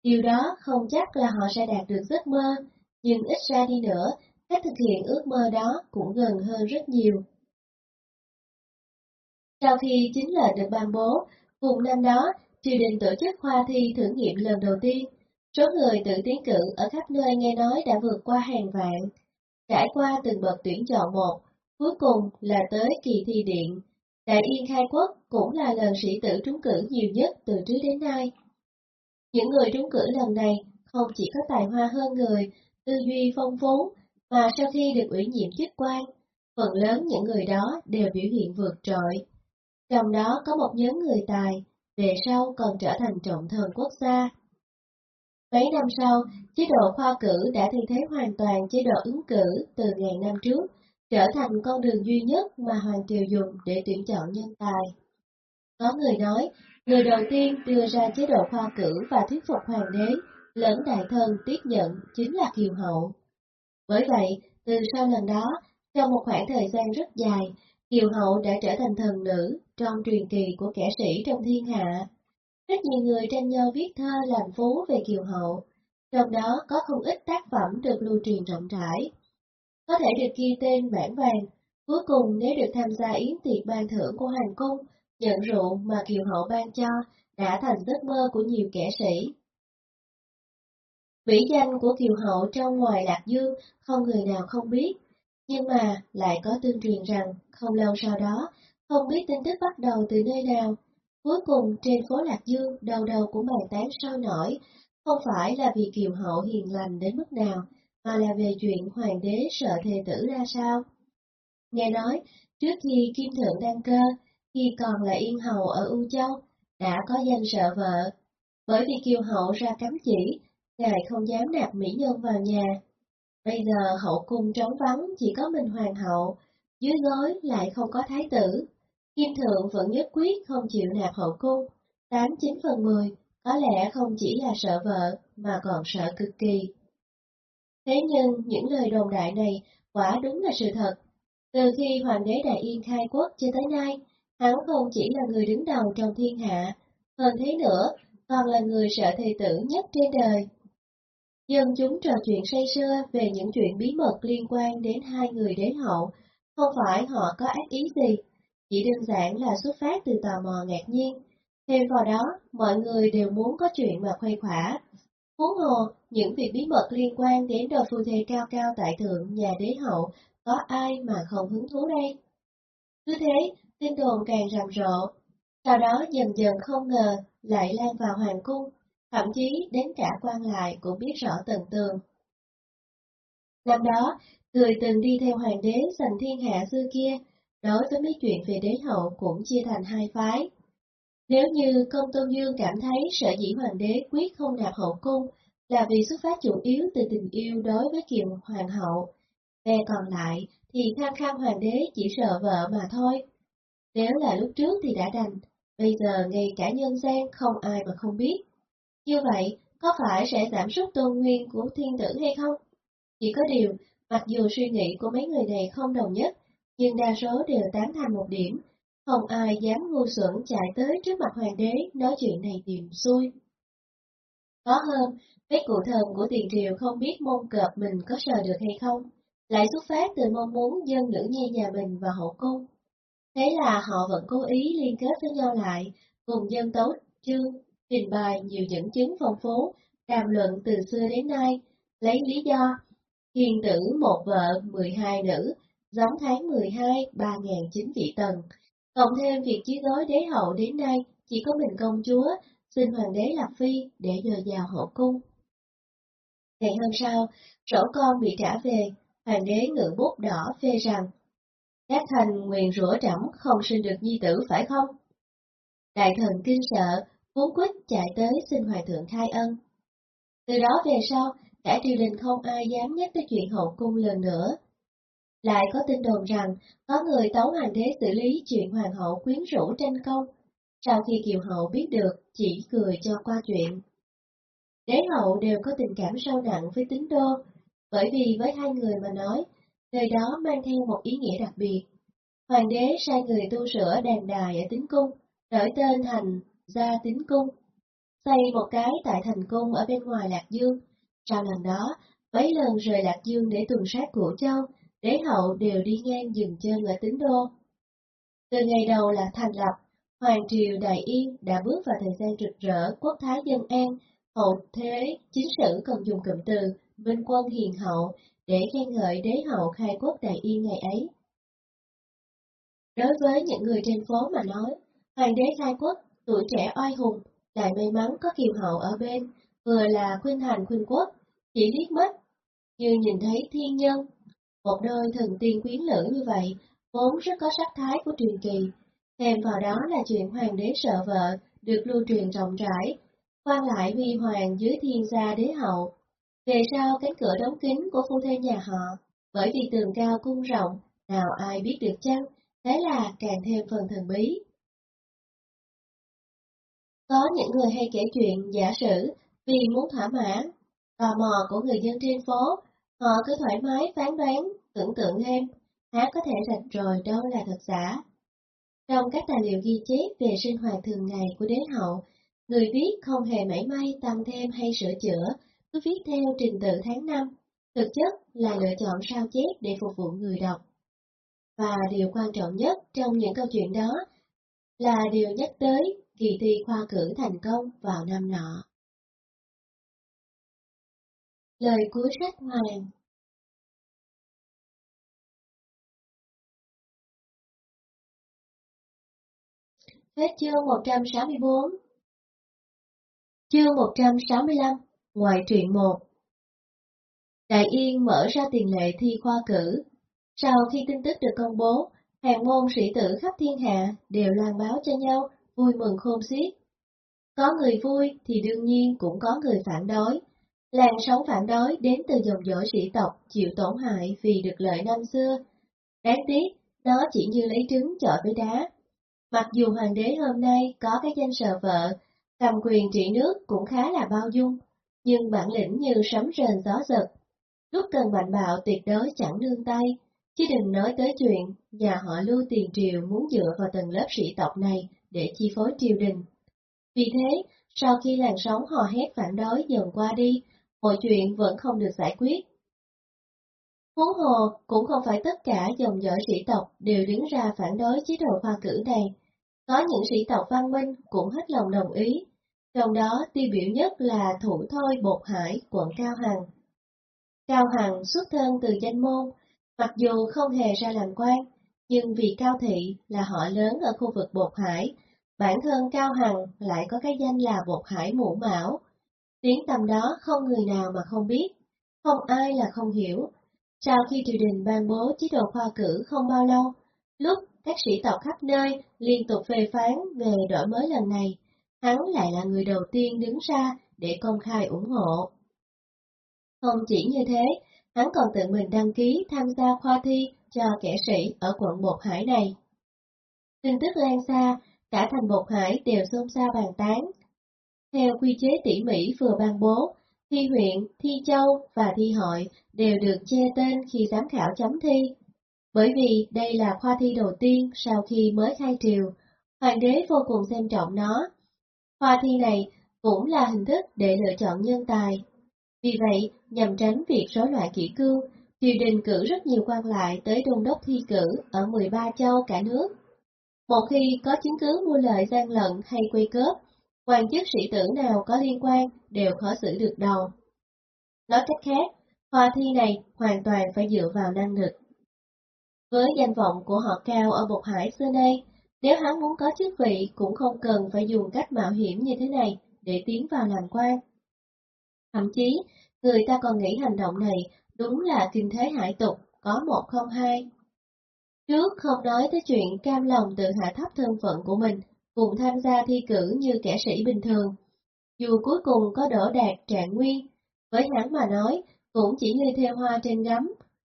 Điều đó không chắc là họ sẽ đạt được giấc mơ, nhưng ít ra đi nữa, cách thực hiện ước mơ đó cũng gần hơn rất nhiều. Sau khi chính lệnh được ban bố, cùng năm đó, triều đình tổ chức khoa thi thử nghiệm lần đầu tiên. Số người tự tiến cử ở khắp nơi nghe nói đã vượt qua hàng vạn. Trải qua từng bậc tuyển chọn một, cuối cùng là tới kỳ thi điện. Đại Yên khai quốc cũng là lần sĩ tử trúng cử nhiều nhất từ trước đến nay. Những người trúng cử lần này không chỉ có tài hoa hơn người, tư duy phong phú, mà sau khi được ủy nhiệm chức quan, phần lớn những người đó đều biểu hiện vượt trội. Trong đó có một nhóm người tài, về sau còn trở thành trọng thần quốc gia. Mấy năm sau, chế độ khoa cử đã thay thế hoàn toàn chế độ ứng cử từ ngàn năm trước, trở thành con đường duy nhất mà Hoàng Triều dùng để tuyển chọn nhân tài. Có người nói, người đầu tiên đưa ra chế độ khoa cử và thuyết phục hoàng đế, lẫn đại thân tiếp nhận chính là Kiều Hậu. Bởi vậy, từ sau lần đó, trong một khoảng thời gian rất dài, Kiều Hậu đã trở thành thần nữ trong truyền kỳ của kẻ sĩ trong thiên hạ. Rất nhiều người tranh nhau viết thơ làm phú về Kiều Hậu, trong đó có không ít tác phẩm được lưu truyền rộng rãi. Có thể được ghi tên bản vàng, cuối cùng nếu được tham gia yến tiệc ban thưởng của Hoàng Cung, nhận rượu mà Kiều Hậu ban cho đã thành giấc mơ của nhiều kẻ sĩ. Vĩ danh của Kiều Hậu trong ngoài Lạc Dương không người nào không biết, nhưng mà lại có tương truyền rằng không lâu sau đó, không biết tin tức bắt đầu từ nơi nào. Cuối cùng trên phố Lạc Dương đầu đầu cũng bàn tán sôi nổi, không phải là vì Kiều Hậu hiền lành đến mức nào, mà là về chuyện hoàng đế sợ thề tử ra sao. Nghe nói, trước khi Kim Thượng đăng cơ, khi còn là Yên Hầu ở U Châu, đã có danh sợ vợ, bởi vì kiều hậu ra cấm chỉ, ngài không dám nạp mỹ nhân vào nhà. Bây giờ hậu cung trống vắng chỉ có mình hoàng hậu, dưới gối lại không có thái tử. Kim thượng vẫn nhất quyết không chịu nạp hậu cung, 89 phần 10, có lẽ không chỉ là sợ vợ, mà còn sợ cực kỳ. Thế nhưng những lời đồn đại này quả đúng là sự thật. Từ khi Hoàng đế Đại Yên khai quốc cho tới nay, hắn không chỉ là người đứng đầu trong thiên hạ, hơn thế nữa, còn là người sợ thầy tử nhất trên đời. Dân chúng trò chuyện say sưa về những chuyện bí mật liên quan đến hai người đế hậu, không phải họ có ác ý gì, chỉ đơn giản là xuất phát từ tò mò ngạc nhiên. Thêm vào đó, mọi người đều muốn có chuyện mà khuây khỏa. Huống hồ, những việc bí mật liên quan đến đời phu thê cao cao tại thượng nhà đế hậu, có ai mà không hứng thú đây? Cứ thế, tin đồn càng rầm rộ. Sau đó dần dần không ngờ lại lan vào hoàng cung, thậm chí đến cả quan lại cũng biết rõ tận tường. Năm đó, người từng đi theo hoàng đế giành thiên hạ xưa kia, đối với mấy chuyện về đế hậu cũng chia thành hai phái. Nếu như công tôn dương cảm thấy sở dĩ hoàng đế quyết không nạp hậu cung là vì xuất phát chủ yếu từ tình yêu đối với kiều hoàng hậu, về còn lại thì khang khang hoàng đế chỉ sợ vợ mà thôi. Nếu là lúc trước thì đã đành, bây giờ ngay cả nhân gian không ai mà không biết. Như vậy, có phải sẽ giảm sút tôn nguyên của thiên tử hay không? Chỉ có điều, mặc dù suy nghĩ của mấy người này không đồng nhất, nhưng đa số đều tán thành một điểm, không ai dám ngu xuẩn chạy tới trước mặt hoàng đế nói chuyện này tìm xui. Có hơn, mấy cụ thần của tiền triều không biết môn cợp mình có sờ được hay không, lại xuất phát từ mong muốn dân nữ nhi nhà mình và hậu cung. Thế là họ vẫn cố ý liên kết với nhau lại, cùng dân tấu chương, trình bày nhiều dẫn chứng phong phú, đàm luận từ xưa đến nay, lấy lý do hiền tử một vợ, 12 nữ, giống tháng 12, 3.009 vị tần. Cộng thêm việc chí gói đế hậu đến nay, chỉ có mình công chúa, xin hoàng đế lập phi để dời vào hậu cung. Ngày hôm sau, sổ con bị trả về, hoàng đế ngự bút đỏ phê rằng, các thành nguyện rủa trẫm không sinh được nhi tử phải không? Đại thần kinh sợ, vốn quýt chạy tới xin hòa thượng khai ân. Từ đó về sau, cả triều đình không ai dám nhắc tới chuyện hậu cung lần nữa. Lại có tin đồn rằng, có người tấu hoàng đế xử lý chuyện hoàng hậu quyến rũ tranh công, sau khi kiều hậu biết được, chỉ cười cho qua chuyện. Đế hậu đều có tình cảm sâu nặng với tính đô, bởi vì với hai người mà nói, nơi đó mang theo một ý nghĩa đặc biệt. Hoàng đế sai người tu sửa đàn đài ở tính cung, đổi tên thành Gia Tính Cung, xây một cái tại thành cung ở bên ngoài Lạc Dương. Trong lần đó, mấy lần rời Lạc Dương để tuần sát Cổ Châu, đế hậu đều đi ngang dừng chân ở tính đô. Từ ngày đầu là thành lập, Hoàng triều Đại Yên đã bước vào thời gian rực rỡ quốc thái dân an, hậu thế chính sử còn dùng cụm từ minh quân hiền hậu để khen ngợi đế hậu khai quốc Đại Yên ngày ấy. Đối với những người trên phố mà nói, hoàng đế khai quốc, tuổi trẻ oai hùng, lại may mắn có kiều hậu ở bên, vừa là khuyên hành khuyên quốc, chỉ liếc mắt, như nhìn thấy thiên nhân. Một đôi thần tiên quyến lữ như vậy, vốn rất có sắc thái của truyền kỳ, thêm vào đó là chuyện hoàng đế sợ vợ, được lưu truyền rộng rãi, quan lại huy hoàng dưới thiên gia đế hậu. Về sau cánh cửa đóng kín của phu thê nhà họ, bởi vì tường cao cung rộng, nào ai biết được chăng, thế là càng thêm phần thần bí. Có những người hay kể chuyện giả sử vì muốn thỏa mãn, tò mò của người dân trên phố, họ cứ thoải mái phán đoán, tưởng tượng thêm, há có thể rạch rồi đâu là thật giả. Trong các tài liệu ghi chép về sinh hoạt thường ngày của đế hậu, người viết không hề mảy may tăng thêm hay sửa chữa, cứ viết theo trình tự tháng năm, thực chất là lựa chọn sao chép để phục vụ người đọc. Và điều quan trọng nhất trong những câu chuyện đó là điều nhắc tới kỳ thi khoa cử thành công vào năm nọ. Lời cuối sách Hoàng Hết chương 164 Chương 165 Ngoại truyện 1 Đại Yên mở ra tiền lệ thi khoa cử. Sau khi tin tức được công bố, hàng môn sĩ tử khắp thiên hạ đều loan báo cho nhau, vui mừng khôn xiết. Có người vui thì đương nhiên cũng có người phản đối. Làn sóng phản đối đến từ dòng dõi sĩ tộc chịu tổn hại vì được lợi năm xưa. Đáng tiếc, nó chỉ như lấy trứng chọi với đá. Mặc dù hoàng đế hôm nay có cái danh sờ vợ, cầm quyền trị nước cũng khá là bao dung, nhưng bản lĩnh như sấm rền gió giật. Lúc cần mạnh bạo tuyệt đối chẳng nương tay, chứ đừng nói tới chuyện nhà họ lưu tiền triều muốn dựa vào tầng lớp sĩ tộc này để chi phối triều đình. Vì thế, sau khi làn sóng hò hét phản đối dần qua đi, mọi chuyện vẫn không được giải quyết. Huống hồ cũng không phải tất cả dòng dõi sĩ tộc đều đứng ra phản đối chế độ khoa cử này. Có những sĩ tộc văn minh cũng hết lòng đồng ý, trong đó tiêu biểu nhất là thủ thôi Bột Hải, quận Cao Hằng. Cao Hằng xuất thân từ danh môn, mặc dù không hề ra làm quan, nhưng vì Cao Thị là họ lớn ở khu vực Bột Hải, bản thân Cao Hằng lại có cái danh là Bột Hải Mũ Mão. Tiếng tầm đó không người nào mà không biết, không ai là không hiểu. Sau khi triều đình ban bố chế độ khoa cử không bao lâu, lúc các sĩ tộc khắp nơi liên tục phê phán về đổi mới lần này, hắn lại là người đầu tiên đứng ra để công khai ủng hộ. Không chỉ như thế, hắn còn tự mình đăng ký tham gia khoa thi cho kẻ sĩ ở quận Bột Hải này. Tin tức lan xa, cả thành Bột Hải đều xôn xao bàn tán. Theo quy chế tỉ mỉ vừa ban bố, thi huyện, thi châu và thi hội đều được che tên khi giám khảo chấm thi. Bởi vì đây là khoa thi đầu tiên sau khi mới khai triều, hoàng đế vô cùng xem trọng nó. Khoa thi này cũng là hình thức để lựa chọn nhân tài. Vì vậy, nhằm tránh việc rối loạn kỷ cương, triều đình cử rất nhiều quan lại tới đôn đốc thi cử ở 13 châu cả nước. Một khi có chứng cứ mua lợi gian lận hay quay cướp, quan chức sĩ tử nào có liên quan đều khó xử được đầu. Nói cách khác, khoa thi này hoàn toàn phải dựa vào năng lực. Với danh vọng của họ cao ở Bột Hải xưa nay, nếu hắn muốn có chức vị cũng không cần phải dùng cách mạo hiểm như thế này để tiến vào làm quan. Thậm chí, người ta còn nghĩ hành động này đúng là kinh thế hải tục, có một không hai. Trước không nói tới chuyện cam lòng tự hạ thấp thân phận của mình, cùng tham gia thi cử như kẻ sĩ bình thường. Dù cuối cùng có đổ đạt trạng nguyên, với hắn mà nói, cũng chỉ như theo hoa trên gấm,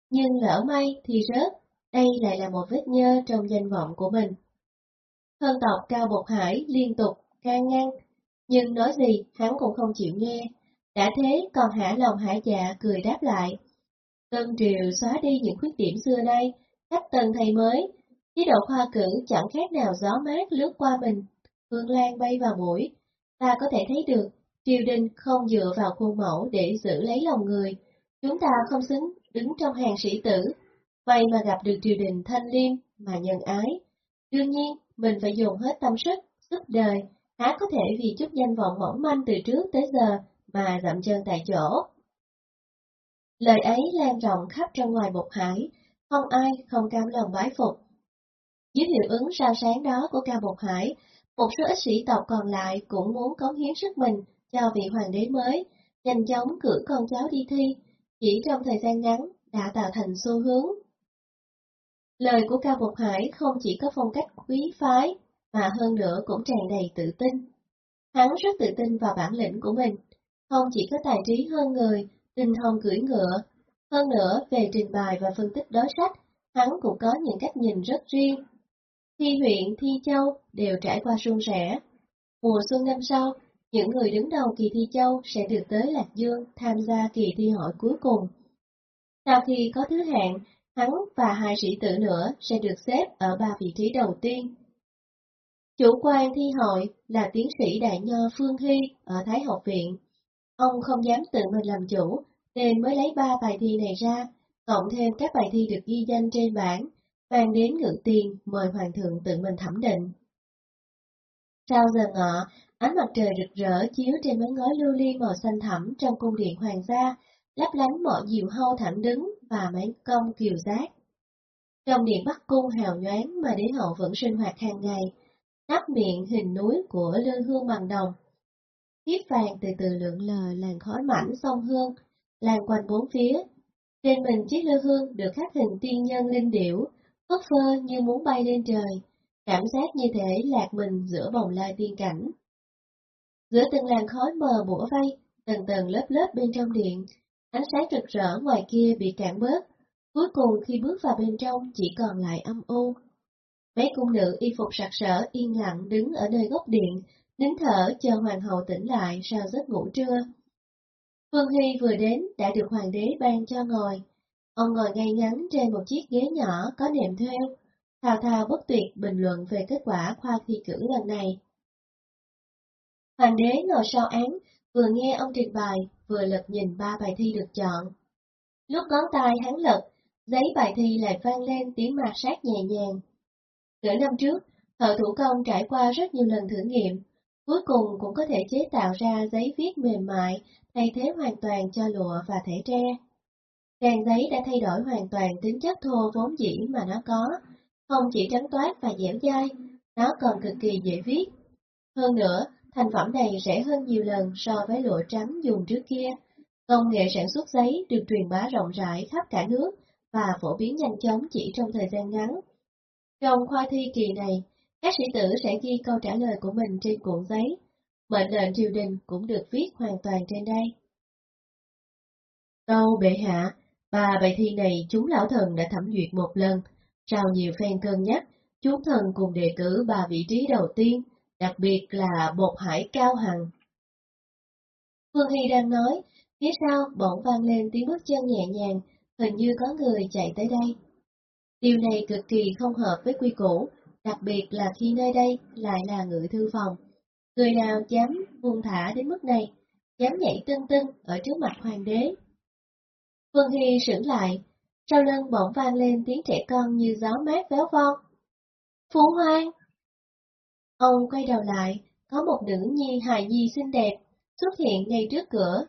nhưng lỡ may thì rớt, đây lại là một vết nhơ trong danh vọng của mình. Thân tộc Cao Bột Hải liên tục can ngăn, nhưng nói gì hắn cũng không chịu nghe, đã thế còn hả lòng hả dạ cười đáp lại. Tân Triều xóa đi những khuyết điểm xưa nay, cách tân thầy mới, chế độ khoa cử chẳng khác nào gió mát lướt qua mình, hương Lan bay vào mũi. Ta có thể thấy được, triều đình không dựa vào khuôn mẫu để giữ lấy lòng người, chúng ta không xứng đứng trong hàng sĩ tử, vậy mà gặp được triều đình thanh liêm mà nhân ái. Đương nhiên, mình phải dùng hết tâm sức, sức đời, há có thể vì chút danh vọng mỏng manh từ trước tới giờ mà dậm chân tại chỗ. Lời ấy lan rộng khắp trong ngoài bục hải, không ai không cam lòng bái phục. Dưới hiệu ứng sao sáng đó của ca Bột Hải, một số ít sĩ tộc còn lại cũng muốn cống hiến sức mình cho vị hoàng đế mới, nhanh chóng cử con cháu đi thi, chỉ trong thời gian ngắn đã tạo thành xu hướng. Lời của ca Bột Hải không chỉ có phong cách quý phái, mà hơn nữa cũng tràn đầy tự tin. Hắn rất tự tin vào bản lĩnh của mình, không chỉ có tài trí hơn người, tinh thông cưỡi ngựa, hơn nữa về trình bày và phân tích đối sách, hắn cũng có những cách nhìn rất riêng. Thi huyện, thi châu đều trải qua suôn sẻ. Mùa xuân năm sau, những người đứng đầu kỳ thi châu sẽ được tới Lạc Dương tham gia kỳ thi hội cuối cùng. Sau khi có thứ hạng, hắn và hai sĩ tử nữa sẽ được xếp ở ba vị trí đầu tiên. Chủ quan thi hội là tiến sĩ đại nho Phương Hy ở Thái học viện. Ông không dám tự mình làm chủ, nên mới lấy ba bài thi này ra, cộng thêm các bài thi được ghi danh trên bảng, mang đến ngự tiền mời hoàng thượng tự mình thẩm định. Sau giờ ngọ, ánh mặt trời rực rỡ chiếu trên mấy ngói lưu ly màu xanh thẳm trong cung điện hoàng gia, lấp lánh mọi diều hâu thẳng đứng và mái công kiều giác. Trong điện Bắc Cung hào nhoáng mà đế hậu vẫn sinh hoạt hàng ngày, nắp miệng hình núi của lư hương bằng đồng. Tiếp vàng từ từ lượn lờ làn khói mảnh sông hương, lan quanh bốn phía. Trên mình chiếc lư hương được khắc hình tiên nhân linh điểu, phất phơ như muốn bay lên trời, cảm giác như thể lạc mình giữa bồng lai tiên cảnh. Giữa từng làn khói mờ bủa vây, tầng tầng lớp lớp bên trong điện, ánh sáng rực rỡ ngoài kia bị cản bớt, cuối cùng khi bước vào bên trong chỉ còn lại âm u. Mấy cung nữ y phục sặc sỡ yên lặng đứng ở nơi góc điện, nín thở chờ hoàng hậu tỉnh lại sau giấc ngủ trưa. Phương Hy vừa đến đã được hoàng đế ban cho ngồi. Ông ngồi ngay ngắn trên một chiếc ghế nhỏ có nệm theo, thao thao bất tuyệt bình luận về kết quả khoa thi cử lần này. Hoàng đế ngồi sau án, vừa nghe ông trình bày, vừa lật nhìn ba bài thi được chọn. Lúc ngón tay hắn lật, giấy bài thi lại vang lên tiếng ma sát nhẹ nhàng. Nửa năm trước, thợ thủ công trải qua rất nhiều lần thử nghiệm, cuối cùng cũng có thể chế tạo ra giấy viết mềm mại, thay thế hoàn toàn cho lụa và thể tre. Trang giấy đã thay đổi hoàn toàn tính chất thô vốn dĩ mà nó có, không chỉ trắng toát và dẻo dai, nó còn cực kỳ dễ viết. Hơn nữa, thành phẩm này rẻ hơn nhiều lần so với lụa trắng dùng trước kia. Công nghệ sản xuất giấy được truyền bá rộng rãi khắp cả nước và phổ biến nhanh chóng chỉ trong thời gian ngắn. Trong khoa thi kỳ này, các sĩ tử sẽ ghi câu trả lời của mình trên cuộn giấy. Mệnh lệnh triều đình cũng được viết hoàn toàn trên đây. Tâu bệ hạ, ba bài thi này chúng lão thần đã thẩm duyệt một lần, sau nhiều phen cân nhắc, chúng thần cùng đề cử ba vị trí đầu tiên, đặc biệt là bột hải cao hằng. Phương Hy đang nói, phía sau bỗng vang lên tiếng bước chân nhẹ nhàng, hình như có người chạy tới đây. Điều này cực kỳ không hợp với quy củ, đặc biệt là khi nơi đây lại là ngự thư phòng. Người nào dám buông thả đến mức này, dám nhảy tưng tưng ở trước mặt hoàng đế. Phương Hy sững lại, sau lưng bỗng vang lên tiếng trẻ con như gió mát véo von. Phú hoang! Ông quay đầu lại, có một nữ nhi hài nhi xinh đẹp xuất hiện ngay trước cửa.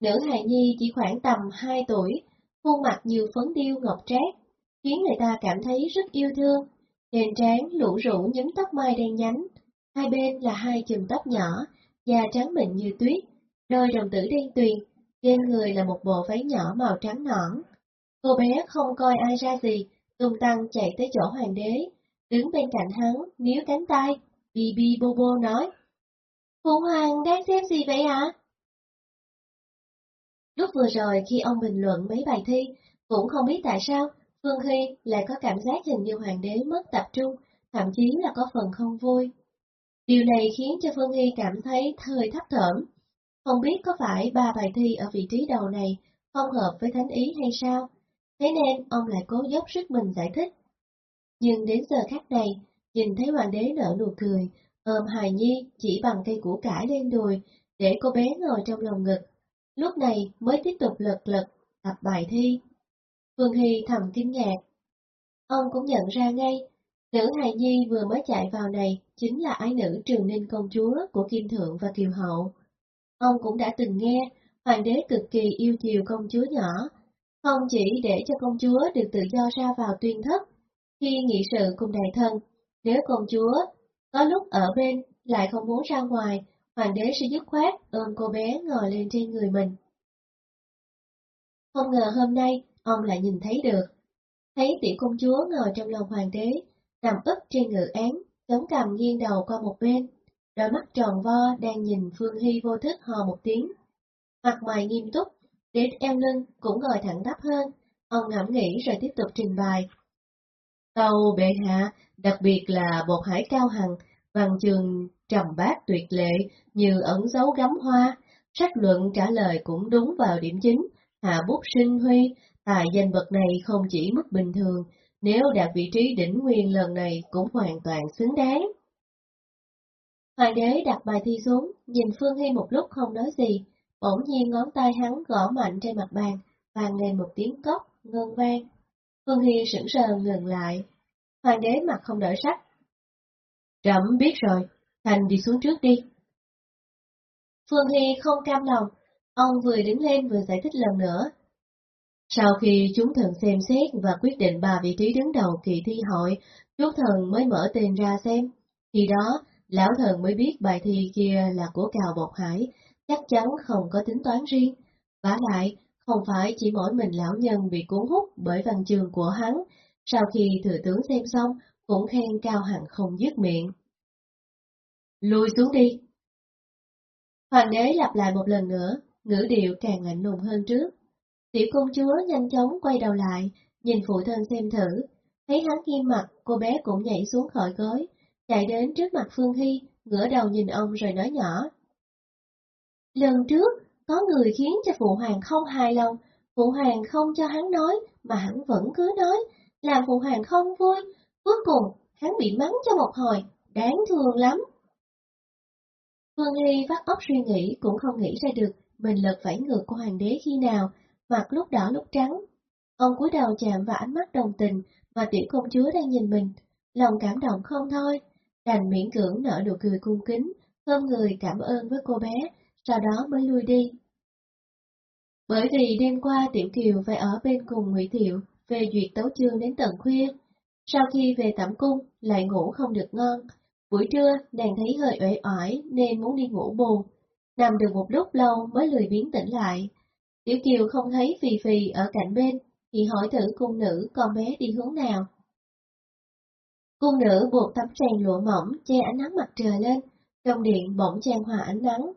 Nữ hài nhi chỉ khoảng tầm 2 tuổi, khuôn mặt như phấn điêu ngọc trác, khiến người ta cảm thấy rất yêu thương đèn trán lũ rũ nhúm tóc mai đen nhánh, hai bên là hai chùm tóc nhỏ, da trắng mịn như tuyết, đôi đồng tử đen tuyền, trên người là một bộ váy nhỏ màu trắng nõn. Cô bé không coi ai ra gì, tung tăng chạy tới chỗ hoàng đế, đứng bên cạnh hắn, níu cánh tay, bi bi bô bô nói. Phụ hoàng đang xem gì vậy ạ? Lúc vừa rồi khi ông bình luận mấy bài thi, cũng không biết tại sao Phương Hy lại có cảm giác hình như hoàng đế mất tập trung, thậm chí là có phần không vui. Điều này khiến cho Phương Hy cảm thấy hơi thấp thởm. Không biết có phải ba bài thi ở vị trí đầu này không hợp với thánh ý hay sao? Thế nên ông lại cố dốc sức mình giải thích. Nhưng đến giờ khắc này, nhìn thấy hoàng đế nở nụ cười, ôm hài nhi chỉ bằng cây củ cải lên đùi, để cô bé ngồi trong lòng ngực. Lúc này mới tiếp tục lật lật, tập bài thi. Phương Hy thầm kinh ngạc. Ông cũng nhận ra ngay, nữ hài nhi vừa mới chạy vào này chính là ái nữ Trường Ninh công chúa của Kim Thượng và Kiều Hậu. Ông cũng đã từng nghe, hoàng đế cực kỳ yêu chiều công chúa nhỏ, không chỉ để cho công chúa được tự do ra vào tuyên thất, khi nghị sự cùng đại thân, nếu công chúa có lúc ở bên lại không muốn ra ngoài, hoàng đế sẽ dứt khoát ôm cô bé ngồi lên trên người mình. Không ngờ hôm nay, ông lại nhìn thấy được. Thấy tiểu công chúa ngồi trong lòng hoàng đế, nằm ức trên ngự án, chống cằm nghiêng đầu qua một bên, đôi mắt tròn vo đang nhìn Phương Hy vô thức hò một tiếng. Mặt mày nghiêm túc, đến eo lưng cũng ngồi thẳng đắp hơn, ông ngẫm nghĩ rồi tiếp tục trình bày. Tàu bệ hạ, đặc biệt là bột hải cao hằng, văn trường trầm bát tuyệt lệ như ẩn dấu gắm hoa, sách luận trả lời cũng đúng vào điểm chính, hạ bút sinh huy, tài danh vật này không chỉ mức bình thường, nếu đạt vị trí đỉnh nguyên lần này cũng hoàn toàn xứng đáng. Hoàng đế đặt bài thi xuống, nhìn Phương Hy một lúc không nói gì, bỗng nhiên ngón tay hắn gõ mạnh trên mặt bàn, vang lên một tiếng cốc, ngân vang. Phương Hy sững sờ ngừng lại. Hoàng đế mặt không đổi sắc. Trẫm biết rồi, Thành đi xuống trước đi. Phương Hy không cam lòng, ông vừa đứng lên vừa giải thích lần nữa. Sau khi chúng thần xem xét và quyết định ba vị trí đứng đầu kỳ thi hội, chúng thần mới mở tên ra xem. Khi đó, lão thần mới biết bài thi kia là của Cào Bột Hải, chắc chắn không có tính toán riêng. Và lại, không phải chỉ mỗi mình lão nhân bị cuốn hút bởi văn chương của hắn, sau khi thừa tướng xem xong, cũng khen cao hẳn không dứt miệng. Lùi xuống đi. Hoàng đế lặp lại một lần nữa, ngữ điệu càng lạnh lùng hơn trước. Tiểu công chúa nhanh chóng quay đầu lại, nhìn phụ thân xem thử, thấy hắn nghiêm mặt, cô bé cũng nhảy xuống khỏi gối, chạy đến trước mặt Phương Hy, ngửa đầu nhìn ông rồi nói nhỏ. Lần trước, có người khiến cho Phụ Hoàng không hài lòng, Phụ Hoàng không cho hắn nói, mà hắn vẫn cứ nói, làm Phụ Hoàng không vui, cuối cùng hắn bị mắng cho một hồi, đáng thương lắm. Phương Hy vắt óc suy nghĩ cũng không nghĩ ra được mình lật vảy ngược của hoàng đế khi nào, mặt lúc đỏ lúc trắng. Ông cúi đầu chạm vào ánh mắt đồng tình mà tiểu công chúa đang nhìn mình, lòng cảm động không thôi, đành miễn cưỡng nở nụ cười cung kính, thơm người cảm ơn với cô bé, sau đó mới lui đi. Bởi vì đêm qua Tiểu Kiều phải ở bên cùng Ngụy Thiệu về duyệt tấu chương đến tận khuya, sau khi về tẩm cung lại ngủ không được ngon, buổi trưa nàng thấy hơi uể oải nên muốn đi ngủ buồn, nằm được một lúc lâu mới lười biến tỉnh lại. Tiểu Kiều không thấy Phì Phì ở cạnh bên, thì hỏi thử cung nữ con bé đi hướng nào. Cung nữ buộc tấm trang lụa mỏng che ánh nắng mặt trời lên, trong điện bỗng trang hòa ánh nắng.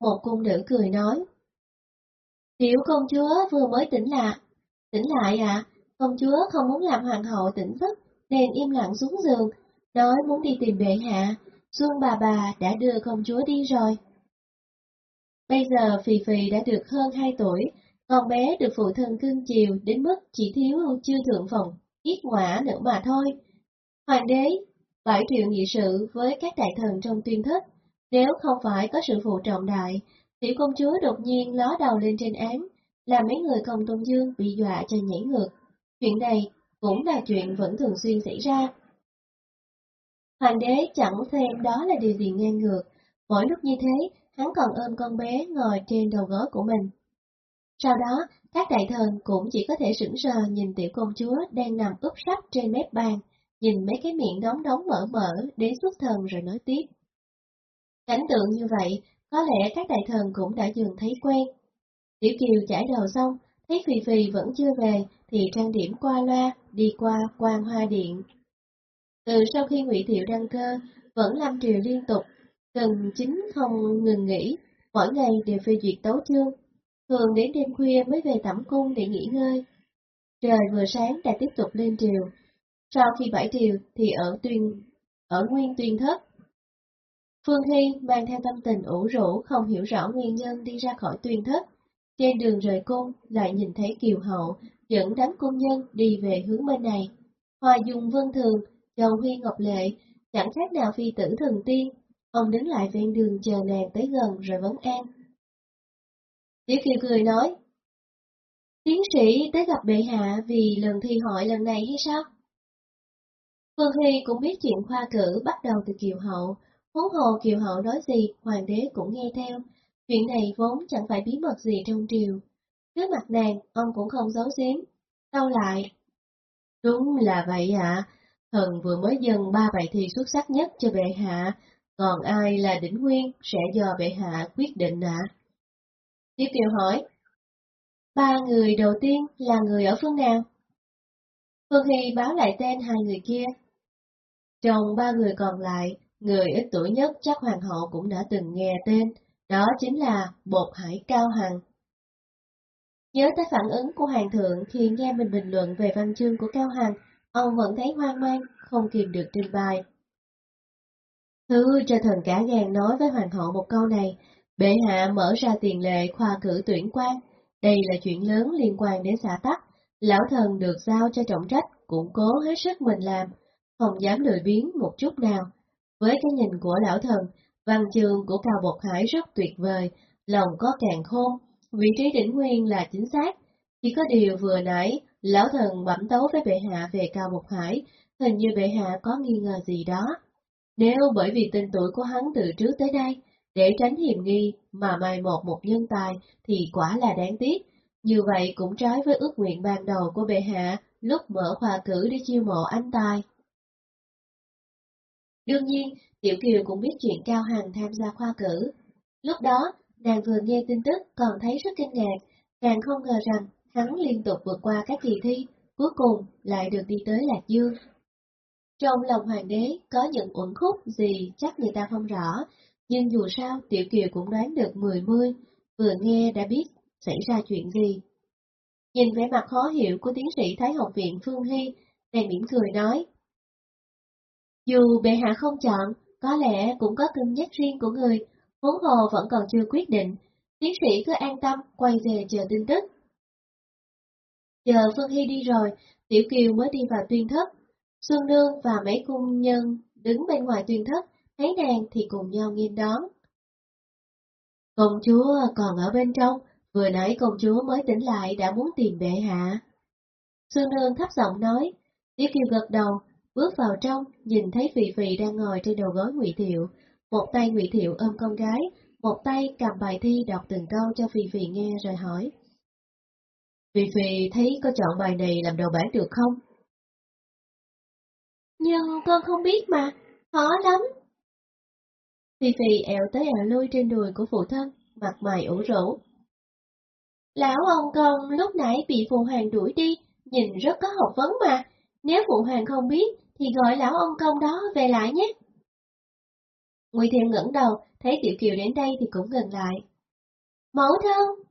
Một cung nữ cười nói. Tiểu công chúa vừa mới tỉnh lại. Tỉnh lại à, công chúa không muốn làm hoàng hậu tỉnh giấc, nên im lặng xuống giường, nói muốn đi tìm bệ hạ, Xuân bà bà đã đưa công chúa đi rồi. Bây giờ Phì Phì đã được hơn 2 tuổi, con bé được phụ thân cưng chiều đến mức chỉ thiếu chưa thượng phòng, ít ngỏa nữa mà thôi. Hoàng đế, bảy triệu nghị sự với các đại thần trong tuyên thất, nếu không phải có sự phụ trọng đại, tiểu công chúa đột nhiên ló đầu lên trên án, làm mấy người công tôn dương bị dọa cho nhảy ngược. Chuyện này cũng là chuyện vẫn thường xuyên xảy ra. Hoàng đế chẳng xem đó là điều gì ngang ngược, mỗi lúc như thế, hắn còn ôm con bé ngồi trên đầu gối của mình. Sau đó, các đại thần cũng chỉ có thể sững sờ nhìn tiểu công chúa đang nằm úp sắp trên mép bàn, nhìn mấy cái miệng đóng đóng mở mở đến xuất thần rồi nói tiếp. Cảnh tượng như vậy, có lẽ các đại thần cũng đã dường thấy quen. Tiểu Kiều chải đầu xong, thấy Phì Phì vẫn chưa về, thì trang điểm qua loa, đi qua quan hoa điện. Từ sau khi ngụy Thiệu đăng cơ, vẫn làm triều liên tục, từng chính không ngừng nghỉ, mỗi ngày đều phê duyệt tấu chương, thường đến đêm khuya mới về tẩm cung để nghỉ ngơi. Trời vừa sáng đã tiếp tục lên triều, sau khi bảy triều thì ở tuyên ở nguyên tuyên thất. Phương Hy mang theo tâm tình ủ rũ không hiểu rõ nguyên nhân đi ra khỏi tuyên thất. Trên đường rời cung lại nhìn thấy Kiều Hậu dẫn đám cung nhân đi về hướng bên này. Hòa dùng vân thường, dầu Huy Ngọc Lệ, chẳng khác nào phi tử thần tiên. Ông đứng lại ven đường chờ nàng tới gần rồi vấn an. Tiểu Kiều cười nói, Tiến sĩ tới gặp bệ hạ vì lần thi hỏi lần này hay sao? Phương Hy cũng biết chuyện khoa cử bắt đầu từ Kiều Hậu, huống hồ Kiều Hậu nói gì, hoàng đế cũng nghe theo. Chuyện này vốn chẳng phải bí mật gì trong triều. Trước mặt nàng, ông cũng không giấu giếm. Sau lại, đúng là vậy ạ, thần vừa mới dâng ba bài thi xuất sắc nhất cho bệ hạ, còn ai là đỉnh nguyên sẽ do bệ hạ quyết định ạ. À? Tiếp Kiều hỏi, ba người đầu tiên là người ở phương nào? Phương Hy báo lại tên hai người kia. Trong ba người còn lại, người ít tuổi nhất chắc hoàng hậu cũng đã từng nghe tên, đó chính là Bột Hải Cao Hằng. Nhớ tới phản ứng của Hoàng thượng khi nghe mình bình luận về văn chương của Cao Hằng, ông vẫn thấy hoang mang, không kìm được trình bày. Thứ cho thần cả gan nói với Hoàng hậu một câu này, bệ hạ mở ra tiền lệ khoa cử tuyển quan, đây là chuyện lớn liên quan đến xã tắc, lão thần được giao cho trọng trách, củng cố hết sức mình làm, không dám lười biếng một chút nào. Với cái nhìn của lão thần, văn chương của Cao Bột Hải rất tuyệt vời, lòng có càng khôn, vị trí đỉnh nguyên là chính xác. Chỉ có điều vừa nãy, lão thần bẩm tấu với bệ hạ về Cao Bột Hải, hình như bệ hạ có nghi ngờ gì đó. Nếu bởi vì tên tuổi của hắn từ trước tới đây, để tránh hiểm nghi mà mai một một nhân tài thì quả là đáng tiếc. Như vậy cũng trái với ước nguyện ban đầu của bệ hạ lúc mở khoa cử để chiêu mộ anh tài. Đương nhiên, Tiểu Kiều cũng biết chuyện Cao Hằng tham gia khoa cử. Lúc đó, nàng vừa nghe tin tức còn thấy rất kinh ngạc, càng không ngờ rằng hắn liên tục vượt qua các kỳ thi, cuối cùng lại được đi tới Lạc Dương. Trong lòng hoàng đế có những uẩn khúc gì chắc người ta không rõ, Nhưng dù sao, Tiểu Kiều cũng đoán được mười mươi, vừa nghe đã biết xảy ra chuyện gì. Nhìn vẻ mặt khó hiểu của tiến sĩ Thái học viện Phương Hy, nàng mỉm cười nói. Dù bệ hạ không chọn, có lẽ cũng có cân nhắc riêng của người, huống hồ vẫn còn chưa quyết định, tiến sĩ cứ an tâm quay về chờ tin tức. Chờ Phương Hy đi rồi, Tiểu Kiều mới đi vào tuyên thất. Xuân Nương và mấy cung nhân đứng bên ngoài tuyên thất, thấy nàng thì cùng nhau nghiêng đón. Công chúa còn ở bên trong, vừa nãy công chúa mới tỉnh lại đã muốn tìm bệ hạ. Xuân Nương thấp giọng nói, Tiểu Kiều gật đầu, bước vào trong, nhìn thấy Phì Phì đang ngồi trên đầu gối Ngụy Thiệu, một tay Ngụy Thiệu ôm con gái, một tay cầm bài thi đọc từng câu cho Phì Phì nghe rồi hỏi. Phì Phì thấy có chọn bài này làm đầu bản được không? Nhưng con không biết mà, khó lắm. Phi Phi ẹo tới ẹo lui trên đùi của phụ thân, mặt mày ủ rũ. Lão ông công lúc nãy bị phụ hoàng đuổi đi, nhìn rất có học vấn mà, nếu phụ hoàng không biết thì gọi lão ông công đó về lại nhé. Ngụy Thiệu ngẩng đầu, thấy Tiểu Kiều đến đây thì cũng ngừng lại. Mẫu thân!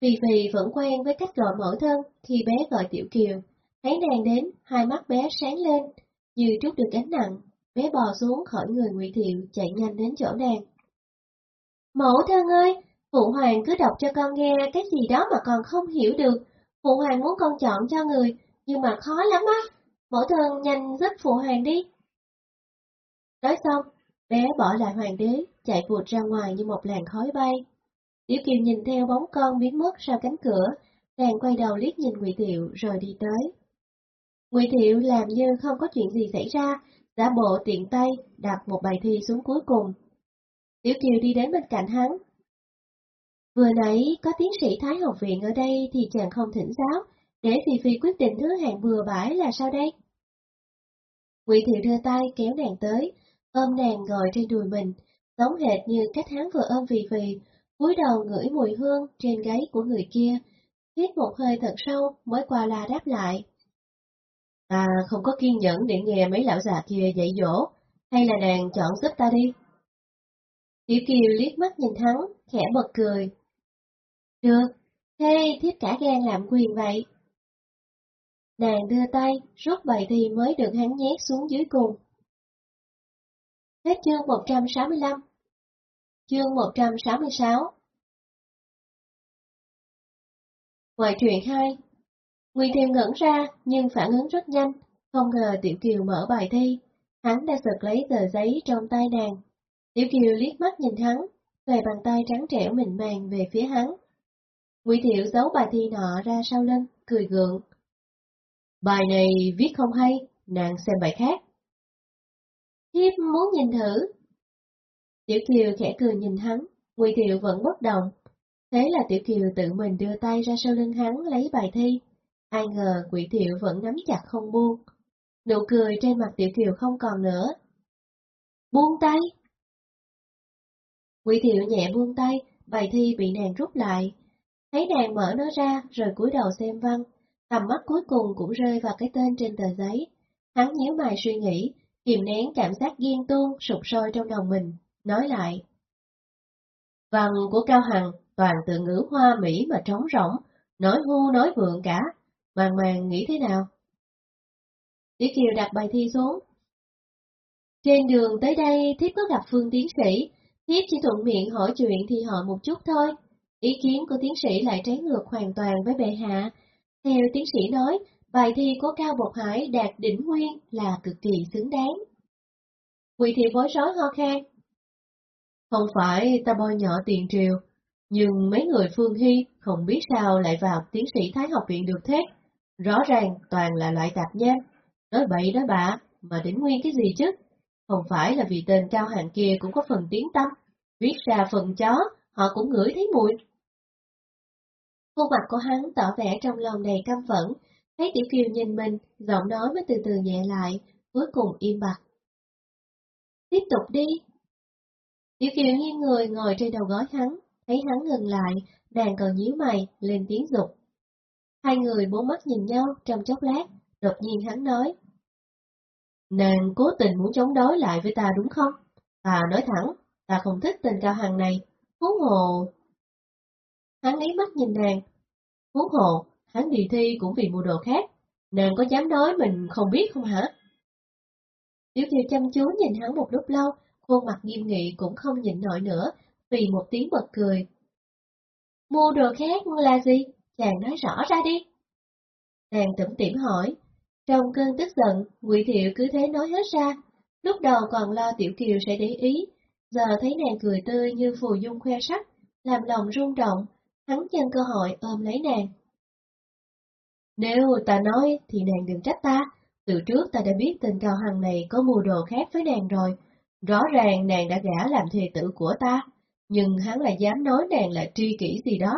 Vì Vì vẫn quen với cách gọi mẫu thân khi bé gọi Tiểu Kiều. Thấy nàng đến, hai mắt bé sáng lên, như trút được gánh nặng. Bé bò xuống khỏi người Ngụy Thiệu, chạy nhanh đến chỗ nàng. Mẫu thân ơi, Phụ Hoàng cứ đọc cho con nghe cái gì đó mà con không hiểu được. Phụ Hoàng muốn con chọn cho người, nhưng mà khó lắm á. Mẫu thân nhanh giúp Phụ Hoàng đi. Nói xong, bé bỏ lại hoàng đế, chạy vụt ra ngoài như một làn khói bay. Tiểu Kiều nhìn theo bóng con biến mất sau cánh cửa, nàng quay đầu liếc nhìn Ngụy Thiệu rồi đi tới. Ngụy Thiệu làm như không có chuyện gì xảy ra, giả bộ tiện tay đặt một bài thi xuống cuối cùng. Tiểu Kiều đi đến bên cạnh hắn. Vừa nãy có tiến sĩ Thái học viện ở đây thì chàng không thỉnh giáo, để Phi Phi quyết định thứ hạng bừa bãi là sao đây? Ngụy Thiệu đưa tay kéo nàng tới, ôm nàng ngồi trên đùi mình, giống hệt như cách hắn vừa ôm Phi Phi, cúi đầu ngửi mùi hương trên gáy của người kia, hít một hơi thật sâu mới qua là đáp lại. Ta không có kiên nhẫn để nghe mấy lão già kia dạy dỗ, hay là nàng chọn giúp ta đi? Tiểu Kiều liếc mắt nhìn hắn, khẽ bật cười. Được, thế thiết cả gan làm quyền vậy. Nàng đưa tay, rút bài thi mới được hắn nhét xuống dưới cùng. Hết chương 165 Chương 166 Ngoài truyện 2 Nguyên Thiêm ngẩn ra nhưng phản ứng rất nhanh, không ngờ Tiểu Kiều mở bài thi. Hắn đã giật lấy tờ giấy trong tay nàng. Tiểu Kiều liếc mắt nhìn hắn, về bàn tay trắng trẻo mịn màng về phía hắn. Ngụy Thiệu giấu bài thi nọ ra sau lưng, cười gượng. Bài này viết không hay, nàng xem bài khác. Thiếp muốn nhìn thử. Tiểu Kiều khẽ cười nhìn hắn, Ngụy Thiệu vẫn bất động. Thế là Tiểu Kiều tự mình đưa tay ra sau lưng hắn lấy bài thi. Ai ngờ quỷ Thiệu vẫn nắm chặt không buông. Nụ cười trên mặt Tiểu Kiều không còn nữa. Buông tay! quỷ Thiệu nhẹ buông tay, bài thi bị nàng rút lại. Thấy nàng mở nó ra rồi cúi đầu xem văn, tầm mắt cuối cùng cũng rơi vào cái tên trên tờ giấy. Hắn nhíu mày suy nghĩ, kìm nén cảm giác ghen tuông sụp sôi trong đầu mình, nói lại. Văn của Cao Hằng toàn từ ngữ hoa mỹ mà trống rỗng, nói ngu nói vượng cả, màng màng nghĩ thế nào? Tiểu Kiều đặt bài thi xuống. Trên đường tới đây thiếp có gặp Phương Tiến Sĩ, thiếp chỉ thuận miệng hỏi chuyện thì hỏi một chút thôi. Ý kiến của tiến sĩ lại trái ngược hoàn toàn với bệ hạ. Theo tiến sĩ nói, bài thi của Cao Bột Hải đạt đỉnh nguyên là cực kỳ xứng đáng. Quỳ thị bối rối ho khan. Không phải ta bôi nhỏ tiền triều, nhưng mấy người Phương Hy không biết sao lại vào tiến sĩ Thái học viện được thế. Rõ ràng toàn là loại tạp nham, nói bậy nói bạ, mà đến nguyên cái gì chứ? Không phải là vì tên cao hạng kia cũng có phần tiếng tâm, viết ra phần chó, họ cũng ngửi thấy mùi. Khuôn mặt của hắn tỏ vẻ trong lòng đầy căm phẫn, thấy Tiểu Kiều nhìn mình, giọng nói mới từ từ nhẹ lại, cuối cùng im bặt. Tiếp tục đi. Tiểu Kiều nghiêng người ngồi trên đầu gối hắn, thấy hắn ngừng lại, nàng còn nhíu mày, lên tiếng dục. Hai người bốn mắt nhìn nhau trong chốc lát, đột nhiên hắn nói. Nàng cố tình muốn chống đối lại với ta đúng không? Ta nói thẳng, ta không thích tên cao hàng này, huống hồ. Hắn ấy mắt nhìn nàng, huống hồ, hắn đi thi cũng vì mua đồ khác, nàng có dám nói mình không biết không hả? Tiểu Kiều chăm chú nhìn hắn một lúc lâu, khuôn mặt nghiêm nghị cũng không nhịn nổi nữa, vì một tiếng bật cười. Mua đồ khác là gì? Chàng nói rõ ra đi. Nàng tủm tỉm hỏi. Trong cơn tức giận, Ngụy Thiệu cứ thế nói hết ra. Lúc đầu còn lo Tiểu Kiều sẽ để ý, giờ thấy nàng cười tươi như phù dung khoe sắc, làm lòng rung động, hắn nhân cơ hội ôm lấy nàng. Nếu ta nói thì nàng đừng trách ta, từ trước ta đã biết tên Cao Hằng này có mua đồ khác với nàng rồi, rõ ràng nàng đã gả làm thề tử của ta, nhưng hắn lại dám nói nàng là tri kỷ gì đó.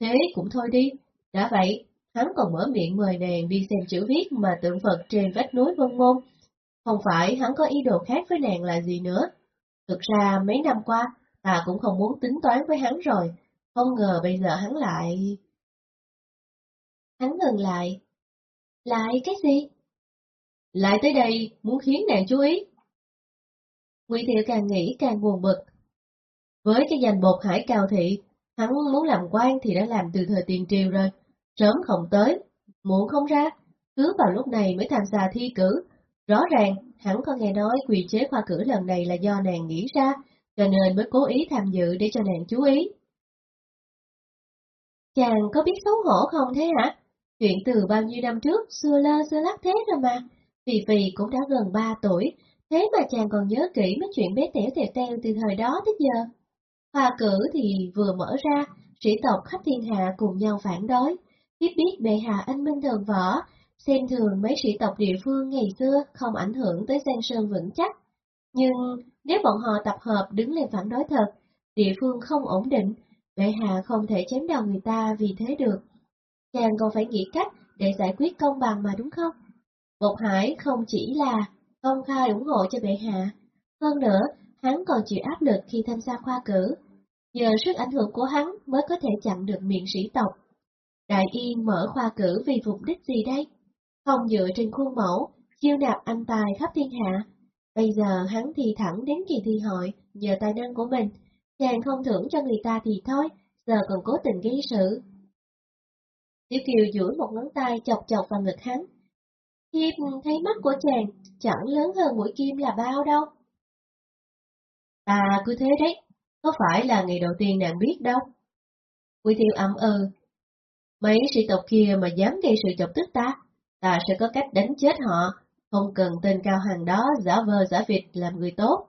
Thế cũng thôi đi, đã vậy, hắn còn mở miệng mời nàng đi xem chữ viết mà tượng Phật trên vách núi vân môn. Không phải hắn có ý đồ khác với nàng là gì nữa. Thực ra mấy năm qua, ta cũng không muốn tính toán với hắn rồi, không ngờ bây giờ hắn lại... Hắn ngừng lại. Lại cái gì? Lại tới đây, muốn khiến nàng chú ý. Ngụy Thiệu càng nghĩ càng buồn bực. Với cái danh bột hải cao thị, hắn muốn làm quan thì đã làm từ thời tiền triều rồi, sớm không tới, muộn không ra, cứ vào lúc này mới tham gia thi cử. Rõ ràng, hắn có nghe nói quy chế khoa cử lần này là do nàng nghĩ ra, cho nên mới cố ý tham dự để cho nàng chú ý. Chàng có biết xấu hổ không thế hả? Chuyện từ bao nhiêu năm trước, xưa lơ xưa lắc thế rồi mà. Vì vì cũng đã gần 3 tuổi, thế mà chàng còn nhớ kỹ mấy chuyện bé tẻo tèo teo từ thời đó tới giờ. Khoa cử thì vừa mở ra, sĩ tộc khắp thiên hạ cùng nhau phản đối, biết biết bệ hạ anh minh thường võ, xem thường mấy sĩ tộc địa phương ngày xưa không ảnh hưởng tới Giang Sơn vững chắc. Nhưng nếu bọn họ tập hợp đứng lên phản đối thật, địa phương không ổn định, bệ hạ không thể chém đầu người ta vì thế được. Chàng còn phải nghĩ cách để giải quyết công bằng mà đúng không? Bột Hải không chỉ là công khai ủng hộ cho bệ hạ, hơn nữa hắn còn chịu áp lực khi tham gia khoa cử. Nhờ sức ảnh hưởng của hắn mới có thể chặn được miệng sĩ tộc. Đại Yên mở khoa cử vì mục đích gì đây? Không dựa trên khuôn mẫu, chiêu nạp anh tài khắp thiên hạ. Bây giờ hắn thì thẳng đến kỳ thi hội, nhờ tài năng của mình, chàng không thưởng cho người ta thì thôi, giờ còn cố tình gây sự. Tiểu Kiều duỗi một ngón tay chọc chọc vào ngực hắn. Hiệp thấy mắt của chàng chẳng lớn hơn mũi kim là bao đâu. À cứ thế đấy, có phải là ngày đầu tiên nàng biết đâu. Quỷ tiêu ậm ừ. Mấy sĩ tộc kia mà dám gây sự chọc tức ta, ta sẽ có cách đánh chết họ, không cần tên cao hàng đó giả vờ giả vịt làm người tốt.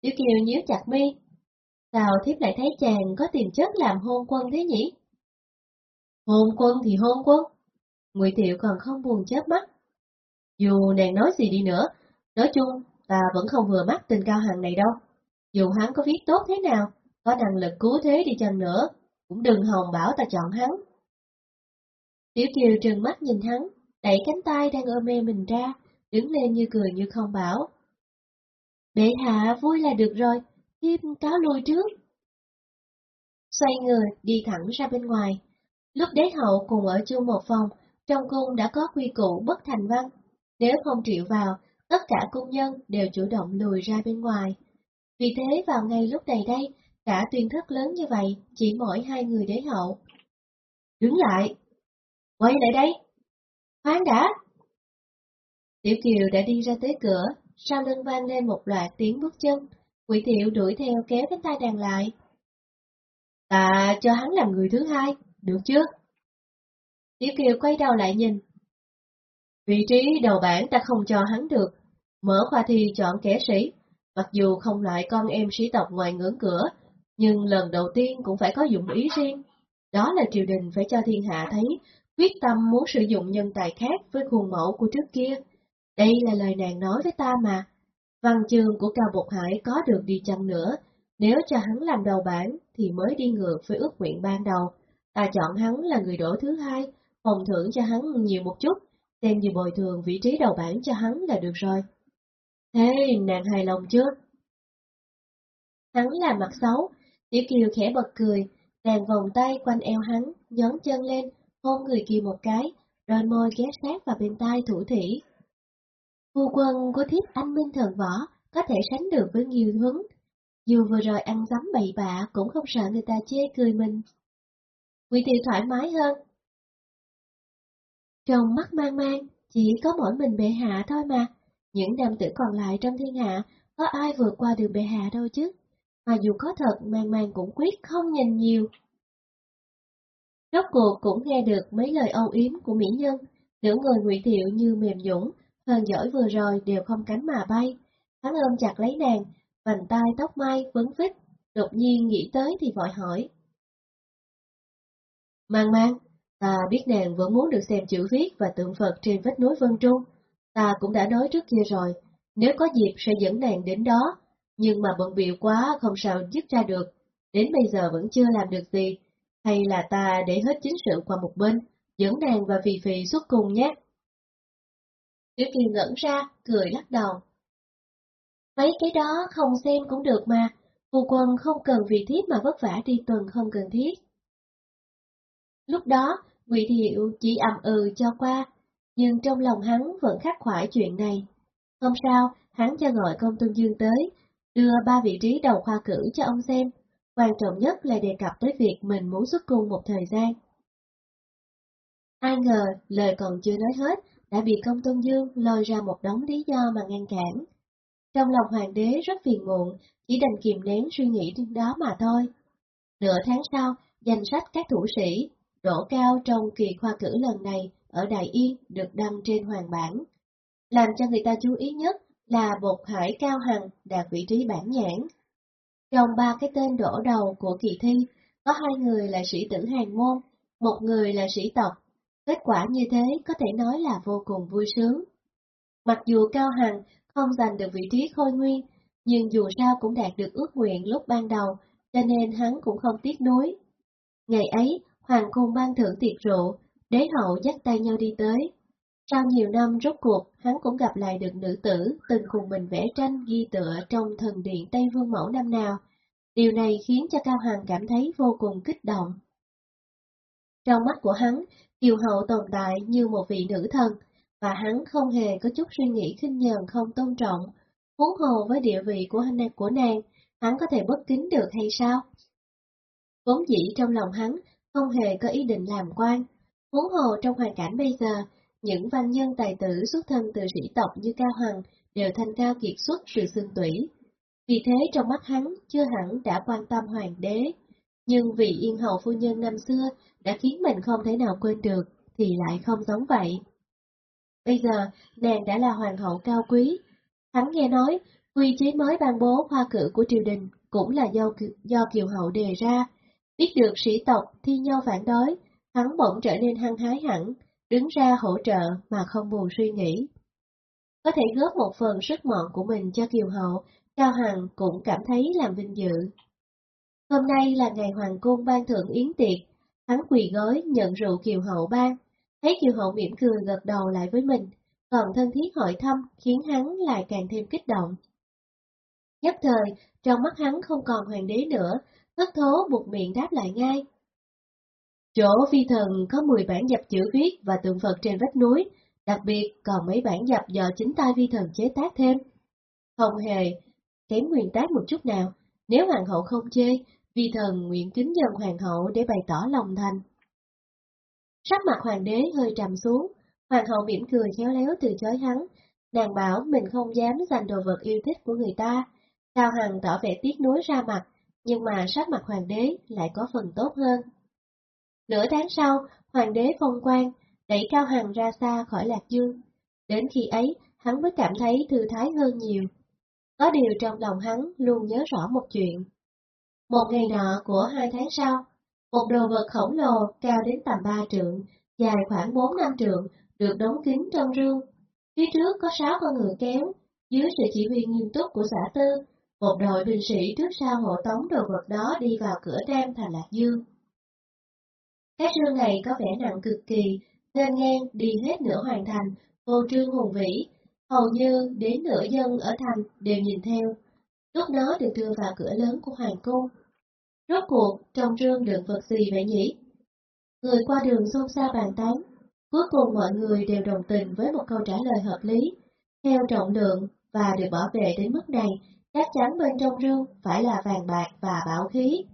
Tiểu Kiều nhíu chặt mi. Sao thiếp lại thấy chàng có tiềm chất làm hôn quân thế nhỉ? Hôn quân thì hôn quân. Ngụy Thiệu còn không buồn chớp mắt. Dù nàng nói gì đi nữa, nói chung ta vẫn không vừa mắt tên cao hàng này đâu. Dù hắn có viết tốt thế nào, có năng lực cứu thế đi chăng nữa, cũng đừng hòng bảo ta chọn hắn. Tiểu Kiều trừng mắt nhìn hắn, đẩy cánh tay đang ôm mê mình ra, đứng lên như cười như không bảo. Bệ hạ vui là được rồi, tiếp cáo lui trước. Xoay người, đi thẳng ra bên ngoài. Lúc đế hậu cùng ở chung một phòng, trong cung đã có quy củ bất thành văn. Nếu không triệu vào, tất cả cung nhân đều chủ động lùi ra bên ngoài. Vì thế vào ngay lúc này đây, cả tuyên thất lớn như vậy, chỉ mỗi hai người đế hậu. Đứng lại! Quay lại đây! Khoan đã! Tiểu Kiều đã đi ra tới cửa, sau lưng vang lên một loạt tiếng bước chân, Quỷ Thiệu đuổi theo kéo cánh tay đàn lại. Ta cho hắn làm người thứ hai, được chưa? Tiểu Kiều quay đầu lại nhìn. Vị trí đầu bảng ta không cho hắn được, mở khoa thi chọn kẻ sĩ, mặc dù không loại con em sĩ tộc ngoài ngưỡng cửa, nhưng lần đầu tiên cũng phải có dụng ý riêng. Đó là triều đình phải cho thiên hạ thấy quyết tâm muốn sử dụng nhân tài khác với khuôn mẫu của trước kia. Đây là lời nàng nói với ta mà. Văn chương của Cao Bột Hải có được đi chăng nữa, nếu cho hắn làm đầu bản thì mới đi ngược với ước nguyện ban đầu. Ta chọn hắn là người đổ thứ hai, phòng thưởng cho hắn nhiều một chút, xem như bồi thường vị trí đầu bản cho hắn là được rồi. Thế nàng hài lòng chưa? Hắn là mặt xấu, Tiểu Kiều khẽ bật cười, nàng vòng tay quanh eo hắn, nhón chân lên, hôn người kia một cái, đôi môi ghé sát vào bên tai thủ thủy. Phu quân của thiếp anh minh thần võ có thể sánh được với nhiều Thuấn, dù vừa rồi ăn dấm bậy bạ cũng không sợ người ta chê cười mình. Quỷ Thiệu thoải mái hơn. Trong mắt mang mang, chỉ có mỗi mình bệ hạ thôi mà, những nam tử còn lại trong thiên hạ, có ai vượt qua được bệ hạ đâu chứ, mà dù có thật mang mang cũng quyết không nhìn nhiều. Rốt cuộc cũng nghe được mấy lời âu yếm của mỹ nhân, nửa người ngụy Thiệu như mềm dũng, hơn giỏi vừa rồi đều không cánh mà bay. Hắn ôm chặt lấy nàng, vành tai tóc mai vấn vít, đột nhiên nghĩ tới thì vội hỏi. Mang mang, ta biết nàng vẫn muốn được xem chữ viết và tượng Phật trên vách núi Vân Trung. Ta cũng đã nói trước kia rồi, nếu có dịp sẽ dẫn nàng đến đó, nhưng mà bận biệu quá không sao dứt ra được, đến bây giờ vẫn chưa làm được gì. Hay là ta để hết chính sự qua một bên, dẫn nàng và Phì Phì xuất cùng nhé. Tiểu Kiều ngẩn ra, cười lắc đầu. Mấy cái đó không xem cũng được mà, phù quân không cần vì thiếp mà vất vả đi tuần không cần thiết. Lúc đó, Ngụy Thiệu chỉ ầm ừ cho qua, nhưng trong lòng hắn vẫn khắc khoải chuyện này. Hôm sau, hắn cho gọi công tôn dương tới, đưa ba vị trí đầu khoa cử cho ông xem. Quan trọng nhất là đề cập tới việc mình muốn xuất cung một thời gian. Ai ngờ, lời còn chưa nói hết, đã bị công tôn dương lôi ra một đống lý do mà ngăn cản. Trong lòng hoàng đế rất phiền muộn, chỉ đành kìm nén suy nghĩ đến đó mà thôi. Nửa tháng sau, danh sách các thủ sĩ, đổ cao trong kỳ khoa cử lần này ở Đại Yên được đăng trên hoàng bản. Làm cho người ta chú ý nhất là Bột Hải Cao Hằng đạt vị trí bản nhãn. Trong ba cái tên đổ đầu của kỳ thi, có hai người là sĩ tử hàng môn, một người là sĩ tộc. Kết quả như thế có thể nói là vô cùng vui sướng. Mặc dù Cao Hằng không giành được vị trí khôi nguyên, nhưng dù sao cũng đạt được ước nguyện lúc ban đầu, cho nên hắn cũng không tiếc nuối. Ngày ấy, Hoàng cung ban thưởng tiệc rượu, đế hậu dắt tay nhau đi tới. Sau nhiều năm rốt cuộc, hắn cũng gặp lại được nữ tử từng cùng mình vẽ tranh ghi tựa trong thần điện Tây Vương Mẫu năm nào. Điều này khiến cho Cao Hằng cảm thấy vô cùng kích động. Trong mắt của hắn, Kiều Hậu tồn tại như một vị nữ thần, và hắn không hề có chút suy nghĩ khinh nhờn không tôn trọng. Huống hồ với địa vị của hắn của nàng, hắn có thể bất kính được hay sao? Vốn dĩ trong lòng hắn không hề có ý định làm quan. Huống hồ trong hoàn cảnh bây giờ, những văn nhân tài tử xuất thân từ sĩ tộc như Cao Hằng đều thanh cao kiệt xuất từ xương tủy. Vì thế trong mắt hắn chưa hẳn đã quan tâm hoàng đế, nhưng vì yên hậu phu nhân năm xưa đã khiến mình không thể nào quên được, thì lại không giống vậy. Bây giờ, nàng đã là hoàng hậu cao quý. Hắn nghe nói, quy chế mới ban bố hoa cử của triều đình cũng là do, do kiều hậu đề ra. Biết được sĩ tộc thi nhau phản đối, hắn bỗng trở nên hăng hái hẳn, đứng ra hỗ trợ mà không buồn suy nghĩ. Có thể góp một phần sức mọn của mình cho kiều hậu, Cao Hằng cũng cảm thấy làm vinh dự. Hôm nay là ngày hoàng cung ban thưởng yến tiệc, hắn quỳ gối nhận rượu kiều hậu ban, Thấy Kiều Hậu mỉm cười gật đầu lại với mình, còn thân thiết hỏi thăm khiến hắn lại càng thêm kích động. Nhất thời, trong mắt hắn không còn hoàng đế nữa, thất thố buộc miệng đáp lại ngay. Chỗ phi thần có 10 bản dập chữ viết và tượng Phật trên vách núi, đặc biệt còn mấy bản dập do chính tay vi thần chế tác thêm. Không hề, kém nguyên tác một chút nào, nếu hoàng hậu không chê, vi thần nguyện kính dân hoàng hậu để bày tỏ lòng thành. Sắc mặt hoàng đế hơi trầm xuống, hoàng hậu mỉm cười khéo léo từ chối hắn, nàng bảo mình không dám giành đồ vật yêu thích của người ta. Cao Hằng tỏ vẻ tiếc nuối ra mặt, nhưng mà sắc mặt hoàng đế lại có phần tốt hơn. Nửa tháng sau, hoàng đế phong quan, đẩy Cao Hằng ra xa khỏi Lạc Dương. Đến khi ấy, hắn mới cảm thấy thư thái hơn nhiều. Có điều trong lòng hắn luôn nhớ rõ một chuyện. Một ngày nọ của hai tháng sau, một đồ vật khổng lồ cao đến tầm ba trượng, dài khoảng bốn năm trượng, được đóng kín trong rương. Phía trước có sáu con ngựa kéo, dưới sự chỉ huy nghiêm túc của xã tư, một đội binh sĩ trước sau hộ tống đồ vật đó đi vào cửa nam thành Lạc Dương. Các rương này có vẻ nặng cực kỳ, nên ngang đi hết nửa hoàn thành, vô trương hùng vĩ, hầu như đến nửa dân ở thành đều nhìn theo. Lúc đó được đưa vào cửa lớn của hoàng cung. Rốt cuộc, trong rương đựng vật gì vậy nhỉ? Người qua đường xôn xao bàn tán. Cuối cùng mọi người đều đồng tình với một câu trả lời hợp lý. Theo trọng lượng và được bảo vệ đến mức này, chắc chắn bên trong rương phải là vàng bạc và bảo khí.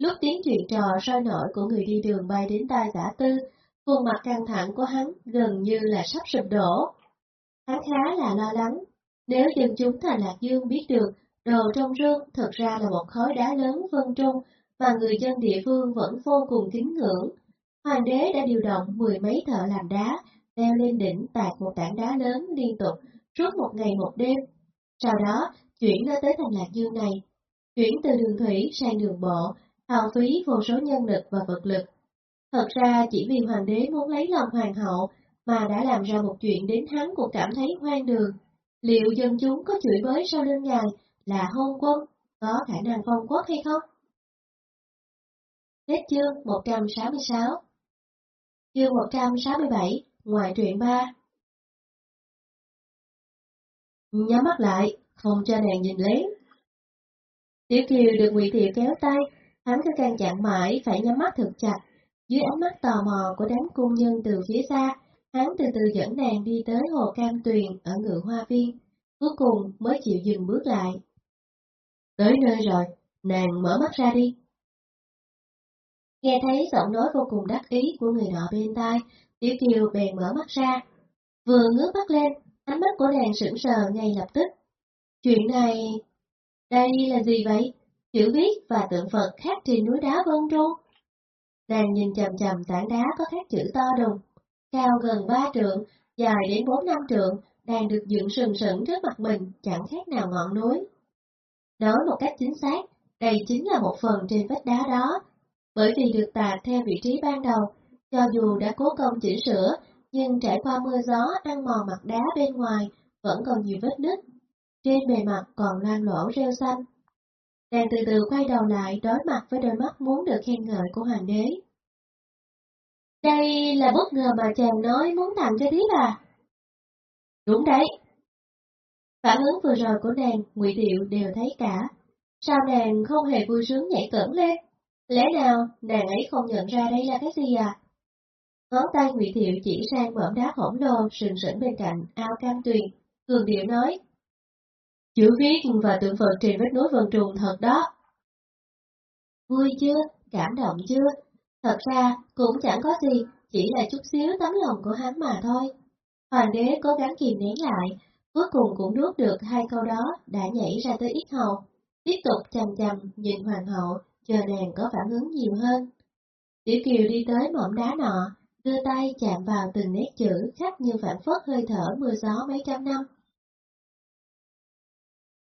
Lúc tiếng chuyện trò sôi nổi của người đi đường bay đến tai giả tư, khuôn mặt căng thẳng của hắn gần như là sắp sụp đổ. Hắn khá là lo lắng, nếu dân chúng thành Lạc Dương biết được đồ trong rương thực ra là một khối đá lớn vân trung mà người dân địa phương vẫn vô cùng kính ngưỡng. Hoàng đế đã điều động mười mấy thợ làm đá, leo lên đỉnh tạc một tảng đá lớn liên tục suốt một ngày một đêm. Sau đó, chuyển nó tới thành Lạc Dương này. Chuyển từ đường thủy sang đường bộ, hao phí vô số nhân lực và vật lực. Thật ra chỉ vì hoàng đế muốn lấy lòng hoàng hậu mà đã làm ra một chuyện đến hắn cũng cảm thấy hoang đường. Liệu dân chúng có chửi bới sau lưng ngài là hôn quân, có khả năng phong quốc hay không? Hết chương 166 Chương 167 Ngoại truyện 3 Nhắm mắt lại, không cho nàng nhìn lén. Tiểu Kiều được Ngụy Thiệu kéo tay, hắn cứ can chặn mãi phải nhắm mắt thật chặt. Dưới ánh mắt tò mò của đám cung nhân từ phía xa, hắn từ từ dẫn nàng đi tới hồ cam tuyền ở ngựa hoa viên, cuối cùng mới chịu dừng bước lại. Tới nơi rồi, nàng mở mắt ra đi. Nghe thấy giọng nói vô cùng đắc ý của người nọ bên tai, Tiểu Kiều bèn mở mắt ra. Vừa ngước mắt lên, ánh mắt của nàng sững sờ ngay lập tức. Chuyện này... Đây là gì vậy? Chữ viết và tượng Phật khác trên núi đá Vân Trung. Nàng nhìn chầm chầm tảng đá có khắc chữ to đùng, cao gần ba trượng, dài đến bốn năm trượng, đang được dựng sừng sững trước mặt mình, chẳng khác nào ngọn núi. Nói một cách chính xác, đây chính là một phần trên vách đá đó, bởi vì được tạc theo vị trí ban đầu, cho dù đã cố công chỉnh sửa, nhưng trải qua mưa gió ăn mòn mặt đá bên ngoài, vẫn còn nhiều vết nứt. Trên bề mặt còn loang lỗ rêu xanh. Nàng từ từ quay đầu lại đối mặt với đôi mắt muốn được khen ngợi của hoàng đế. Đây là bất ngờ mà chàng nói muốn tặng cho thiếp à? Đúng đấy. Phản ứng vừa rồi của nàng, ngụy Điệu đều thấy cả. Sao nàng không hề vui sướng nhảy cẩn lên? Lẽ nào nàng ấy không nhận ra đây là cái gì à? Ngón tay ngụy Thiệu chỉ sang mỏm đá khổng lồ sừng sững bên cạnh ao cam tuyền, cường điệu nói. Chữ viết và tượng Phật trên vách núi vân trùng thật đó. Vui chưa? Cảm động chưa? Thật ra cũng chẳng có gì, chỉ là chút xíu tấm lòng của hắn mà thôi. Hoàng đế cố gắng kìm nén lại, cuối cùng cũng nuốt được hai câu đó đã nhảy ra tới ít hầu. Tiếp tục chầm chầm nhìn hoàng hậu, chờ nàng có phản ứng nhiều hơn. Tiểu Kiều đi tới mỏm đá nọ, đưa tay chạm vào từng nét chữ khắc như phản phất hơi thở mưa gió mấy trăm năm.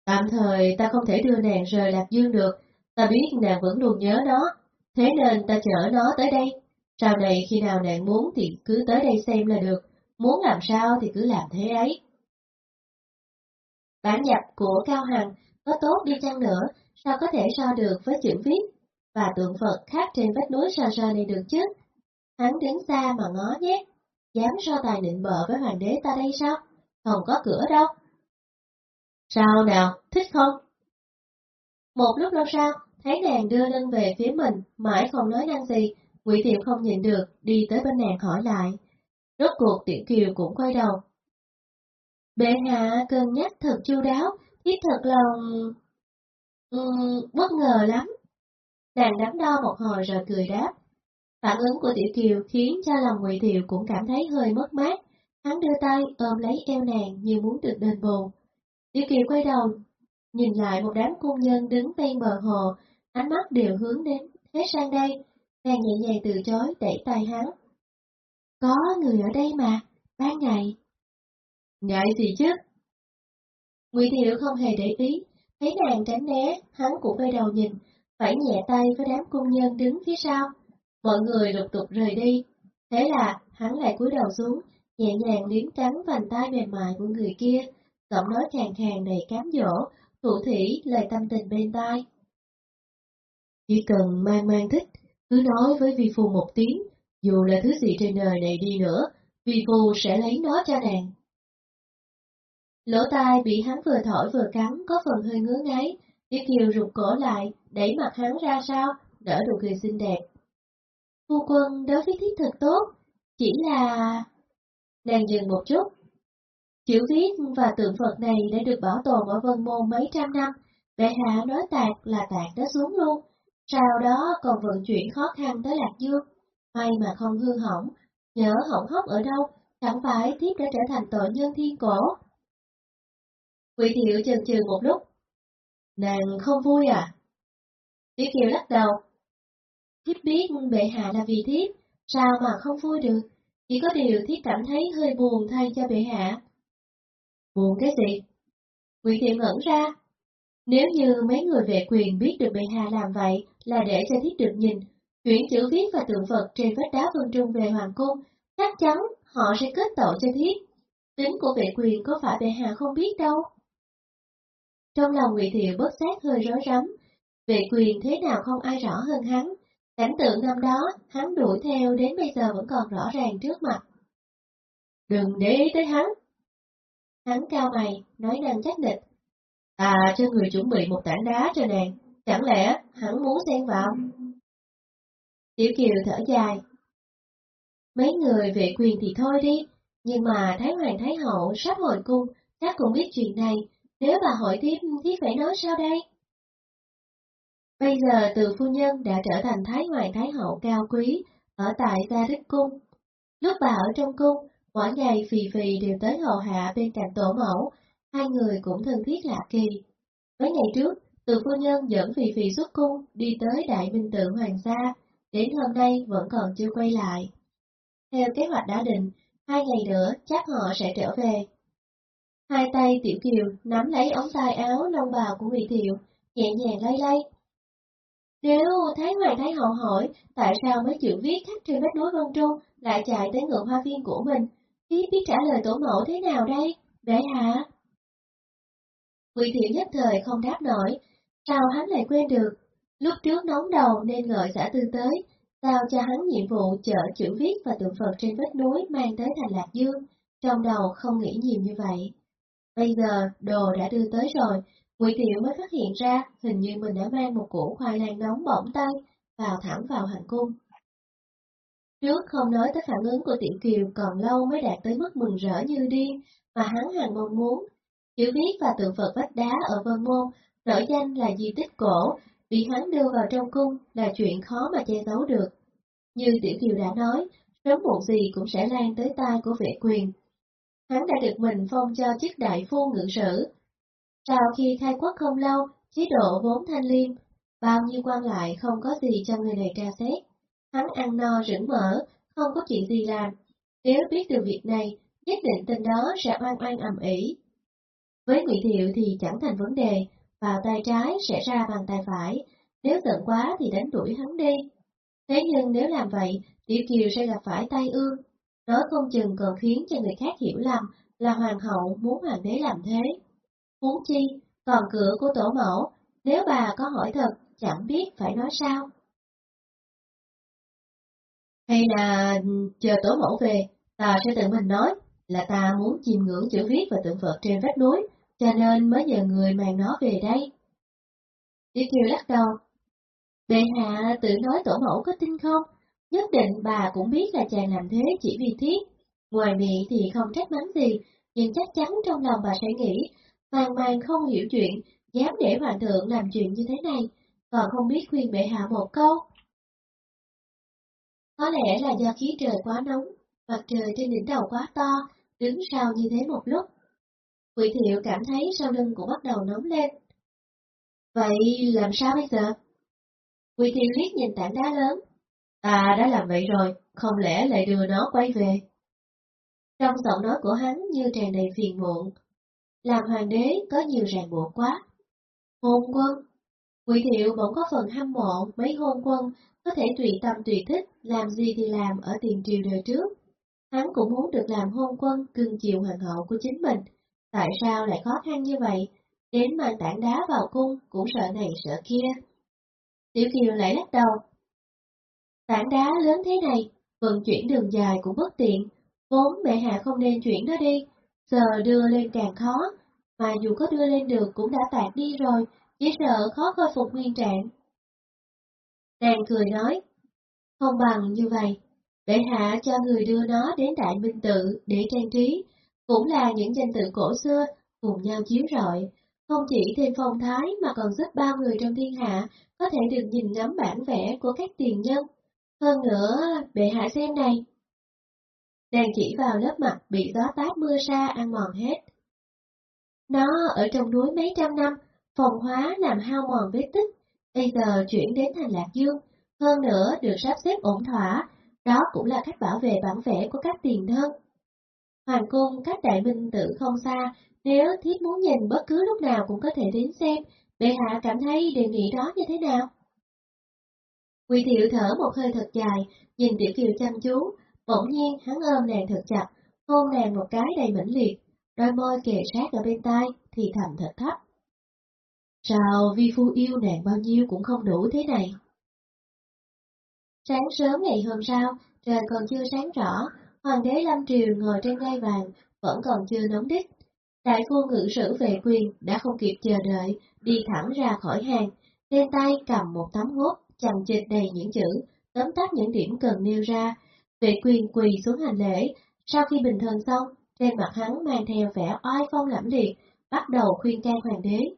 Tạm thời ta không thể đưa nàng rời Lạc Dương được, ta biết nàng vẫn luôn nhớ nó, thế nên ta chở nó tới đây. Sau này khi nào nàng muốn thì cứ tới đây xem là được, muốn làm sao thì cứ làm thế ấy. Bản nhập của Cao Hằng có tốt đi chăng nữa, sao có thể so được với chữ viết và tượng Phật khác trên vách núi xa xa này được chứ? Hắn đứng xa mà ngó nhé, dám so tài nịnh bợ với hoàng đế ta đây sao? Không có cửa đâu. Sao nào, thích không? Một lúc lâu sau, thấy nàng đưa lưng về phía mình, mãi không nói năng gì, Ngụy tiệm không nhìn được, đi tới bên nàng hỏi lại. Rốt cuộc Tiểu Kiều cũng quay đầu. Bệ hạ cân nhắc thật chu đáo, thiết thật lòng... Uhm, bất ngờ lắm. Nàng đắn đo một hồi rồi cười đáp. Phản ứng của Tiểu Kiều khiến cho lòng Ngụy Thiệu cũng cảm thấy hơi mất mát. Hắn đưa tay ôm lấy eo nàng như muốn được đền bù. Tiểu Kiều quay đầu, nhìn lại một đám cung nhân đứng ven bờ hồ, ánh mắt đều hướng đến hết sang đây. Nàng nhẹ nhàng từ chối đẩy tay hắn. Có người ở đây mà, ban ngày. Ngại gì chứ? Ngụy Thiệu không hề để ý, thấy nàng tránh né, hắn cũng quay đầu nhìn, phải nhẹ tay với đám cung nhân đứng phía sau. Mọi người lục tục rời đi. Thế là hắn lại cúi đầu xuống, nhẹ nhàng liếm cắn vành tay mềm mại của người kia, giọng nói khàn khàn đầy cám dỗ, thủ thủy lời tâm tình bên tai. Chỉ cần mang mang thích, cứ nói với vi phu một tiếng, dù là thứ gì trên đời này đi nữa, vi phu sẽ lấy nó cho nàng. Lỗ tai bị hắn vừa thổi vừa cắn có phần hơi ngứa ngáy, Tiết Kiều rụt cổ lại, đẩy mặt hắn ra sao đỡ nụ cười xinh đẹp. Phu quân đối với thiết thật tốt, chỉ là... Nàng dừng một chút. Chữ viết và tượng Phật này đã được bảo tồn ở Vân Môn mấy trăm năm, bệ hạ nói tạc là tạc đã xuống luôn, sau đó còn vận chuyển khó khăn tới Lạc Dương, may mà không hư hỏng, nhớ hỏng hóc ở đâu, chẳng phải thiếp đã trở thành tội nhân thiên cổ. Quỷ thiệu chần chừ một lúc. Nàng không vui à? Tiểu Kiều lắc đầu. Thiếp biết bệ hạ là vì thiếp, sao mà không vui được, chỉ có điều thiếp cảm thấy hơi buồn thay cho bệ hạ. Buồn cái gì? Quỷ thiệu ngẩn ra. Nếu như mấy người vệ quyền biết được bệ hạ làm vậy là để cho Thiết được nhìn, chuyển chữ viết và tượng Phật trên vách đá vân trung về hoàng cung, chắc chắn họ sẽ kết tội cho Thiết. Tính của vệ quyền có phải bệ hạ không biết đâu. Trong lòng Ngụy Thiệu bất giác hơi rối rắm, Vệ quyền thế nào không ai rõ hơn hắn, cảnh tượng năm đó hắn đuổi theo đến bây giờ vẫn còn rõ ràng trước mặt. Đừng để ý tới hắn. Hắn cao mày, nói năng chắc địch. À, cho người chuẩn bị một tảng đá cho nàng, chẳng lẽ hắn muốn xen vào? Tiểu Kiều thở dài. Mấy người về quyền thì thôi đi, nhưng mà Thái Hoàng Thái Hậu sắp hồi cung, chắc cũng biết chuyện này, nếu bà hỏi tiếp thì phải nói sao đây? Bây giờ từ phu nhân đã trở thành Thái Hoàng Thái Hậu cao quý, ở tại Gia Đức Cung. Lúc bà ở trong cung, mỗi ngày Phì Phì đều tới hầu hạ bên cạnh tổ mẫu, hai người cũng thân thiết lạ kỳ. Mấy ngày trước, từ phu nhân dẫn Phì Phì xuất cung đi tới Đại Minh Tự Hoàng gia, đến hôm nay vẫn còn chưa quay lại. Theo kế hoạch đã định, hai ngày nữa chắc họ sẽ trở về. Hai tay Tiểu Kiều nắm lấy ống tay áo lông bào của Ngụy Thiệu, nhẹ nhàng lay lay. Nếu Thái Hoàng Thái Hậu hỏi tại sao mấy chữ viết khắc trên vách núi Vân Trung lại chạy tới ngựa hoa viên của mình, thì biết trả lời tổ mẫu thế nào đây, bệ hạ? quỷ Thiệu nhất thời không đáp nổi, sao hắn lại quên được? Lúc trước nóng đầu nên gọi xã tư tới, sao cho hắn nhiệm vụ chở chữ viết và tượng Phật trên vách núi mang tới thành Lạc Dương, trong đầu không nghĩ nhiều như vậy. Bây giờ đồ đã đưa tới rồi, quỷ Thiệu mới phát hiện ra hình như mình đã mang một củ khoai lang nóng bỏng tay vào thẳng vào hành cung. Trước không nói tới phản ứng của Tiểu Kiều còn lâu mới đạt tới mức mừng rỡ như điên mà hắn hàng mong muốn. Chữ viết và tượng Phật vách đá ở Vân Môn nổi danh là di tích cổ, bị hắn đưa vào trong cung là chuyện khó mà che giấu được. Như Tiểu Kiều đã nói, sớm muộn gì cũng sẽ lan tới tai của vệ quyền. Hắn đã được mình phong cho chức đại phu ngự sử. Sau khi khai quốc không lâu, chế độ vốn thanh liêm, bao nhiêu quan lại không có gì cho người này tra xét. Hắn ăn no rửng mỡ, không có chuyện gì làm. Nếu biết được việc này, nhất định tên đó sẽ oan oan ầm ĩ. Với Ngụy Thiệu thì chẳng thành vấn đề, vào tay trái sẽ ra bằng tay phải, nếu giận quá thì đánh đuổi hắn đi. Thế nhưng nếu làm vậy, Tiểu Kiều sẽ gặp phải tai ương, nói không chừng còn khiến cho người khác hiểu lầm là hoàng hậu muốn hoàng đế làm thế. Huống chi, còn cửa của tổ mẫu, nếu bà có hỏi thật, chẳng biết phải nói sao. Hay là chờ tổ mẫu về, ta sẽ tự mình nói là ta muốn chiêm ngưỡng chữ viết và tượng Phật trên vách núi, cho nên mới nhờ người mang nó về đây. Tiểu Kiều lắc đầu. Bệ hạ tự nói tổ mẫu có tin không? Nhất định bà cũng biết là chàng làm thế chỉ vì thiết. Ngoài miệng thì không trách mắng gì, nhưng chắc chắn trong lòng bà sẽ nghĩ, màng mang không hiểu chuyện, dám để hoàng thượng làm chuyện như thế này, còn không biết khuyên bệ hạ một câu. Có lẽ là do khí trời quá nóng, mặt trời trên đỉnh đầu quá to, đứng sau như thế một lúc. Quỷ thiệu cảm thấy sau lưng cũng bắt đầu nóng lên. Vậy làm sao bây giờ? Quỷ thiệu liếc nhìn tảng đá lớn. Ta đã làm vậy rồi, không lẽ lại đưa nó quay về? Trong giọng nói của hắn như tràn đầy phiền muộn. Làm hoàng đế có nhiều ràng buộc quá. Hôn quân Ngụy thiệu bỗng có phần hâm mộ mấy hôn quân có thể tùy tâm tùy thích, làm gì thì làm ở tiền triều đời trước. Hắn cũng muốn được làm hôn quân cưng chiều hoàng hậu của chính mình. Tại sao lại khó khăn như vậy? Đến mang tảng đá vào cung cũng sợ này sợ kia. Tiểu Kiều lại lắc đầu. Tảng đá lớn thế này, vận chuyển đường dài cũng bất tiện, vốn mẹ hạ không nên chuyển nó đi, giờ đưa lên càng khó, mà dù có đưa lên được cũng đã tạt đi rồi, chỉ sợ khó khôi phục nguyên trạng. Nàng cười nói, không bằng như vậy, để hạ cho người đưa nó đến Đại Minh Tự để trang trí, cũng là những danh tự cổ xưa cùng nhau chiếu rọi, không chỉ thêm phong thái mà còn giúp bao người trong thiên hạ có thể được nhìn ngắm bản vẽ của các tiền nhân. Hơn nữa, bệ hạ xem này. Nàng chỉ vào lớp mặt bị gió táp mưa sa ăn mòn hết. Nó ở trong núi mấy trăm năm, phòng hóa làm hao mòn vết tích, bây giờ chuyển đến thành Lạc Dương, hơn nữa được sắp xếp ổn thỏa, đó cũng là cách bảo vệ bản vẽ của các tiền thân. Hoàng cung cách đại minh tự không xa, nếu thiết muốn nhìn bất cứ lúc nào cũng có thể đến xem, bệ hạ cảm thấy đề nghị đó như thế nào? Quỳ thiệu thở một hơi thật dài, nhìn tiểu kiều chăm chú, bỗng nhiên hắn ôm nàng thật chặt, hôn nàng một cái đầy mãnh liệt, đôi môi kề sát ở bên tai, thì thầm thật thấp. Sao vi phu yêu nàng bao nhiêu cũng không đủ thế này? Sáng sớm ngày hôm sau, trời còn chưa sáng rõ, hoàng đế Lâm Triều ngồi trên ngai vàng, vẫn còn chưa nóng đích. Đại phu ngự sử về quyền đã không kịp chờ đợi, đi thẳng ra khỏi hàng, trên tay cầm một tấm gốt, chằng chịch đầy những chữ, tóm tắt những điểm cần nêu ra. Vệ quyền quỳ xuống hành lễ, sau khi bình thường xong, trên mặt hắn mang theo vẻ oai phong lẫm liệt, bắt đầu khuyên can hoàng đế.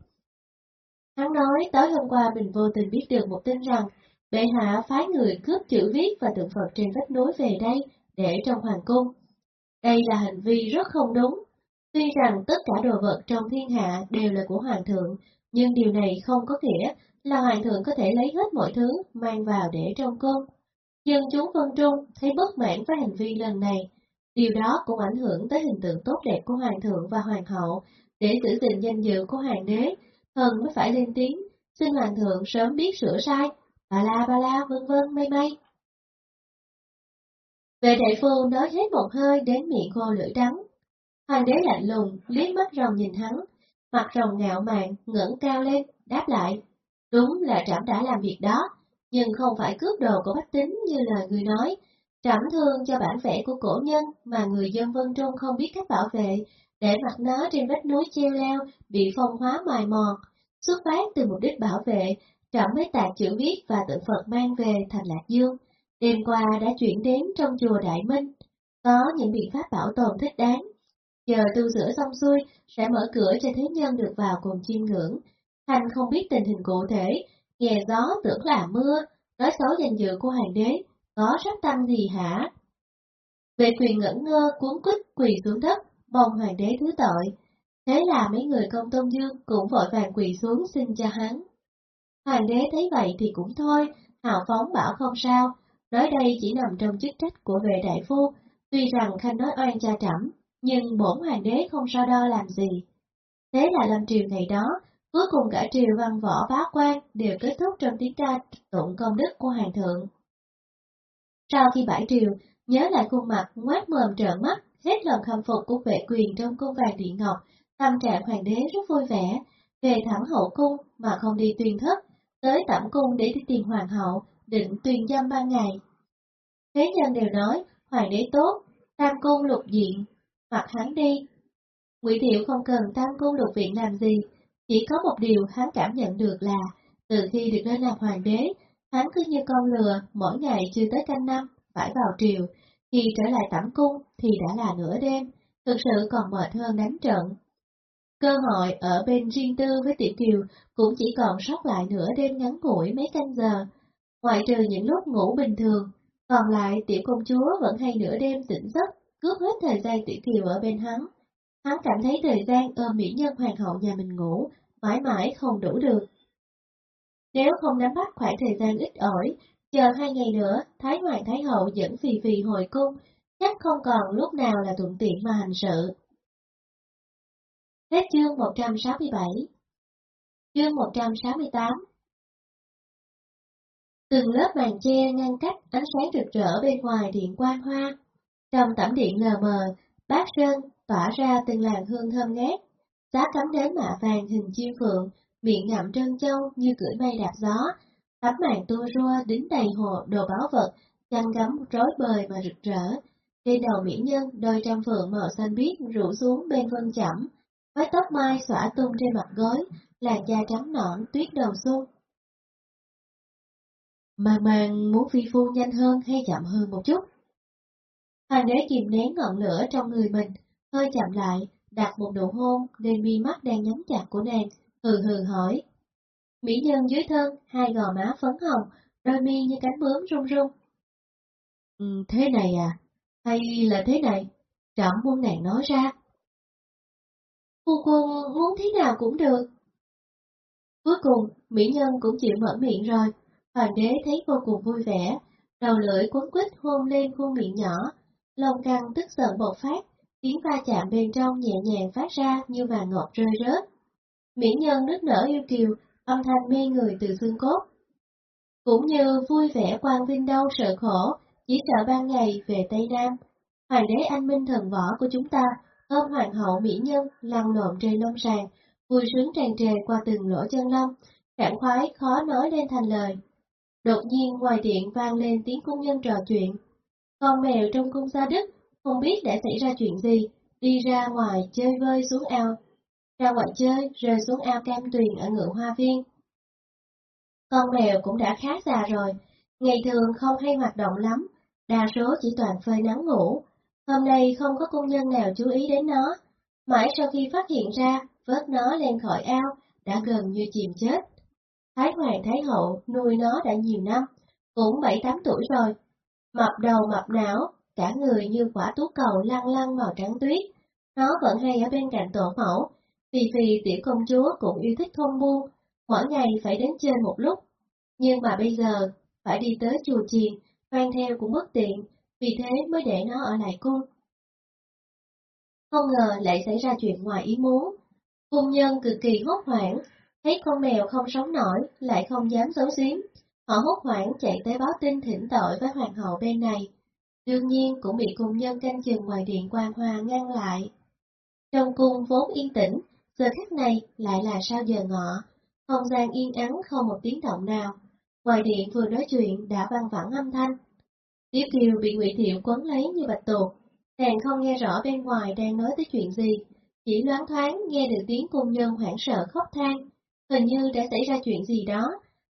Hắn nói tối hôm qua mình vô tình biết được một tin rằng bệ hạ phái người cướp chữ viết và tượng Phật trên vách núi về đây để trong hoàng cung. Đây là hành vi rất không đúng. Tuy rằng tất cả đồ vật trong thiên hạ đều là của hoàng thượng, nhưng điều này không có nghĩa là hoàng thượng có thể lấy hết mọi thứ mang vào để trong cung. Dân chúng vân trung thấy bất mãn với hành vi lần này, điều đó cũng ảnh hưởng tới hình tượng tốt đẹp của hoàng thượng và hoàng hậu, để giữ gìn danh dự của hoàng đế, thần mới phải lên tiếng, xin hoàng thượng sớm biết sửa sai, bà la bà la vân vân mây mây. về đại phu nói hết một hơi đến miệng khô lưỡi đắng. Hoàng đế lạnh lùng, liếc mắt rồng nhìn hắn, mặt rồng ngạo mạn, ngẩng cao lên, đáp lại. Đúng là trẫm đã làm việc đó, nhưng không phải cướp đồ của bách tính như lời người nói. Trẫm thương cho bản vẽ của cổ nhân mà người dân Vân Trung không biết cách bảo vệ, để mặt nó trên vách núi treo leo, bị phong hóa mài mòn. Xuất phát từ mục đích bảo vệ, trọng mấy tạc chữ viết và tượng Phật mang về thành Lạc Dương. Đêm qua đã chuyển đến trong chùa Đại Minh, có những biện pháp bảo tồn thích đáng. Giờ tu sửa xong xuôi, sẽ mở cửa cho thế nhân được vào cùng chiêm ngưỡng. Thành không biết tình hình cụ thể, nghe gió tưởng là mưa, nói xấu danh dự của hoàng đế, có sắp tăng gì hả? Về quyền ngẩn ngơ cuốn quýt quỳ xuống đất, mong hoàng đế thứ tội. Thế là mấy người công tôn dương cũng vội vàng quỳ xuống xin cho hắn. Hoàng đế thấy vậy thì cũng thôi, hào phóng bảo không sao, nói đây chỉ nằm trong chức trách của vệ đại phu, tuy rằng khanh nói oan cha trẫm, nhưng bổn hoàng đế không so đo làm gì. Thế là lâm triều ngày đó, cuối cùng cả triều văn võ bá quan đều kết thúc trong tiếng ca tụng công đức của hoàng thượng. Sau khi bãi triều, nhớ lại khuôn mặt ngoát mồm trợn mắt, hết lòng khâm phục của vệ quyền trong cung vàng điện ngọc, tâm trạng hoàng đế rất vui vẻ, về thẳng hậu cung mà không đi tuyên thất, tới tẩm cung để đi tìm hoàng hậu, định tuyên giam ban ngày. Thế nhân đều nói, hoàng đế tốt, tam cung lục diện, hoặc hắn đi. Ngụy Thiệu không cần tam cung lục viện làm gì, chỉ có một điều hắn cảm nhận được là, từ khi được lên làm hoàng đế, hắn cứ như con lừa, mỗi ngày chưa tới canh năm, phải vào triều, khi trở lại tẩm cung thì đã là nửa đêm, thực sự còn mệt hơn đánh trận. Cơ hội ở bên riêng tư với Tiểu Kiều cũng chỉ còn sót lại nửa đêm ngắn ngủi mấy canh giờ, ngoại trừ những lúc ngủ bình thường, còn lại tiểu công chúa vẫn hay nửa đêm tỉnh giấc, cướp hết thời gian Tiểu Kiều ở bên hắn. Hắn cảm thấy thời gian ôm mỹ nhân hoàng hậu nhà mình ngủ, mãi mãi không đủ được. Nếu không nắm bắt khoảng thời gian ít ỏi, chờ hai ngày nữa, Thái Hoàng Thái Hậu dẫn phi phi hồi cung, chắc không còn lúc nào là thuận tiện mà hành sự. Hết chương 167 Chương 168 Từng lớp màn che ngăn cách ánh sáng rực rỡ bên ngoài điện quang hoa. Trong tẩm điện lờ mờ, bát sơn tỏa ra từng làn hương thơm ngát. Giá cắm đến mạ vàng hình chim phượng, miệng ngậm trân châu như cưỡi mây đạp gió. Tấm màn tua rua đính đầy hồ đồ báo vật, chăn gấm rối bời mà rực rỡ. Trên đầu mỹ nhân đôi trăm phượng màu xanh biếc rủ xuống bên vân chẩm, mái tóc mai xõa tung trên mặt gối, làn da trắng nõn tuyết đầu xuân. Màng màng muốn phi phu nhanh hơn hay chậm hơn một chút? Hoàng đế kìm nén ngọn lửa trong người mình, hơi chậm lại, đặt một nụ hôn lên mi mắt đang nhắm chặt của nàng, hừ hừ hỏi. Mỹ nhân dưới thân, hai gò má phấn hồng, đôi mi như cánh bướm rung rung. Ừ, thế này à? Hay là thế này? Trẫm muốn nàng nói ra. Phu quân muốn thế nào cũng được. Cuối cùng, mỹ nhân cũng chịu mở miệng rồi. Hoàng đế thấy vô cùng vui vẻ, đầu lưỡi cuốn quýt hôn lên khuôn miệng nhỏ, lông căng tức giận bộc phát, tiếng va chạm bên trong nhẹ nhàng phát ra như vàng ngọt rơi rớt. Mỹ nhân nức nở yêu kiều, âm thanh mê người từ xương cốt. Cũng như vui vẻ quang vinh đau sợ khổ, chỉ sợ ban ngày về Tây Nam. Hoàng đế anh minh thần võ của chúng ta, ôm hoàng hậu mỹ nhân lăn lộn trên lông sàng, vui sướng tràn trề qua từng lỗ chân lông, cảm khoái khó nói lên thành lời. Đột nhiên ngoài điện vang lên tiếng cung nhân trò chuyện. Con mèo trong cung gia đức, không biết đã xảy ra chuyện gì, đi ra ngoài chơi vơi xuống ao. Ra ngoài chơi, rơi xuống ao cam tuyền ở ngựa hoa viên. Con mèo cũng đã khá già rồi, ngày thường không hay hoạt động lắm, đa số chỉ toàn phơi nắng ngủ. Hôm nay không có công nhân nào chú ý đến nó, mãi sau khi phát hiện ra, vớt nó lên khỏi ao, đã gần như chìm chết. Thái Hoàng Thái Hậu nuôi nó đã nhiều năm, cũng bảy tám tuổi rồi. Mập đầu mập não, cả người như quả tú cầu lăn lăn màu trắng tuyết. Nó vẫn hay ở bên cạnh tổ mẫu, vì vì tiểu công chúa cũng yêu thích thôn buôn, mỗi ngày phải đến chơi một lúc. Nhưng mà bây giờ, phải đi tới chùa chiền, mang theo cũng bất tiện, vì thế mới để nó ở lại cung. Không ngờ lại xảy ra chuyện ngoài ý muốn. Cung nhân cực kỳ hốt hoảng, thấy con mèo không sống nổi, lại không dám giấu giếm. Họ hốt hoảng chạy tới báo tin thỉnh tội với hoàng hậu bên này. Đương nhiên cũng bị cung nhân canh chừng ngoài điện quan hoa ngăn lại. Trong cung vốn yên tĩnh, giờ khắc này lại là sao giờ ngọ, không gian yên ắng không một tiếng động nào. Ngoài điện vừa nói chuyện đã vang vẳng âm thanh. tiếp Kiều bị Ngụy Thiệu quấn lấy như bạch tuộc, nàng không nghe rõ bên ngoài đang nói tới chuyện gì, chỉ loáng thoáng nghe được tiếng cung nhân hoảng sợ khóc than, hình như đã xảy ra chuyện gì đó.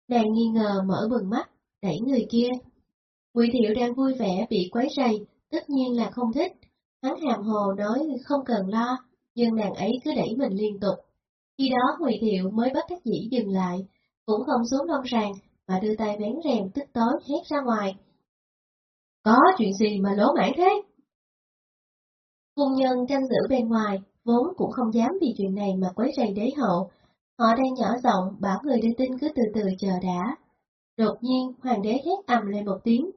Nàng nghi ngờ mở bừng mắt, đẩy người kia. Ngụy Thiệu đang vui vẻ bị quấy rầy, tất nhiên là không thích. Hắn hàm hồ nói không cần lo, nhưng nàng ấy cứ đẩy mình liên tục. Khi đó Ngụy Thiệu mới bất đắc dĩ dừng lại, cũng không xuống nông sàng, mà đưa tay vén rèm tức tối hét ra ngoài. Có chuyện gì mà lỗ mãn thế? Cung nhân canh giữ bên ngoài, vốn cũng không dám vì chuyện này mà quấy rầy đế hậu. Họ đang nhỏ giọng bảo người đưa tin cứ từ từ chờ đã. Đột nhiên, hoàng đế hét ầm lên một tiếng.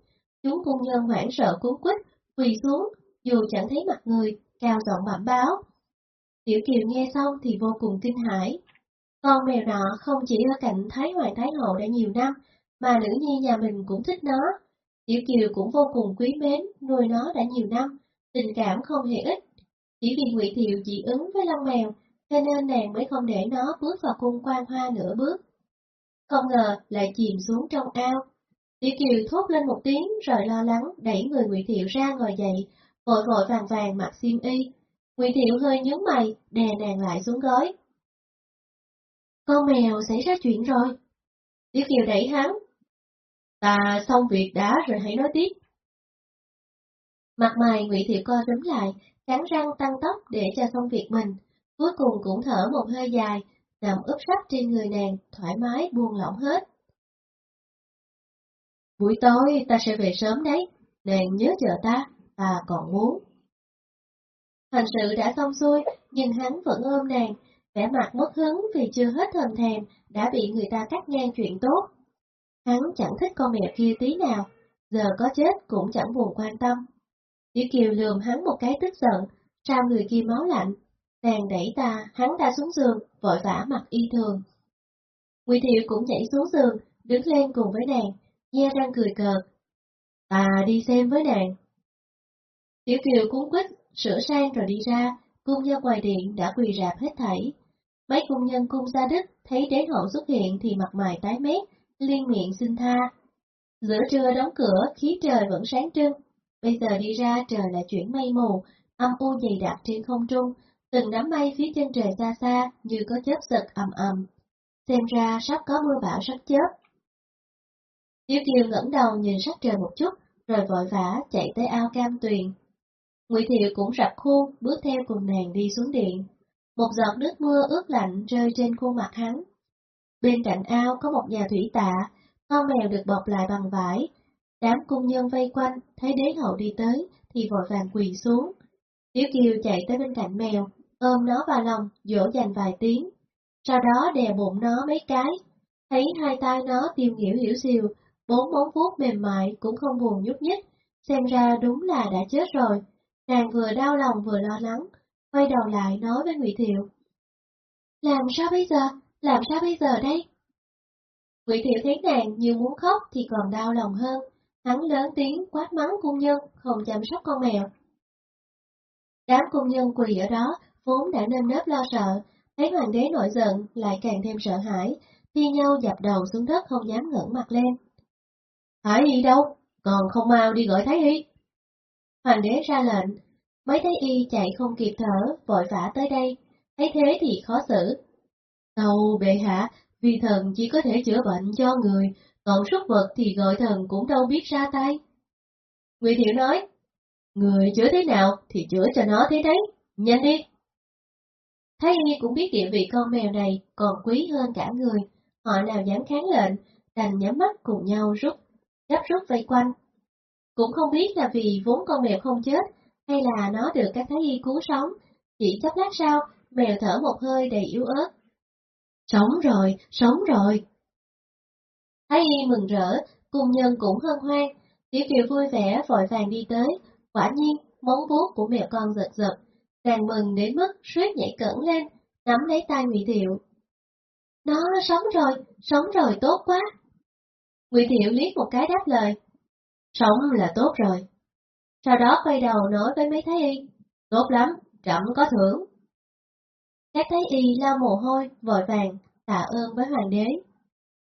Chúng cung nhân hoảng sợ cuốn quýt, quỳ xuống, dù chẳng thấy mặt người, cao giọng bẩm báo. Tiểu Kiều nghe xong thì vô cùng kinh hãi. Con mèo nọ không chỉ ở cạnh Thái Hoàng Thái Hậu đã nhiều năm, mà nữ nhi nhà mình cũng thích nó. Tiểu Kiều cũng vô cùng quý mến, nuôi nó đã nhiều năm, tình cảm không hề ít. Chỉ vì Ngụy Thiệu dị ứng với lông mèo, cho nên nàng mới không để nó bước vào cung quan hoa nửa bước. Không ngờ lại chìm xuống trong ao. Tiểu Kiều thốt lên một tiếng rồi lo lắng đẩy người Ngụy Thiệu ra ngồi dậy, vội vội vàng vàng mặc xiêm y. Ngụy Thiệu hơi nhướng mày, đè nàng lại xuống gối. Con mèo xảy ra chuyện rồi. Tiết Kiều đẩy hắn. Ta xong việc đã rồi hãy nói tiếp. Mặt mày Ngụy Thiệu co rúm lại, cắn răng tăng tốc để cho xong việc mình. Cuối cùng cũng thở một hơi dài, nằm úp sắp trên người nàng, thoải mái buông lỏng hết. Buổi tối ta sẽ về sớm đấy, nàng nhớ chờ ta, ta còn muốn. Thành sự đã xong xuôi, nhưng hắn vẫn ôm nàng, vẻ mặt mất hứng vì chưa hết thầm thèm, đã bị người ta cắt ngang chuyện tốt. Hắn chẳng thích con mẹ kia tí nào, giờ có chết cũng chẳng buồn quan tâm. Tiểu Kiều lườm hắn một cái tức giận, sao người kia máu lạnh, nàng đẩy ta, hắn ta xuống giường, vội vã mặc y thường. Ngụy Thiệu cũng nhảy xuống giường, đứng lên cùng với nàng, nhe răng cười cợt. Ta đi xem với nàng. Tiểu Kiều cuốn quýt, sửa sang rồi đi ra, cung nhân ngoài điện đã quỳ rạp hết thảy. Mấy cung nhân cung gia đức thấy đế hậu xuất hiện thì mặt mày tái mét, liên miệng xin tha. Giữa trưa đóng cửa, khí trời vẫn sáng trưng. Bây giờ đi ra trời lại chuyển mây mù, âm u dày đặc trên không trung, từng đám mây phía chân trời xa xa như có chớp giật ầm ầm. Xem ra sắp có mưa bão sắp chớp. Tiểu Kiều ngẩng đầu nhìn sắc trời một chút, rồi vội vã chạy tới ao cam tuyền. Ngụy Thiệu cũng rập khuôn, bước theo cùng nàng đi xuống điện. Một giọt nước mưa ướt lạnh rơi trên khuôn mặt hắn. Bên cạnh ao có một nhà thủy tạ, con mèo được bọc lại bằng vải. Đám cung nhân vây quanh, thấy đế hậu đi tới, thì vội vàng quỳ xuống. Tiểu Kiều chạy tới bên cạnh mèo, ôm nó vào lòng, dỗ dành vài tiếng. Sau đó đè bụng nó mấy cái, thấy hai tay nó tiêu nghỉu hiểu xìu, bốn móng vuốt mềm mại cũng không buồn nhúc nhích, xem ra đúng là đã chết rồi. Nàng vừa đau lòng vừa lo lắng, quay đầu lại nói với Ngụy Thiệu. Làm sao bây giờ? Làm sao bây giờ đây? Ngụy Thiệu thấy nàng như muốn khóc thì còn đau lòng hơn, hắn lớn tiếng quát mắng cung nhân không chăm sóc con mèo. Đám cung nhân quỳ ở đó vốn đã nơm nớp lo sợ, thấy hoàng đế nổi giận lại càng thêm sợ hãi, thi nhau dập đầu xuống đất không dám ngẩng mặt lên. Thái y đâu? Còn không mau đi gọi Thái y. Hoàng đế ra lệnh, mấy Thái y chạy không kịp thở, vội vã tới đây, thấy thế thì khó xử. Tâu bệ hạ, vì thần chỉ có thể chữa bệnh cho người, còn súc vật thì gọi thần cũng đâu biết ra tay. Ngụy Thiệu nói, người chữa thế nào thì chữa cho nó thế đấy, nhanh đi. Thái y cũng biết địa vị con mèo này còn quý hơn cả người, họ nào dám kháng lệnh, đành nhắm mắt cùng nhau rút, gấp rút vây quanh. Cũng không biết là vì vốn con mèo không chết, hay là nó được các thái y cứu sống, chỉ chốc lát sau, mèo thở một hơi đầy yếu ớt. Sống rồi, sống rồi. Thái y mừng rỡ, cung nhân cũng hân hoan, tiểu kiều vui vẻ vội vàng đi tới, quả nhiên, móng vuốt của mèo con giật giật, nàng mừng đến mức suýt nhảy cẩn lên, nắm lấy tay Ngụy Thiệu. Nó sống rồi, sống rồi tốt quá. Ngụy Thiệu liếc một cái đáp lời. Sống là tốt rồi. Sau đó quay đầu nói với mấy thái y. Tốt lắm, trẫm có thưởng. Các thái y lau mồ hôi, vội vàng, tạ ơn với hoàng đế.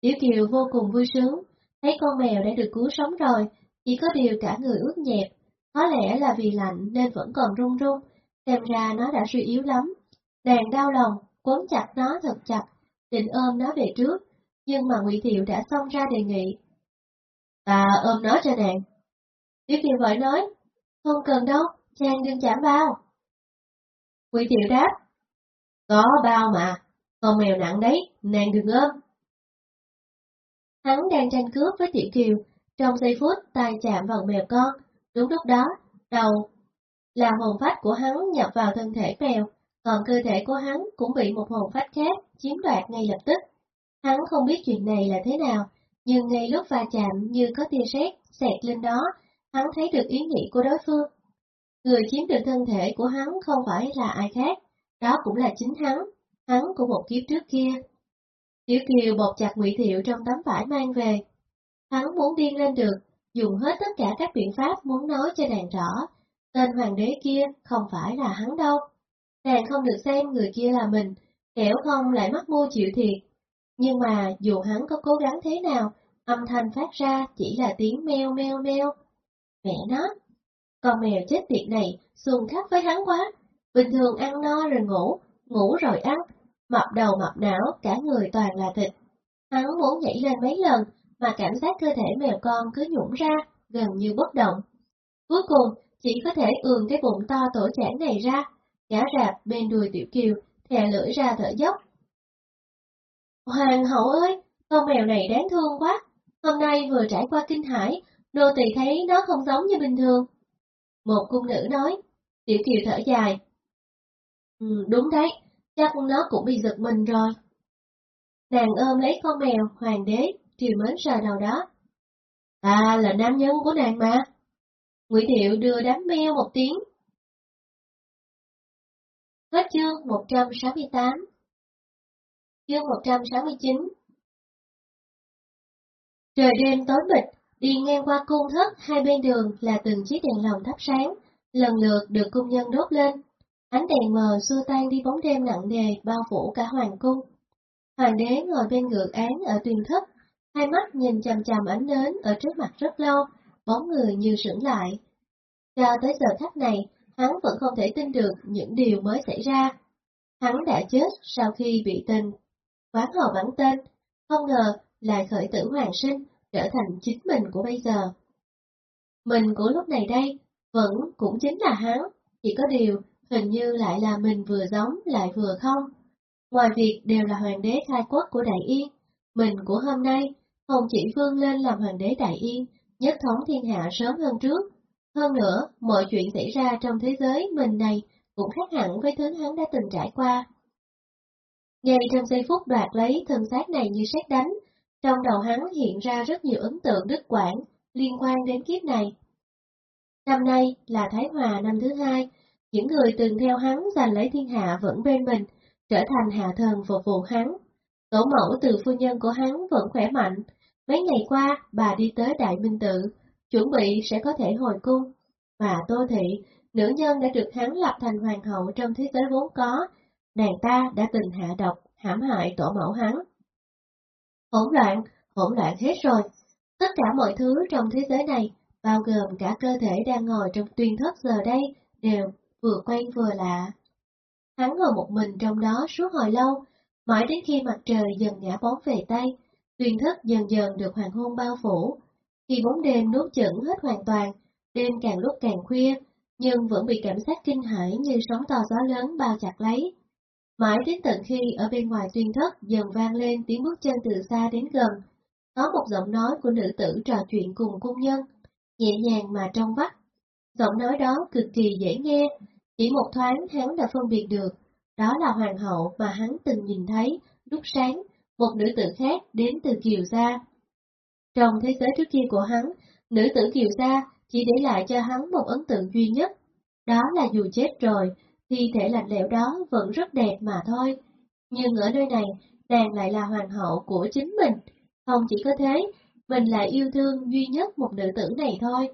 Tiểu Kiều vô cùng vui sướng, thấy con mèo đã được cứu sống rồi, chỉ có điều cả người ướt nhẹp, có lẽ là vì lạnh nên vẫn còn run run, xem ra nó đã suy yếu lắm. Nàng đau lòng, quấn chặt nó thật chặt, định ôm nó về trước, nhưng mà Ngụy Thiệu đã xông ra đề nghị. Ta ôm nó cho nàng. Tiểu Kiều vội nói, không cần đâu, chàng đừng chạm bao. Quỳ Thiệu đáp, có bao mà, con mèo nặng đấy, nàng đừng ôm. Hắn đang tranh cướp với Tiểu Kiều, trong giây phút tay chạm vào mèo con, đúng lúc đó, đầu là hồn phách của hắn nhập vào thân thể mèo, còn cơ thể của hắn cũng bị một hồn phách khác chiếm đoạt ngay lập tức. Hắn không biết chuyện này là thế nào, nhưng ngay lúc va chạm như có tia sét xẹt lên đó, hắn thấy được ý nghĩ của đối phương. Người chiếm được thân thể của hắn không phải là ai khác, đó cũng là chính hắn, hắn của một kiếp trước kia. Tiểu Kiều bột chặt Ngụy Thiệu trong tấm vải mang về. Hắn muốn điên lên được, dùng hết tất cả các biện pháp muốn nói cho nàng rõ, tên hoàng đế kia không phải là hắn đâu. Nàng không được xem người kia là mình, kẻo không lại mắc mua chịu thiệt. Nhưng mà dù hắn có cố gắng thế nào, âm thanh phát ra chỉ là tiếng meo meo meo. Mẹ nó, con mèo chết tiệt này xuồng khắc với hắn quá, bình thường ăn no rồi ngủ, ngủ rồi ăn, mập đầu mập não, cả người toàn là thịt. Hắn muốn nhảy lên mấy lần, mà cảm giác cơ thể mèo con cứ nhũng ra, gần như bất động. Cuối cùng, chỉ có thể ườn cái bụng to tổ chản này ra, gã rạp bên đùi tiểu kiều, thè lưỡi ra thở dốc. Hoàng hậu ơi, con mèo này đáng thương quá, hôm nay vừa trải qua kinh hải, nô tỳ thấy nó không giống như bình thường. Một cung nữ nói, tiểu kiều thở dài. Ừ, đúng đấy, chắc nó cũng bị giật mình rồi. Nàng ôm lấy con mèo, hoàng đế, triều mến sờ đầu đó. À, là nam nhân của nàng mà. Ngụy Thiệu đưa đám mèo một tiếng. Hết chương 168 Chương 169 Trời đêm tối mịt, đi ngang qua cung thất hai bên đường là từng chiếc đèn lồng thắp sáng, lần lượt được cung nhân đốt lên. Ánh đèn mờ xua tan đi bóng đêm nặng nề bao phủ cả hoàng cung. Hoàng đế ngồi bên ngựa án ở tuyền thất, hai mắt nhìn chằm chằm ánh nến ở trước mặt rất lâu, bóng người như sững lại. Cho tới giờ khắc này, hắn vẫn không thể tin được những điều mới xảy ra. Hắn đã chết sau khi bị tình quán hầu bắn tên, không ngờ lại khởi tử hoàng sinh, trở thành chính mình của bây giờ. Mình của lúc này đây, vẫn cũng chính là hắn, chỉ có điều hình như lại là mình vừa giống lại vừa không. Ngoài việc đều là hoàng đế khai quốc của Đại Yên, mình của hôm nay không chỉ vươn lên làm hoàng đế Đại Yên, nhất thống thiên hạ sớm hơn trước. Hơn nữa, mọi chuyện xảy ra trong thế giới mình này cũng khác hẳn với thứ hắn đã từng trải qua. Ngay trong giây phút đoạt lấy thân xác này như xét đánh, trong đầu hắn hiện ra rất nhiều ấn tượng đứt quãng liên quan đến kiếp này. Năm nay là Thái Hòa năm thứ hai, những người từng theo hắn giành lấy thiên hạ vẫn bên mình, trở thành hạ thần phục vụ hắn. Tổ mẫu từ phu nhân của hắn vẫn khỏe mạnh. Mấy ngày qua, bà đi tới Đại Minh Tự, chuẩn bị sẽ có thể hồi cung. Và Tô Thị, nữ nhân đã được hắn lập thành hoàng hậu trong thế giới vốn có, nàng ta đã từng hạ độc, hãm hại tổ mẫu hắn. Hỗn loạn, hỗn loạn hết rồi. Tất cả mọi thứ trong thế giới này, bao gồm cả cơ thể đang ngồi trong tuyên thất giờ đây, đều vừa quen vừa lạ. Hắn ngồi một mình trong đó suốt hồi lâu, mãi đến khi mặt trời dần ngã bóng về Tây, tuyên thất dần dần được hoàng hôn bao phủ. Khi bóng đêm nuốt chửng hết hoàn toàn, đêm càng lúc càng khuya, nhưng vẫn bị cảm giác kinh hãi như sóng to gió lớn bao chặt lấy. Mãi đến tận khi ở bên ngoài tuyên thất dần vang lên tiếng bước chân từ xa đến gần, có một giọng nói của nữ tử trò chuyện cùng cung nhân, nhẹ nhàng mà trong vắt. Giọng nói đó cực kỳ dễ nghe, chỉ một thoáng hắn đã phân biệt được, đó là hoàng hậu mà hắn từng nhìn thấy lúc sáng, một nữ tử khác đến từ Kiều Gia. Trong thế giới trước kia của hắn, nữ tử Kiều Gia chỉ để lại cho hắn một ấn tượng duy nhất, đó là dù chết rồi, thi thể lạnh lẽo đó vẫn rất đẹp mà thôi. Nhưng ở nơi này, nàng lại là hoàng hậu của chính mình. Không chỉ có thế, mình lại yêu thương duy nhất một nữ tử này thôi.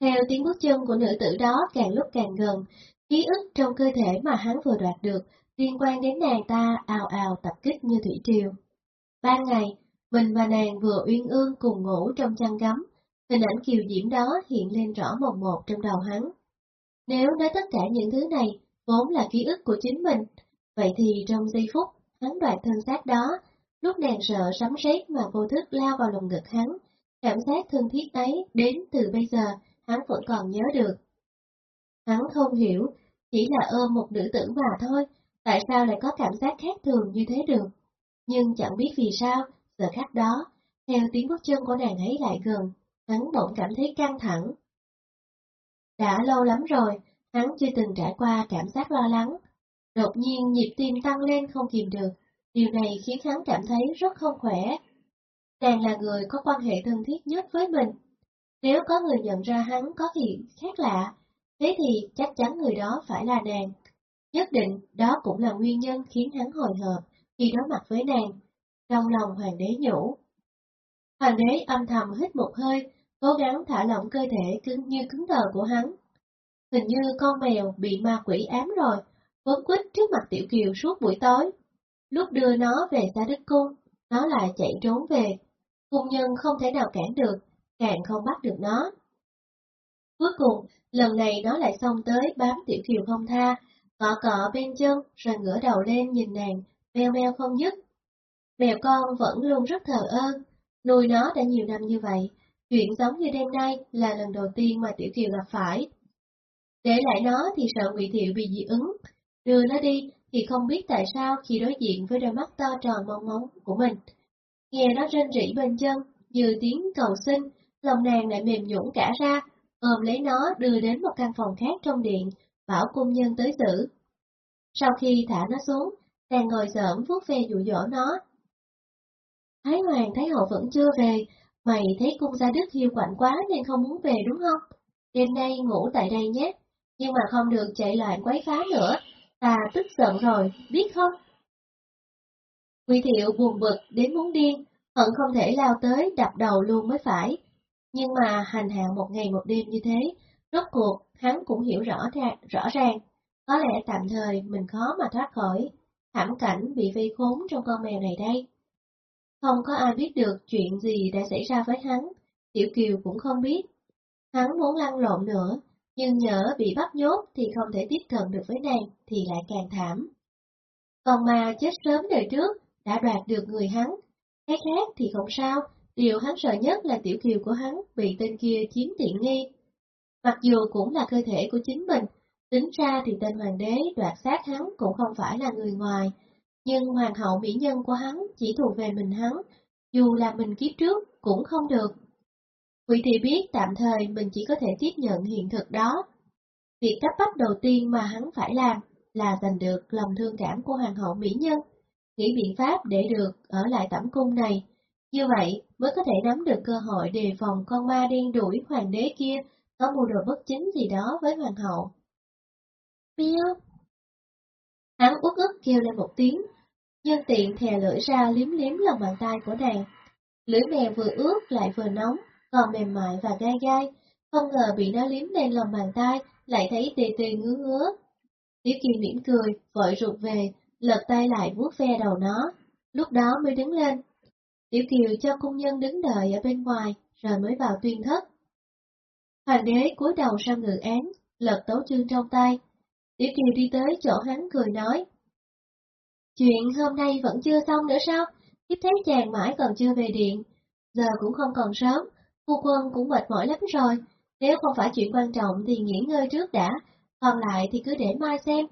Theo tiếng bước chân của nữ tử đó càng lúc càng gần, ký ức trong cơ thể mà hắn vừa đoạt được liên quan đến nàng ta ào ào tập kích như thủy triều. Ban ngày, mình và nàng vừa uyên ương cùng ngủ trong chăn gấm, hình ảnh kiều diễm đó hiện lên rõ một một trong đầu hắn. Nếu nói tất cả những thứ này vốn là ký ức của chính mình, vậy thì trong giây phút hắn đoạt thân xác đó, lúc nàng sợ sấm sét mà vô thức lao vào lồng ngực hắn, cảm giác thân thiết ấy đến từ bây giờ hắn vẫn còn nhớ được. Hắn không hiểu, chỉ là ôm một nữ tử mà thôi, tại sao lại có cảm giác khác thường như thế được. Nhưng chẳng biết vì sao, giờ khắc đó, theo tiếng bước chân của nàng ấy lại gần, hắn bỗng cảm thấy căng thẳng. Đã lâu lắm rồi, hắn chưa từng trải qua cảm giác lo lắng. Đột nhiên nhịp tim tăng lên không kìm được, điều này khiến hắn cảm thấy rất không khỏe. Nàng là người có quan hệ thân thiết nhất với mình, nếu có người nhận ra hắn có gì khác lạ, thế thì chắc chắn người đó phải là nàng. Nhất định đó cũng là nguyên nhân khiến hắn hồi hộp khi đối mặt với nàng. Trong lòng hoàng đế nhủ. Hoàng đế âm thầm hít một hơi, cố gắng thả lỏng cơ thể cứng như cứng đờ của hắn. Hình như con mèo bị ma quỷ ám rồi, quấn quýt trước mặt Tiểu Kiều suốt buổi tối. Lúc đưa nó về xa đức cung, nó lại chạy trốn về. Cung nhân không thể nào cản được, càng không bắt được nó. Cuối cùng, lần này nó lại xông tới bám Tiểu Kiều không tha, cọ cọ bên chân rồi ngửa đầu lên nhìn nàng, meo meo không dứt. Mèo con vẫn luôn rất thờ ơ, nuôi nó đã nhiều năm như vậy, chuyện giống như đêm nay là lần đầu tiên mà Tiểu Kiều gặp phải. Để lại nó thì sợ Ngụy Thiệu bị dị ứng, đưa nó đi thì không biết tại sao khi đối diện với đôi mắt to tròn mong móng của mình. Nghe nó rên rỉ bên chân, như tiếng cầu xin, lòng nàng lại mềm nhũn cả ra, ôm lấy nó đưa đến một căn phòng khác trong điện, bảo cung nhân tới giữ. Sau khi thả nó xuống, nàng ngồi xổm vuốt ve dụ dỗ nó. Thái Hoàng Thái Hậu vẫn chưa về, mày thấy cung gia đức hiu quạnh quá nên không muốn về đúng không? Đêm nay ngủ tại đây nhé, nhưng mà không được chạy loạn quấy phá nữa, ta tức giận rồi, biết không? Quy thiệu buồn bực đến muốn điên, hận không thể lao tới đập đầu luôn mới phải. Nhưng mà hành hạ một ngày một đêm như thế, rốt cuộc hắn cũng hiểu rõ ràng, rõ ràng. Có lẽ tạm thời mình khó mà thoát khỏi, thảm cảnh bị vây khốn trong con mèo này đây. Không có ai biết được chuyện gì đã xảy ra với hắn, Tiểu Kiều cũng không biết. Hắn muốn lăn lộn nữa, nhưng nhỡ bị bắt nhốt thì không thể tiếp cận được với nàng thì lại càng thảm. Còn mà chết sớm đời trước đã đoạt được người hắn, cái khác thì không sao, Điều hắn sợ nhất là tiểu kiều của hắn bị tên kia chiếm tiện nghi. Mặc dù cũng là cơ thể của chính mình, tính ra thì tên hoàng đế đoạt xác hắn cũng không phải là người ngoài, nhưng hoàng hậu mỹ nhân của hắn chỉ thuộc về mình hắn, dù là mình kiếp trước cũng không được. Quỷ thì biết tạm thời mình chỉ có thể tiếp nhận hiện thực đó. Việc cấp bách đầu tiên mà hắn phải làm là giành được lòng thương cảm của hoàng hậu mỹ nhân, nghĩ biện pháp để được ở lại tẩm cung này. Như vậy mới có thể nắm được cơ hội đề phòng con ma đen đuổi hoàng đế kia có mưu đồ bất chính gì đó với hoàng hậu. Miêu! Hắn út ức kêu lên một tiếng, nhân tiện thè lưỡi ra liếm liếm lòng bàn tay của nàng. Lưỡi mèo vừa ướt lại vừa nóng, còn mềm mại và gai gai, không ngờ bị nó liếm lên lòng bàn tay, lại thấy tê tê ngứa ngứa. Tiểu Kiều mỉm cười, vội rụt về, lật tay lại vuốt ve đầu nó, lúc đó mới đứng lên. Tiểu Kiều cho cung nhân đứng đợi ở bên ngoài, rồi mới vào tuyên thất. Hoàng đế cúi đầu sang ngự án, lật tấu chương trong tay. Tiểu Kiều đi tới chỗ hắn cười nói. Chuyện hôm nay vẫn chưa xong nữa sao? Tiếp thấy chàng mãi còn chưa về điện. Giờ cũng không còn sớm, phu quân cũng mệt mỏi lắm rồi. Nếu không phải chuyện quan trọng thì nghỉ ngơi trước đã, còn lại thì cứ để mai xem.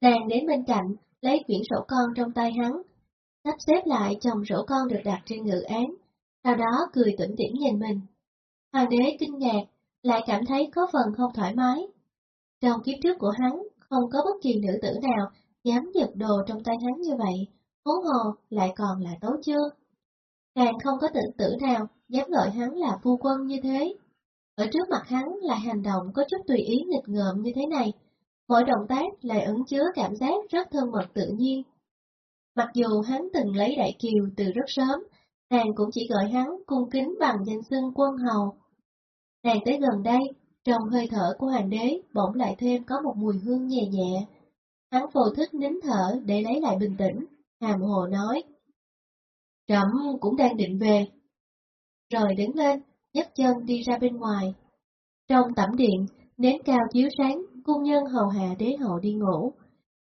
Nàng đến bên cạnh, lấy quyển sổ con trong tay hắn, sắp xếp lại chồng sổ con được đặt trên ngự án, sau đó cười tủm tỉm nhìn mình. Hoàng đế kinh ngạc, lại cảm thấy có phần không thoải mái. Trong kiếp trước của hắn, không có bất kỳ nữ tử nào dám giật đồ trong tay hắn như vậy, huống hồ lại còn là tấu chưa. Càng không có tự tử nào dám gọi hắn là phu quân như thế. Ở trước mặt hắn là hành động có chút tùy ý nghịch ngợm như thế này, mỗi động tác lại ẩn chứa cảm giác rất thân mật tự nhiên. Mặc dù hắn từng lấy đại kiều từ rất sớm, nàng cũng chỉ gọi hắn cung kính bằng danh xưng quân hầu. Nàng tới gần đây, trong hơi thở của hoàng đế bỗng lại thêm có một mùi hương nhẹ nhẹ. Hắn vô thức nín thở để lấy lại bình tĩnh, hàm hồ nói. Trẫm cũng đang định về. Rồi đứng lên, nhấc chân đi ra bên ngoài. Trong tẩm điện, nến cao chiếu sáng, cung nhân hầu hạ đế hậu đi ngủ.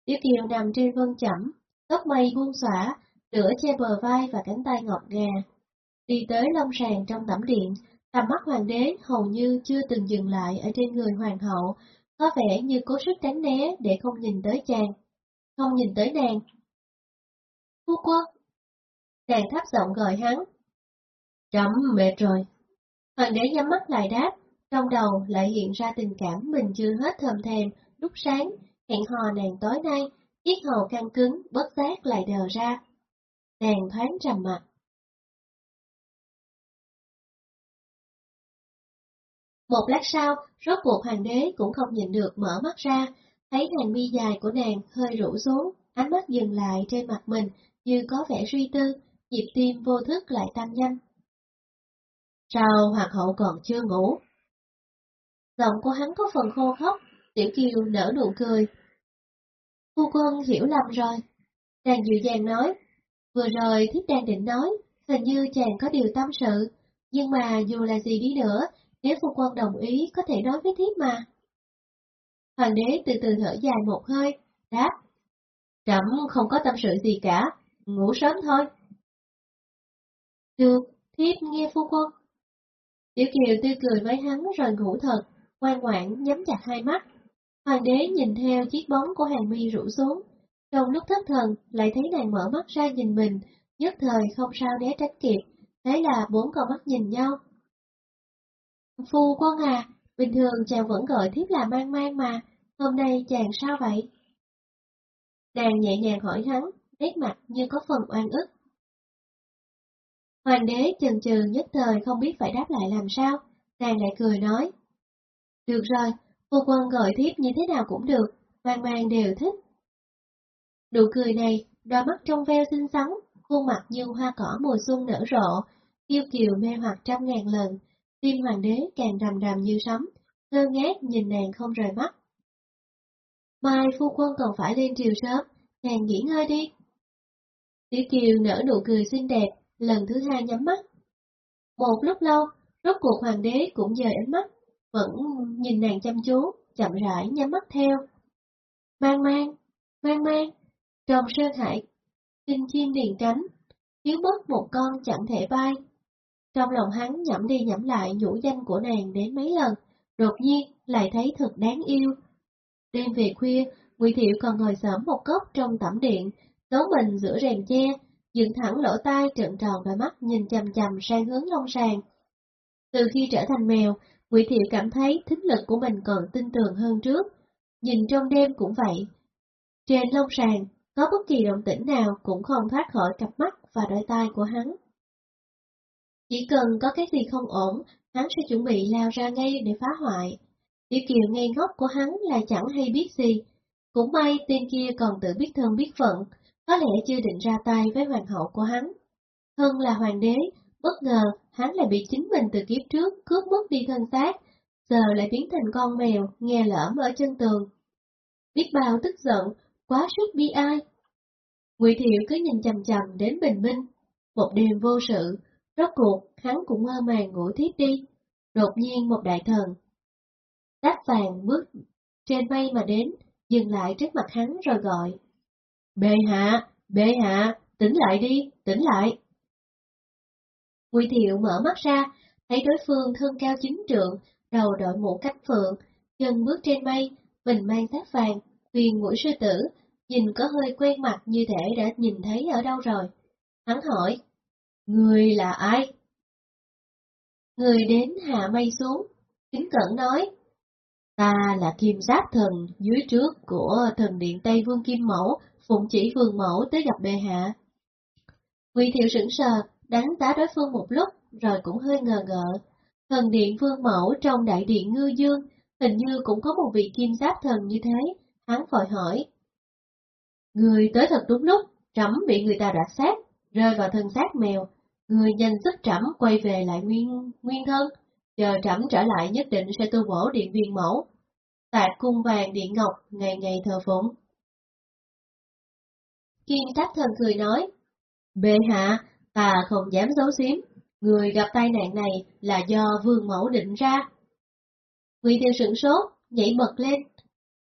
Tiểu Kiều nằm trên vân chẩm, tóc mây buông xõa, nửa che bờ vai và cánh tay ngọt ngà. Đi tới long sàn trong tẩm điện, tầm mắt hoàng đế hầu như chưa từng dừng lại ở trên người hoàng hậu, có vẻ như cố sức tránh né để không nhìn tới chàng, không nhìn tới nàng. Phu quân! Nàng thấp giọng gọi hắn. Trẫm mệt rồi. Hoàng đế nhắm mắt lại đáp, trong đầu lại hiện ra tình cảm mình chưa hết thầm thèm, lúc sáng, hẹn hò nàng tối nay, chiếc hầu căng cứng, bất giác lại đờ ra. Nàng thoáng trầm mặt. Một lát sau, rốt cuộc hoàng đế cũng không nhìn được mở mắt ra, thấy hàng mi dài của nàng hơi rũ xuống, ánh mắt dừng lại trên mặt mình như có vẻ suy tư, nhịp tim vô thức lại tăng nhanh. Sao hoàng hậu còn chưa ngủ? Giọng của hắn có phần khô khóc, tiểu kiều nở nụ cười. Phu quân hiểu lầm rồi. Nàng dịu dàng nói, vừa rồi thiếp đang định nói, hình như chàng có điều tâm sự, nhưng mà dù là gì đi nữa, nếu phu quân đồng ý có thể nói với thiếp mà. Hoàng đế từ từ thở dài một hơi, đáp, Trẫm không có tâm sự gì cả, ngủ sớm thôi. Được, thiếp nghe phu quân. Tiểu Kiều tươi cười với hắn rồi ngủ thật, ngoan ngoãn nhắm chặt hai mắt. Hoàng đế nhìn theo chiếc bóng của hàng mi rủ xuống, trong lúc thất thần lại thấy nàng mở mắt ra nhìn mình, nhất thời không sao né tránh kịp, thế là bốn con mắt nhìn nhau. Phu quân à, bình thường chàng vẫn gọi thiếp là mang mang mà, hôm nay chàng sao vậy? Nàng nhẹ nhàng hỏi hắn, nét mặt như có phần oan ức. Hoàng đế chần chừ nhất thời không biết phải đáp lại làm sao, nàng lại cười nói. Được rồi, phu quân gọi thiếp như thế nào cũng được, mang mang đều thích. Nụ cười này, đôi mắt trong veo xinh xắn, khuôn mặt như hoa cỏ mùa xuân nở rộ, yêu kiều mê hoặc trăm ngàn lần, tim hoàng đế càng rầm rầm như sấm, ngơ ngác nhìn nàng không rời mắt. Mai phu quân còn phải lên triều sớm, nàng nghỉ ngơi đi. Tiểu Kiều nở nụ cười xinh đẹp, lần thứ hai nhắm mắt. Một lúc lâu, rốt cuộc hoàng đế cũng dời ánh mắt, vẫn nhìn nàng chăm chú, chậm rãi nhắm mắt theo. Mang mang, mang mang, trong sơn hải, kinh chim điền cánh, thiếu mất một con chẳng thể bay. Trong lòng hắn nhẩm đi nhẩm lại nhũ danh của nàng đến mấy lần, đột nhiên lại thấy thật đáng yêu. Đêm về khuya, Ngụy Thiệu còn ngồi sớm một góc trong tẩm điện, giấu mình giữa rèm che, dựng thẳng lỗ tai trợn tròn đôi mắt nhìn chằm chằm sang hướng long sàng. Từ khi trở thành mèo, Ngụy Thiệu cảm thấy thính lực của mình còn tinh tường hơn trước, nhìn trong đêm cũng vậy. Trên lông sàng, có bất kỳ động tĩnh nào cũng không thoát khỏi cặp mắt và đôi tai của hắn. Chỉ cần có cái gì không ổn, hắn sẽ chuẩn bị lao ra ngay để phá hoại. Tiểu Kiều ngây ngốc của hắn là chẳng hay biết gì. Cũng may tên kia còn tự biết thân biết phận, có lẽ chưa định ra tay với hoàng hậu của hắn. Hơn là hoàng đế, bất ngờ hắn lại bị chính mình từ kiếp trước cướp mất đi thân xác, giờ lại biến thành con mèo, nghe lỡm ở chân tường. Biết bao tức giận, quá sức bi ai. Ngụy Thiệu cứ nhìn chầm chầm đến bình minh, một đêm vô sự, rốt cuộc hắn cũng mơ màng ngủ thiếp đi. Đột nhiên một đại thần, đáp vàng bước trên mây mà đến, dừng lại trước mặt hắn rồi gọi. Bệ hạ, bệ hạ, tỉnh lại đi, tỉnh lại. Quy Thiệu mở mắt ra, thấy đối phương thân cao chính trượng, đầu đội mũ cánh phượng, chân bước trên mây, bình mang thác vàng, huyền mũi sư tử, nhìn có hơi quen mặt như thể đã nhìn thấy ở đâu rồi. Hắn hỏi, Người là ai? Người đến hạ mây xuống, kính cẩn nói, Ta là kim giáp thần dưới trước của thần điện Tây Vương Kim Mẫu, phụng chỉ vương mẫu tới gặp bệ hạ. Ngụy Thiệu sững sờ, đánh giá đối phương một lúc, rồi cũng hơi ngờ ngợ. Thần điện vương mẫu trong đại điện ngư dương, hình như cũng có một vị kim giáp thần như thế, hắn vội hỏi. Người tới thật đúng lúc, trẫm bị người ta đoạt xác, rơi vào thân xác mèo. Người nhanh giúp trẫm quay về lại nguyên nguyên thân, chờ trẫm trở lại nhất định sẽ tu bổ điện viên mẫu. Tạc cung vàng điện ngọc, ngày ngày thờ phụng. Kim Trác Thần cười nói, Bệ hạ, ta không dám giấu giếm, người gặp tai nạn này là do vương mẫu định ra. Ngụy Tiêu sửng sốt, nhảy bật lên,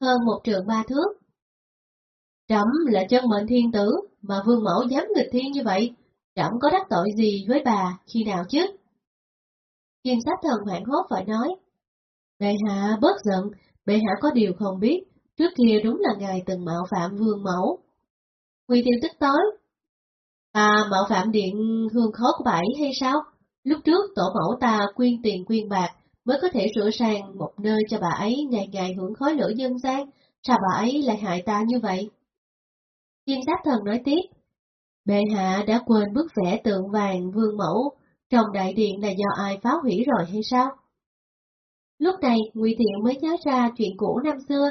hơn một trường ba thước. Trẫm là chân mệnh thiên tử, mà vương mẫu dám nghịch thiên như vậy, trẫm có đắc tội gì với bà khi nào chứ? Kim sát thần hoảng hốt phải nói, Bệ hạ bớt giận, bệ hạ có điều không biết, trước kia đúng là ngài từng mạo phạm vương mẫu. Nguy tiêu tức tối. À, mạo phạm điện hương khói của bảy hay sao? Lúc trước tổ mẫu ta quyên tiền quyên bạc mới có thể sửa sang một nơi cho bà ấy ngày ngày hưởng khói lửa dân gian, sao bà ấy lại hại ta như vậy? Kim sát thần nói tiếp, bệ hạ đã quên bức vẽ tượng vàng vương mẫu trong đại điện là do ai phá hủy rồi hay sao? Lúc này, Ngụy Thiệu mới nhớ ra chuyện cũ năm xưa.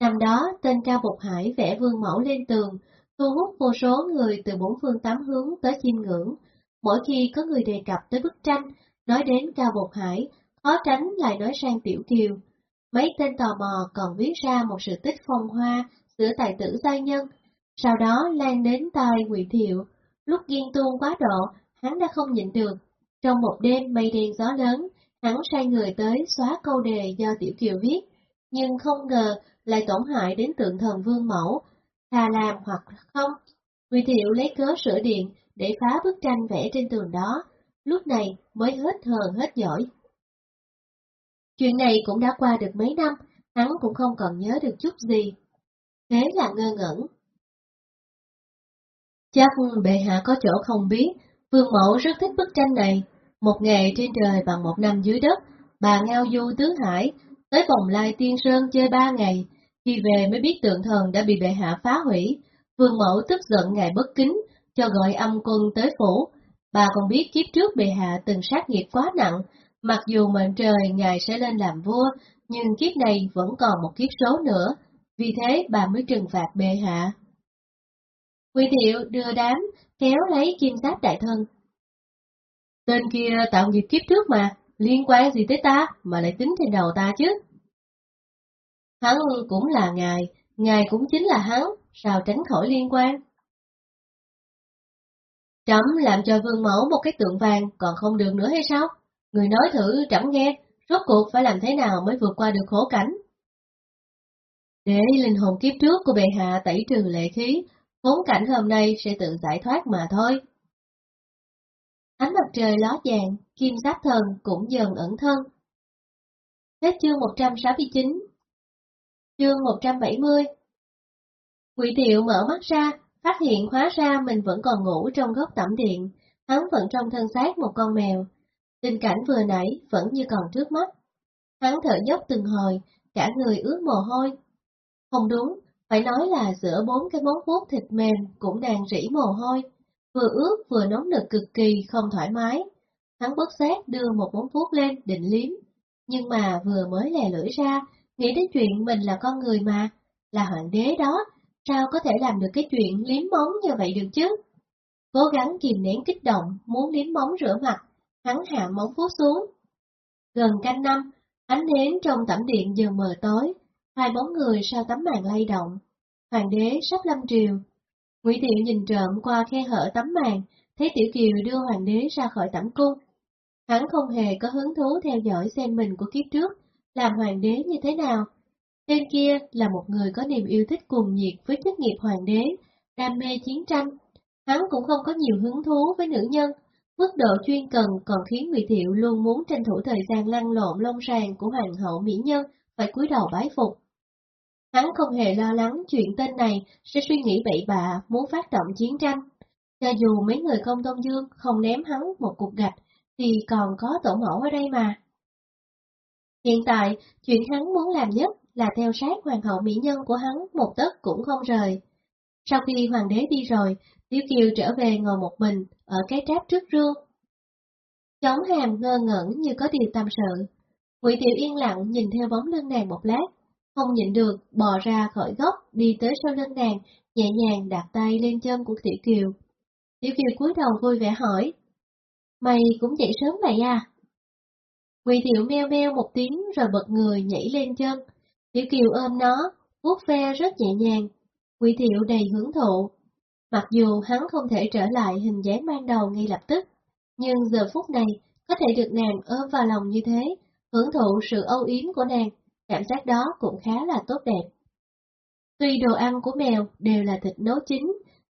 Năm đó, tên Cao Bộc Hải vẽ vương mẫu lên tường, thu hút vô số người từ bốn phương tám hướng tới chiêm ngưỡng. Mỗi khi có người đề cập tới bức tranh, nói đến Cao Bộc Hải, khó tránh lại nói sang Tiểu Kiều. Mấy tên tò mò còn viết ra một sự tích phong hoa giữa tài tử giai nhân, sau đó lan đến tai Ngụy Thiệu. Lúc ghen tuông quá độ, hắn đã không nhịn được. Trong một đêm mây đen gió lớn, hắn sai người tới xóa câu đề do Tiểu Kiều viết, nhưng không ngờ lại tổn hại đến tượng thần vương mẫu, thà làm hoặc không. Ngụy Thiệu lấy cớ sửa điện để phá bức tranh vẽ trên tường đó, lúc này mới hết hờn hết giỏi. Chuyện này cũng đã qua được mấy năm, hắn cũng không còn nhớ được chút gì. Thế là ngơ ngẩn. Chắc bệ hạ có chỗ không biết, vương mẫu rất thích bức tranh này, một ngày trên trời bằng một năm dưới đất, bà ngao du tứ hải, tới vòng lai tiên sơn chơi ba ngày, khi về mới biết tượng thần đã bị bệ hạ phá hủy. Vương mẫu tức giận ngài bất kính, cho gọi âm quân tới phủ. Bà còn biết kiếp trước bệ hạ từng sát nghiệp quá nặng, mặc dù mệnh trời ngài sẽ lên làm vua, nhưng kiếp này vẫn còn một kiếp số nữa, vì thế bà mới trừng phạt bệ hạ. Quy thiệu đưa đám, kéo lấy kim sát đại thân, Tên kia tạo nghiệp kiếp trước mà, liên quan gì tới ta mà lại tính trên đầu ta chứ? Hắn cũng là ngài, ngài cũng chính là hắn, sao tránh khỏi liên quan? Trẫm làm cho vương mẫu một cái tượng vàng còn không được nữa hay sao? Người nói thử trẫm nghe, rốt cuộc phải làm thế nào mới vượt qua được khổ cảnh? Để linh hồn kiếp trước của bệ hạ tẩy trừ lệ khí, khốn cảnh hôm nay sẽ tự giải thoát mà thôi. Ánh mặt trời ló vàng, kim giáp thần cũng dần ẩn thân. Hết chương 169 Chương 170 quỷ Tiệu mở mắt ra, phát hiện hóa ra mình vẫn còn ngủ trong góc tẩm điện, hắn vẫn trong thân xác một con mèo. Tình cảnh vừa nãy vẫn như còn trước mắt. Hắn thở dốc từng hồi, cả người ướt mồ hôi. Không đúng, phải nói là giữa bốn cái móng vuốt thịt mềm cũng đang rỉ mồ hôi, vừa ướt vừa nóng nực cực kỳ không thoải mái. Hắn bất giác đưa một móng vuốt lên định liếm, nhưng mà vừa mới lè lưỡi ra, nghĩ đến chuyện mình là con người mà, là hoàng đế đó, sao có thể làm được cái chuyện liếm móng như vậy được chứ? Cố gắng kìm nén kích động, muốn liếm móng rửa mặt, hắn hạ móng vuốt xuống. Gần canh năm, ánh nến trong tẩm điện dần mờ tối, hai bóng người sau tấm màn lay động. Hoàng đế sắp lâm triều. Ngụy thiệu nhìn trộm qua khe hở tấm màn, thấy Tiểu Kiều đưa hoàng đế ra khỏi tẩm cung. Hắn không hề có hứng thú theo dõi xem mình của kiếp trước, làm hoàng đế như thế nào. Tên kia là một người có niềm yêu thích cuồng nhiệt với chức nghiệp hoàng đế, đam mê chiến tranh. Hắn cũng không có nhiều hứng thú với nữ nhân, mức độ chuyên cần còn khiến Ngụy Thiệu luôn muốn tranh thủ thời gian lăn lộn lông sàng của hoàng hậu mỹ nhân phải cúi đầu bái phục. Hắn không hề lo lắng chuyện tên này sẽ suy nghĩ bậy bạ muốn phát động chiến tranh. Cho dù mấy người công tôn dương không ném hắn một cục gạch, thì còn có tổ mẫu ở đây mà. Hiện tại, chuyện hắn muốn làm nhất là theo sát hoàng hậu mỹ nhân của hắn một tấc cũng không rời. Sau khi hoàng đế đi rồi, Tiểu Kiều trở về ngồi một mình ở cái tráp trước rương. Chống hàm ngơ ngẩn như có điều tâm sự. quỷ Tiểu yên lặng nhìn theo bóng lưng nàng một lát, không nhịn được, bò ra khỏi góc, đi tới sau lưng nàng, nhẹ nhàng đặt tay lên chân của Tiểu Kiều. Tiểu Kiều cúi đầu vui vẻ hỏi, Mày cũng dậy sớm vậy à? Quỳ Tiểu meo meo một tiếng rồi bật người nhảy lên chân. Tiểu Kiều ôm nó, vuốt ve rất nhẹ nhàng. Quỳ Tiểu đầy hưởng thụ. Mặc dù hắn không thể trở lại hình dáng ban đầu ngay lập tức, nhưng giờ phút này có thể được nàng ôm vào lòng như thế, hưởng thụ sự âu yếm của nàng cảm giác đó cũng khá là tốt đẹp. Tuy đồ ăn của mèo đều là thịt nấu chín,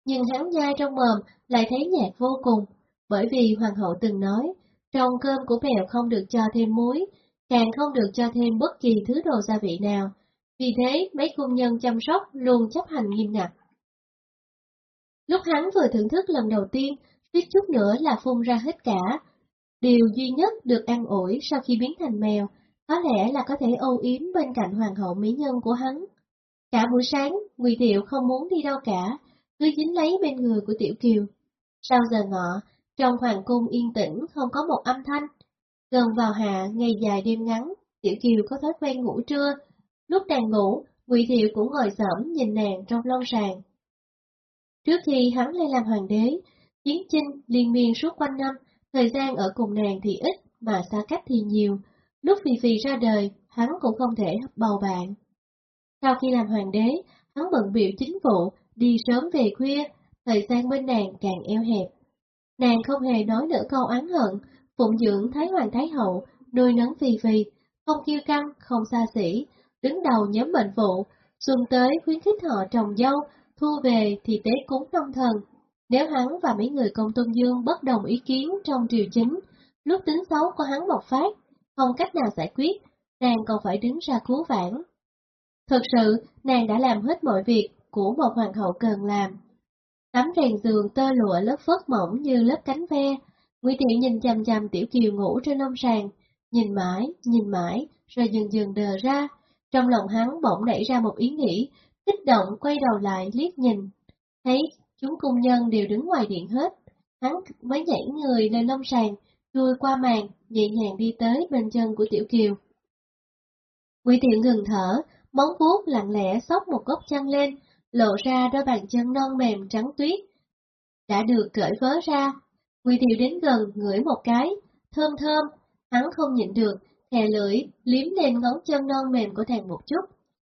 nhưng hắn nhai trong mồm lại thấy nhạt vô cùng, bởi vì hoàng hậu từng nói, trong cơm của mèo không được cho thêm muối, càng không được cho thêm bất kỳ thứ đồ gia vị nào, vì thế mấy cung nhân chăm sóc luôn chấp hành nghiêm ngặt. Lúc hắn vừa thưởng thức lần đầu tiên, suýt chút nữa là phun ra hết cả. Điều duy nhất được ăn ủi sau khi biến thành mèo có lẽ là có thể âu yếm bên cạnh hoàng hậu mỹ nhân của hắn. Cả buổi sáng, Ngụy Thiệu không muốn đi đâu cả, cứ dính lấy bên người của Tiểu Kiều. Sau giờ ngọ, trong hoàng cung yên tĩnh không có một âm thanh. Gần vào hạ, ngày dài đêm ngắn, Tiểu Kiều có thói quen ngủ trưa. Lúc nàng ngủ, Ngụy Thiệu cũng ngồi xổm nhìn nàng trong lông sàn. Trước khi hắn lên làm hoàng đế, chiến chinh liên miên suốt quanh năm, thời gian ở cùng nàng thì ít mà xa cách thì nhiều, Lúc Phi Phi ra đời, hắn cũng không thể bầu bạn. Sau khi làm hoàng đế, hắn bận biểu chính vụ, đi sớm về khuya, thời gian bên nàng càng eo hẹp. Nàng không hề nói nửa câu oán hận, phụng dưỡng Thái Hoàng Thái Hậu, nuôi nấng Phi Phi, không kiêu căng, không xa xỉ, đứng đầu nhóm mệnh vụ, xuân tới khuyến khích họ trồng dâu, thu về thì tế cúng nông thần. Nếu hắn và mấy người công tôn dương bất đồng ý kiến trong triều chính, lúc tính xấu của hắn bộc phát, không cách nào giải quyết, nàng còn phải đứng ra cứu vãn. Thực sự, nàng đã làm hết mọi việc của một hoàng hậu cần làm. Tấm rèn giường tơ lụa lớp phớt mỏng như lớp cánh ve, Nguyễn Thị nhìn chằm chằm Tiểu Kiều ngủ trên nông sàn, nhìn mãi, nhìn mãi, rồi dần dần đờ ra. Trong lòng hắn bỗng nảy ra một ý nghĩ, kích động quay đầu lại liếc nhìn. Thấy chúng cung nhân đều đứng ngoài điện hết, hắn mới nhảy người lên nông sàn, chui qua màn, nhẹ nhàng đi tới bên chân của Tiểu Kiều. Ngụy Tiệu ngừng thở, móng vuốt lặng lẽ xốc một góc chân lên, lộ ra đôi bàn chân non mềm trắng tuyết. Đã được cởi vớ ra, Ngụy Thiệu đến gần ngửi một cái, thơm thơm, hắn không nhịn được, thè lưỡi, liếm lên ngón chân non mềm của nàng một chút.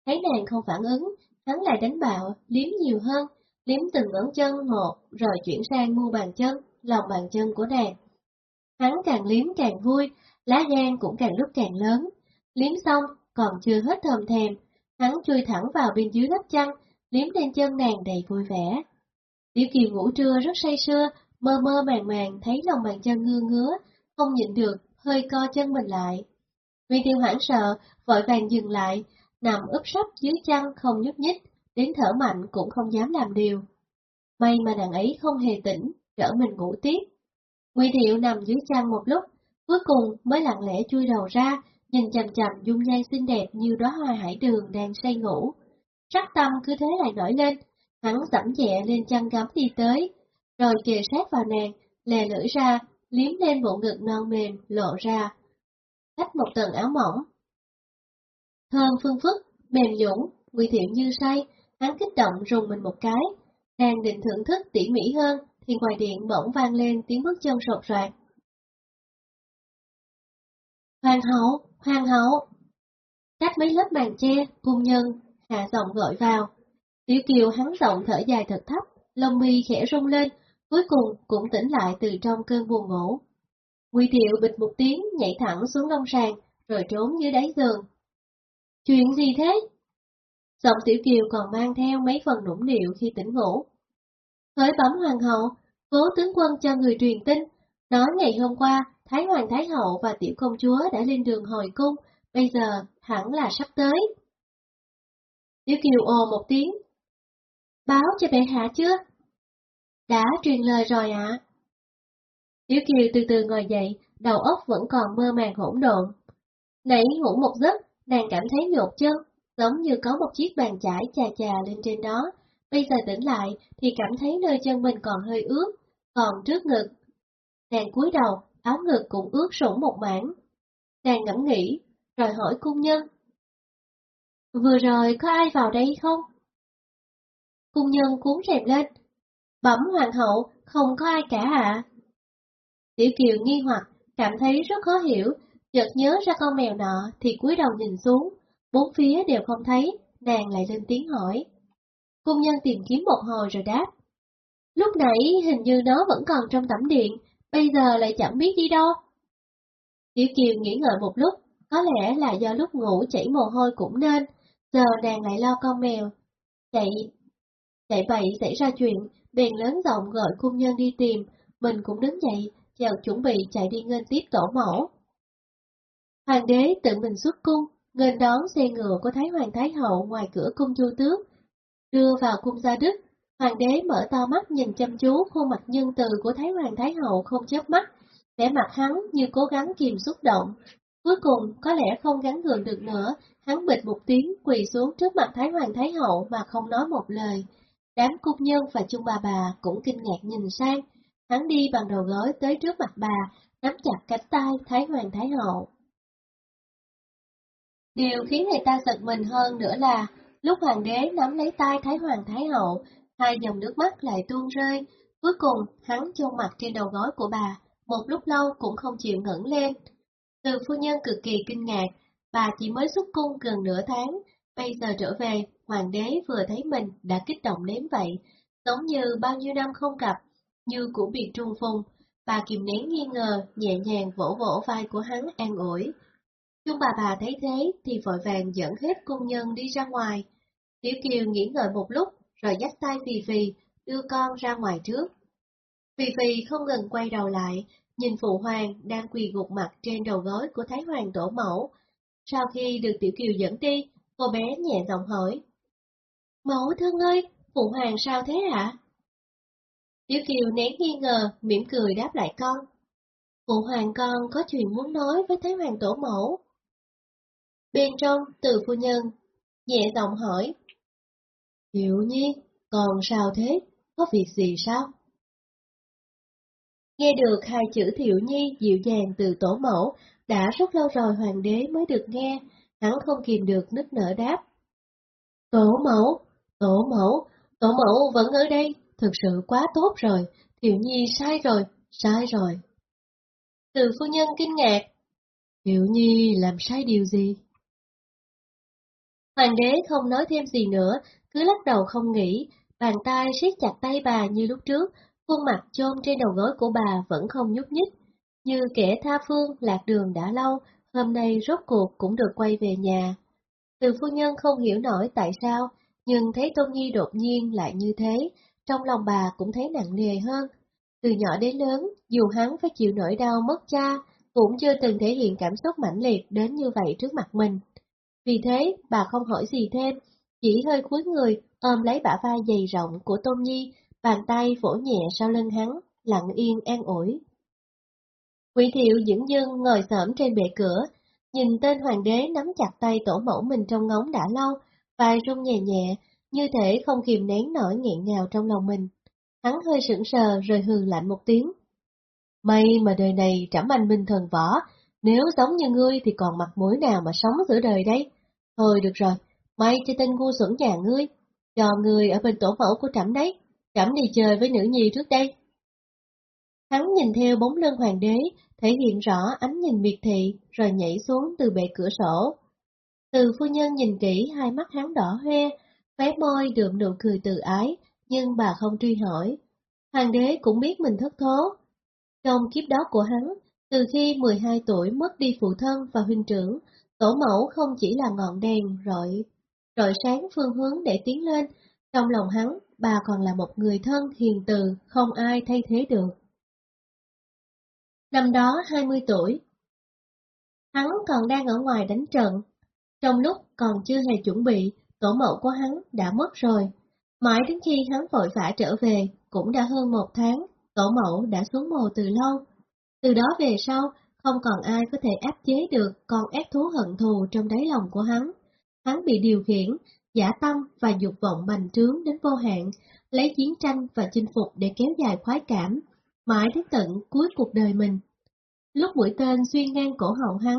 Thấy nàng không phản ứng, hắn lại đánh bạo, liếm nhiều hơn, liếm từng ngón chân một, rồi chuyển sang mu bàn chân, lòng bàn chân của nàng. Hắn càng liếm càng vui, lá gan cũng càng lúc càng lớn. Liếm xong, còn chưa hết thơm thèm, hắn chui thẳng vào bên dưới lớp chân, liếm lên chân nàng đầy vui vẻ. Tiểu Kiều ngủ trưa rất say sưa, mơ mơ màng màng thấy lòng bàn chân ngứa ngứa, không nhịn được, hơi co chân mình lại. Nguyên tiêu hoảng sợ, vội vàng dừng lại, nằm úp sấp dưới chân không nhúc nhích, đến thở mạnh cũng không dám làm điều. May mà nàng ấy không hề tỉnh, đỡ mình ngủ tiếp. Ngụy Thiệu nằm dưới chăn một lúc, cuối cùng mới lặng lẽ chui đầu ra, nhìn chằm chằm dung nhan xinh đẹp như đóa hoa hải đường đang say ngủ. Sắc tâm cứ thế lại nổi lên, hắn sẫm nhẹ lên chăn gấm đi tới, rồi kề sát vào nàng, lè lưỡi ra, liếm lên bộ ngực non mềm, lộ ra. Cách một tầng áo mỏng. Thơm phương phức, mềm dũng, Ngụy Thiệu như say, hắn kích động rùng mình một cái, nàng định thưởng thức tỉ mỉ hơn, thì ngoài điện bỗng vang lên tiếng bước chân rột rạc. Hoàng hậu, hoàng hậu! Cách mấy lớp màn che, cung nhân, hạ giọng gọi vào. Tiểu kiều hắn giọng thở dài thật thấp, lông mi khẽ rung lên, cuối cùng cũng tỉnh lại từ trong cơn buồn ngủ. Nguy thiệu bịch một tiếng nhảy thẳng xuống nông sàn, rồi trốn dưới đáy giường. Chuyện gì thế? Giọng tiểu kiều còn mang theo mấy phần nũng điệu khi tỉnh ngủ. Hỡi bấm hoàng hậu, cố tướng quân cho người truyền tin, nói ngày hôm qua Thái Hoàng Thái Hậu và Tiểu Công Chúa đã lên đường hồi cung, bây giờ hẳn là sắp tới. Tiểu Kiều ồ một tiếng. Báo cho bệ hạ chưa? Đã truyền lời rồi ạ. Tiểu Kiều từ từ ngồi dậy, đầu óc vẫn còn mơ màng hỗn độn. Nãy ngủ một giấc, nàng cảm thấy nhột chân, giống như có một chiếc bàn chải chà chà lên trên đó. Bây giờ tỉnh lại thì cảm thấy nơi chân mình còn hơi ướt, còn trước ngực. Nàng cúi đầu, áo ngực cũng ướt sũng một mảng. Nàng ngẫm nghĩ, rồi hỏi cung nhân. Vừa rồi có ai vào đây không? Cung nhân cuốn rèm lên. Bẩm hoàng hậu, không có ai cả ạ. Tiểu Kiều nghi hoặc, cảm thấy rất khó hiểu, chợt nhớ ra con mèo nọ thì cúi đầu nhìn xuống, bốn phía đều không thấy, nàng lại lên tiếng hỏi. Cung nhân tìm kiếm một hồi rồi đáp. Lúc nãy hình như nó vẫn còn trong tẩm điện, bây giờ lại chẳng biết đi đâu. Tiểu Kiều nghĩ ngợi một lúc, có lẽ là do lúc ngủ chảy mồ hôi cũng nên, giờ nàng lại lo con mèo. Chạy, chạy bậy xảy ra chuyện, bèn lớn giọng gọi cung nhân đi tìm, mình cũng đứng dậy, chào chuẩn bị chạy đi nghênh tiếp tổ mẫu. Hoàng đế tự mình xuất cung, nghênh đón xe ngựa của Thái Hoàng Thái Hậu ngoài cửa cung chu tước, đưa vào cung gia đức, Hoàng đế mở to mắt nhìn chăm chú khuôn mặt nhân từ của Thái Hoàng Thái Hậu không chớp mắt, vẻ mặt hắn như cố gắng kìm xúc động. Cuối cùng, có lẽ không gắn gượng được nữa, hắn bịch một tiếng quỳ xuống trước mặt Thái Hoàng Thái Hậu mà không nói một lời. Đám cung nhân và chung bà bà cũng kinh ngạc nhìn sang, hắn đi bằng đầu gối tới trước mặt bà, nắm chặt cánh tay Thái Hoàng Thái Hậu. Điều khiến người ta giật mình hơn nữa là, lúc hoàng đế nắm lấy tay Thái Hoàng Thái Hậu, hai dòng nước mắt lại tuôn rơi. Cuối cùng, hắn chôn mặt trên đầu gối của bà, một lúc lâu cũng không chịu ngẩng lên. Từ phu nhân cực kỳ kinh ngạc, bà chỉ mới xuất cung gần nửa tháng, bây giờ trở về, hoàng đế vừa thấy mình đã kích động đến vậy, giống như bao nhiêu năm không gặp, như của biệt trung phùng. Bà kìm nén nghi ngờ, nhẹ nhàng vỗ vỗ vai của hắn an ủi. Chung bà bà thấy thế thì vội vàng dẫn hết công nhân đi ra ngoài. Tiểu Kiều nghỉ ngợi một lúc, rồi dắt tay Phi Phi, đưa con ra ngoài trước. Phi Phi không ngừng quay đầu lại, nhìn Phụ Hoàng đang quỳ gục mặt trên đầu gối của Thái Hoàng Tổ Mẫu. Sau khi được Tiểu Kiều dẫn đi, cô bé nhẹ giọng hỏi. Mẫu thân ơi, Phụ Hoàng sao thế ạ? Tiểu Kiều nén nghi ngờ, mỉm cười đáp lại con. Phụ Hoàng con có chuyện muốn nói với Thái Hoàng Tổ Mẫu. Bên trong, từ phu nhân, nhẹ giọng hỏi. Hiểu nhi, còn sao thế? Có việc gì sao? Nghe được hai chữ Thiệu Nhi dịu dàng từ tổ mẫu, đã rất lâu rồi hoàng đế mới được nghe, hắn không kìm được nức nở đáp. Tổ mẫu, tổ mẫu, tổ mẫu vẫn ở đây, thực sự quá tốt rồi, Thiệu Nhi sai rồi, sai rồi. Từ phu nhân kinh ngạc. Thiệu Nhi làm sai điều gì? Hoàng đế không nói thêm gì nữa, cứ lắc đầu không nghĩ, bàn tay siết chặt tay bà như lúc trước, khuôn mặt chôn trên đầu gối của bà vẫn không nhúc nhích. Như kẻ tha phương lạc đường đã lâu, hôm nay rốt cuộc cũng được quay về nhà. Từ phu nhân không hiểu nổi tại sao, nhưng thấy Tôn Nhi đột nhiên lại như thế, trong lòng bà cũng thấy nặng nề hơn. từ nhỏ đến lớn, dù hắn phải chịu nỗi đau mất cha, cũng chưa từng thể hiện cảm xúc mãnh liệt đến như vậy trước mặt mình. Vì thế, bà không hỏi gì thêm, chỉ hơi cúi người, ôm lấy bả vai dày rộng của Tôn Nhi, bàn tay vỗ nhẹ sau lưng hắn, lặng yên an ủi. Quỷ thiệu dưỡng dưng ngồi xổm trên bệ cửa, nhìn tên hoàng đế nắm chặt tay tổ mẫu mình trong ngóng đã lâu, vai rung nhẹ nhẹ, như thể không kìm nén nổi nghẹn ngào trong lòng mình. Hắn hơi sững sờ rồi hừ lạnh một tiếng. May mà đời này trẫm anh minh thần võ, nếu giống như ngươi thì còn mặt mũi nào mà sống giữa đời đây. Thôi được rồi, may cho tên ngu xuẩn nhà ngươi, cho người ở bên tổ mẫu của trẫm đấy, trẫm đi chơi với nữ nhi trước đây. Hắn nhìn theo bóng lưng hoàng đế, thể hiện rõ ánh nhìn miệt thị, rồi nhảy xuống từ bệ cửa sổ. Từ phu nhân nhìn kỹ hai mắt hắn đỏ hoe, khóe môi đượm nụ cười từ ái, nhưng bà không truy hỏi. Hoàng đế cũng biết mình thất thố. Trong kiếp đó của hắn, từ khi 12 tuổi mất đi phụ thân và huynh trưởng, tổ mẫu không chỉ là ngọn đèn rọi, rọi sáng phương hướng để tiến lên, trong lòng hắn, bà còn là một người thân hiền từ, không ai thay thế được. Năm đó 20 tuổi, hắn còn đang ở ngoài đánh trận, trong lúc còn chưa hề chuẩn bị, tổ mẫu của hắn đã mất rồi. Mãi đến khi hắn vội vã trở về, cũng đã hơn một tháng, tổ mẫu đã xuống mồ từ lâu. Từ đó về sau, không còn ai có thể áp chế được con ác thú hận thù trong đáy lòng của hắn. Hắn bị điều khiển, giả tâm và dục vọng bành trướng đến vô hạn, lấy chiến tranh và chinh phục để kéo dài khoái cảm, mãi đến tận cuối cuộc đời mình. Lúc mũi tên xuyên ngang cổ họng hắn,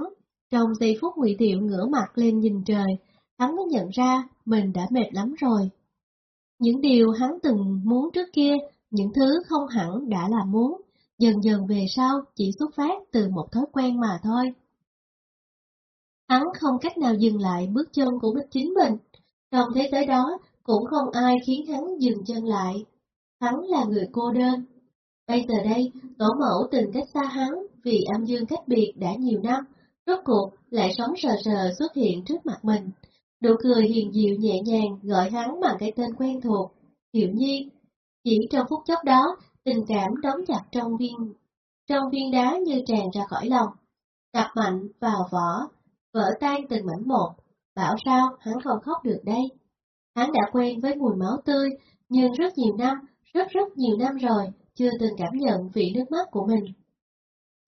trong giây phút Ngụy Thiệu ngửa mặt lên nhìn trời, hắn mới nhận ra mình đã mệt lắm rồi. Những điều hắn từng muốn trước kia, những thứ không hẳn đã là muốn, dần dần về sau chỉ xuất phát từ một thói quen mà thôi. Hắn không cách nào dừng lại bước chân của chính mình, trong thế giới đó cũng không ai khiến hắn dừng chân lại. Hắn là người cô đơn. Bây giờ đây, tổ mẫu từng cách xa hắn vì âm dương cách biệt đã nhiều năm, rốt cuộc lại sống sờ sờ xuất hiện trước mặt mình. Nụ cười hiền diệu nhẹ nhàng gọi hắn bằng cái tên quen thuộc, Hiệu Nhi. Chỉ trong phút chốc đó, tình cảm đóng chặt trong viên, trong viên đá như tràn ra khỏi lòng. Đập mạnh vào vỏ, vỡ tan từng mảnh một, bảo sao hắn không khóc được đây. Hắn đã quen với mùi máu tươi, nhưng rất nhiều năm, rất rất nhiều năm rồi, chưa từng cảm nhận vị nước mắt của mình.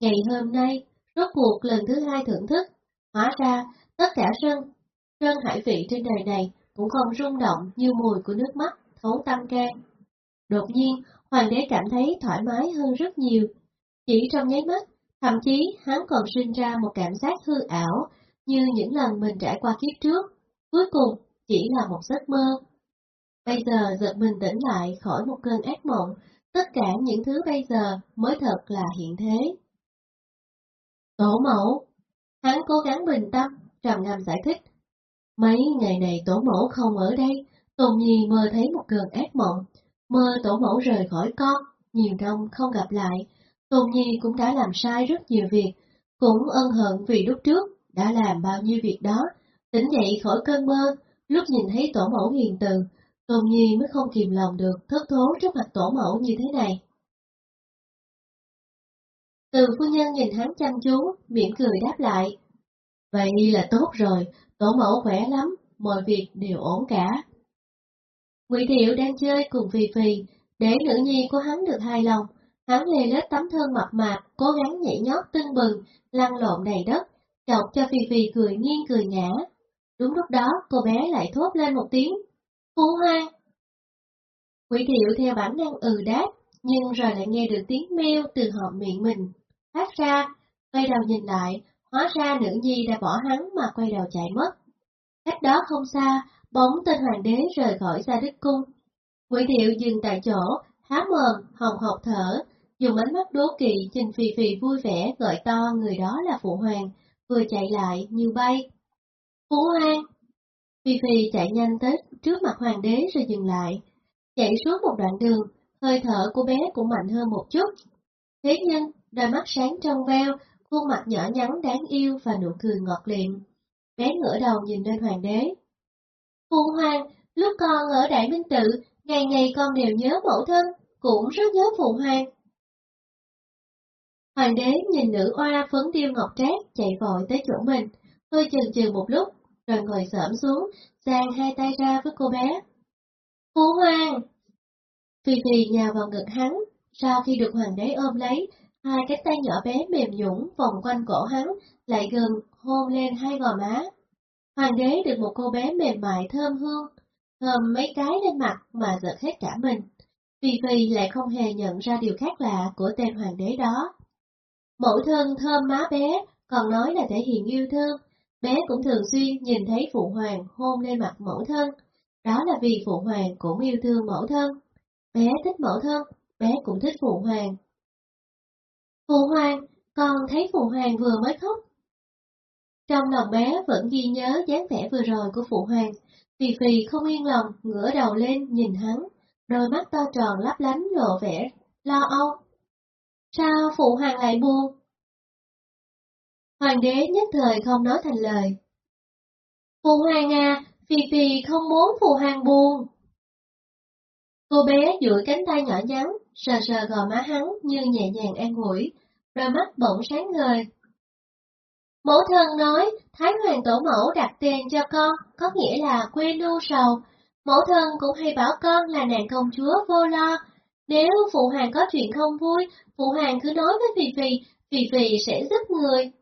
Ngày hôm nay, rốt cuộc lần thứ hai thưởng thức, hóa ra tất cả sơn, sơn hải vị trên đời này cũng không rung động như mùi của nước mắt thấu tâm can. Đột nhiên, hoàng đế cảm thấy thoải mái hơn rất nhiều. Chỉ trong nháy mắt, thậm chí hắn còn sinh ra một cảm giác hư ảo, như những lần mình trải qua kiếp trước, cuối cùng chỉ là một giấc mơ. Bây giờ giật mình tỉnh lại khỏi một cơn ác mộng, tất cả những thứ bây giờ mới thật là hiện thế. Tổ mẫu, hắn cố gắng bình tâm, trầm ngâm giải thích. Mấy ngày này tổ mẫu không ở đây, Tôn Nhi mơ thấy một cơn ác mộng, mơ tổ mẫu rời khỏi con, nhiều năm không gặp lại. Tôn Nhi cũng đã làm sai rất nhiều việc, cũng ân hận vì lúc trước đã làm bao nhiêu việc đó. Tỉnh dậy khỏi cơn mơ, lúc nhìn thấy tổ mẫu hiền từ, Tôn Nhi mới không kìm lòng được thất thố trước mặt tổ mẫu như thế này. Từ phu nhân nhìn hắn chăm chú, miệng cười đáp lại. Vậy là tốt rồi, tổ mẫu khỏe lắm, mọi việc đều ổn cả. Ngụy Thiệu đang chơi cùng Phi Phi, để nữ nhi của hắn được hài lòng, hắn lê lết tấm thân mập mạp, cố gắng nhảy nhót tưng bừng, lăn lộn đầy đất, chọc cho Phi Phi cười nghiêng cười ngã. Đúng lúc đó, cô bé lại thốt lên một tiếng, Phú Hoang. Quỷ Thiệu theo bản năng ừ đáp, nhưng rồi lại nghe được tiếng meo từ họng miệng mình phát ra, quay đầu nhìn lại, hóa ra nữ nhi đã bỏ hắn mà quay đầu chạy mất. Cách đó không xa, bóng tên hoàng đế rời khỏi ra đức cung. Quỷ Thiệu dừng tại chỗ, há mồm, hồng hộc thở, dùng ánh mắt đố kỵ nhìn Phì Phì vui vẻ gọi to người đó là Phụ Hoàng, vừa chạy lại như bay. Phụ Hoàng! Phi Phi chạy nhanh tới trước mặt hoàng đế rồi dừng lại. Chạy suốt một đoạn đường, hơi thở của bé cũng mạnh hơn một chút. Thế nhưng, đôi mắt sáng trong veo, khuôn mặt nhỏ nhắn đáng yêu và nụ cười ngọt liệm. Bé ngửa đầu nhìn lên hoàng đế. Phụ hoàng, lúc con ở Đại Minh Tự, ngày ngày con đều nhớ mẫu thân, cũng rất nhớ phụ hoàng. Hoàng đế nhìn nữ oa phấn điêu ngọc trác chạy vội tới chỗ mình, hơi chần chừ một lúc, rồi ngồi xổm xuống, giang hai tay ra với cô bé. Phú Hoàng! Phi Phi nhào vào ngực hắn, sau khi được hoàng đế ôm lấy, hai cái tay nhỏ bé mềm nhũng vòng quanh cổ hắn, lại gần hôn lên hai gò má. Hoàng đế được một cô bé mềm mại thơm hương, thơm mấy cái lên mặt mà giật hết cả mình. Phi Phi lại không hề nhận ra điều khác lạ của tên hoàng đế đó. Mẫu thân thơm má bé, còn nói là thể hiện yêu thương. Bé cũng thường xuyên nhìn thấy phụ hoàng hôn lên mặt mẫu thân. Đó là vì phụ hoàng cũng yêu thương mẫu thân. Bé thích mẫu thân, bé cũng thích phụ hoàng. Phụ hoàng, con thấy phụ hoàng vừa mới khóc. Trong lòng bé vẫn ghi nhớ dáng vẻ vừa rồi của phụ hoàng, Phì Phì không yên lòng, ngửa đầu lên nhìn hắn, đôi mắt to tròn lấp lánh lộ vẻ, lo âu. Sao phụ hoàng lại buồn? Hoàng đế nhất thời không nói thành lời. Phụ hoàng à, Phi Phi không muốn phụ hoàng buồn. Cô bé duỗi cánh tay nhỏ nhắn, sờ sờ gò má hắn như nhẹ nhàng an ủi, đôi mắt bỗng sáng ngời. Mẫu thân nói, Thái Hoàng Tổ Mẫu đặt tên cho con, có nghĩa là quê nu sầu. Mẫu thân cũng hay bảo con là nàng công chúa vô lo. Nếu Phụ Hoàng có chuyện không vui, Phụ Hoàng cứ nói với Phì Phì, Phì Phì sẽ giúp người.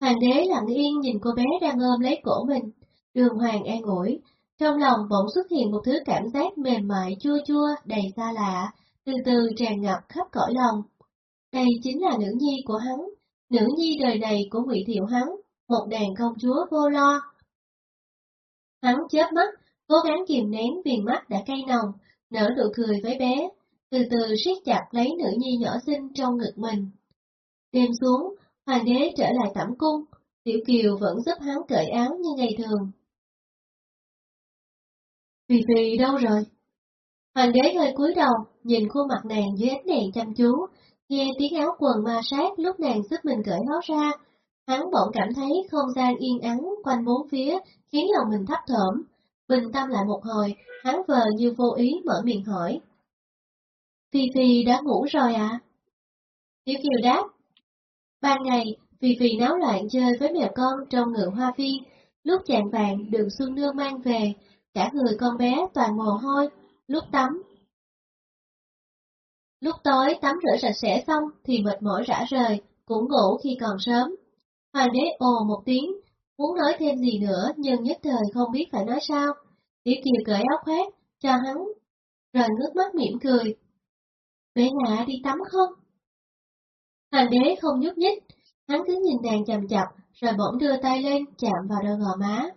Hoàng đế lặng yên nhìn cô bé đang ôm lấy cổ mình, đường hoàng an ủi, trong lòng bỗng xuất hiện một thứ cảm giác mềm mại chua chua đầy xa lạ, từ từ tràn ngập khắp cõi lòng. Đây chính là nữ nhi của hắn, nữ nhi đời này của Ngụy Thiệu hắn, một đàn công chúa vô lo. Hắn chớp mắt, cố gắng kìm nén viền mắt đã cay nồng, nở nụ cười với bé, từ từ siết chặt lấy nữ nhi nhỏ xinh trong ngực mình. Đêm xuống, hoàng đế trở lại tẩm cung, Tiểu Kiều vẫn giúp hắn cởi áo như ngày thường. Phi Phi đâu rồi? Hoàng đế hơi cúi đầu, nhìn khuôn mặt nàng dưới ánh đèn chăm chú, nghe tiếng áo quần ma sát lúc nàng giúp mình cởi nó ra. Hắn bỗng cảm thấy không gian yên ắng quanh bốn phía, khiến lòng mình thấp thởm. Bình tâm lại một hồi, hắn vờ như vô ý mở miệng hỏi. Phi Phi đã ngủ rồi à? Tiểu Kiều đáp. Ban ngày, Phi Phi náo loạn chơi với mèo con trong ngựa hoa phi, lúc chàng vàng đường xuân nương mang về, cả người con bé toàn mồ hôi, lúc tắm. Lúc tối tắm rửa sạch sẽ xong thì mệt mỏi rã rời, cũng ngủ khi còn sớm. Hoàng đế ồ một tiếng, muốn nói thêm gì nữa nhưng nhất thời không biết phải nói sao. Tiểu Kiều cởi áo khoác, cho hắn, rồi ngước mắt mỉm cười. Bé hạ đi tắm không? Hoàng đế không nhúc nhích, hắn cứ nhìn nàng chầm chập, rồi bỗng đưa tay lên chạm vào đôi gò má.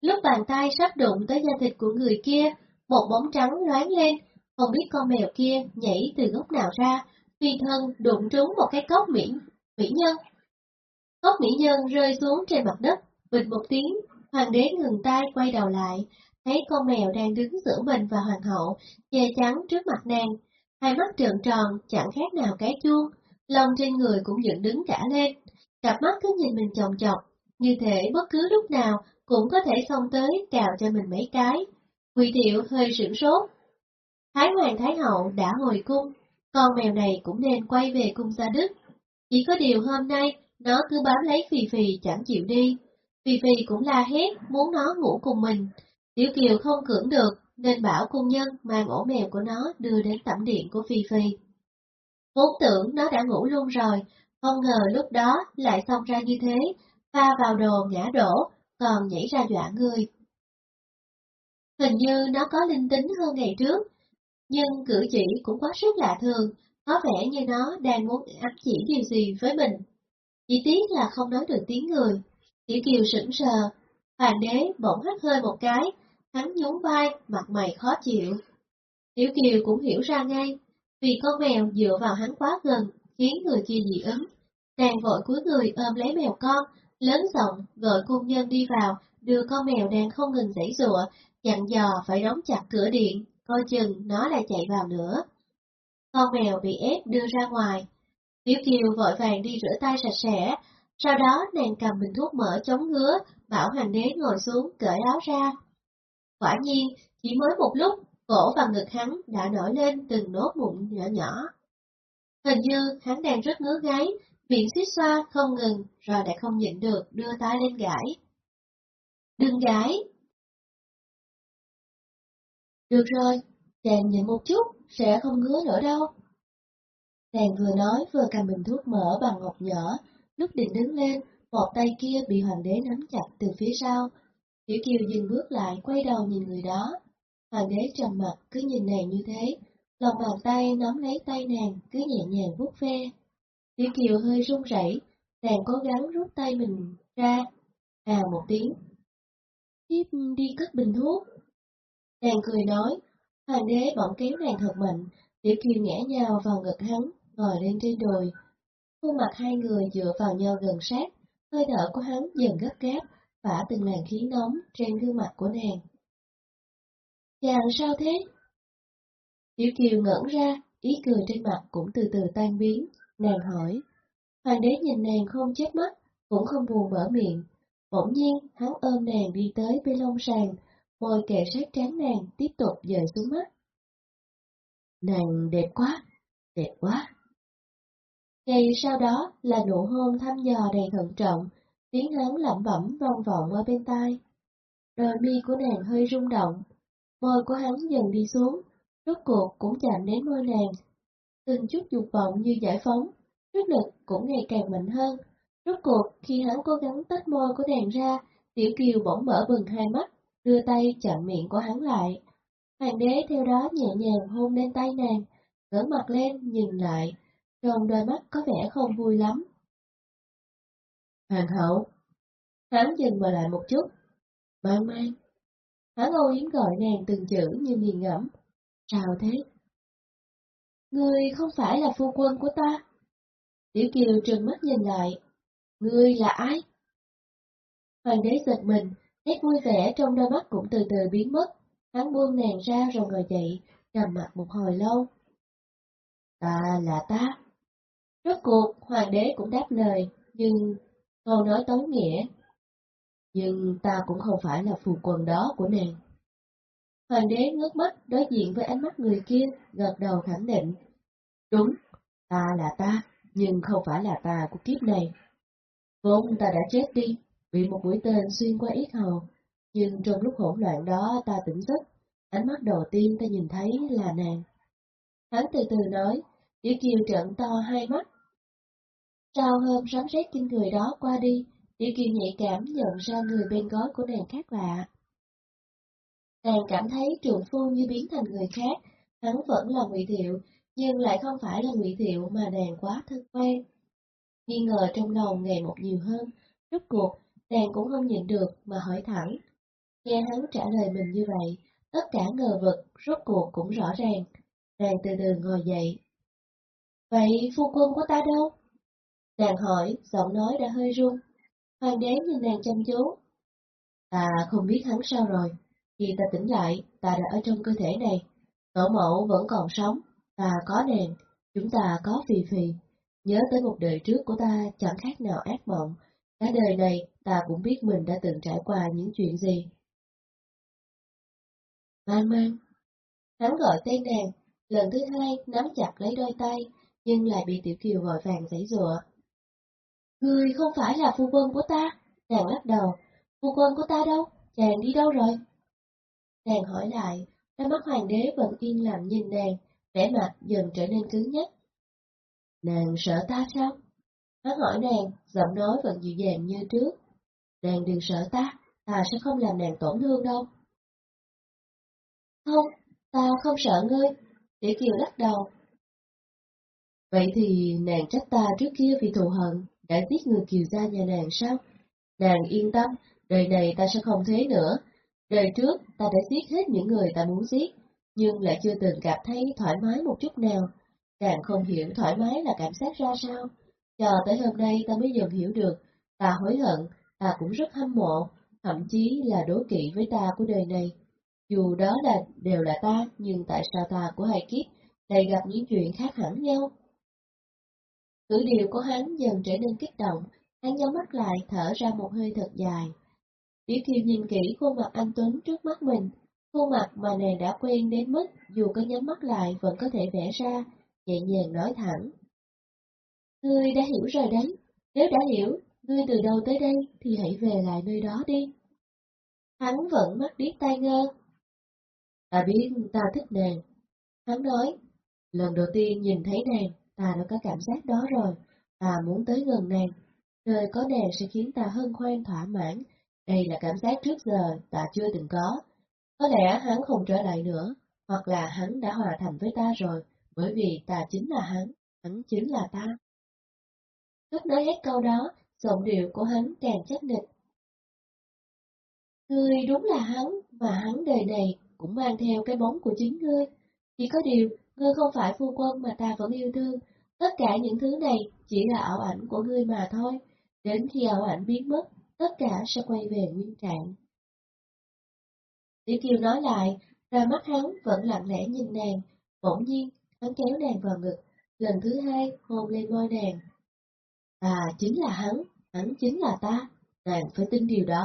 Lúc bàn tay sắp đụng tới da thịt của người kia, một bóng trắng loáng lên, không biết con mèo kia nhảy từ góc nào ra, phi thân đụng trúng một cái cốc mỹ, mỹ nhân. Cốc mỹ nhân rơi xuống trên mặt đất, bịch một tiếng, hoàng đế ngừng tay quay đầu lại, thấy con mèo đang đứng giữa mình và hoàng hậu, che chắn trước mặt nàng, hai mắt trợn tròn, chẳng khác nào cái chuông, lông trên người cũng dựng đứng cả lên, cặp mắt cứ nhìn mình chồng chọc, như thể bất cứ lúc nào cũng có thể xông tới cào cho mình mấy cái. Quỳ thiệu hơi sửng sốt. Thái hoàng thái hậu đã hồi cung, con mèo này cũng nên quay về cung gia đức. Chỉ có điều hôm nay, nó cứ bám lấy Phì Phì chẳng chịu đi. Phì Phì cũng la hét, muốn nó ngủ cùng mình. Tiểu Kiều không cưỡng được, nên bảo cung nhân mang ổ mèo của nó đưa đến tẩm điện của Phi Phi. Vốn tưởng nó đã ngủ luôn rồi, không ngờ lúc đó lại xông ra như thế, pha vào đồ ngã đổ, còn nhảy ra dọa người. Hình như nó có linh tính hơn ngày trước, nhưng cử chỉ cũng quá rất lạ thường, có vẻ như nó đang muốn ám chỉ điều gì với mình. Chỉ tiếc là không nói được tiếng người. Tiểu Kiều sững sờ, hoàng đế bỗng hắt hơi một cái, hắn nhún vai, mặt mày khó chịu. Tiểu Kiều cũng hiểu ra ngay, vì con mèo dựa vào hắn quá gần, khiến người kia dị ứng. Nàng vội cúi người ôm lấy mèo con, lớn giọng gọi cung nhân đi vào, đưa con mèo đang không ngừng giãy giụa, dặn dò phải đóng chặt cửa điện, coi chừng nó lại chạy vào nữa. Con mèo bị ép đưa ra ngoài. Tiểu Kiều vội vàng đi rửa tay sạch sẽ, sau đó nàng cầm bình thuốc mỡ chống ngứa, bảo hoàng đế ngồi xuống cởi áo ra. Quả nhiên, chỉ mới một lúc, cổ và ngực hắn đã nổi lên từng nốt mụn nhỏ nhỏ. Hình như hắn đang rất ngứa gáy, miệng xích xoa không ngừng, rồi lại không nhịn được đưa tay lên gãi. Đừng gãi! Được rồi, chàng nhịn một chút, sẽ không ngứa nữa đâu. Nàng vừa nói vừa cầm bình thuốc mỡ bằng ngọc nhỏ, lúc định đứng lên, một tay kia bị hoàng đế nắm chặt từ phía sau. Tiểu Kiều dừng bước lại, quay đầu nhìn người đó. Hoàng đế trầm mặt cứ nhìn nàng như thế, lòng bàn tay nắm lấy tay nàng, cứ nhẹ nhàng vuốt ve. Tiểu Kiều hơi run rẩy, nàng cố gắng rút tay mình ra, à một tiếng. Tiếp đi cất bình thuốc. Nàng cười nói, hoàng đế bỗng kéo nàng thật mạnh, Tiểu Kiều ngã nhào vào ngực hắn, ngồi lên trên đồi. Khuôn mặt hai người dựa vào nhau gần sát, hơi thở của hắn dần gấp gáp, phả từng làn khí nóng trên gương mặt của nàng. Chàng sao thế? Tiểu Kiều ngẩn ra, ý cười trên mặt cũng từ từ tan biến, nàng hỏi. Hoàng đế nhìn nàng không chớp mắt, cũng không buồn mở miệng. Bỗng nhiên, hắn ôm nàng đi tới bên lông sàn, môi kề sát trán nàng, tiếp tục dời xuống mắt. Nàng đẹp quá, đẹp quá. Ngay sau đó là nụ hôn thăm dò đầy thận trọng, tiếng hắn lẩm bẩm vòng vọng ở bên tai. Đôi mi của nàng hơi rung động, môi của hắn dần đi xuống, rốt cuộc cũng chạm đến môi nàng. Từng chút dục vọng như giải phóng, sức lực cũng ngày càng mạnh hơn. Rốt cuộc khi hắn cố gắng tách môi của nàng ra, Tiểu Kiều bỗng mở bừng hai mắt, đưa tay chặn miệng của hắn lại. Hoàng đế theo đó nhẹ nhàng hôn lên tay nàng, ngẩng mặt lên nhìn lại, trong đôi mắt có vẻ không vui lắm. Hoàng hậu, hắn dừng mà lại một chút, mang mang. Hắn âu yếm gọi nàng từng chữ như nghiền ngẫm. Sao thế? Ngươi không phải là phu quân của ta. Tiểu Kiều trừng mắt nhìn lại. Ngươi là ai? Hoàng đế giật mình, nét vui vẻ trong đôi mắt cũng từ từ biến mất. Hắn buông nàng ra rồi ngồi dậy, nằm mặt một hồi lâu. Ta là ta. Rốt cuộc, hoàng đế cũng đáp lời, nhưng câu nói tấu nghĩa. Nhưng ta cũng không phải là phù quần đó của nàng. Hoàng đế ngước mắt đối diện với ánh mắt người kia, gật đầu khẳng định. Đúng, ta là ta, nhưng không phải là ta của kiếp này. Vốn ta đã chết đi, bị một mũi tên xuyên qua yết hầu, nhưng trong lúc hỗn loạn đó ta tỉnh giấc, ánh mắt đầu tiên ta nhìn thấy là nàng. Hắn từ từ nói, Tiểu Kiều trợn to hai mắt. Sau hôm sấm rét kinh người đó qua đi, Tiểu Kiều nhạy cảm nhận ra người bên gối của nàng khác lạ. Nàng cảm thấy trường phu như biến thành người khác, hắn vẫn là Ngụy Thiệu, nhưng lại không phải là Ngụy Thiệu mà nàng quá thân quen. Nghi ngờ trong lòng ngày một nhiều hơn, rốt cuộc, nàng cũng không nhịn được mà hỏi thẳng. Nghe hắn trả lời mình như vậy, tất cả ngờ vực rốt cuộc cũng rõ ràng. Nàng từ từ ngồi dậy. Vậy phu quân của ta đâu? Nàng hỏi, giọng nói đã hơi run. Hoàng đế nhìn nàng chăm chú. Ta không biết hắn sao rồi. Khi ta tỉnh lại, ta đã ở trong cơ thể này. Tổ mẫu vẫn còn sống, ta có nàng, chúng ta có phì phì. Nhớ tới một đời trước của ta chẳng khác nào ác mộng. Cả đời này ta cũng biết mình đã từng trải qua những chuyện gì. Mang mang. Hắn gọi tên nàng, lần thứ hai nắm chặt lấy đôi tay, nhưng lại bị Tiểu Kiều vội vàng giãy giụa. Người không phải là phu quân của ta, nàng lắc đầu. Phu quân của ta đâu? Chàng đi đâu rồi? Nàng hỏi lại, đôi mắt hoàng đế vẫn yên lặng nhìn nàng, vẻ mặt dần trở nên cứng nhắc. Nàng sợ ta sao? Hắn hỏi nàng, giọng nói vẫn dịu dàng như trước. Nàng đừng sợ ta, ta sẽ không làm nàng tổn thương đâu. Không, ta không sợ ngươi. Tiểu Kiều lắc đầu. Vậy thì nàng trách ta trước kia vì thù hận, đã giết người Kiều gia nhà nàng sao? Nàng yên tâm, đời này ta sẽ không thế nữa. Đời trước ta đã giết hết những người ta muốn giết, nhưng lại chưa từng cảm thấy thoải mái một chút nào. nàng không hiểu thoải mái là cảm giác ra sao. Cho tới hôm nay ta mới dần hiểu được, ta hối hận, ta cũng rất hâm mộ, thậm chí là đố kỵ với ta của đời này. Dù đó là đều là ta, nhưng tại sao ta của hai kiếp lại gặp những chuyện khác hẳn nhau? Cử điệu của hắn dần trở nên kích động, hắn nhắm mắt lại thở ra một hơi thật dài. Tiểu Kiều nhìn kỹ khuôn mặt anh Tuấn trước mắt mình, khuôn mặt mà nàng đã quen đến mức dù có nhắm mắt lại vẫn có thể vẽ ra, nhẹ nhàng nói thẳng. Ngươi đã hiểu rồi đấy, nếu đã hiểu, ngươi từ đâu tới đây thì hãy về lại nơi đó đi. Hắn vẫn mắt điếc tai ngơ. Ta biết ta thích nàng. Hắn nói, lần đầu tiên nhìn thấy nàng, ta đã có cảm giác đó rồi, ta muốn tới gần nàng. Nơi có đèn sẽ khiến ta hân hoan thỏa mãn, đây là cảm giác trước giờ ta chưa từng có. Có lẽ hắn không trở lại nữa, hoặc là hắn đã hòa thành với ta rồi, bởi vì ta chính là hắn, hắn chính là ta. Lúc nói hết câu đó, giọng điệu của hắn càng chắc nịch. Ngươi đúng là hắn, và hắn đời này cũng mang theo cái bóng của chính ngươi. Chỉ có điều, ngươi không phải phu quân mà ta vẫn yêu thương. Tất cả những thứ này chỉ là ảo ảnh của ngươi mà thôi. Đến khi ảo ảnh biến mất, tất cả sẽ quay về nguyên trạng. Tiểu Kiều nói lại, ra mắt hắn vẫn lặng lẽ nhìn nàng, bỗng nhiên, hắn kéo nàng vào ngực, lần thứ hai hôn lên môi nàng. À, chính là hắn, hắn chính là ta, nàng phải tin điều đó.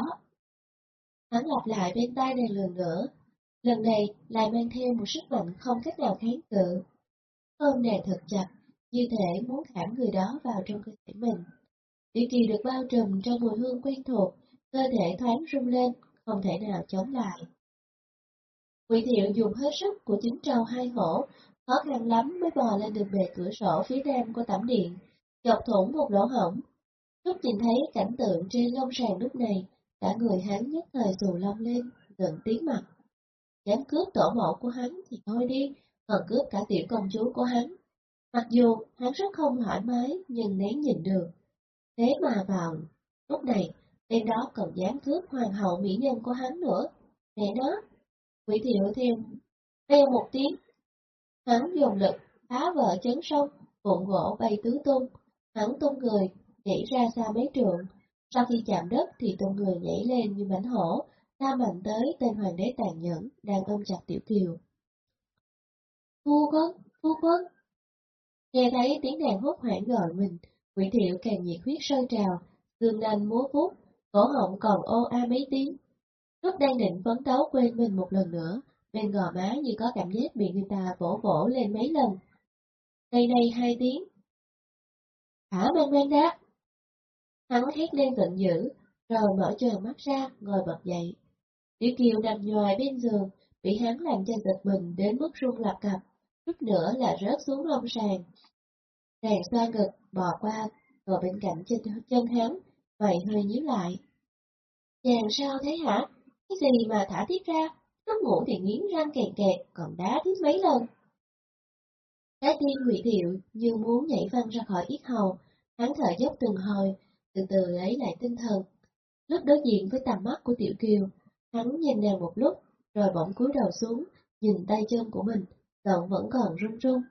Hắn lặp lại bên tai nàng lần nữa, lần này lại mang theo một sức mạnh không cách nào kháng cự. Ôm nàng thật chặt, như thể muốn khảm người đó vào trong cơ thể mình. Tiểu Kỳ được bao trùm trong mùi hương quen thuộc, cơ thể thoáng rung lên, không thể nào chống lại. Quỷ thiệu dùng hết sức của chính trâu hai hổ, khó khăn lắm mới bò lên được bề cửa sổ phía nam của tẩm điện, chọc thủng một lỗ hổng. Lúc nhìn thấy cảnh tượng trên lông sàn lúc này, cả người hắn nhất thời dù lông lên, gần tiếng mặt. Dám cướp tổ mẫu của hắn thì thôi đi, còn cướp cả tiểu công chúa của hắn. Mặc dù hắn rất không thoải mái, nhưng nén nhìn được. Thế mà vào lúc này, tên đó còn dám cướp hoàng hậu mỹ nhân của hắn nữa. Mẹ nó, quỷ thiệu thêm, theo một tiếng. Hắn dùng lực, phá vỡ chấn sông, vụn gỗ bay tứ tung. Hắn tung người, nhảy ra xa mấy trượng. Sau khi chạm đất thì tung người nhảy lên như mảnh hổ, nam mạnh tới tên hoàng đế tàn nhẫn, đang ôm chặt tiểu kiều. Phu quân, phu quân. Nghe thấy tiếng nàng hốt hoảng gọi mình, Quỷ thiệu càng nhiệt huyết sôi trào, gương nanh múa vuốt, cổ họng còn ô a mấy tiếng. Lúc đang định phấn đấu quên mình một lần nữa, bên gò má như có cảm giác bị người ta vỗ vỗ lên mấy lần. Đây đây hai tiếng. Thả mang mang đá. Hắn hét lên giận dữ, rồi mở tròn mắt ra, ngồi bật dậy. Tiểu Kiều nằm nhòi bên giường, bị hắn làm cho giật mình đến mức run lập cập, chút nữa là rớt xuống lông sàn. Nàng xoa ngực, bò qua, ngồi bên cạnh trên chân hắn, vậy hơi nhíu lại. Chàng sao thế hả? Cái gì mà thả tiếp ra? Lúc ngủ thì nghiến răng kẹt kẹt, còn đá tiếp mấy lần. Trái tim Ngụy Thiệu như muốn nhảy văng ra khỏi yết hầu, hắn thở dốc từng hồi, từ từ lấy lại tinh thần. Lúc đối diện với tầm mắt của Tiểu Kiều, hắn nhìn nàng một lúc, rồi bỗng cúi đầu xuống, nhìn tay chân của mình, giọng vẫn còn run run.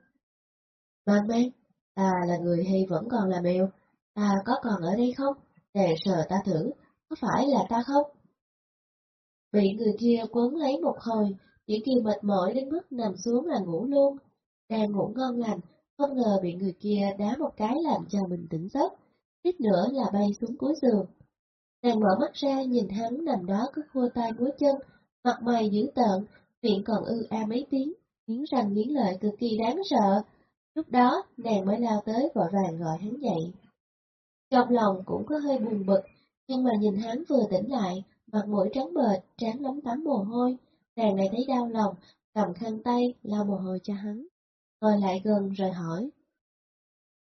Mang mang, Ta là người hay vẫn còn là mèo? Ta có còn ở đây không? Để sờ ta thử, có phải là ta không? Bị người kia quấn lấy một hồi, chỉ kia mệt mỏi đến mức nằm xuống là ngủ luôn. Đang ngủ ngon lành, không ngờ bị người kia đá một cái làm cho mình tỉnh giấc, ít nữa là bay xuống cuối giường. Nàng mở mắt ra nhìn hắn nằm đó cứ khua tay múa chân, mặt mày dữ tợn, miệng còn ư a mấy tiếng, nghiến răng nghiến lợi cực kỳ đáng sợ. Lúc đó, nàng mới lao tới vội vàng gọi hắn dậy. Trong lòng cũng có hơi buồn bực, nhưng mà nhìn hắn vừa tỉnh lại, mặt mũi trắng bệch, trán lấm tắm mồ hôi, nàng lại thấy đau lòng, cầm khăn tay, lau mồ hôi cho hắn. Ngồi lại gần rồi hỏi.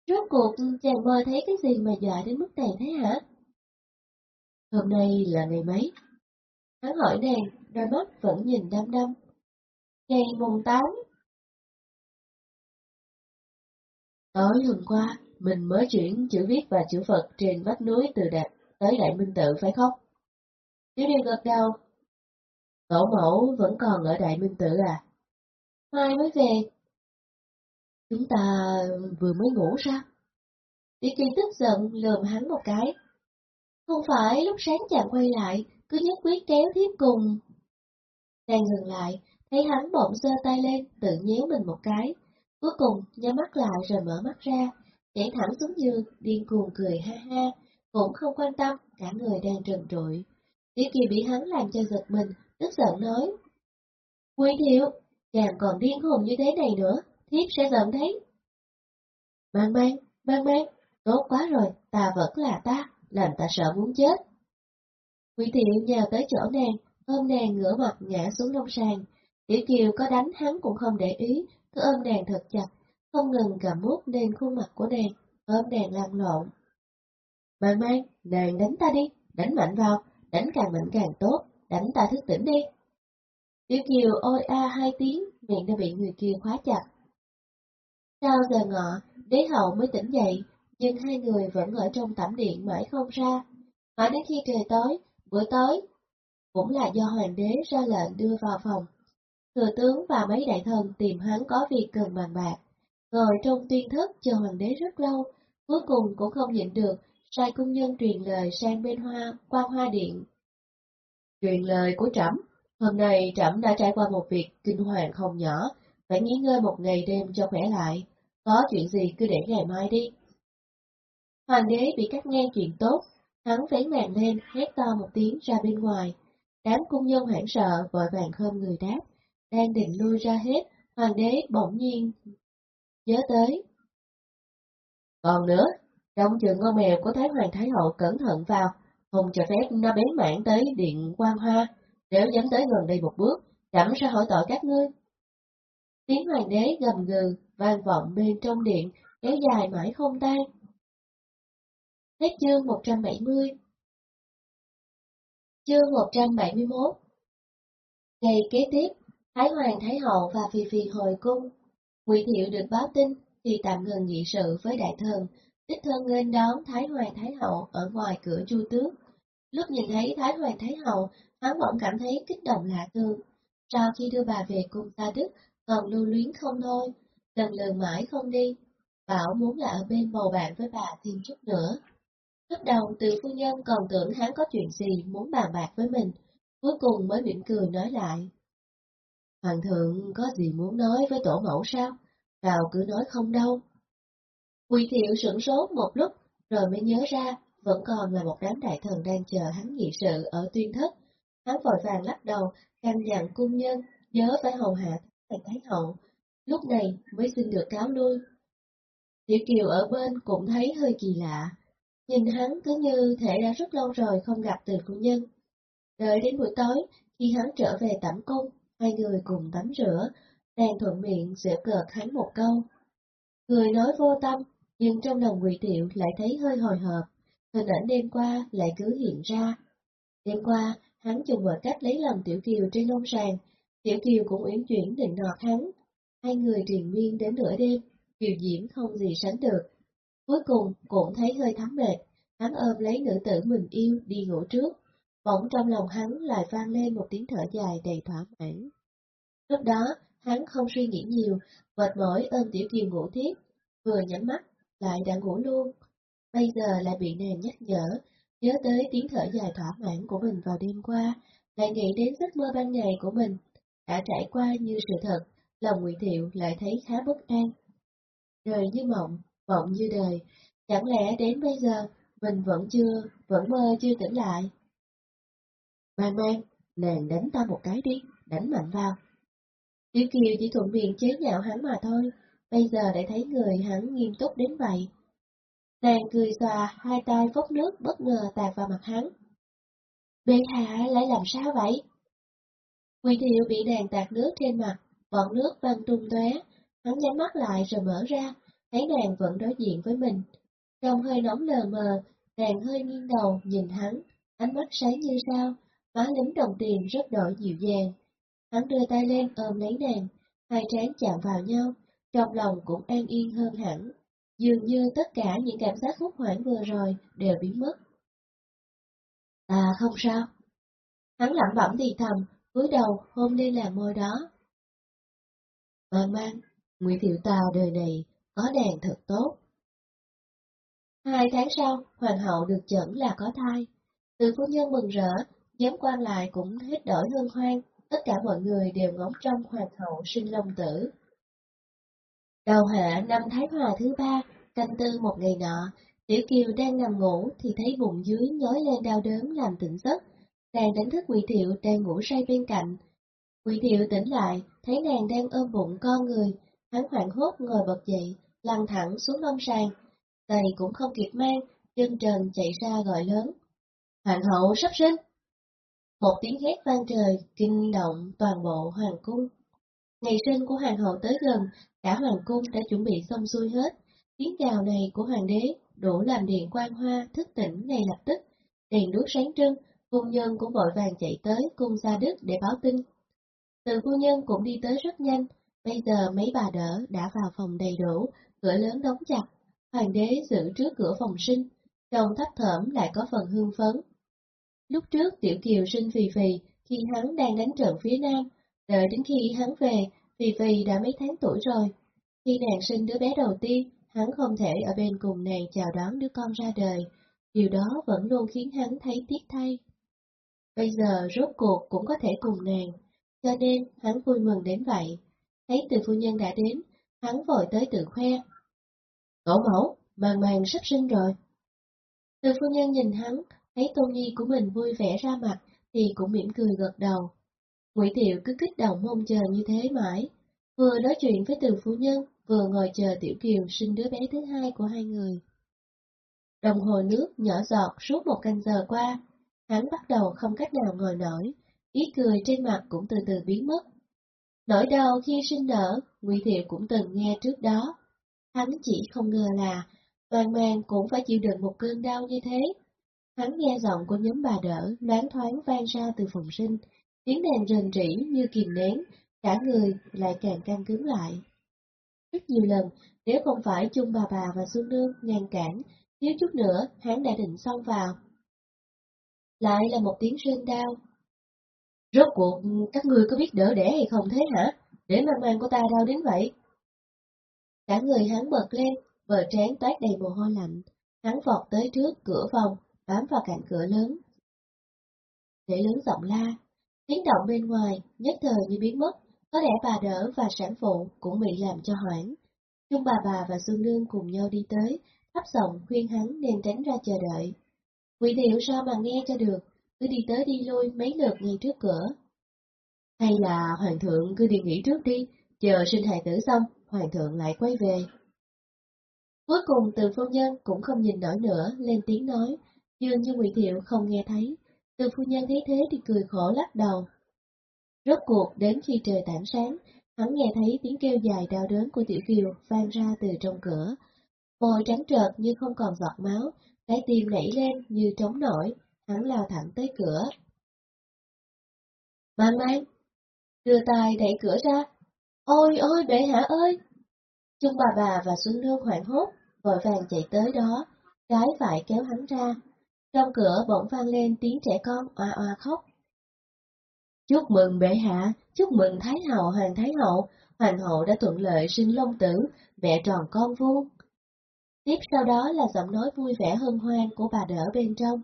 Rốt cuộc chàng mơ thấy cái gì mà dọa đến mức này thế hả? Hôm nay là ngày mấy? Hắn hỏi nàng, đôi mắt vẫn nhìn đăm đăm. Ngày mùng 8 Tối hôm qua, mình mới chuyển chữ viết và chữ Phật trên vách núi từ Đạt tới Đại Minh Tự phải không? Tiểu Điền gật đầu. Tổ mẫu vẫn còn ở Đại Minh Tự à? Mai mới về. Chúng ta vừa mới ngủ sao? Tiểu kiên tức giận lườm hắn một cái. Không phải lúc sáng chàng quay lại, cứ nhất quyết kéo thiếp cùng. Đang ngừng lại, thấy hắn bỗng giơ tay lên, tự nhéo mình một cái, Cuối cùng, nhắm mắt lại rồi mở mắt ra, nhảy thẳng xuống giường, điên cuồng cười ha ha, cũng không quan tâm, cả người đang trần trụi. Tiểu Kỳ bị hắn làm cho giật mình, tức giận nói. Quý thiệu, chàng còn điên hồn như thế này nữa, thiếp sẽ giận thấy. Mang mang, mang mang, tốt quá rồi, ta vẫn là ta, làm ta sợ muốn chết. Quỷ Thiệu nhào tới chỗ nàng, ôm nàng ngửa mặt ngã xuống nông sàn. Tiểu Kiều có đánh hắn cũng không để ý, cứ ôm nàng thật chặt, không ngừng cầm mút lên khuôn mặt của nàng, ôm nàng lăn lộn. Mang mang, nàng đánh ta đi, đánh mạnh vào, đánh càng mạnh càng tốt, đánh ta thức tỉnh đi. Tiểu Kiều ôi a hai tiếng, miệng đã bị người kia khóa chặt. Sau giờ ngọ, đế hậu mới tỉnh dậy, nhưng hai người vẫn ở trong tẩm điện mãi không ra. Mãi đến khi trời tối, bữa tối, cũng là do hoàng đế ra lệnh đưa vào phòng. Thừa tướng và mấy đại thần tìm hắn có việc cần bàn bạc. Ngồi trong tuyên thất chờ hoàng đế rất lâu, cuối cùng cũng không nhịn được, sai cung nhân truyền lời sang bên hoa, qua hoa điện. Truyền lời của trẫm, hôm nay trẫm đã trải qua một việc kinh hoàng không nhỏ, phải nghỉ ngơi một ngày đêm cho khỏe lại, có chuyện gì cứ để ngày mai đi. Hoàng đế bị cắt ngang chuyện tốt, hắn vén màn lên, hét to một tiếng ra bên ngoài. Đám cung nhân hoảng sợ, vội vàng khom người đáp, đang định lui ra hết, hoàng đế bỗng nhiên nhớ tới. Còn nữa, trong trường con mèo của Thái Hoàng Thái Hậu cẩn thận vào, không cho phép nó bén mảng tới điện quan hoa, nếu dám tới gần đây một bước, chẳng sẽ hỏi tội các ngươi. Tiếng hoàng đế gầm gừ, vang vọng bên trong điện, kéo dài mãi không tan. Hết chương 170 Chương 171 Ngày kế tiếp, Thái Hoàng Thái Hậu và Phi Phi hồi cung. Ngụy Thiệu được báo tin thì tạm ngừng nghị sự với đại thần, đích thân lên đón Thái Hoàng Thái Hậu ở ngoài cửa chu tước. Lúc nhìn thấy Thái Hoàng Thái Hậu, hắn bỗng cảm thấy kích động lạ thường. Sau khi đưa bà về cung ta Đức, còn lưu luyến không thôi, lần lần mãi không đi. Bảo muốn là ở bên bầu bạn với bà thêm chút nữa. Lúc đầu từ phu nhân còn tưởng hắn có chuyện gì muốn bàn bạc với mình, cuối cùng mới mỉm cười nói lại. Hoàng thượng có gì muốn nói với tổ mẫu sao? Nào cứ nói không đâu. Quỳ thiệu sửng sốt một lúc, rồi mới nhớ ra, vẫn còn là một đám đại thần đang chờ hắn nghị sự ở tuyên thất. Hắn vội vàng lắc đầu, căn dặn cung nhân, nhớ phải hầu hạ thành thái hậu. Lúc này mới xin được cáo lui. Tiểu Kiều ở bên cũng thấy hơi kỳ lạ, Nhìn hắn cứ như thể đã rất lâu rồi không gặp từ phu nhân. Đợi đến buổi tối, khi hắn trở về tẩm cung, hai người cùng tắm rửa, nàng thuận miệng giễu cợt hắn một câu. Người nói vô tâm, nhưng trong lòng ngụy tiệu lại thấy hơi hồi hộp, hình ảnh đêm qua lại cứ hiện ra. Đêm qua, hắn dùng mọi cách lấy lòng Tiểu Kiều trên lông sàn, Tiểu Kiều cũng uyển chuyển định nọt hắn. Hai người triền miên đến nửa đêm, kiều diễm không gì sánh được, Cuối cùng cũng thấy hơi thấm mệt, hắn ôm lấy nữ tử mình yêu đi ngủ trước, bỗng trong lòng hắn lại vang lên một tiếng thở dài đầy thỏa mãn. Lúc đó, hắn không suy nghĩ nhiều, mệt mỏi ôm tiểu kiều ngủ tiếp, vừa nhắm mắt, lại đã ngủ luôn. Bây giờ lại bị nàng nhắc nhở, nhớ tới tiếng thở dài thỏa mãn của mình vào đêm qua, lại nghĩ đến giấc mơ ban ngày của mình, đã trải qua như sự thật, lòng nguyễn Thiệu lại thấy khá bất an. Rời như mộng, vọng như đời, chẳng lẽ đến bây giờ mình vẫn chưa, vẫn mơ chưa tỉnh lại? Mang mang, nàng đánh ta một cái đi, đánh mạnh vào. Tiểu Kiều chỉ thuận miệng chế nhạo hắn mà thôi, bây giờ đã thấy người hắn nghiêm túc đến vậy. Nàng cười xòa, hai tay phốc nước bất ngờ tạt vào mặt hắn. Bệ hạ lại làm sao vậy? Quỳ thiệu bị nàng tạt nước trên mặt, bọn nước văng tung tóe, hắn nhắm mắt lại rồi mở ra, thấy nàng vẫn đối diện với mình. Trong hơi nóng lờ mờ, nàng hơi nghiêng đầu nhìn hắn, ánh mắt sáng như sao, má lính đồng tiền rất đổi dịu dàng. Hắn đưa tay lên ôm lấy nàng, hai trán chạm vào nhau, trong lòng cũng an yên hơn hẳn. Dường như tất cả những cảm giác hút hoảng vừa rồi đều biến mất. À không sao. Hắn lẩm bẩm thì thầm, cúi đầu hôn lên làn môi đó. Mang mang, Nguyễn Thiệu Tào đời này có đàn thật tốt. Hai tháng sau, hoàng hậu được chẩn là có thai. Từ phu nhân mừng rỡ, giám quan lại cũng hết đổi hương hoang, tất cả mọi người đều ngóng trong hoàng hậu sinh long tử. Đầu hạ năm Thái Hòa thứ ba, canh tư một ngày nọ, Tiểu Kiều đang nằm ngủ thì thấy bụng dưới nhói lên đau đớn làm tỉnh giấc. Nàng đánh thức Quỳ Thiệu đang ngủ say bên cạnh. Quỳ Thiệu tỉnh lại, thấy nàng đang ôm bụng con người, hắn hoảng hốt ngồi bật dậy, lăn thẳng xuống lông sàn. tay cũng không kịp mang, chân trần chạy ra gọi lớn. Hoàng hậu sắp sinh! Một tiếng hét vang trời, kinh động toàn bộ hoàng cung. Ngày sinh của hoàng hậu tới gần, cả hoàng cung đã chuẩn bị xong xuôi hết. Tiếng chào này của hoàng đế đủ làm điện quan hoa thức tỉnh ngay lập tức. Đèn đuốc sáng trưng, phu nhân cũng vội vàng chạy tới cung gia đức để báo tin. Từ phu nhân cũng đi tới rất nhanh, bây giờ mấy bà đỡ đã vào phòng đầy đủ, cửa lớn đóng chặt. Hoàng đế giữ trước cửa phòng sinh, trong thấp thởm lại có phần hương phấn. Lúc trước Tiểu Kiều sinh Phì Phì khi hắn đang đánh trận phía Nam, đợi đến khi hắn về, Phì Phì đã mấy tháng tuổi rồi. Khi nàng sinh đứa bé đầu tiên, hắn không thể ở bên cùng nàng chào đón đứa con ra đời, điều đó vẫn luôn khiến hắn thấy tiếc thay. Bây giờ rốt cuộc cũng có thể cùng nàng, cho nên hắn vui mừng đến vậy. Thấy từ phu nhân đã đến, hắn vội tới tự khoe. Tổ mẫu, màng màng sắp sinh rồi. Từ phu nhân nhìn hắn, thấy tôn nhi của mình vui vẻ ra mặt, thì cũng mỉm cười gật đầu. Ngụy Tiệu cứ kích động mong chờ như thế mãi, vừa nói chuyện với từ phu nhân, vừa ngồi chờ Tiểu Kiều sinh đứa bé thứ hai của hai người. Đồng hồ nước nhỏ giọt suốt một canh giờ qua, hắn bắt đầu không cách nào ngồi nổi, ý cười trên mặt cũng từ từ biến mất. Nỗi đau khi sinh nở, Ngụy Thiệu cũng từng nghe trước đó. Hắn chỉ không ngờ là, toàn mang cũng phải chịu đựng một cơn đau như thế. Hắn nghe giọng của nhóm bà đỡ loáng thoáng vang ra từ phòng sinh, tiếng đàn rền rỉ như kìm nén, cả người lại càng căng cứng lại. Rất nhiều lần, nếu không phải chung bà bà và Xuân Nương ngăn cản, thiếu chút nữa hắn đã định xông vào. Lại là một tiếng rên đau. Rốt cuộc ừ, các ngươi có biết đỡ đẻ hay không thế hả? Để mang mang của ta đau đến vậy. Cả người hắn bật lên, bờ trán toát đầy mồ hôi lạnh. Hắn vọt tới trước cửa phòng, bám vào cạnh cửa lớn. Để lớn giọng la, tiếng động bên ngoài, nhất thời như biến mất, có lẽ bà đỡ và sản phụ cũng bị làm cho hoảng. Chung bà bà và Xuân Nương cùng nhau đi tới, thấp giọng khuyên hắn nên tránh ra chờ đợi. Quỷ điệu sao mà nghe cho được, cứ đi tới đi lui mấy lượt ngay trước cửa. Hay là hoàng thượng cứ đi nghỉ trước đi, chờ sinh hài tử xong, hoàng thượng lại quay về. Cuối cùng từ phu nhân cũng không nhìn nổi nữa, lên tiếng nói, dường như Ngụy Thiệu không nghe thấy. Từ phu nhân thấy thế thì cười khổ lắc đầu. Rốt cuộc đến khi trời tảng sáng, hắn nghe thấy tiếng kêu dài đau đớn của Tiểu Kiều vang ra từ trong cửa. Môi trắng trợt như không còn giọt máu, trái tim nảy lên như trống nổi, hắn lao thẳng tới cửa. Mang mang, đưa tay đẩy cửa ra. Ôi ôi bệ hạ ơi! Chung bà bà và Xuân Nương hoảng hốt, vội vàng chạy tới đó, trái phải kéo hắn ra. Trong cửa bỗng vang lên tiếng trẻ con oa oa khóc. Chúc mừng bệ hạ, chúc mừng Thái hậu Hoàng Thái hậu, Hoàng hậu đã thuận lợi sinh long tử, mẹ tròn con vuông. Tiếp sau đó là giọng nói vui vẻ hân hoan của bà đỡ bên trong.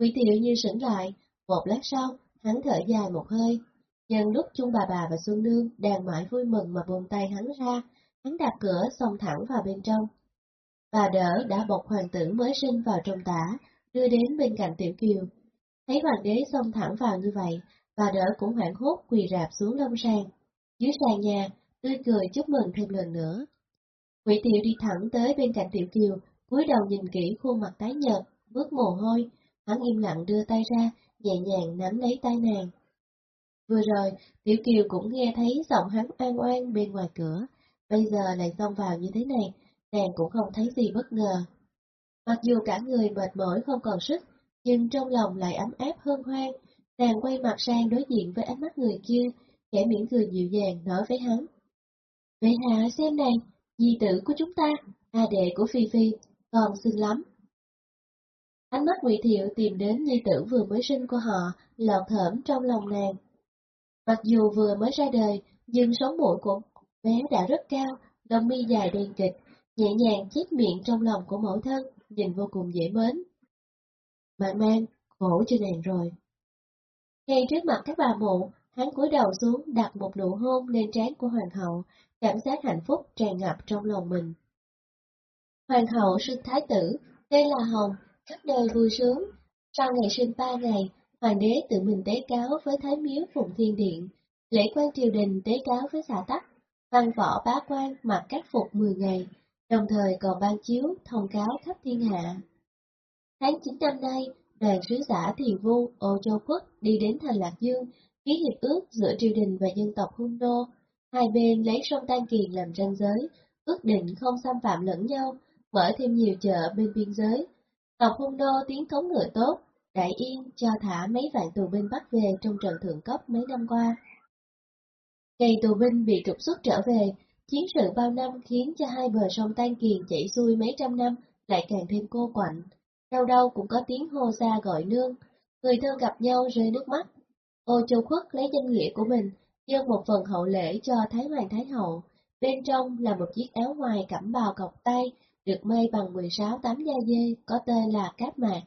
Quỷ tiểu như sững lại, một lát sau, hắn thở dài một hơi. Nhân lúc chung bà bà và Xuân Nương đang mãi vui mừng mà buông tay hắn ra, hắn đạp cửa xông thẳng vào bên trong. Bà đỡ đã bọc hoàng tử mới sinh vào trong tả, đưa đến bên cạnh Tiểu Kiều. Thấy hoàng đế xông thẳng vào như vậy, bà đỡ cũng hoảng hốt quỳ rạp xuống lông sàn. Dưới sàn nhà, tươi cười chúc mừng thêm lần nữa. Quỷ tiểu đi thẳng tới bên cạnh Tiểu Kiều, cúi đầu nhìn kỹ khuôn mặt tái nhợt, bước mồ hôi, hắn im lặng đưa tay ra, nhẹ nhàng nắm lấy tay nàng. Vừa rồi, Tiểu Kiều cũng nghe thấy giọng hắn an oan bên ngoài cửa, bây giờ lại xông vào như thế này, nàng cũng không thấy gì bất ngờ. Mặc dù cả người mệt mỏi không còn sức, nhưng trong lòng lại ấm áp hơn hoang, nàng quay mặt sang đối diện với ánh mắt người kia, khẽ miễn cười dịu dàng nói với hắn. Vậy hạ xem này, Di tử của chúng ta, a đệ của Phi Phi, còn xinh lắm. Ánh mắt Ngụy Thiệu tìm đến nhi tử vừa mới sinh của họ, lọt thởm trong lòng nàng. Mặc dù vừa mới ra đời, nhưng sống mũi của bé đã rất cao, lông mi dài đen kịch, nhẹ nhàng chết miệng trong lòng của mẫu thân, nhìn vô cùng dễ mến. Mạn mang, khổ cho nàng rồi. Ngay trước mặt các bà mụ, hắn cúi đầu xuống đặt một nụ hôn lên trán của hoàng hậu, cảm giác hạnh phúc tràn ngập trong lòng mình. Hoàng hậu sinh thái tử, tên là Hồng, khắp đời vui sướng. Sau ngày sinh ba ngày, hoàng đế tự mình tế cáo với thái miếu Phụng Thiên Điện, lễ quan triều đình tế cáo với xã tắc, văn võ bá quan mặc các phục 10 ngày, đồng thời còn ban chiếu thông cáo khắp thiên hạ. Tháng 9 năm nay, đoàn sứ giả Thiền Vu, Ô Châu Quốc đi đến thành Lạc Dương, ký hiệp ước giữa triều đình và dân tộc Hung Nô. Hai bên lấy sông Tan Kiền làm ranh giới, ước định không xâm phạm lẫn nhau, mở thêm nhiều chợ bên biên giới. Tộc Hung đô tiến cống ngựa tốt, Đại Yên cho thả mấy vạn tù binh bắt về trong trận thượng cấp mấy năm qua. Ngày tù binh bị trục xuất trở về, chiến sự bao năm khiến cho hai bờ sông Tan Kiền chảy xuôi mấy trăm năm lại càng thêm cô quạnh. Đâu đâu cũng có tiếng hô xa gọi nương, người thân gặp nhau rơi nước mắt. Ô Châu Khuất lấy danh nghĩa của mình, dâng một phần hậu lễ cho Thái Hoàng Thái Hậu, bên trong là một chiếc áo ngoài cẩm bào cọc tay, được may bằng 16 tấm da dê, có tên là Cáp Mạc.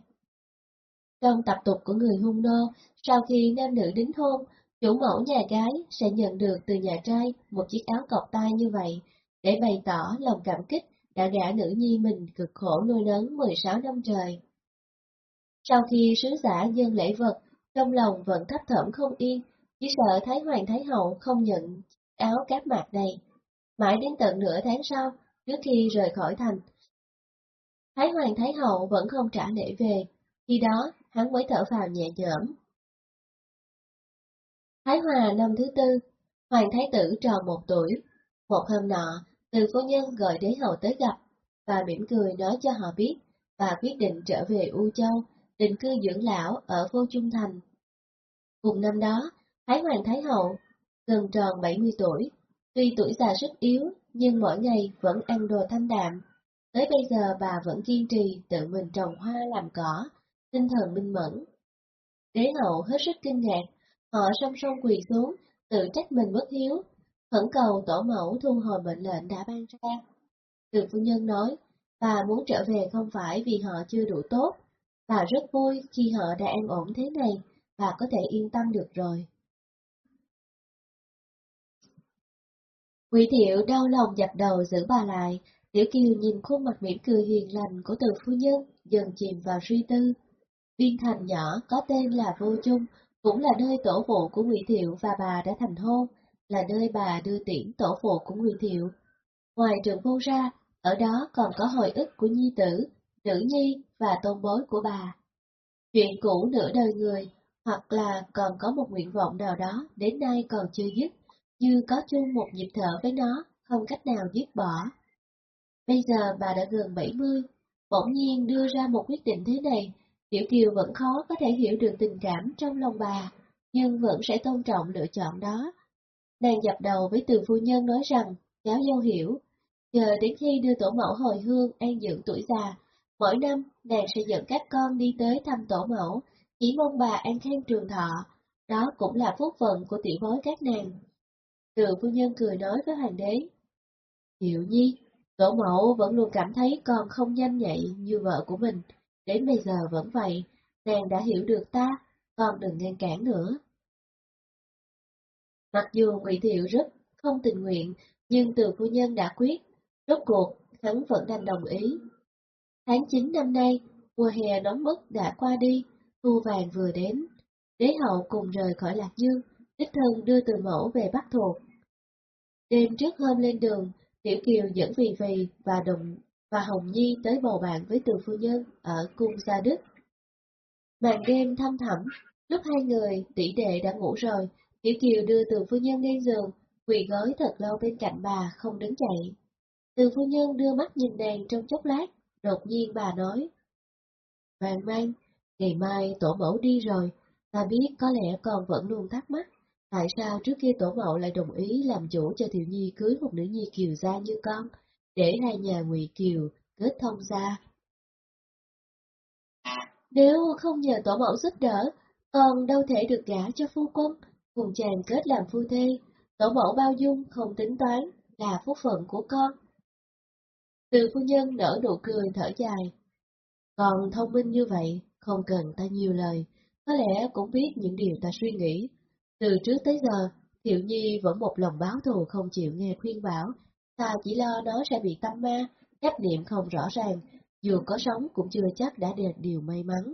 Trong tập tục của người hung nô, sau khi nam nữ đính hôn, chủ mẫu nhà gái sẽ nhận được từ nhà trai một chiếc áo cọc tay như vậy, để bày tỏ lòng cảm kích đã gả nữ nhi mình cực khổ nuôi nấng 16 năm trời. Sau khi sứ giả dân lễ vật, trong lòng vẫn thấp thởm không yên, chỉ sợ Thái Hoàng Thái Hậu không nhận áo cáp mạc này. Mãi đến tận nửa tháng sau, trước khi rời khỏi thành, Thái Hoàng Thái Hậu vẫn không trả lễ về, khi đó hắn mới thở phào nhẹ nhõm. Thái Hòa năm thứ tư, Hoàng Thái Tử tròn một tuổi. Một hôm nọ, từ phu nhân gọi đế hậu tới gặp, và mỉm cười nói cho họ biết, và quyết định trở về U Châu, định cư dưỡng lão ở Vô Trung Thành. Cùng năm đó, Thái Hoàng Thái Hậu gần tròn 70 tuổi, tuy tuổi già rất yếu, nhưng mỗi ngày vẫn ăn đồ thanh đạm. Tới bây giờ bà vẫn kiên trì tự mình trồng hoa làm cỏ, tinh thần minh mẫn. Đế hậu hết sức kinh ngạc, họ song song quỳ xuống, tự trách mình bất hiếu, khẩn cầu tổ mẫu thu hồi mệnh lệnh đã ban ra. Từ phu nhân nói, bà muốn trở về không phải vì họ chưa đủ tốt, bà rất vui khi họ đã an ổn thế này, bà có thể yên tâm được rồi. Quỷ thiệu đau lòng dập đầu giữ bà lại, Tiểu Kiều nhìn khuôn mặt mỉm cười hiền lành của từ phu nhân, dần chìm vào suy tư. Viên thành nhỏ có tên là Vô Chung, cũng là nơi tổ phụ của Ngụy Thiệu và bà đã thành hôn, là nơi bà đưa tiễn tổ phụ của Ngụy Thiệu. Ngoài trường vô ra, ở đó còn có hồi ức của nhi tử, nữ nhi và tôn bối của bà. Chuyện cũ nửa đời người, hoặc là còn có một nguyện vọng nào đó đến nay còn chưa dứt, như có chung một nhịp thở với nó, không cách nào dứt bỏ. Bây giờ bà đã gần 70, bỗng nhiên đưa ra một quyết định thế này, Tiểu Kiều vẫn khó có thể hiểu được tình cảm trong lòng bà, nhưng vẫn sẽ tôn trọng lựa chọn đó. Nàng dập đầu với từ phu nhân nói rằng, cháu dâu hiểu, chờ đến khi đưa tổ mẫu hồi hương an dưỡng tuổi già, mỗi năm nàng sẽ dẫn các con đi tới thăm tổ mẫu, chỉ mong bà an khang trường thọ, đó cũng là phúc phận của tiểu bối các nàng. Từ phu nhân cười nói với hoàng đế, Hiểu nhi, tổ mẫu vẫn luôn cảm thấy con không nhanh nhạy như vợ của mình, đến bây giờ vẫn vậy, nàng đã hiểu được ta, con đừng ngăn cản nữa. Mặc dù Ngụy Thiệu rất không tình nguyện, nhưng từ phu nhân đã quyết, rốt cuộc hắn vẫn đành đồng ý. Tháng 9 năm nay, mùa hè nóng bức đã qua đi, thu vàng vừa đến. Đế hậu cùng rời khỏi Lạc Dương, đích thân đưa từ mẫu về Bắc Thuộc. Đêm trước hôm lên đường, Tiểu Kiều dẫn Vì Vì và Đồng và Hồng Nhi tới bầu bạn với từ phu nhân ở cung Gia Đức. Màn đêm thăm thẳm, lúc hai người tỷ đệ đã ngủ rồi, Tiểu Kiều đưa từ phu nhân lên giường, quỳ gối thật lâu bên cạnh bà, không đứng dậy. Từ phu nhân đưa mắt nhìn nàng trong chốc lát, đột nhiên bà nói. Vàng mang, ngày mai tổ mẫu đi rồi, ta biết có lẽ còn vẫn luôn thắc mắc, tại sao trước kia tổ mẫu lại đồng ý làm chủ cho Thiệu Nhi cưới một nữ nhi kiều gia như con, để hai nhà ngụy Kiều kết thông gia. Nếu không nhờ tổ mẫu giúp đỡ, con đâu thể được gả cho phu quân, cùng chàng kết làm phu thê, tổ mẫu bao dung không tính toán, là phúc phận của con. Từ phu nhân nở nụ cười thở dài. Còn thông minh như vậy, không cần ta nhiều lời, có lẽ cũng biết những điều ta suy nghĩ. Từ trước tới giờ, Thiệu Nhi vẫn một lòng báo thù không chịu nghe khuyên bảo, ta chỉ lo nó sẽ bị tâm ma, chấp niệm không rõ ràng, dù có sống cũng chưa chắc đã được điều may mắn.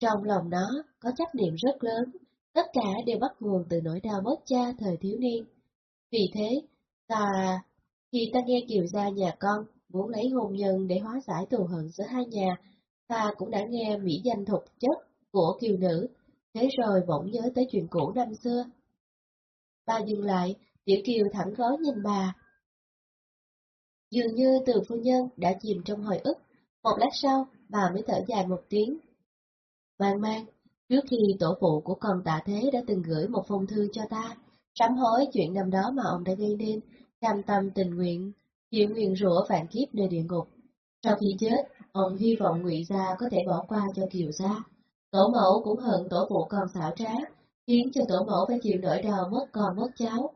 Trong lòng nó có chấp niệm rất lớn, tất cả đều bắt nguồn từ nỗi đau mất cha thời thiếu niên. Vì thế, ta, khi ta nghe kiều gia nhà con muốn lấy hôn nhân để hóa giải thù hận giữa hai nhà, ta cũng đã nghe mỹ danh thục chất của kiều nữ, thế rồi bỗng nhớ tới chuyện cũ năm xưa. Bà dừng lại, Tiểu Kiều thẳng gói nhìn bà. Dường như từ phu nhân đã chìm trong hồi ức, một lát sau, bà mới thở dài một tiếng. Mang mang, trước khi tổ phụ của con tạ thế đã từng gửi một phong thư cho ta, sám hối chuyện năm đó mà ông đã gây nên, cam tâm tình nguyện, chịu nguyện rủa vạn kiếp nơi địa ngục. Sau khi chết, ông hy vọng ngụy gia có thể bỏ qua cho kiều gia. Tổ mẫu cũng hận tổ phụ còn xảo trá, khiến cho tổ mẫu phải chịu nỗi đau mất con mất cháu.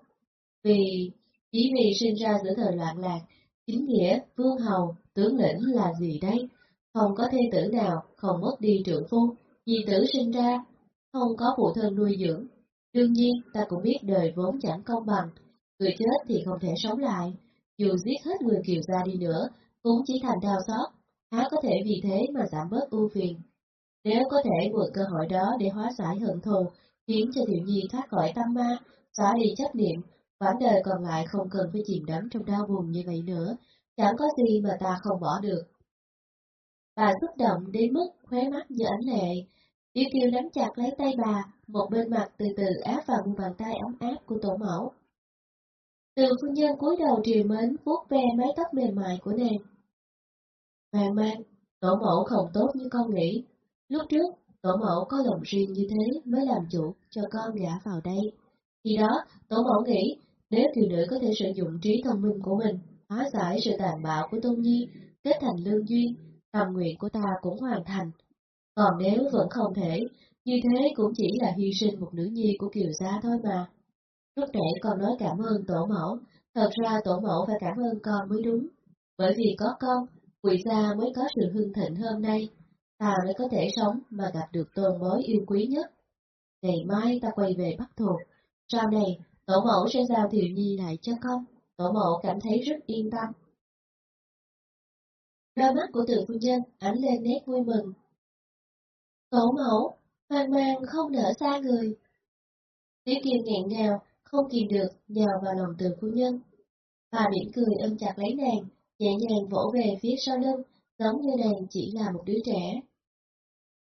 Vì, chỉ vì sinh ra giữa thời loạn lạc, chính nghĩa, vương hầu, tướng lĩnh là gì đây? Không có thê tử nào không mất đi trưởng phu, di tử sinh ra, không có phụ thân nuôi dưỡng. Đương nhiên, ta cũng biết đời vốn chẳng công bằng, người chết thì không thể sống lại, dù giết hết người kiều gia đi nữa, cũng chỉ thành đau xót, há có thể vì thế mà giảm bớt ưu phiền. Nếu có thể mượn cơ hội đó để hóa giải hận thù, khiến cho Tiểu Nhi thoát khỏi tâm ma, xóa đi chấp niệm, quãng đời còn lại không cần phải chìm đắm trong đau buồn như vậy nữa, chẳng có gì mà ta không bỏ được. Bà xúc động đến mức khóe mắt như ánh lệ. Tiểu Kiều nắm chặt lấy tay bà, một bên mặt từ từ áp vào một bàn tay ấm áp của tổ mẫu. Từ phu nhân cúi đầu triều mến vuốt ve mái tóc mềm mại của nàng. hoàng mang, tổ mẫu không tốt như con nghĩ. Lúc trước, tổ mẫu có lòng riêng như thế mới làm chủ cho con gả vào đây. Khi đó, tổ mẫu nghĩ, nếu kiều nữ có thể sử dụng trí thông minh của mình, hóa giải sự tàn bạo của Tôn Nhi, kết thành lương duyên, tâm nguyện của ta cũng hoàn thành. Còn nếu vẫn không thể, như thế cũng chỉ là hy sinh một nữ nhi của kiều gia thôi mà. Lúc nãy con nói cảm ơn tổ mẫu, thật ra tổ mẫu phải cảm ơn con mới đúng. Bởi vì có con, quỷ gia mới có sự hưng thịnh hôm nay, ta mới có thể sống mà gặp được tôn mới yêu quý nhất. Ngày mai ta quay về Bắc Thuộc, sau này tổ mẫu sẽ giao Thiệu Nhi lại cho con, tổ mẫu cảm thấy rất yên tâm. Đôi mắt của từ phu nhân ánh lên nét vui mừng. Tổ mẫu, hoang mang không nở xa người. Tiểu Kiều nghẹn ngào, không kìm được, nhào vào lòng từ phu nhân. Bà mỉm cười ôm chặt lấy nàng, nhẹ nhàng vỗ về phía sau lưng, giống như nàng chỉ là một đứa trẻ.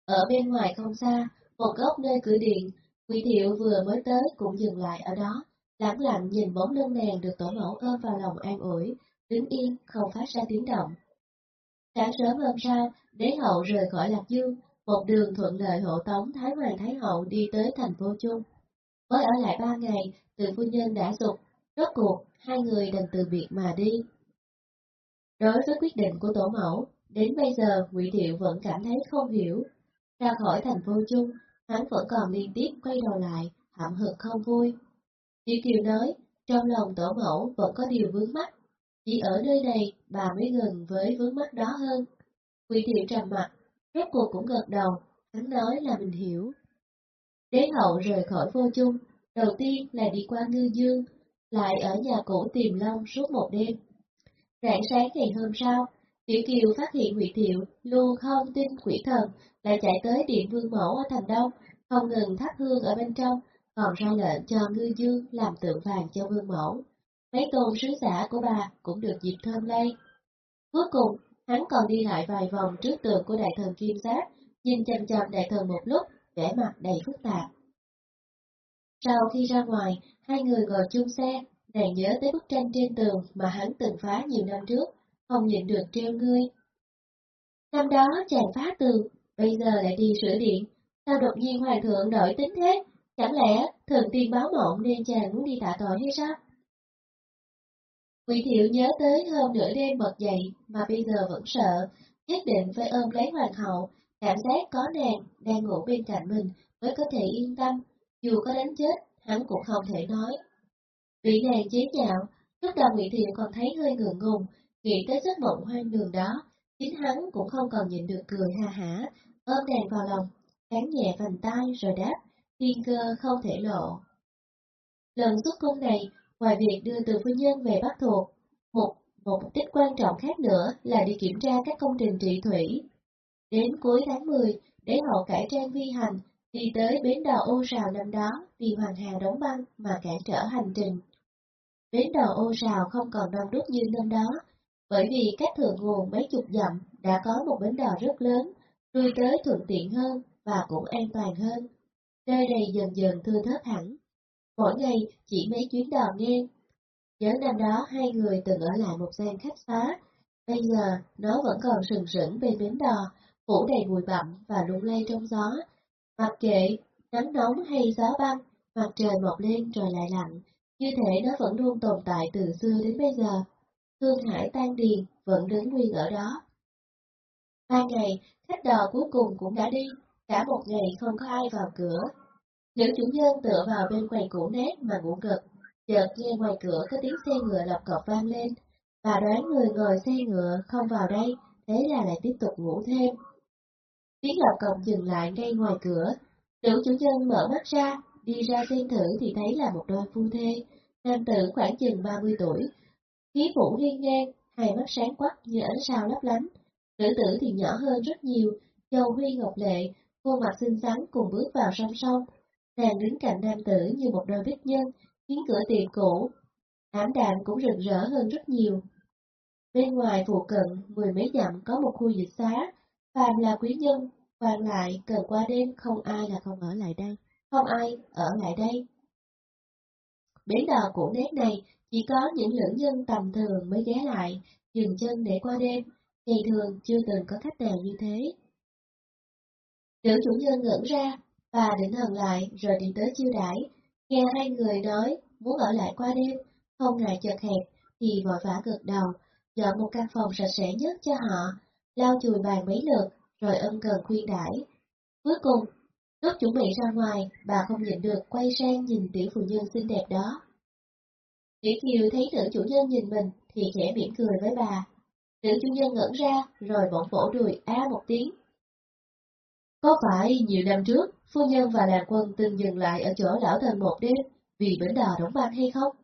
Ở bên ngoài không xa, một góc nơi cửa điện, Quỷ Thiệu vừa mới tới cũng dừng lại ở đó, lãng lặng nhìn bóng lưng nàng được tổ mẫu ôm vào lòng an ủi, đứng yên, không phát ra tiếng động. Sáng sớm hôm sau, đế hậu rời khỏi Lạc Dương, một đường thuận lợi hộ tống Thái Hoàng Thái Hậu đi tới thành phố Chung. Mới ở lại ba ngày, từ phu nhân đã dục, rốt cuộc, hai người đành từ biệt mà đi. Đối với quyết định của tổ mẫu, đến bây giờ Ngụy Thiệu vẫn cảm thấy không hiểu. Ra khỏi thành phố chung, hắn vẫn còn liên tiếp quay đầu lại, hậm hực không vui. Tiểu Kiều nói, trong lòng tổ mẫu vẫn có điều vướng mắt, chỉ ở nơi này bà mới gần với vướng mắt đó hơn. Quỳ Thiệu trầm mặt, rốt cuộc cũng gật đầu, hắn nói là mình hiểu. Đế hậu rời khỏi vô chung, đầu tiên là đi qua ngư dương, lại ở nhà cũ tìm long suốt một đêm. Rạng sáng ngày hôm sau, Tiểu Kiều phát hiện Ngụy Thiệu luôn không tin quỷ thần, lại chạy tới điện vương mẫu ở thành đông, không ngừng thắp hương ở bên trong, còn ra lệnh cho ngư dương làm tượng vàng cho vương mẫu. Mấy tôn sứ giả của bà cũng được dịp thơm lây. Cuối cùng, hắn còn đi lại vài vòng trước tường của đại thần Kim Giáp, nhìn chăm chăm đại thần một lúc, vẻ mặt đầy phức tạp. Sau khi ra ngoài, hai người ngồi chung xe, nàng nhớ tới bức tranh trên tường mà hắn từng phá nhiều năm trước, không nhịn được treo ngươi. Năm đó chàng phá tường, bây giờ lại đi sửa điện, sao đột nhiên hoàng thượng đổi tính thế? Chẳng lẽ thần tiên báo mộng nên chàng muốn đi tạ tội hay sao? Quỷ thiệu nhớ tới hôm nửa đêm bật dậy mà bây giờ vẫn sợ, nhất định phải ôm lấy hoàng hậu, cảm giác có nàng đang ngủ bên cạnh mình mới có thể yên tâm, dù có đánh chết, hắn cũng không thể nói. vị nàng chế nhạo, lúc đầu Ngụy Thiệu còn thấy hơi ngượng ngùng, nghĩ tới giấc mộng hoang đường đó, chính hắn cũng không còn nhịn được cười ha hả, ôm nàng vào lòng, cắn nhẹ vành tay rồi đáp, tiên cơ không thể lộ. Lần xuất cung này, ngoài việc đưa từ phu nhân về Bắc Thuộc, một, một mục đích quan trọng khác nữa là đi kiểm tra các công trình trị thủy. Đến cuối tháng 10, để hậu cải trang vi hành, đi tới bến đò ô rào năm đó vì Hoàng Hà đóng băng mà cản trở hành trình. Bến đò ô rào không còn đông đúc như năm đó, bởi vì cách thượng nguồn mấy chục dặm đã có một bến đò rất lớn, lui tới thuận tiện hơn và cũng an toàn hơn. Nơi đây dần dần thưa thớt hẳn. Mỗi ngày chỉ mấy chuyến đò ngang. Nhớ năm đó hai người từng ở lại một gian khách xá, bây giờ nó vẫn còn sừng sững bên bến đò, phủ đầy bụi bặm và lung lay trong gió. Mặc kệ, nắng nóng hay gió băng, mặt trời mọc lên rồi lại lạnh, như thể nó vẫn luôn tồn tại từ xưa đến bây giờ. Thương Hải Tan Điền vẫn đứng nguyên ở đó. Ba ngày, khách đò cuối cùng cũng đã đi, cả một ngày không có ai vào cửa. Nữ chủ nhân tựa vào bên quầy cũ nét mà ngủ gật, chợt nghe ngoài cửa có tiếng xe ngựa lập cọc vang lên. Bà đoán người ngồi xe ngựa không vào đây, thế là lại tiếp tục ngủ thêm. Tiếng lập cọc dừng lại ngay ngoài cửa, nữ chủ nhân mở mắt ra, đi ra xem thử thì thấy là một đôi phu thê, nam tử khoảng chừng 30 tuổi, khí vũ hiên ngang, hai mắt sáng quắc như ánh sao lấp lánh. Nữ tử thì nhỏ hơn rất nhiều, châu huy ngọc lệ, khuôn mặt xinh xắn cùng bước vào song song. Nàng đứng cạnh nam tử như một đôi bích nhân, khiến cửa tiệm cũ, ám đạm cũng rực rỡ hơn rất nhiều. Bên ngoài phụ cận, mười mấy dặm có một khu dịch xá, phàm là quý nhân, quan lại cần qua đêm không ai là không ở lại đây, không ai ở lại đây. Bến đò cũ nét này chỉ có những lữ nhân tầm thường mới ghé lại, dừng chân để qua đêm, ngày thường chưa từng có khách nào như thế. Nữ chủ nhân ngẩn ra, và định thần lại rồi đi tới chiêu đãi, nghe hai người nói muốn ở lại qua đêm, không ngại chật hẹp thì vội vã gật đầu, dọn một căn phòng sạch sẽ nhất cho họ, lau chùi bàn mấy lượt, rồi ân cần khuyên đãi. Cuối cùng, lúc chuẩn bị ra ngoài, bà không nhịn được quay sang nhìn tiểu phụ nhân xinh đẹp đó. Tiểu Kiều thấy nữ chủ nhân nhìn mình thì khẽ mỉm cười với bà. Nữ chủ nhân ngẩn ra rồi bỗng vỗ đùi á một tiếng. Có phải nhiều năm trước, phu nhân và đàn quân từng dừng lại ở chỗ lão thần một đêm vì bến đò đóng băng hay không?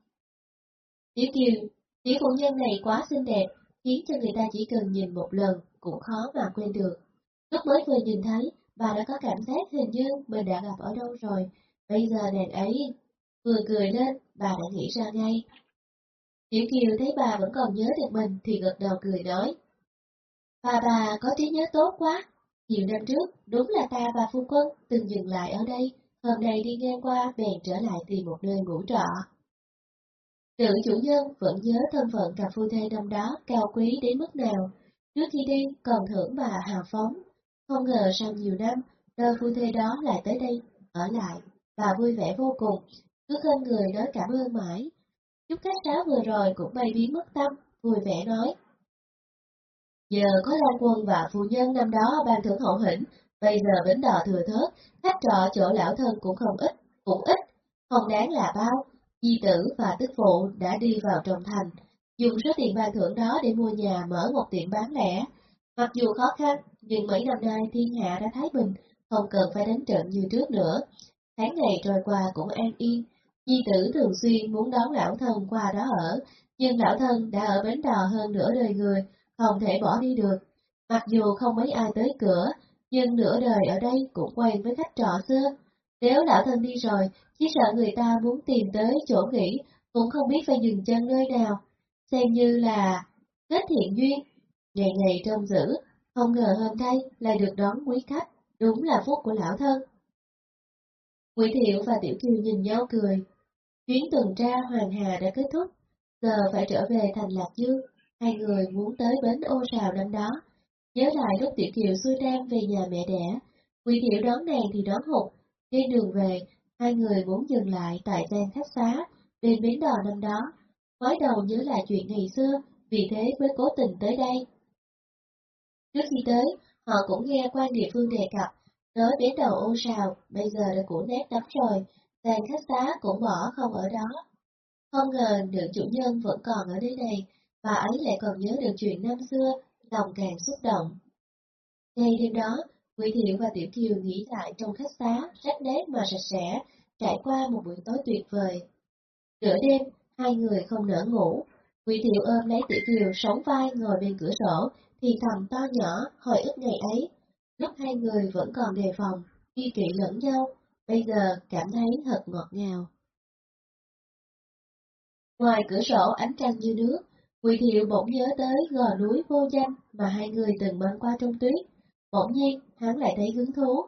Tiểu Kiều, tiểu phụ nhân này quá xinh đẹp, khiến cho người ta chỉ cần nhìn một lần cũng khó mà quên được. Lúc mới vừa nhìn thấy, bà đã có cảm giác hình như mình đã gặp ở đâu rồi, bây giờ nàng ấy vừa cười lên, bà đã nghĩ ra ngay. Tiểu Kiều thấy bà vẫn còn nhớ được mình thì gật đầu cười nói. Bà bà có trí nhớ tốt quá, nhiều năm trước, đúng là ta và phu quân từng dừng lại ở đây, hôm nay đi ngang qua bèn trở lại tìm một nơi ngủ trọ. Nữ chủ nhân vẫn nhớ thân phận cặp phu thê năm đó cao quý đến mức nào, trước khi đi còn thưởng bà hào phóng. Không ngờ sau nhiều năm, đôi phu thê đó lại tới đây, ở lại, bà vui vẻ vô cùng, cứ khên người nói cảm ơn mãi. Chút khách sáo vừa rồi cũng bay biến mất tâm, vui vẻ nói. Giờ có Lan Quân và phu nhân năm đó ban thưởng hậu hĩnh, bây giờ bến đò thừa thớt, khách trọ chỗ lão thân cũng không ít, cũng ít, không đáng là bao. Di tử và tức phụ đã đi vào trong thành, dùng số tiền ban thưởng đó để mua nhà mở một tiệm bán lẻ. Mặc dù khó khăn, nhưng mấy năm nay thiên hạ đã thái bình, không cần phải đánh trận như trước nữa. Tháng ngày trôi qua cũng an yên, Di tử thường xuyên muốn đón lão thân qua đó ở, nhưng lão thân đã ở bến đò hơn nửa đời người, không thể bỏ đi được. Mặc dù không mấy ai tới cửa, nhưng nửa đời ở đây cũng quen với khách trọ xưa. Nếu lão thân đi rồi, chỉ sợ người ta muốn tìm tới chỗ nghỉ, cũng không biết phải dừng chân nơi nào. Xem như là kết thiện duyên, ngày ngày trông giữ, không ngờ hôm nay lại được đón quý khách, đúng là phúc của lão thân. Quỷ Thiệu và Tiểu Kiều nhìn nhau cười. Chuyến tuần tra Hoàng Hà đã kết thúc, giờ phải trở về thành Lạc Dương. Hai người muốn tới bến ô rào năm đó. Nhớ lại lúc Tiểu Kiều xuôi trang về nhà mẹ đẻ, Quỷ Thiệu đón nàng thì đón hụt. Trên đường về, hai người muốn dừng lại tại gian khách xá, bên bến đò năm đó. Mới đầu nhớ lại chuyện ngày xưa, vì thế mới cố tình tới đây. Trước khi tới, họ cũng nghe quan địa phương đề cập tới bến đầu ô sào, bây giờ đã cũ nát lắm rồi, sàn khách xá cũng bỏ không ở đó. Không ngờ được chủ nhân vẫn còn ở nơi này, bà ấy lại còn nhớ được chuyện năm xưa, lòng càng xúc động. Ngay đêm đó, Quỷ Thiệu và Tiểu Kiều nghỉ lại trong khách xá, rách nét mà sạch sẽ, trải qua một buổi tối tuyệt vời. Nửa đêm, hai người không nỡ ngủ. Quỷ Thiệu ôm lấy Tiểu Kiều sống vai ngồi bên cửa sổ, thì thầm to nhỏ, hồi ức ngày ấy, Lúc hai người vẫn còn đề phòng, nghi kỵ lẫn nhau, bây giờ cảm thấy thật ngọt ngào. Ngoài cửa sổ ánh trăng như nước, Quỳ thiệu bỗng nhớ tới gò núi vô danh mà hai người từng băng qua trong tuyết. Bỗng nhiên, hắn lại thấy hứng thú.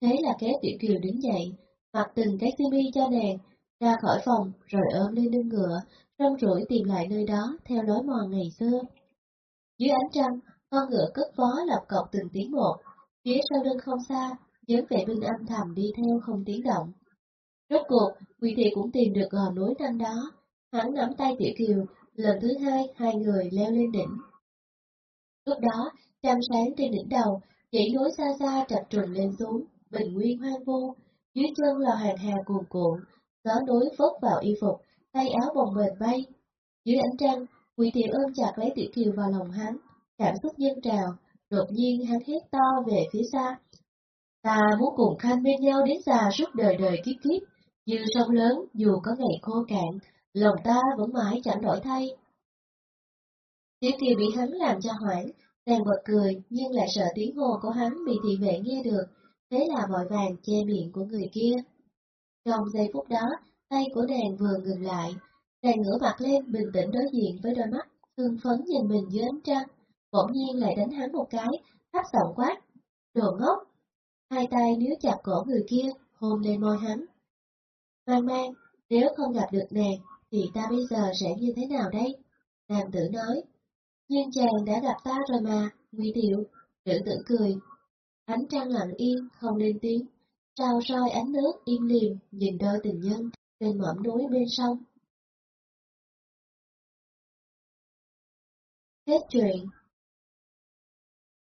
Thế là kéo Tiểu Kiều đứng dậy, mặc từng cái xiêm y cho nàng, ra khỏi phòng rồi ôm lên lưng ngựa, rong rủi tìm lại nơi đó theo lối mòn ngày xưa. Dưới ánh trăng, con ngựa cất vó lập cọc từng tiếng một, phía sau lưng không xa, nhóm vệ binh âm thầm đi theo không tiếng động. Rốt cuộc, Quỳ Thị cũng tìm được gò núi năm đó, hắn nắm tay Tiểu Kiều, lần thứ hai hai người leo lên đỉnh. Lúc đó, trăng sáng trên đỉnh đầu, dãy núi xa xa chập trùng lên xuống, bình nguyên hoang vu, dưới chân là hàng hà cuồn cuộn, gió núi phốt vào y phục, tay áo bồng bềnh bay. Dưới ánh trăng, Quỳ Tiểu ôm chặt lấy Tiểu Kiều vào lòng hắn, cảm xúc dân trào, đột nhiên hắn hét to về phía xa. Ta muốn cùng Khanh bên nhau đến già suốt đời đời kiếp kiếp, như sông lớn dù có ngày khô cạn, lòng ta vẫn mãi chẳng đổi thay. tiếng Kiều bị hắn làm cho hoảng, nàng bật cười nhưng lại sợ tiếng hô của hắn bị thị vệ nghe được, thế là vội vàng che miệng của người kia. Trong giây phút đó, tay của nàng vừa ngừng lại, nàng ngửa mặt lên bình tĩnh đối diện với đôi mắt, thương phấn nhìn mình dưới ánh trăng, bỗng nhiên lại đánh hắn một cái, hấp giọng quát, đồ ngốc. Hai tay níu chặt cổ người kia, hôn lên môi hắn. Mang mang, nếu không gặp được nàng, thì ta bây giờ sẽ như thế nào đây? Nam tử nói. Nhưng chàng đã gặp ta rồi mà, nguy tiểu Nữ tử cười. Ánh trăng lặng yên, không lên tiếng. Trao soi ánh nước im liềm, nhìn đôi tình nhân trên mỏm núi bên sông. Hết truyện